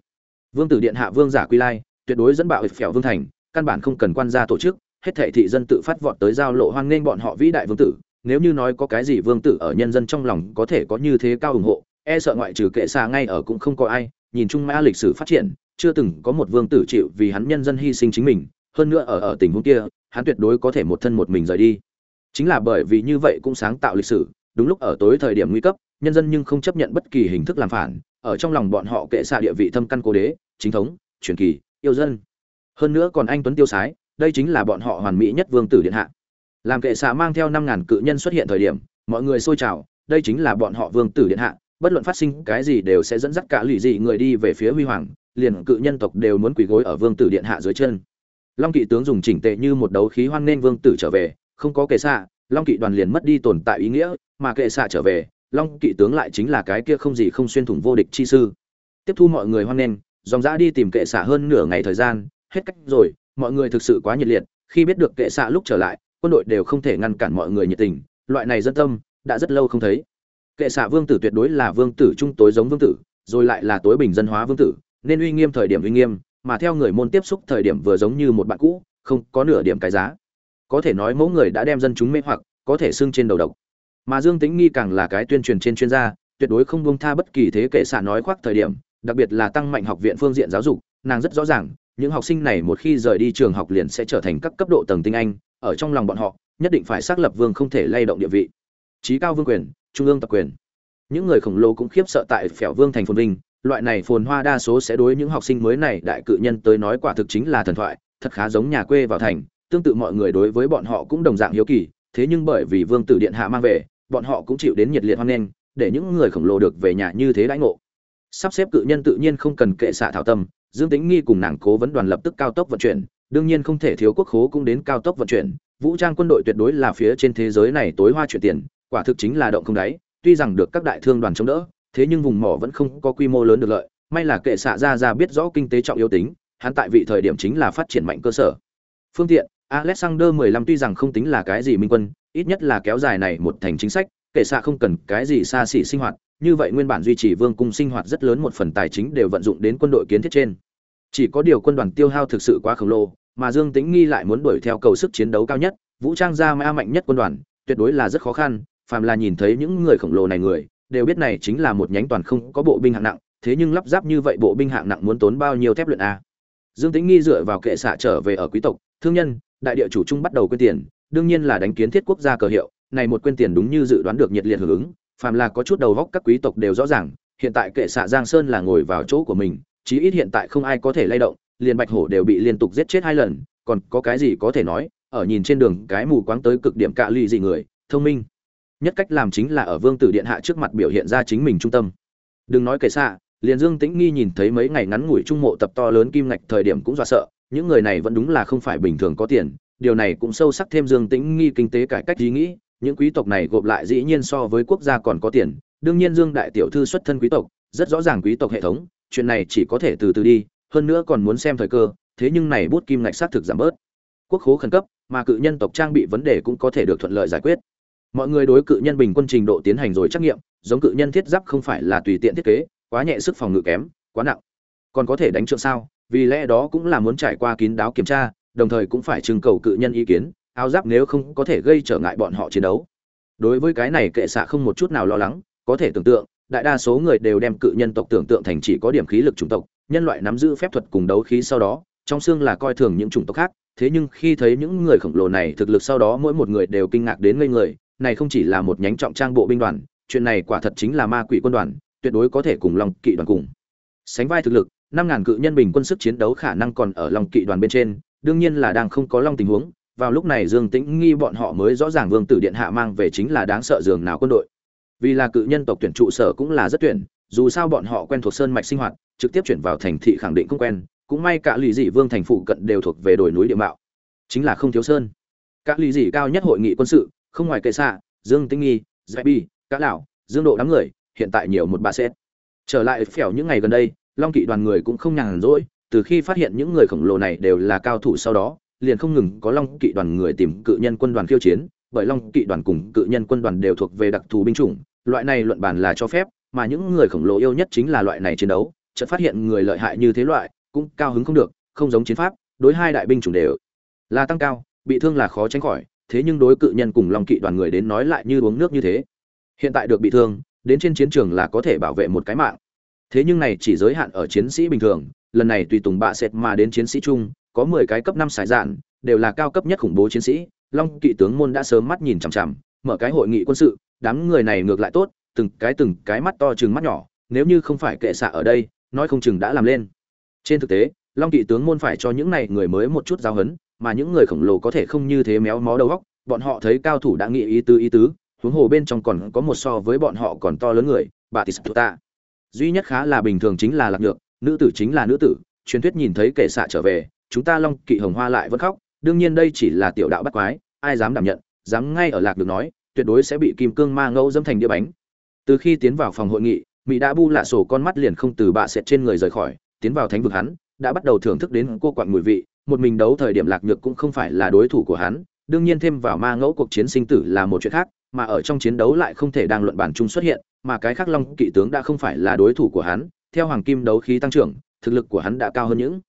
S1: Vương tử điện hạ vương giả quy lai, tuyệt đối dẫn bạo phèo vương thành, căn bản không cần quan gia tổ chức, hết thệ thị dân tự phát vọt tới giao lộ hoan nghênh bọn họ vĩ đại vương tử, nếu như nói có cái gì vương tử ở nhân dân trong lòng có thể có như thế cao ủng hộ e sợ ngoại trừ kệ xa ngay ở cũng không có ai, nhìn chung mã lịch sử phát triển, chưa từng có một vương tử chịu vì hắn nhân dân hy sinh chính mình hơn nữa ở ở tình huống kia, hắn tuyệt đối có thể một thân một mình rời đi. Chính là bởi vì như vậy cũng sáng tạo lịch sử, đúng lúc ở tối thời điểm nguy cấp, nhân dân nhưng không chấp nhận bất kỳ hình thức làm phản, ở trong lòng bọn họ kệ xạ địa vị thâm căn cố đế, chính thống, truyền kỳ, yêu dân. Hơn nữa còn anh tuấn tiêu sái, đây chính là bọn họ hoàn mỹ nhất vương tử điện hạ. Làm kệ xạ mang theo năm ngàn cự nhân xuất hiện thời điểm, mọi người xôi trào, đây chính là bọn họ vương tử điện hạ, bất luận phát sinh cái gì đều sẽ dẫn dắt cả lũ dị người đi về phía huy hoàng, liền cự nhân tộc đều muốn quỳ gối ở vương tử điện hạ dưới chân long kỵ tướng dùng chỉnh tệ như một đấu khí hoan nên vương tử trở về, không có kệ xạ, long kỵ đoàn liền mất đi tồn tại ý nghĩa, mà kệ xạ trở về, long kỵ tướng lại chính là cái kia không gì không xuyên thủng vô địch chi sư. Tiếp thu mọi người hoan nghênh, dòng dã đi tìm kệ xạ hơn nửa ngày thời gian, hết cách rồi, mọi người thực sự quá nhiệt liệt, khi biết được kệ xạ lúc trở lại, quân đội đều không thể ngăn cản mọi người nhiệt tình, loại này dân tâm, đã rất lâu không thấy. Kệ xạ vương tử tuyệt đối là vương tử trung tối giống vương tử, rồi lại là tối bình dân hóa vương tử, nên uy nghiêm thời điểm uy nghiêm mà theo người môn tiếp xúc thời điểm vừa giống như một bạn cũ, không có nửa điểm cái giá. Có thể nói mẫu người đã đem dân chúng mê hoặc, có thể xưng trên đầu độc. Mà dương tính nghi càng là cái tuyên truyền trên chuyên gia, tuyệt đối không buông tha bất kỳ thế kệ xạ nói khoác thời điểm, đặc biệt là tăng mạnh học viện phương diện giáo dục, nàng rất rõ ràng, những học sinh này một khi rời đi trường học liền sẽ trở thành các cấp độ tầng tinh anh, ở trong lòng bọn họ, nhất định phải xác lập vương không thể lay động địa vị. Trí cao vương quyền, trung ương tập quyền. Những người khổng lồ cũng khiếp sợ tại phèo vương thành phồn vinh loại này phồn hoa đa số sẽ đối những học sinh mới này, đại cự nhân tới nói quả thực chính là thần thoại, thật khá giống nhà quê vào thành, tương tự mọi người đối với bọn họ cũng đồng dạng hiếu kỳ, thế nhưng bởi vì vương tử điện hạ mang về, bọn họ cũng chịu đến nhiệt liệt hoan nghênh, để những người khổng lồ được về nhà như thế đãi ngộ. Sắp xếp cự nhân tự nhiên không cần kệ xạ thảo tâm, dương Tĩnh nghi cùng nàng cố vấn đoàn lập tức cao tốc vận chuyển, đương nhiên không thể thiếu quốc khố cũng đến cao tốc vận chuyển, vũ trang quân đội tuyệt đối là phía trên thế giới này tối hoa chuyển tiền, quả thực chính là động không đáy, tuy rằng được các đại thương đoàn chống đỡ thế nhưng vùng mỏ vẫn không có quy mô lớn được lợi, may là kệ xạ ra ra biết rõ kinh tế trọng yếu tính, hắn tại vị thời điểm chính là phát triển mạnh cơ sở. Phương tiện, alexander 15 tuy rằng không tính là cái gì minh quân, ít nhất là kéo dài này một thành chính sách, kệ xạ không cần cái gì xa xỉ sinh hoạt, như vậy nguyên bản duy trì vương cung sinh hoạt rất lớn một phần tài chính đều vận dụng đến quân đội kiến thiết trên. Chỉ có điều quân đoàn tiêu hao thực sự quá khổng lồ, mà dương tĩnh nghi lại muốn đuổi theo cầu sức chiến đấu cao nhất, vũ trang ra ma mạnh nhất quân đoàn, tuyệt đối là rất khó khăn, phàm là nhìn thấy những người khổng lồ này người đều biết này chính là một nhánh toàn không có bộ binh hạng nặng, thế nhưng lắp ráp như vậy bộ binh hạng nặng muốn tốn bao nhiêu thép luyện a. Dương tĩnh nghi dựa vào kệ xạ trở về ở quý tộc, thương nhân, đại địa chủ trung bắt đầu quyên tiền, đương nhiên là đánh kiến thiết quốc gia cờ hiệu, này một quyên tiền đúng như dự đoán được nhiệt liệt hưởng ứng, phàm là có chút đầu góc các quý tộc đều rõ ràng, hiện tại kệ xạ giang sơn là ngồi vào chỗ của mình, chí ít hiện tại không ai có thể lay động, liền bạch hổ đều bị liên tục giết chết hai lần, còn có cái gì có thể nói, ở nhìn trên đường cái mù quáng tới cực điểm cạ ly gì người, thông minh nhất cách làm chính là ở vương tử điện hạ trước mặt biểu hiện ra chính mình trung tâm. Đừng nói kể xa, liền dương tĩnh nghi nhìn thấy mấy ngày ngắn ngủi trung mộ tập to lớn kim ngạch thời điểm cũng dọa sợ những người này vẫn đúng là không phải bình thường có tiền điều này cũng sâu sắc thêm dương tĩnh nghi kinh tế cải cách ý nghĩ những quý tộc này gộp lại dĩ nhiên so với quốc gia còn có tiền đương nhiên dương đại tiểu thư xuất thân quý tộc rất rõ ràng quý tộc hệ thống chuyện này chỉ có thể từ từ đi hơn nữa còn muốn xem thời cơ thế nhưng này bút kim ngạch xác thực giảm bớt. Quốc khố khẩn cấp mà cự nhân tộc trang bị vấn đề cũng có thể được thuận lợi giải quyết mọi người đối cự nhân bình quân trình độ tiến hành rồi trắc nghiệm, giống cự nhân thiết giáp không phải là tùy tiện thiết kế, quá nhẹ sức phòng ngự kém, quá nặng. Còn có thể đánh trượng sao, vì lẽ đó cũng là muốn trải qua kín đáo kiểm tra, đồng thời cũng phải trưng cầu cự nhân ý kiến, áo giáp nếu không có thể gây trở ngại bọn họ chiến đấu. Đối với cái này kệ xạ không một chút nào lo lắng, có thể tưởng tượng, đại đa số người đều đem cự nhân tộc tưởng tượng thành chỉ có điểm khí lực chủng tộc, nhân loại nắm giữ phép thuật cùng đấu khí sau đó, trong xương là coi thường những chủng tộc khác, thế nhưng khi thấy những người khổng lồ này thực lực sau đó mỗi một người đều kinh ngạc đến ngây người này không chỉ là một nhánh trọng trang bộ binh đoàn, chuyện này quả thật chính là ma quỷ quân đoàn, tuyệt đối có thể cùng long kỵ đoàn cùng. Sánh vai thực lực, năm ngàn cự nhân bình quân sức chiến đấu khả năng còn ở long kỵ đoàn bên trên, đương nhiên là đang không có long tình huống, vào lúc này dương tĩnh nghi bọn họ mới rõ ràng vương tử điện hạ mang về chính là đáng sợ giường nào quân đội. Vì là cự nhân tộc tuyển trụ sở cũng là rất tuyển, dù sao bọn họ quen thuộc sơn mạch sinh hoạt, trực tiếp chuyển vào thành thị khẳng định cũng quen, cũng may cả lì dị vương thành phụ cận đều thuộc về đồi núi địa mạo. Chính là không thiếu sơn. Các lì dị cao nhất hội nghị quân sự không ngoài kệ xạ, dương Tinh nghi dạy bi cả lão, dương độ đám người, hiện tại nhiều một ba xét trở lại phèo những ngày gần đây, long kỵ đoàn người cũng không nhàn rỗi, từ khi phát hiện những người khổng lồ này đều là cao thủ sau đó, liền không ngừng có long kỵ đoàn người tìm cự nhân quân đoàn khiêu chiến, bởi long kỵ đoàn cùng cự nhân quân đoàn đều thuộc về đặc thù binh chủng, loại này luận bàn là cho phép, mà những người khổng lồ yêu nhất chính là loại này chiến đấu, chợt phát hiện người lợi hại như thế loại, cũng cao hứng không được, không giống chiến pháp, đối hai đại binh chủng đều là tăng cao, bị thương là khó tránh khỏi thế nhưng đối cự nhân cùng long kỵ đoàn người đến nói lại như uống nước như thế. Hiện tại được bị thương, đến trên chiến trường là có thể bảo vệ một cái mạng. Thế nhưng này chỉ giới hạn ở chiến sĩ bình thường, lần này tùy tùng bạ sệt mà đến chiến sĩ chung, có mười cái cấp năm sải dạn, đều là cao cấp nhất khủng bố chiến sĩ. Long kỵ tướng môn đã sớm mắt nhìn chằm chằm, mở cái hội nghị quân sự, đám người này ngược lại tốt, từng cái từng cái mắt to chừng mắt nhỏ, nếu như không phải kệ xạ ở đây, nói không chừng đã làm lên. Trên thực tế, long kỵ tướng môn phải cho những này người mới một chút giáo hấn mà những người khổng lồ có thể không như thế méo mó đầu góc, bọn họ thấy cao thủ đã nghĩ ý tứ ý tứ, huống hồ bên trong còn có một so với bọn họ còn to lớn người bà tis ta duy nhất khá là bình thường chính là lạc nhược, nữ tử chính là nữ tử, truyền thuyết nhìn thấy kẻ xạ trở về, chúng ta long kỵ hồng hoa lại vẫn khóc, đương nhiên đây chỉ là tiểu đạo bắt quái, ai dám đảm nhận, dám ngay ở lạc được nói, tuyệt đối sẽ bị kim cương ma ngẫu dâm thành đĩa bánh. Từ khi tiến vào phòng hội nghị mỹ đã bu lạ sổ con mắt liền không từ bạ sệt trên người rời khỏi, tiến vào thánh vực hắn, đã bắt đầu thưởng thức đến cô quặn mùi vị một mình đấu thời điểm lạc nhược cũng không phải là đối thủ của hắn, đương nhiên thêm vào ma ngẫu cuộc chiến sinh tử là một chuyện khác, mà ở trong chiến đấu lại không thể đang luận bản chung xuất hiện, mà cái khác long kỵ tướng đã không phải là đối thủ của hắn, theo hoàng kim đấu khí tăng trưởng, thực lực của hắn đã cao hơn những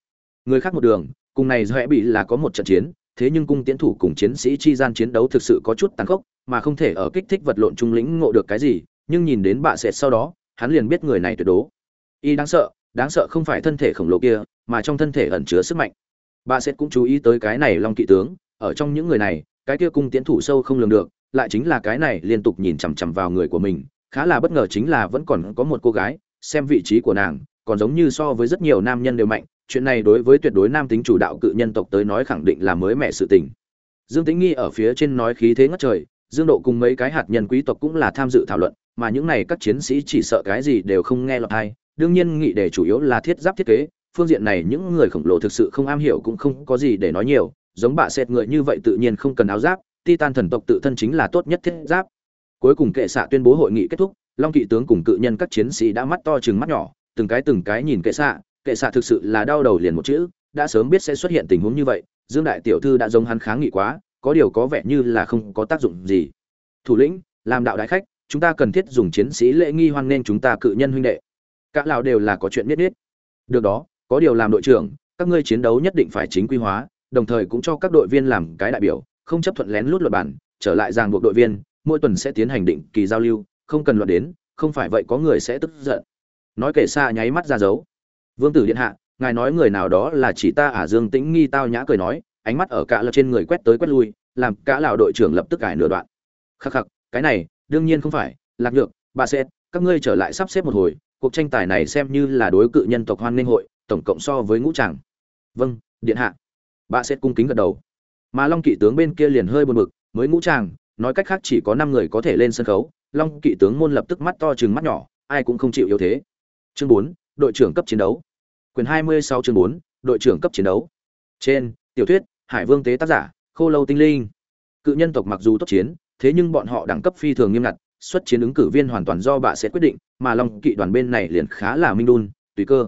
S1: người khác một đường, cùng này dễ bị là có một trận chiến, thế nhưng cung tiến thủ cùng chiến sĩ chi gian chiến đấu thực sự có chút tàn khốc, mà không thể ở kích thích vật lộn trung lĩnh ngộ được cái gì, nhưng nhìn đến bạ sệt sau đó, hắn liền biết người này tuyệt đố y đáng sợ đáng sợ không phải thân thể khổng lồ kia, mà trong thân thể ẩn chứa sức mạnh bà sệt cũng chú ý tới cái này long kỵ tướng, ở trong những người này, cái kia cung tiến thủ sâu không lường được, lại chính là cái này liên tục nhìn chằm chằm vào người của mình, khá là bất ngờ chính là vẫn còn có một cô gái, xem vị trí của nàng, còn giống như so với rất nhiều nam nhân đều mạnh, chuyện này đối với tuyệt đối nam tính chủ đạo cự nhân tộc tới nói khẳng định là mới mẹ sự tình. Dương tính nghi ở phía trên nói khí thế ngất trời, dương độ cùng mấy cái hạt nhân quý tộc cũng là tham dự thảo luận, mà những này các chiến sĩ chỉ sợ cái gì đều không nghe lọt hay đương nhiên nghị đề chủ yếu là thiết giáp thiết kế phương diện này những người khổng lồ thực sự không am hiểu cũng không có gì để nói nhiều, giống bạ xẹt người như vậy tự nhiên không cần áo giáp, titan thần tộc tự thân chính là tốt nhất thiết giáp. Cuối cùng kệ xạ tuyên bố hội nghị kết thúc, long kỵ tướng cùng cự nhân các chiến sĩ đã mắt to chừng mắt nhỏ, từng cái từng cái nhìn kệ xạ kệ xạ thực sự là đau đầu liền một chữ, đã sớm biết sẽ xuất hiện tình huống như vậy, dương đại tiểu thư đã giống hắn kháng nghị quá, có điều có vẻ như là không có tác dụng gì. Thủ lĩnh, làm đạo đại khách, chúng ta cần thiết dùng chiến sĩ lễ nghi hoan nên chúng ta cự nhân huynh đệ. Cả lào đều là có chuyện biết biết. Được đó có điều làm đội trưởng, các ngươi chiến đấu nhất định phải chính quy hóa, đồng thời cũng cho các đội viên làm cái đại biểu, không chấp thuận lén lút luật bản, trở lại ràng buộc đội viên, mỗi tuần sẽ tiến hành định kỳ giao lưu, không cần luận đến, không phải vậy có người sẽ tức giận. Nói kể xa nháy mắt ra dấu. Vương tử điện hạ, ngài nói người nào đó là chỉ ta ả à dương tĩnh nghi tao nhã cười nói, ánh mắt ở cả lập trên người quét tới quét lui, làm cả lão đội trưởng lập tức cải nửa đoạn. Khắc khắc, cái này, đương nhiên không phải, lạc nhược, bà sẽ các ngươi trở lại sắp xếp một hồi, cuộc tranh tài này xem như là đối cự nhân tộc hoan nghênh hội tổng cộng so với ngũ tràng. Vâng điện hạ. Bà sẽ cung kính gật đầu. Mà long kỵ tướng bên kia liền hơi buồn bực, mới ngũ tràng, nói cách khác chỉ có năm người có thể lên sân khấu, long kỵ tướng môn lập tức mắt to chừng mắt nhỏ, ai cũng không chịu yếu thế. Chương bốn, đội trưởng cấp chiến đấu. Quyền hai mươi sau chương bốn, đội trưởng cấp chiến đấu. Trên, tiểu thuyết, hải vương tế tác giả, khô lâu tinh linh. Cự nhân tộc mặc dù tốt chiến, thế nhưng bọn họ đẳng cấp phi thường nghiêm ngặt, xuất chiến ứng cử viên hoàn toàn do bà sẽ quyết định, mà long kỵ đoàn bên này liền khá là minh đun, tùy cơ.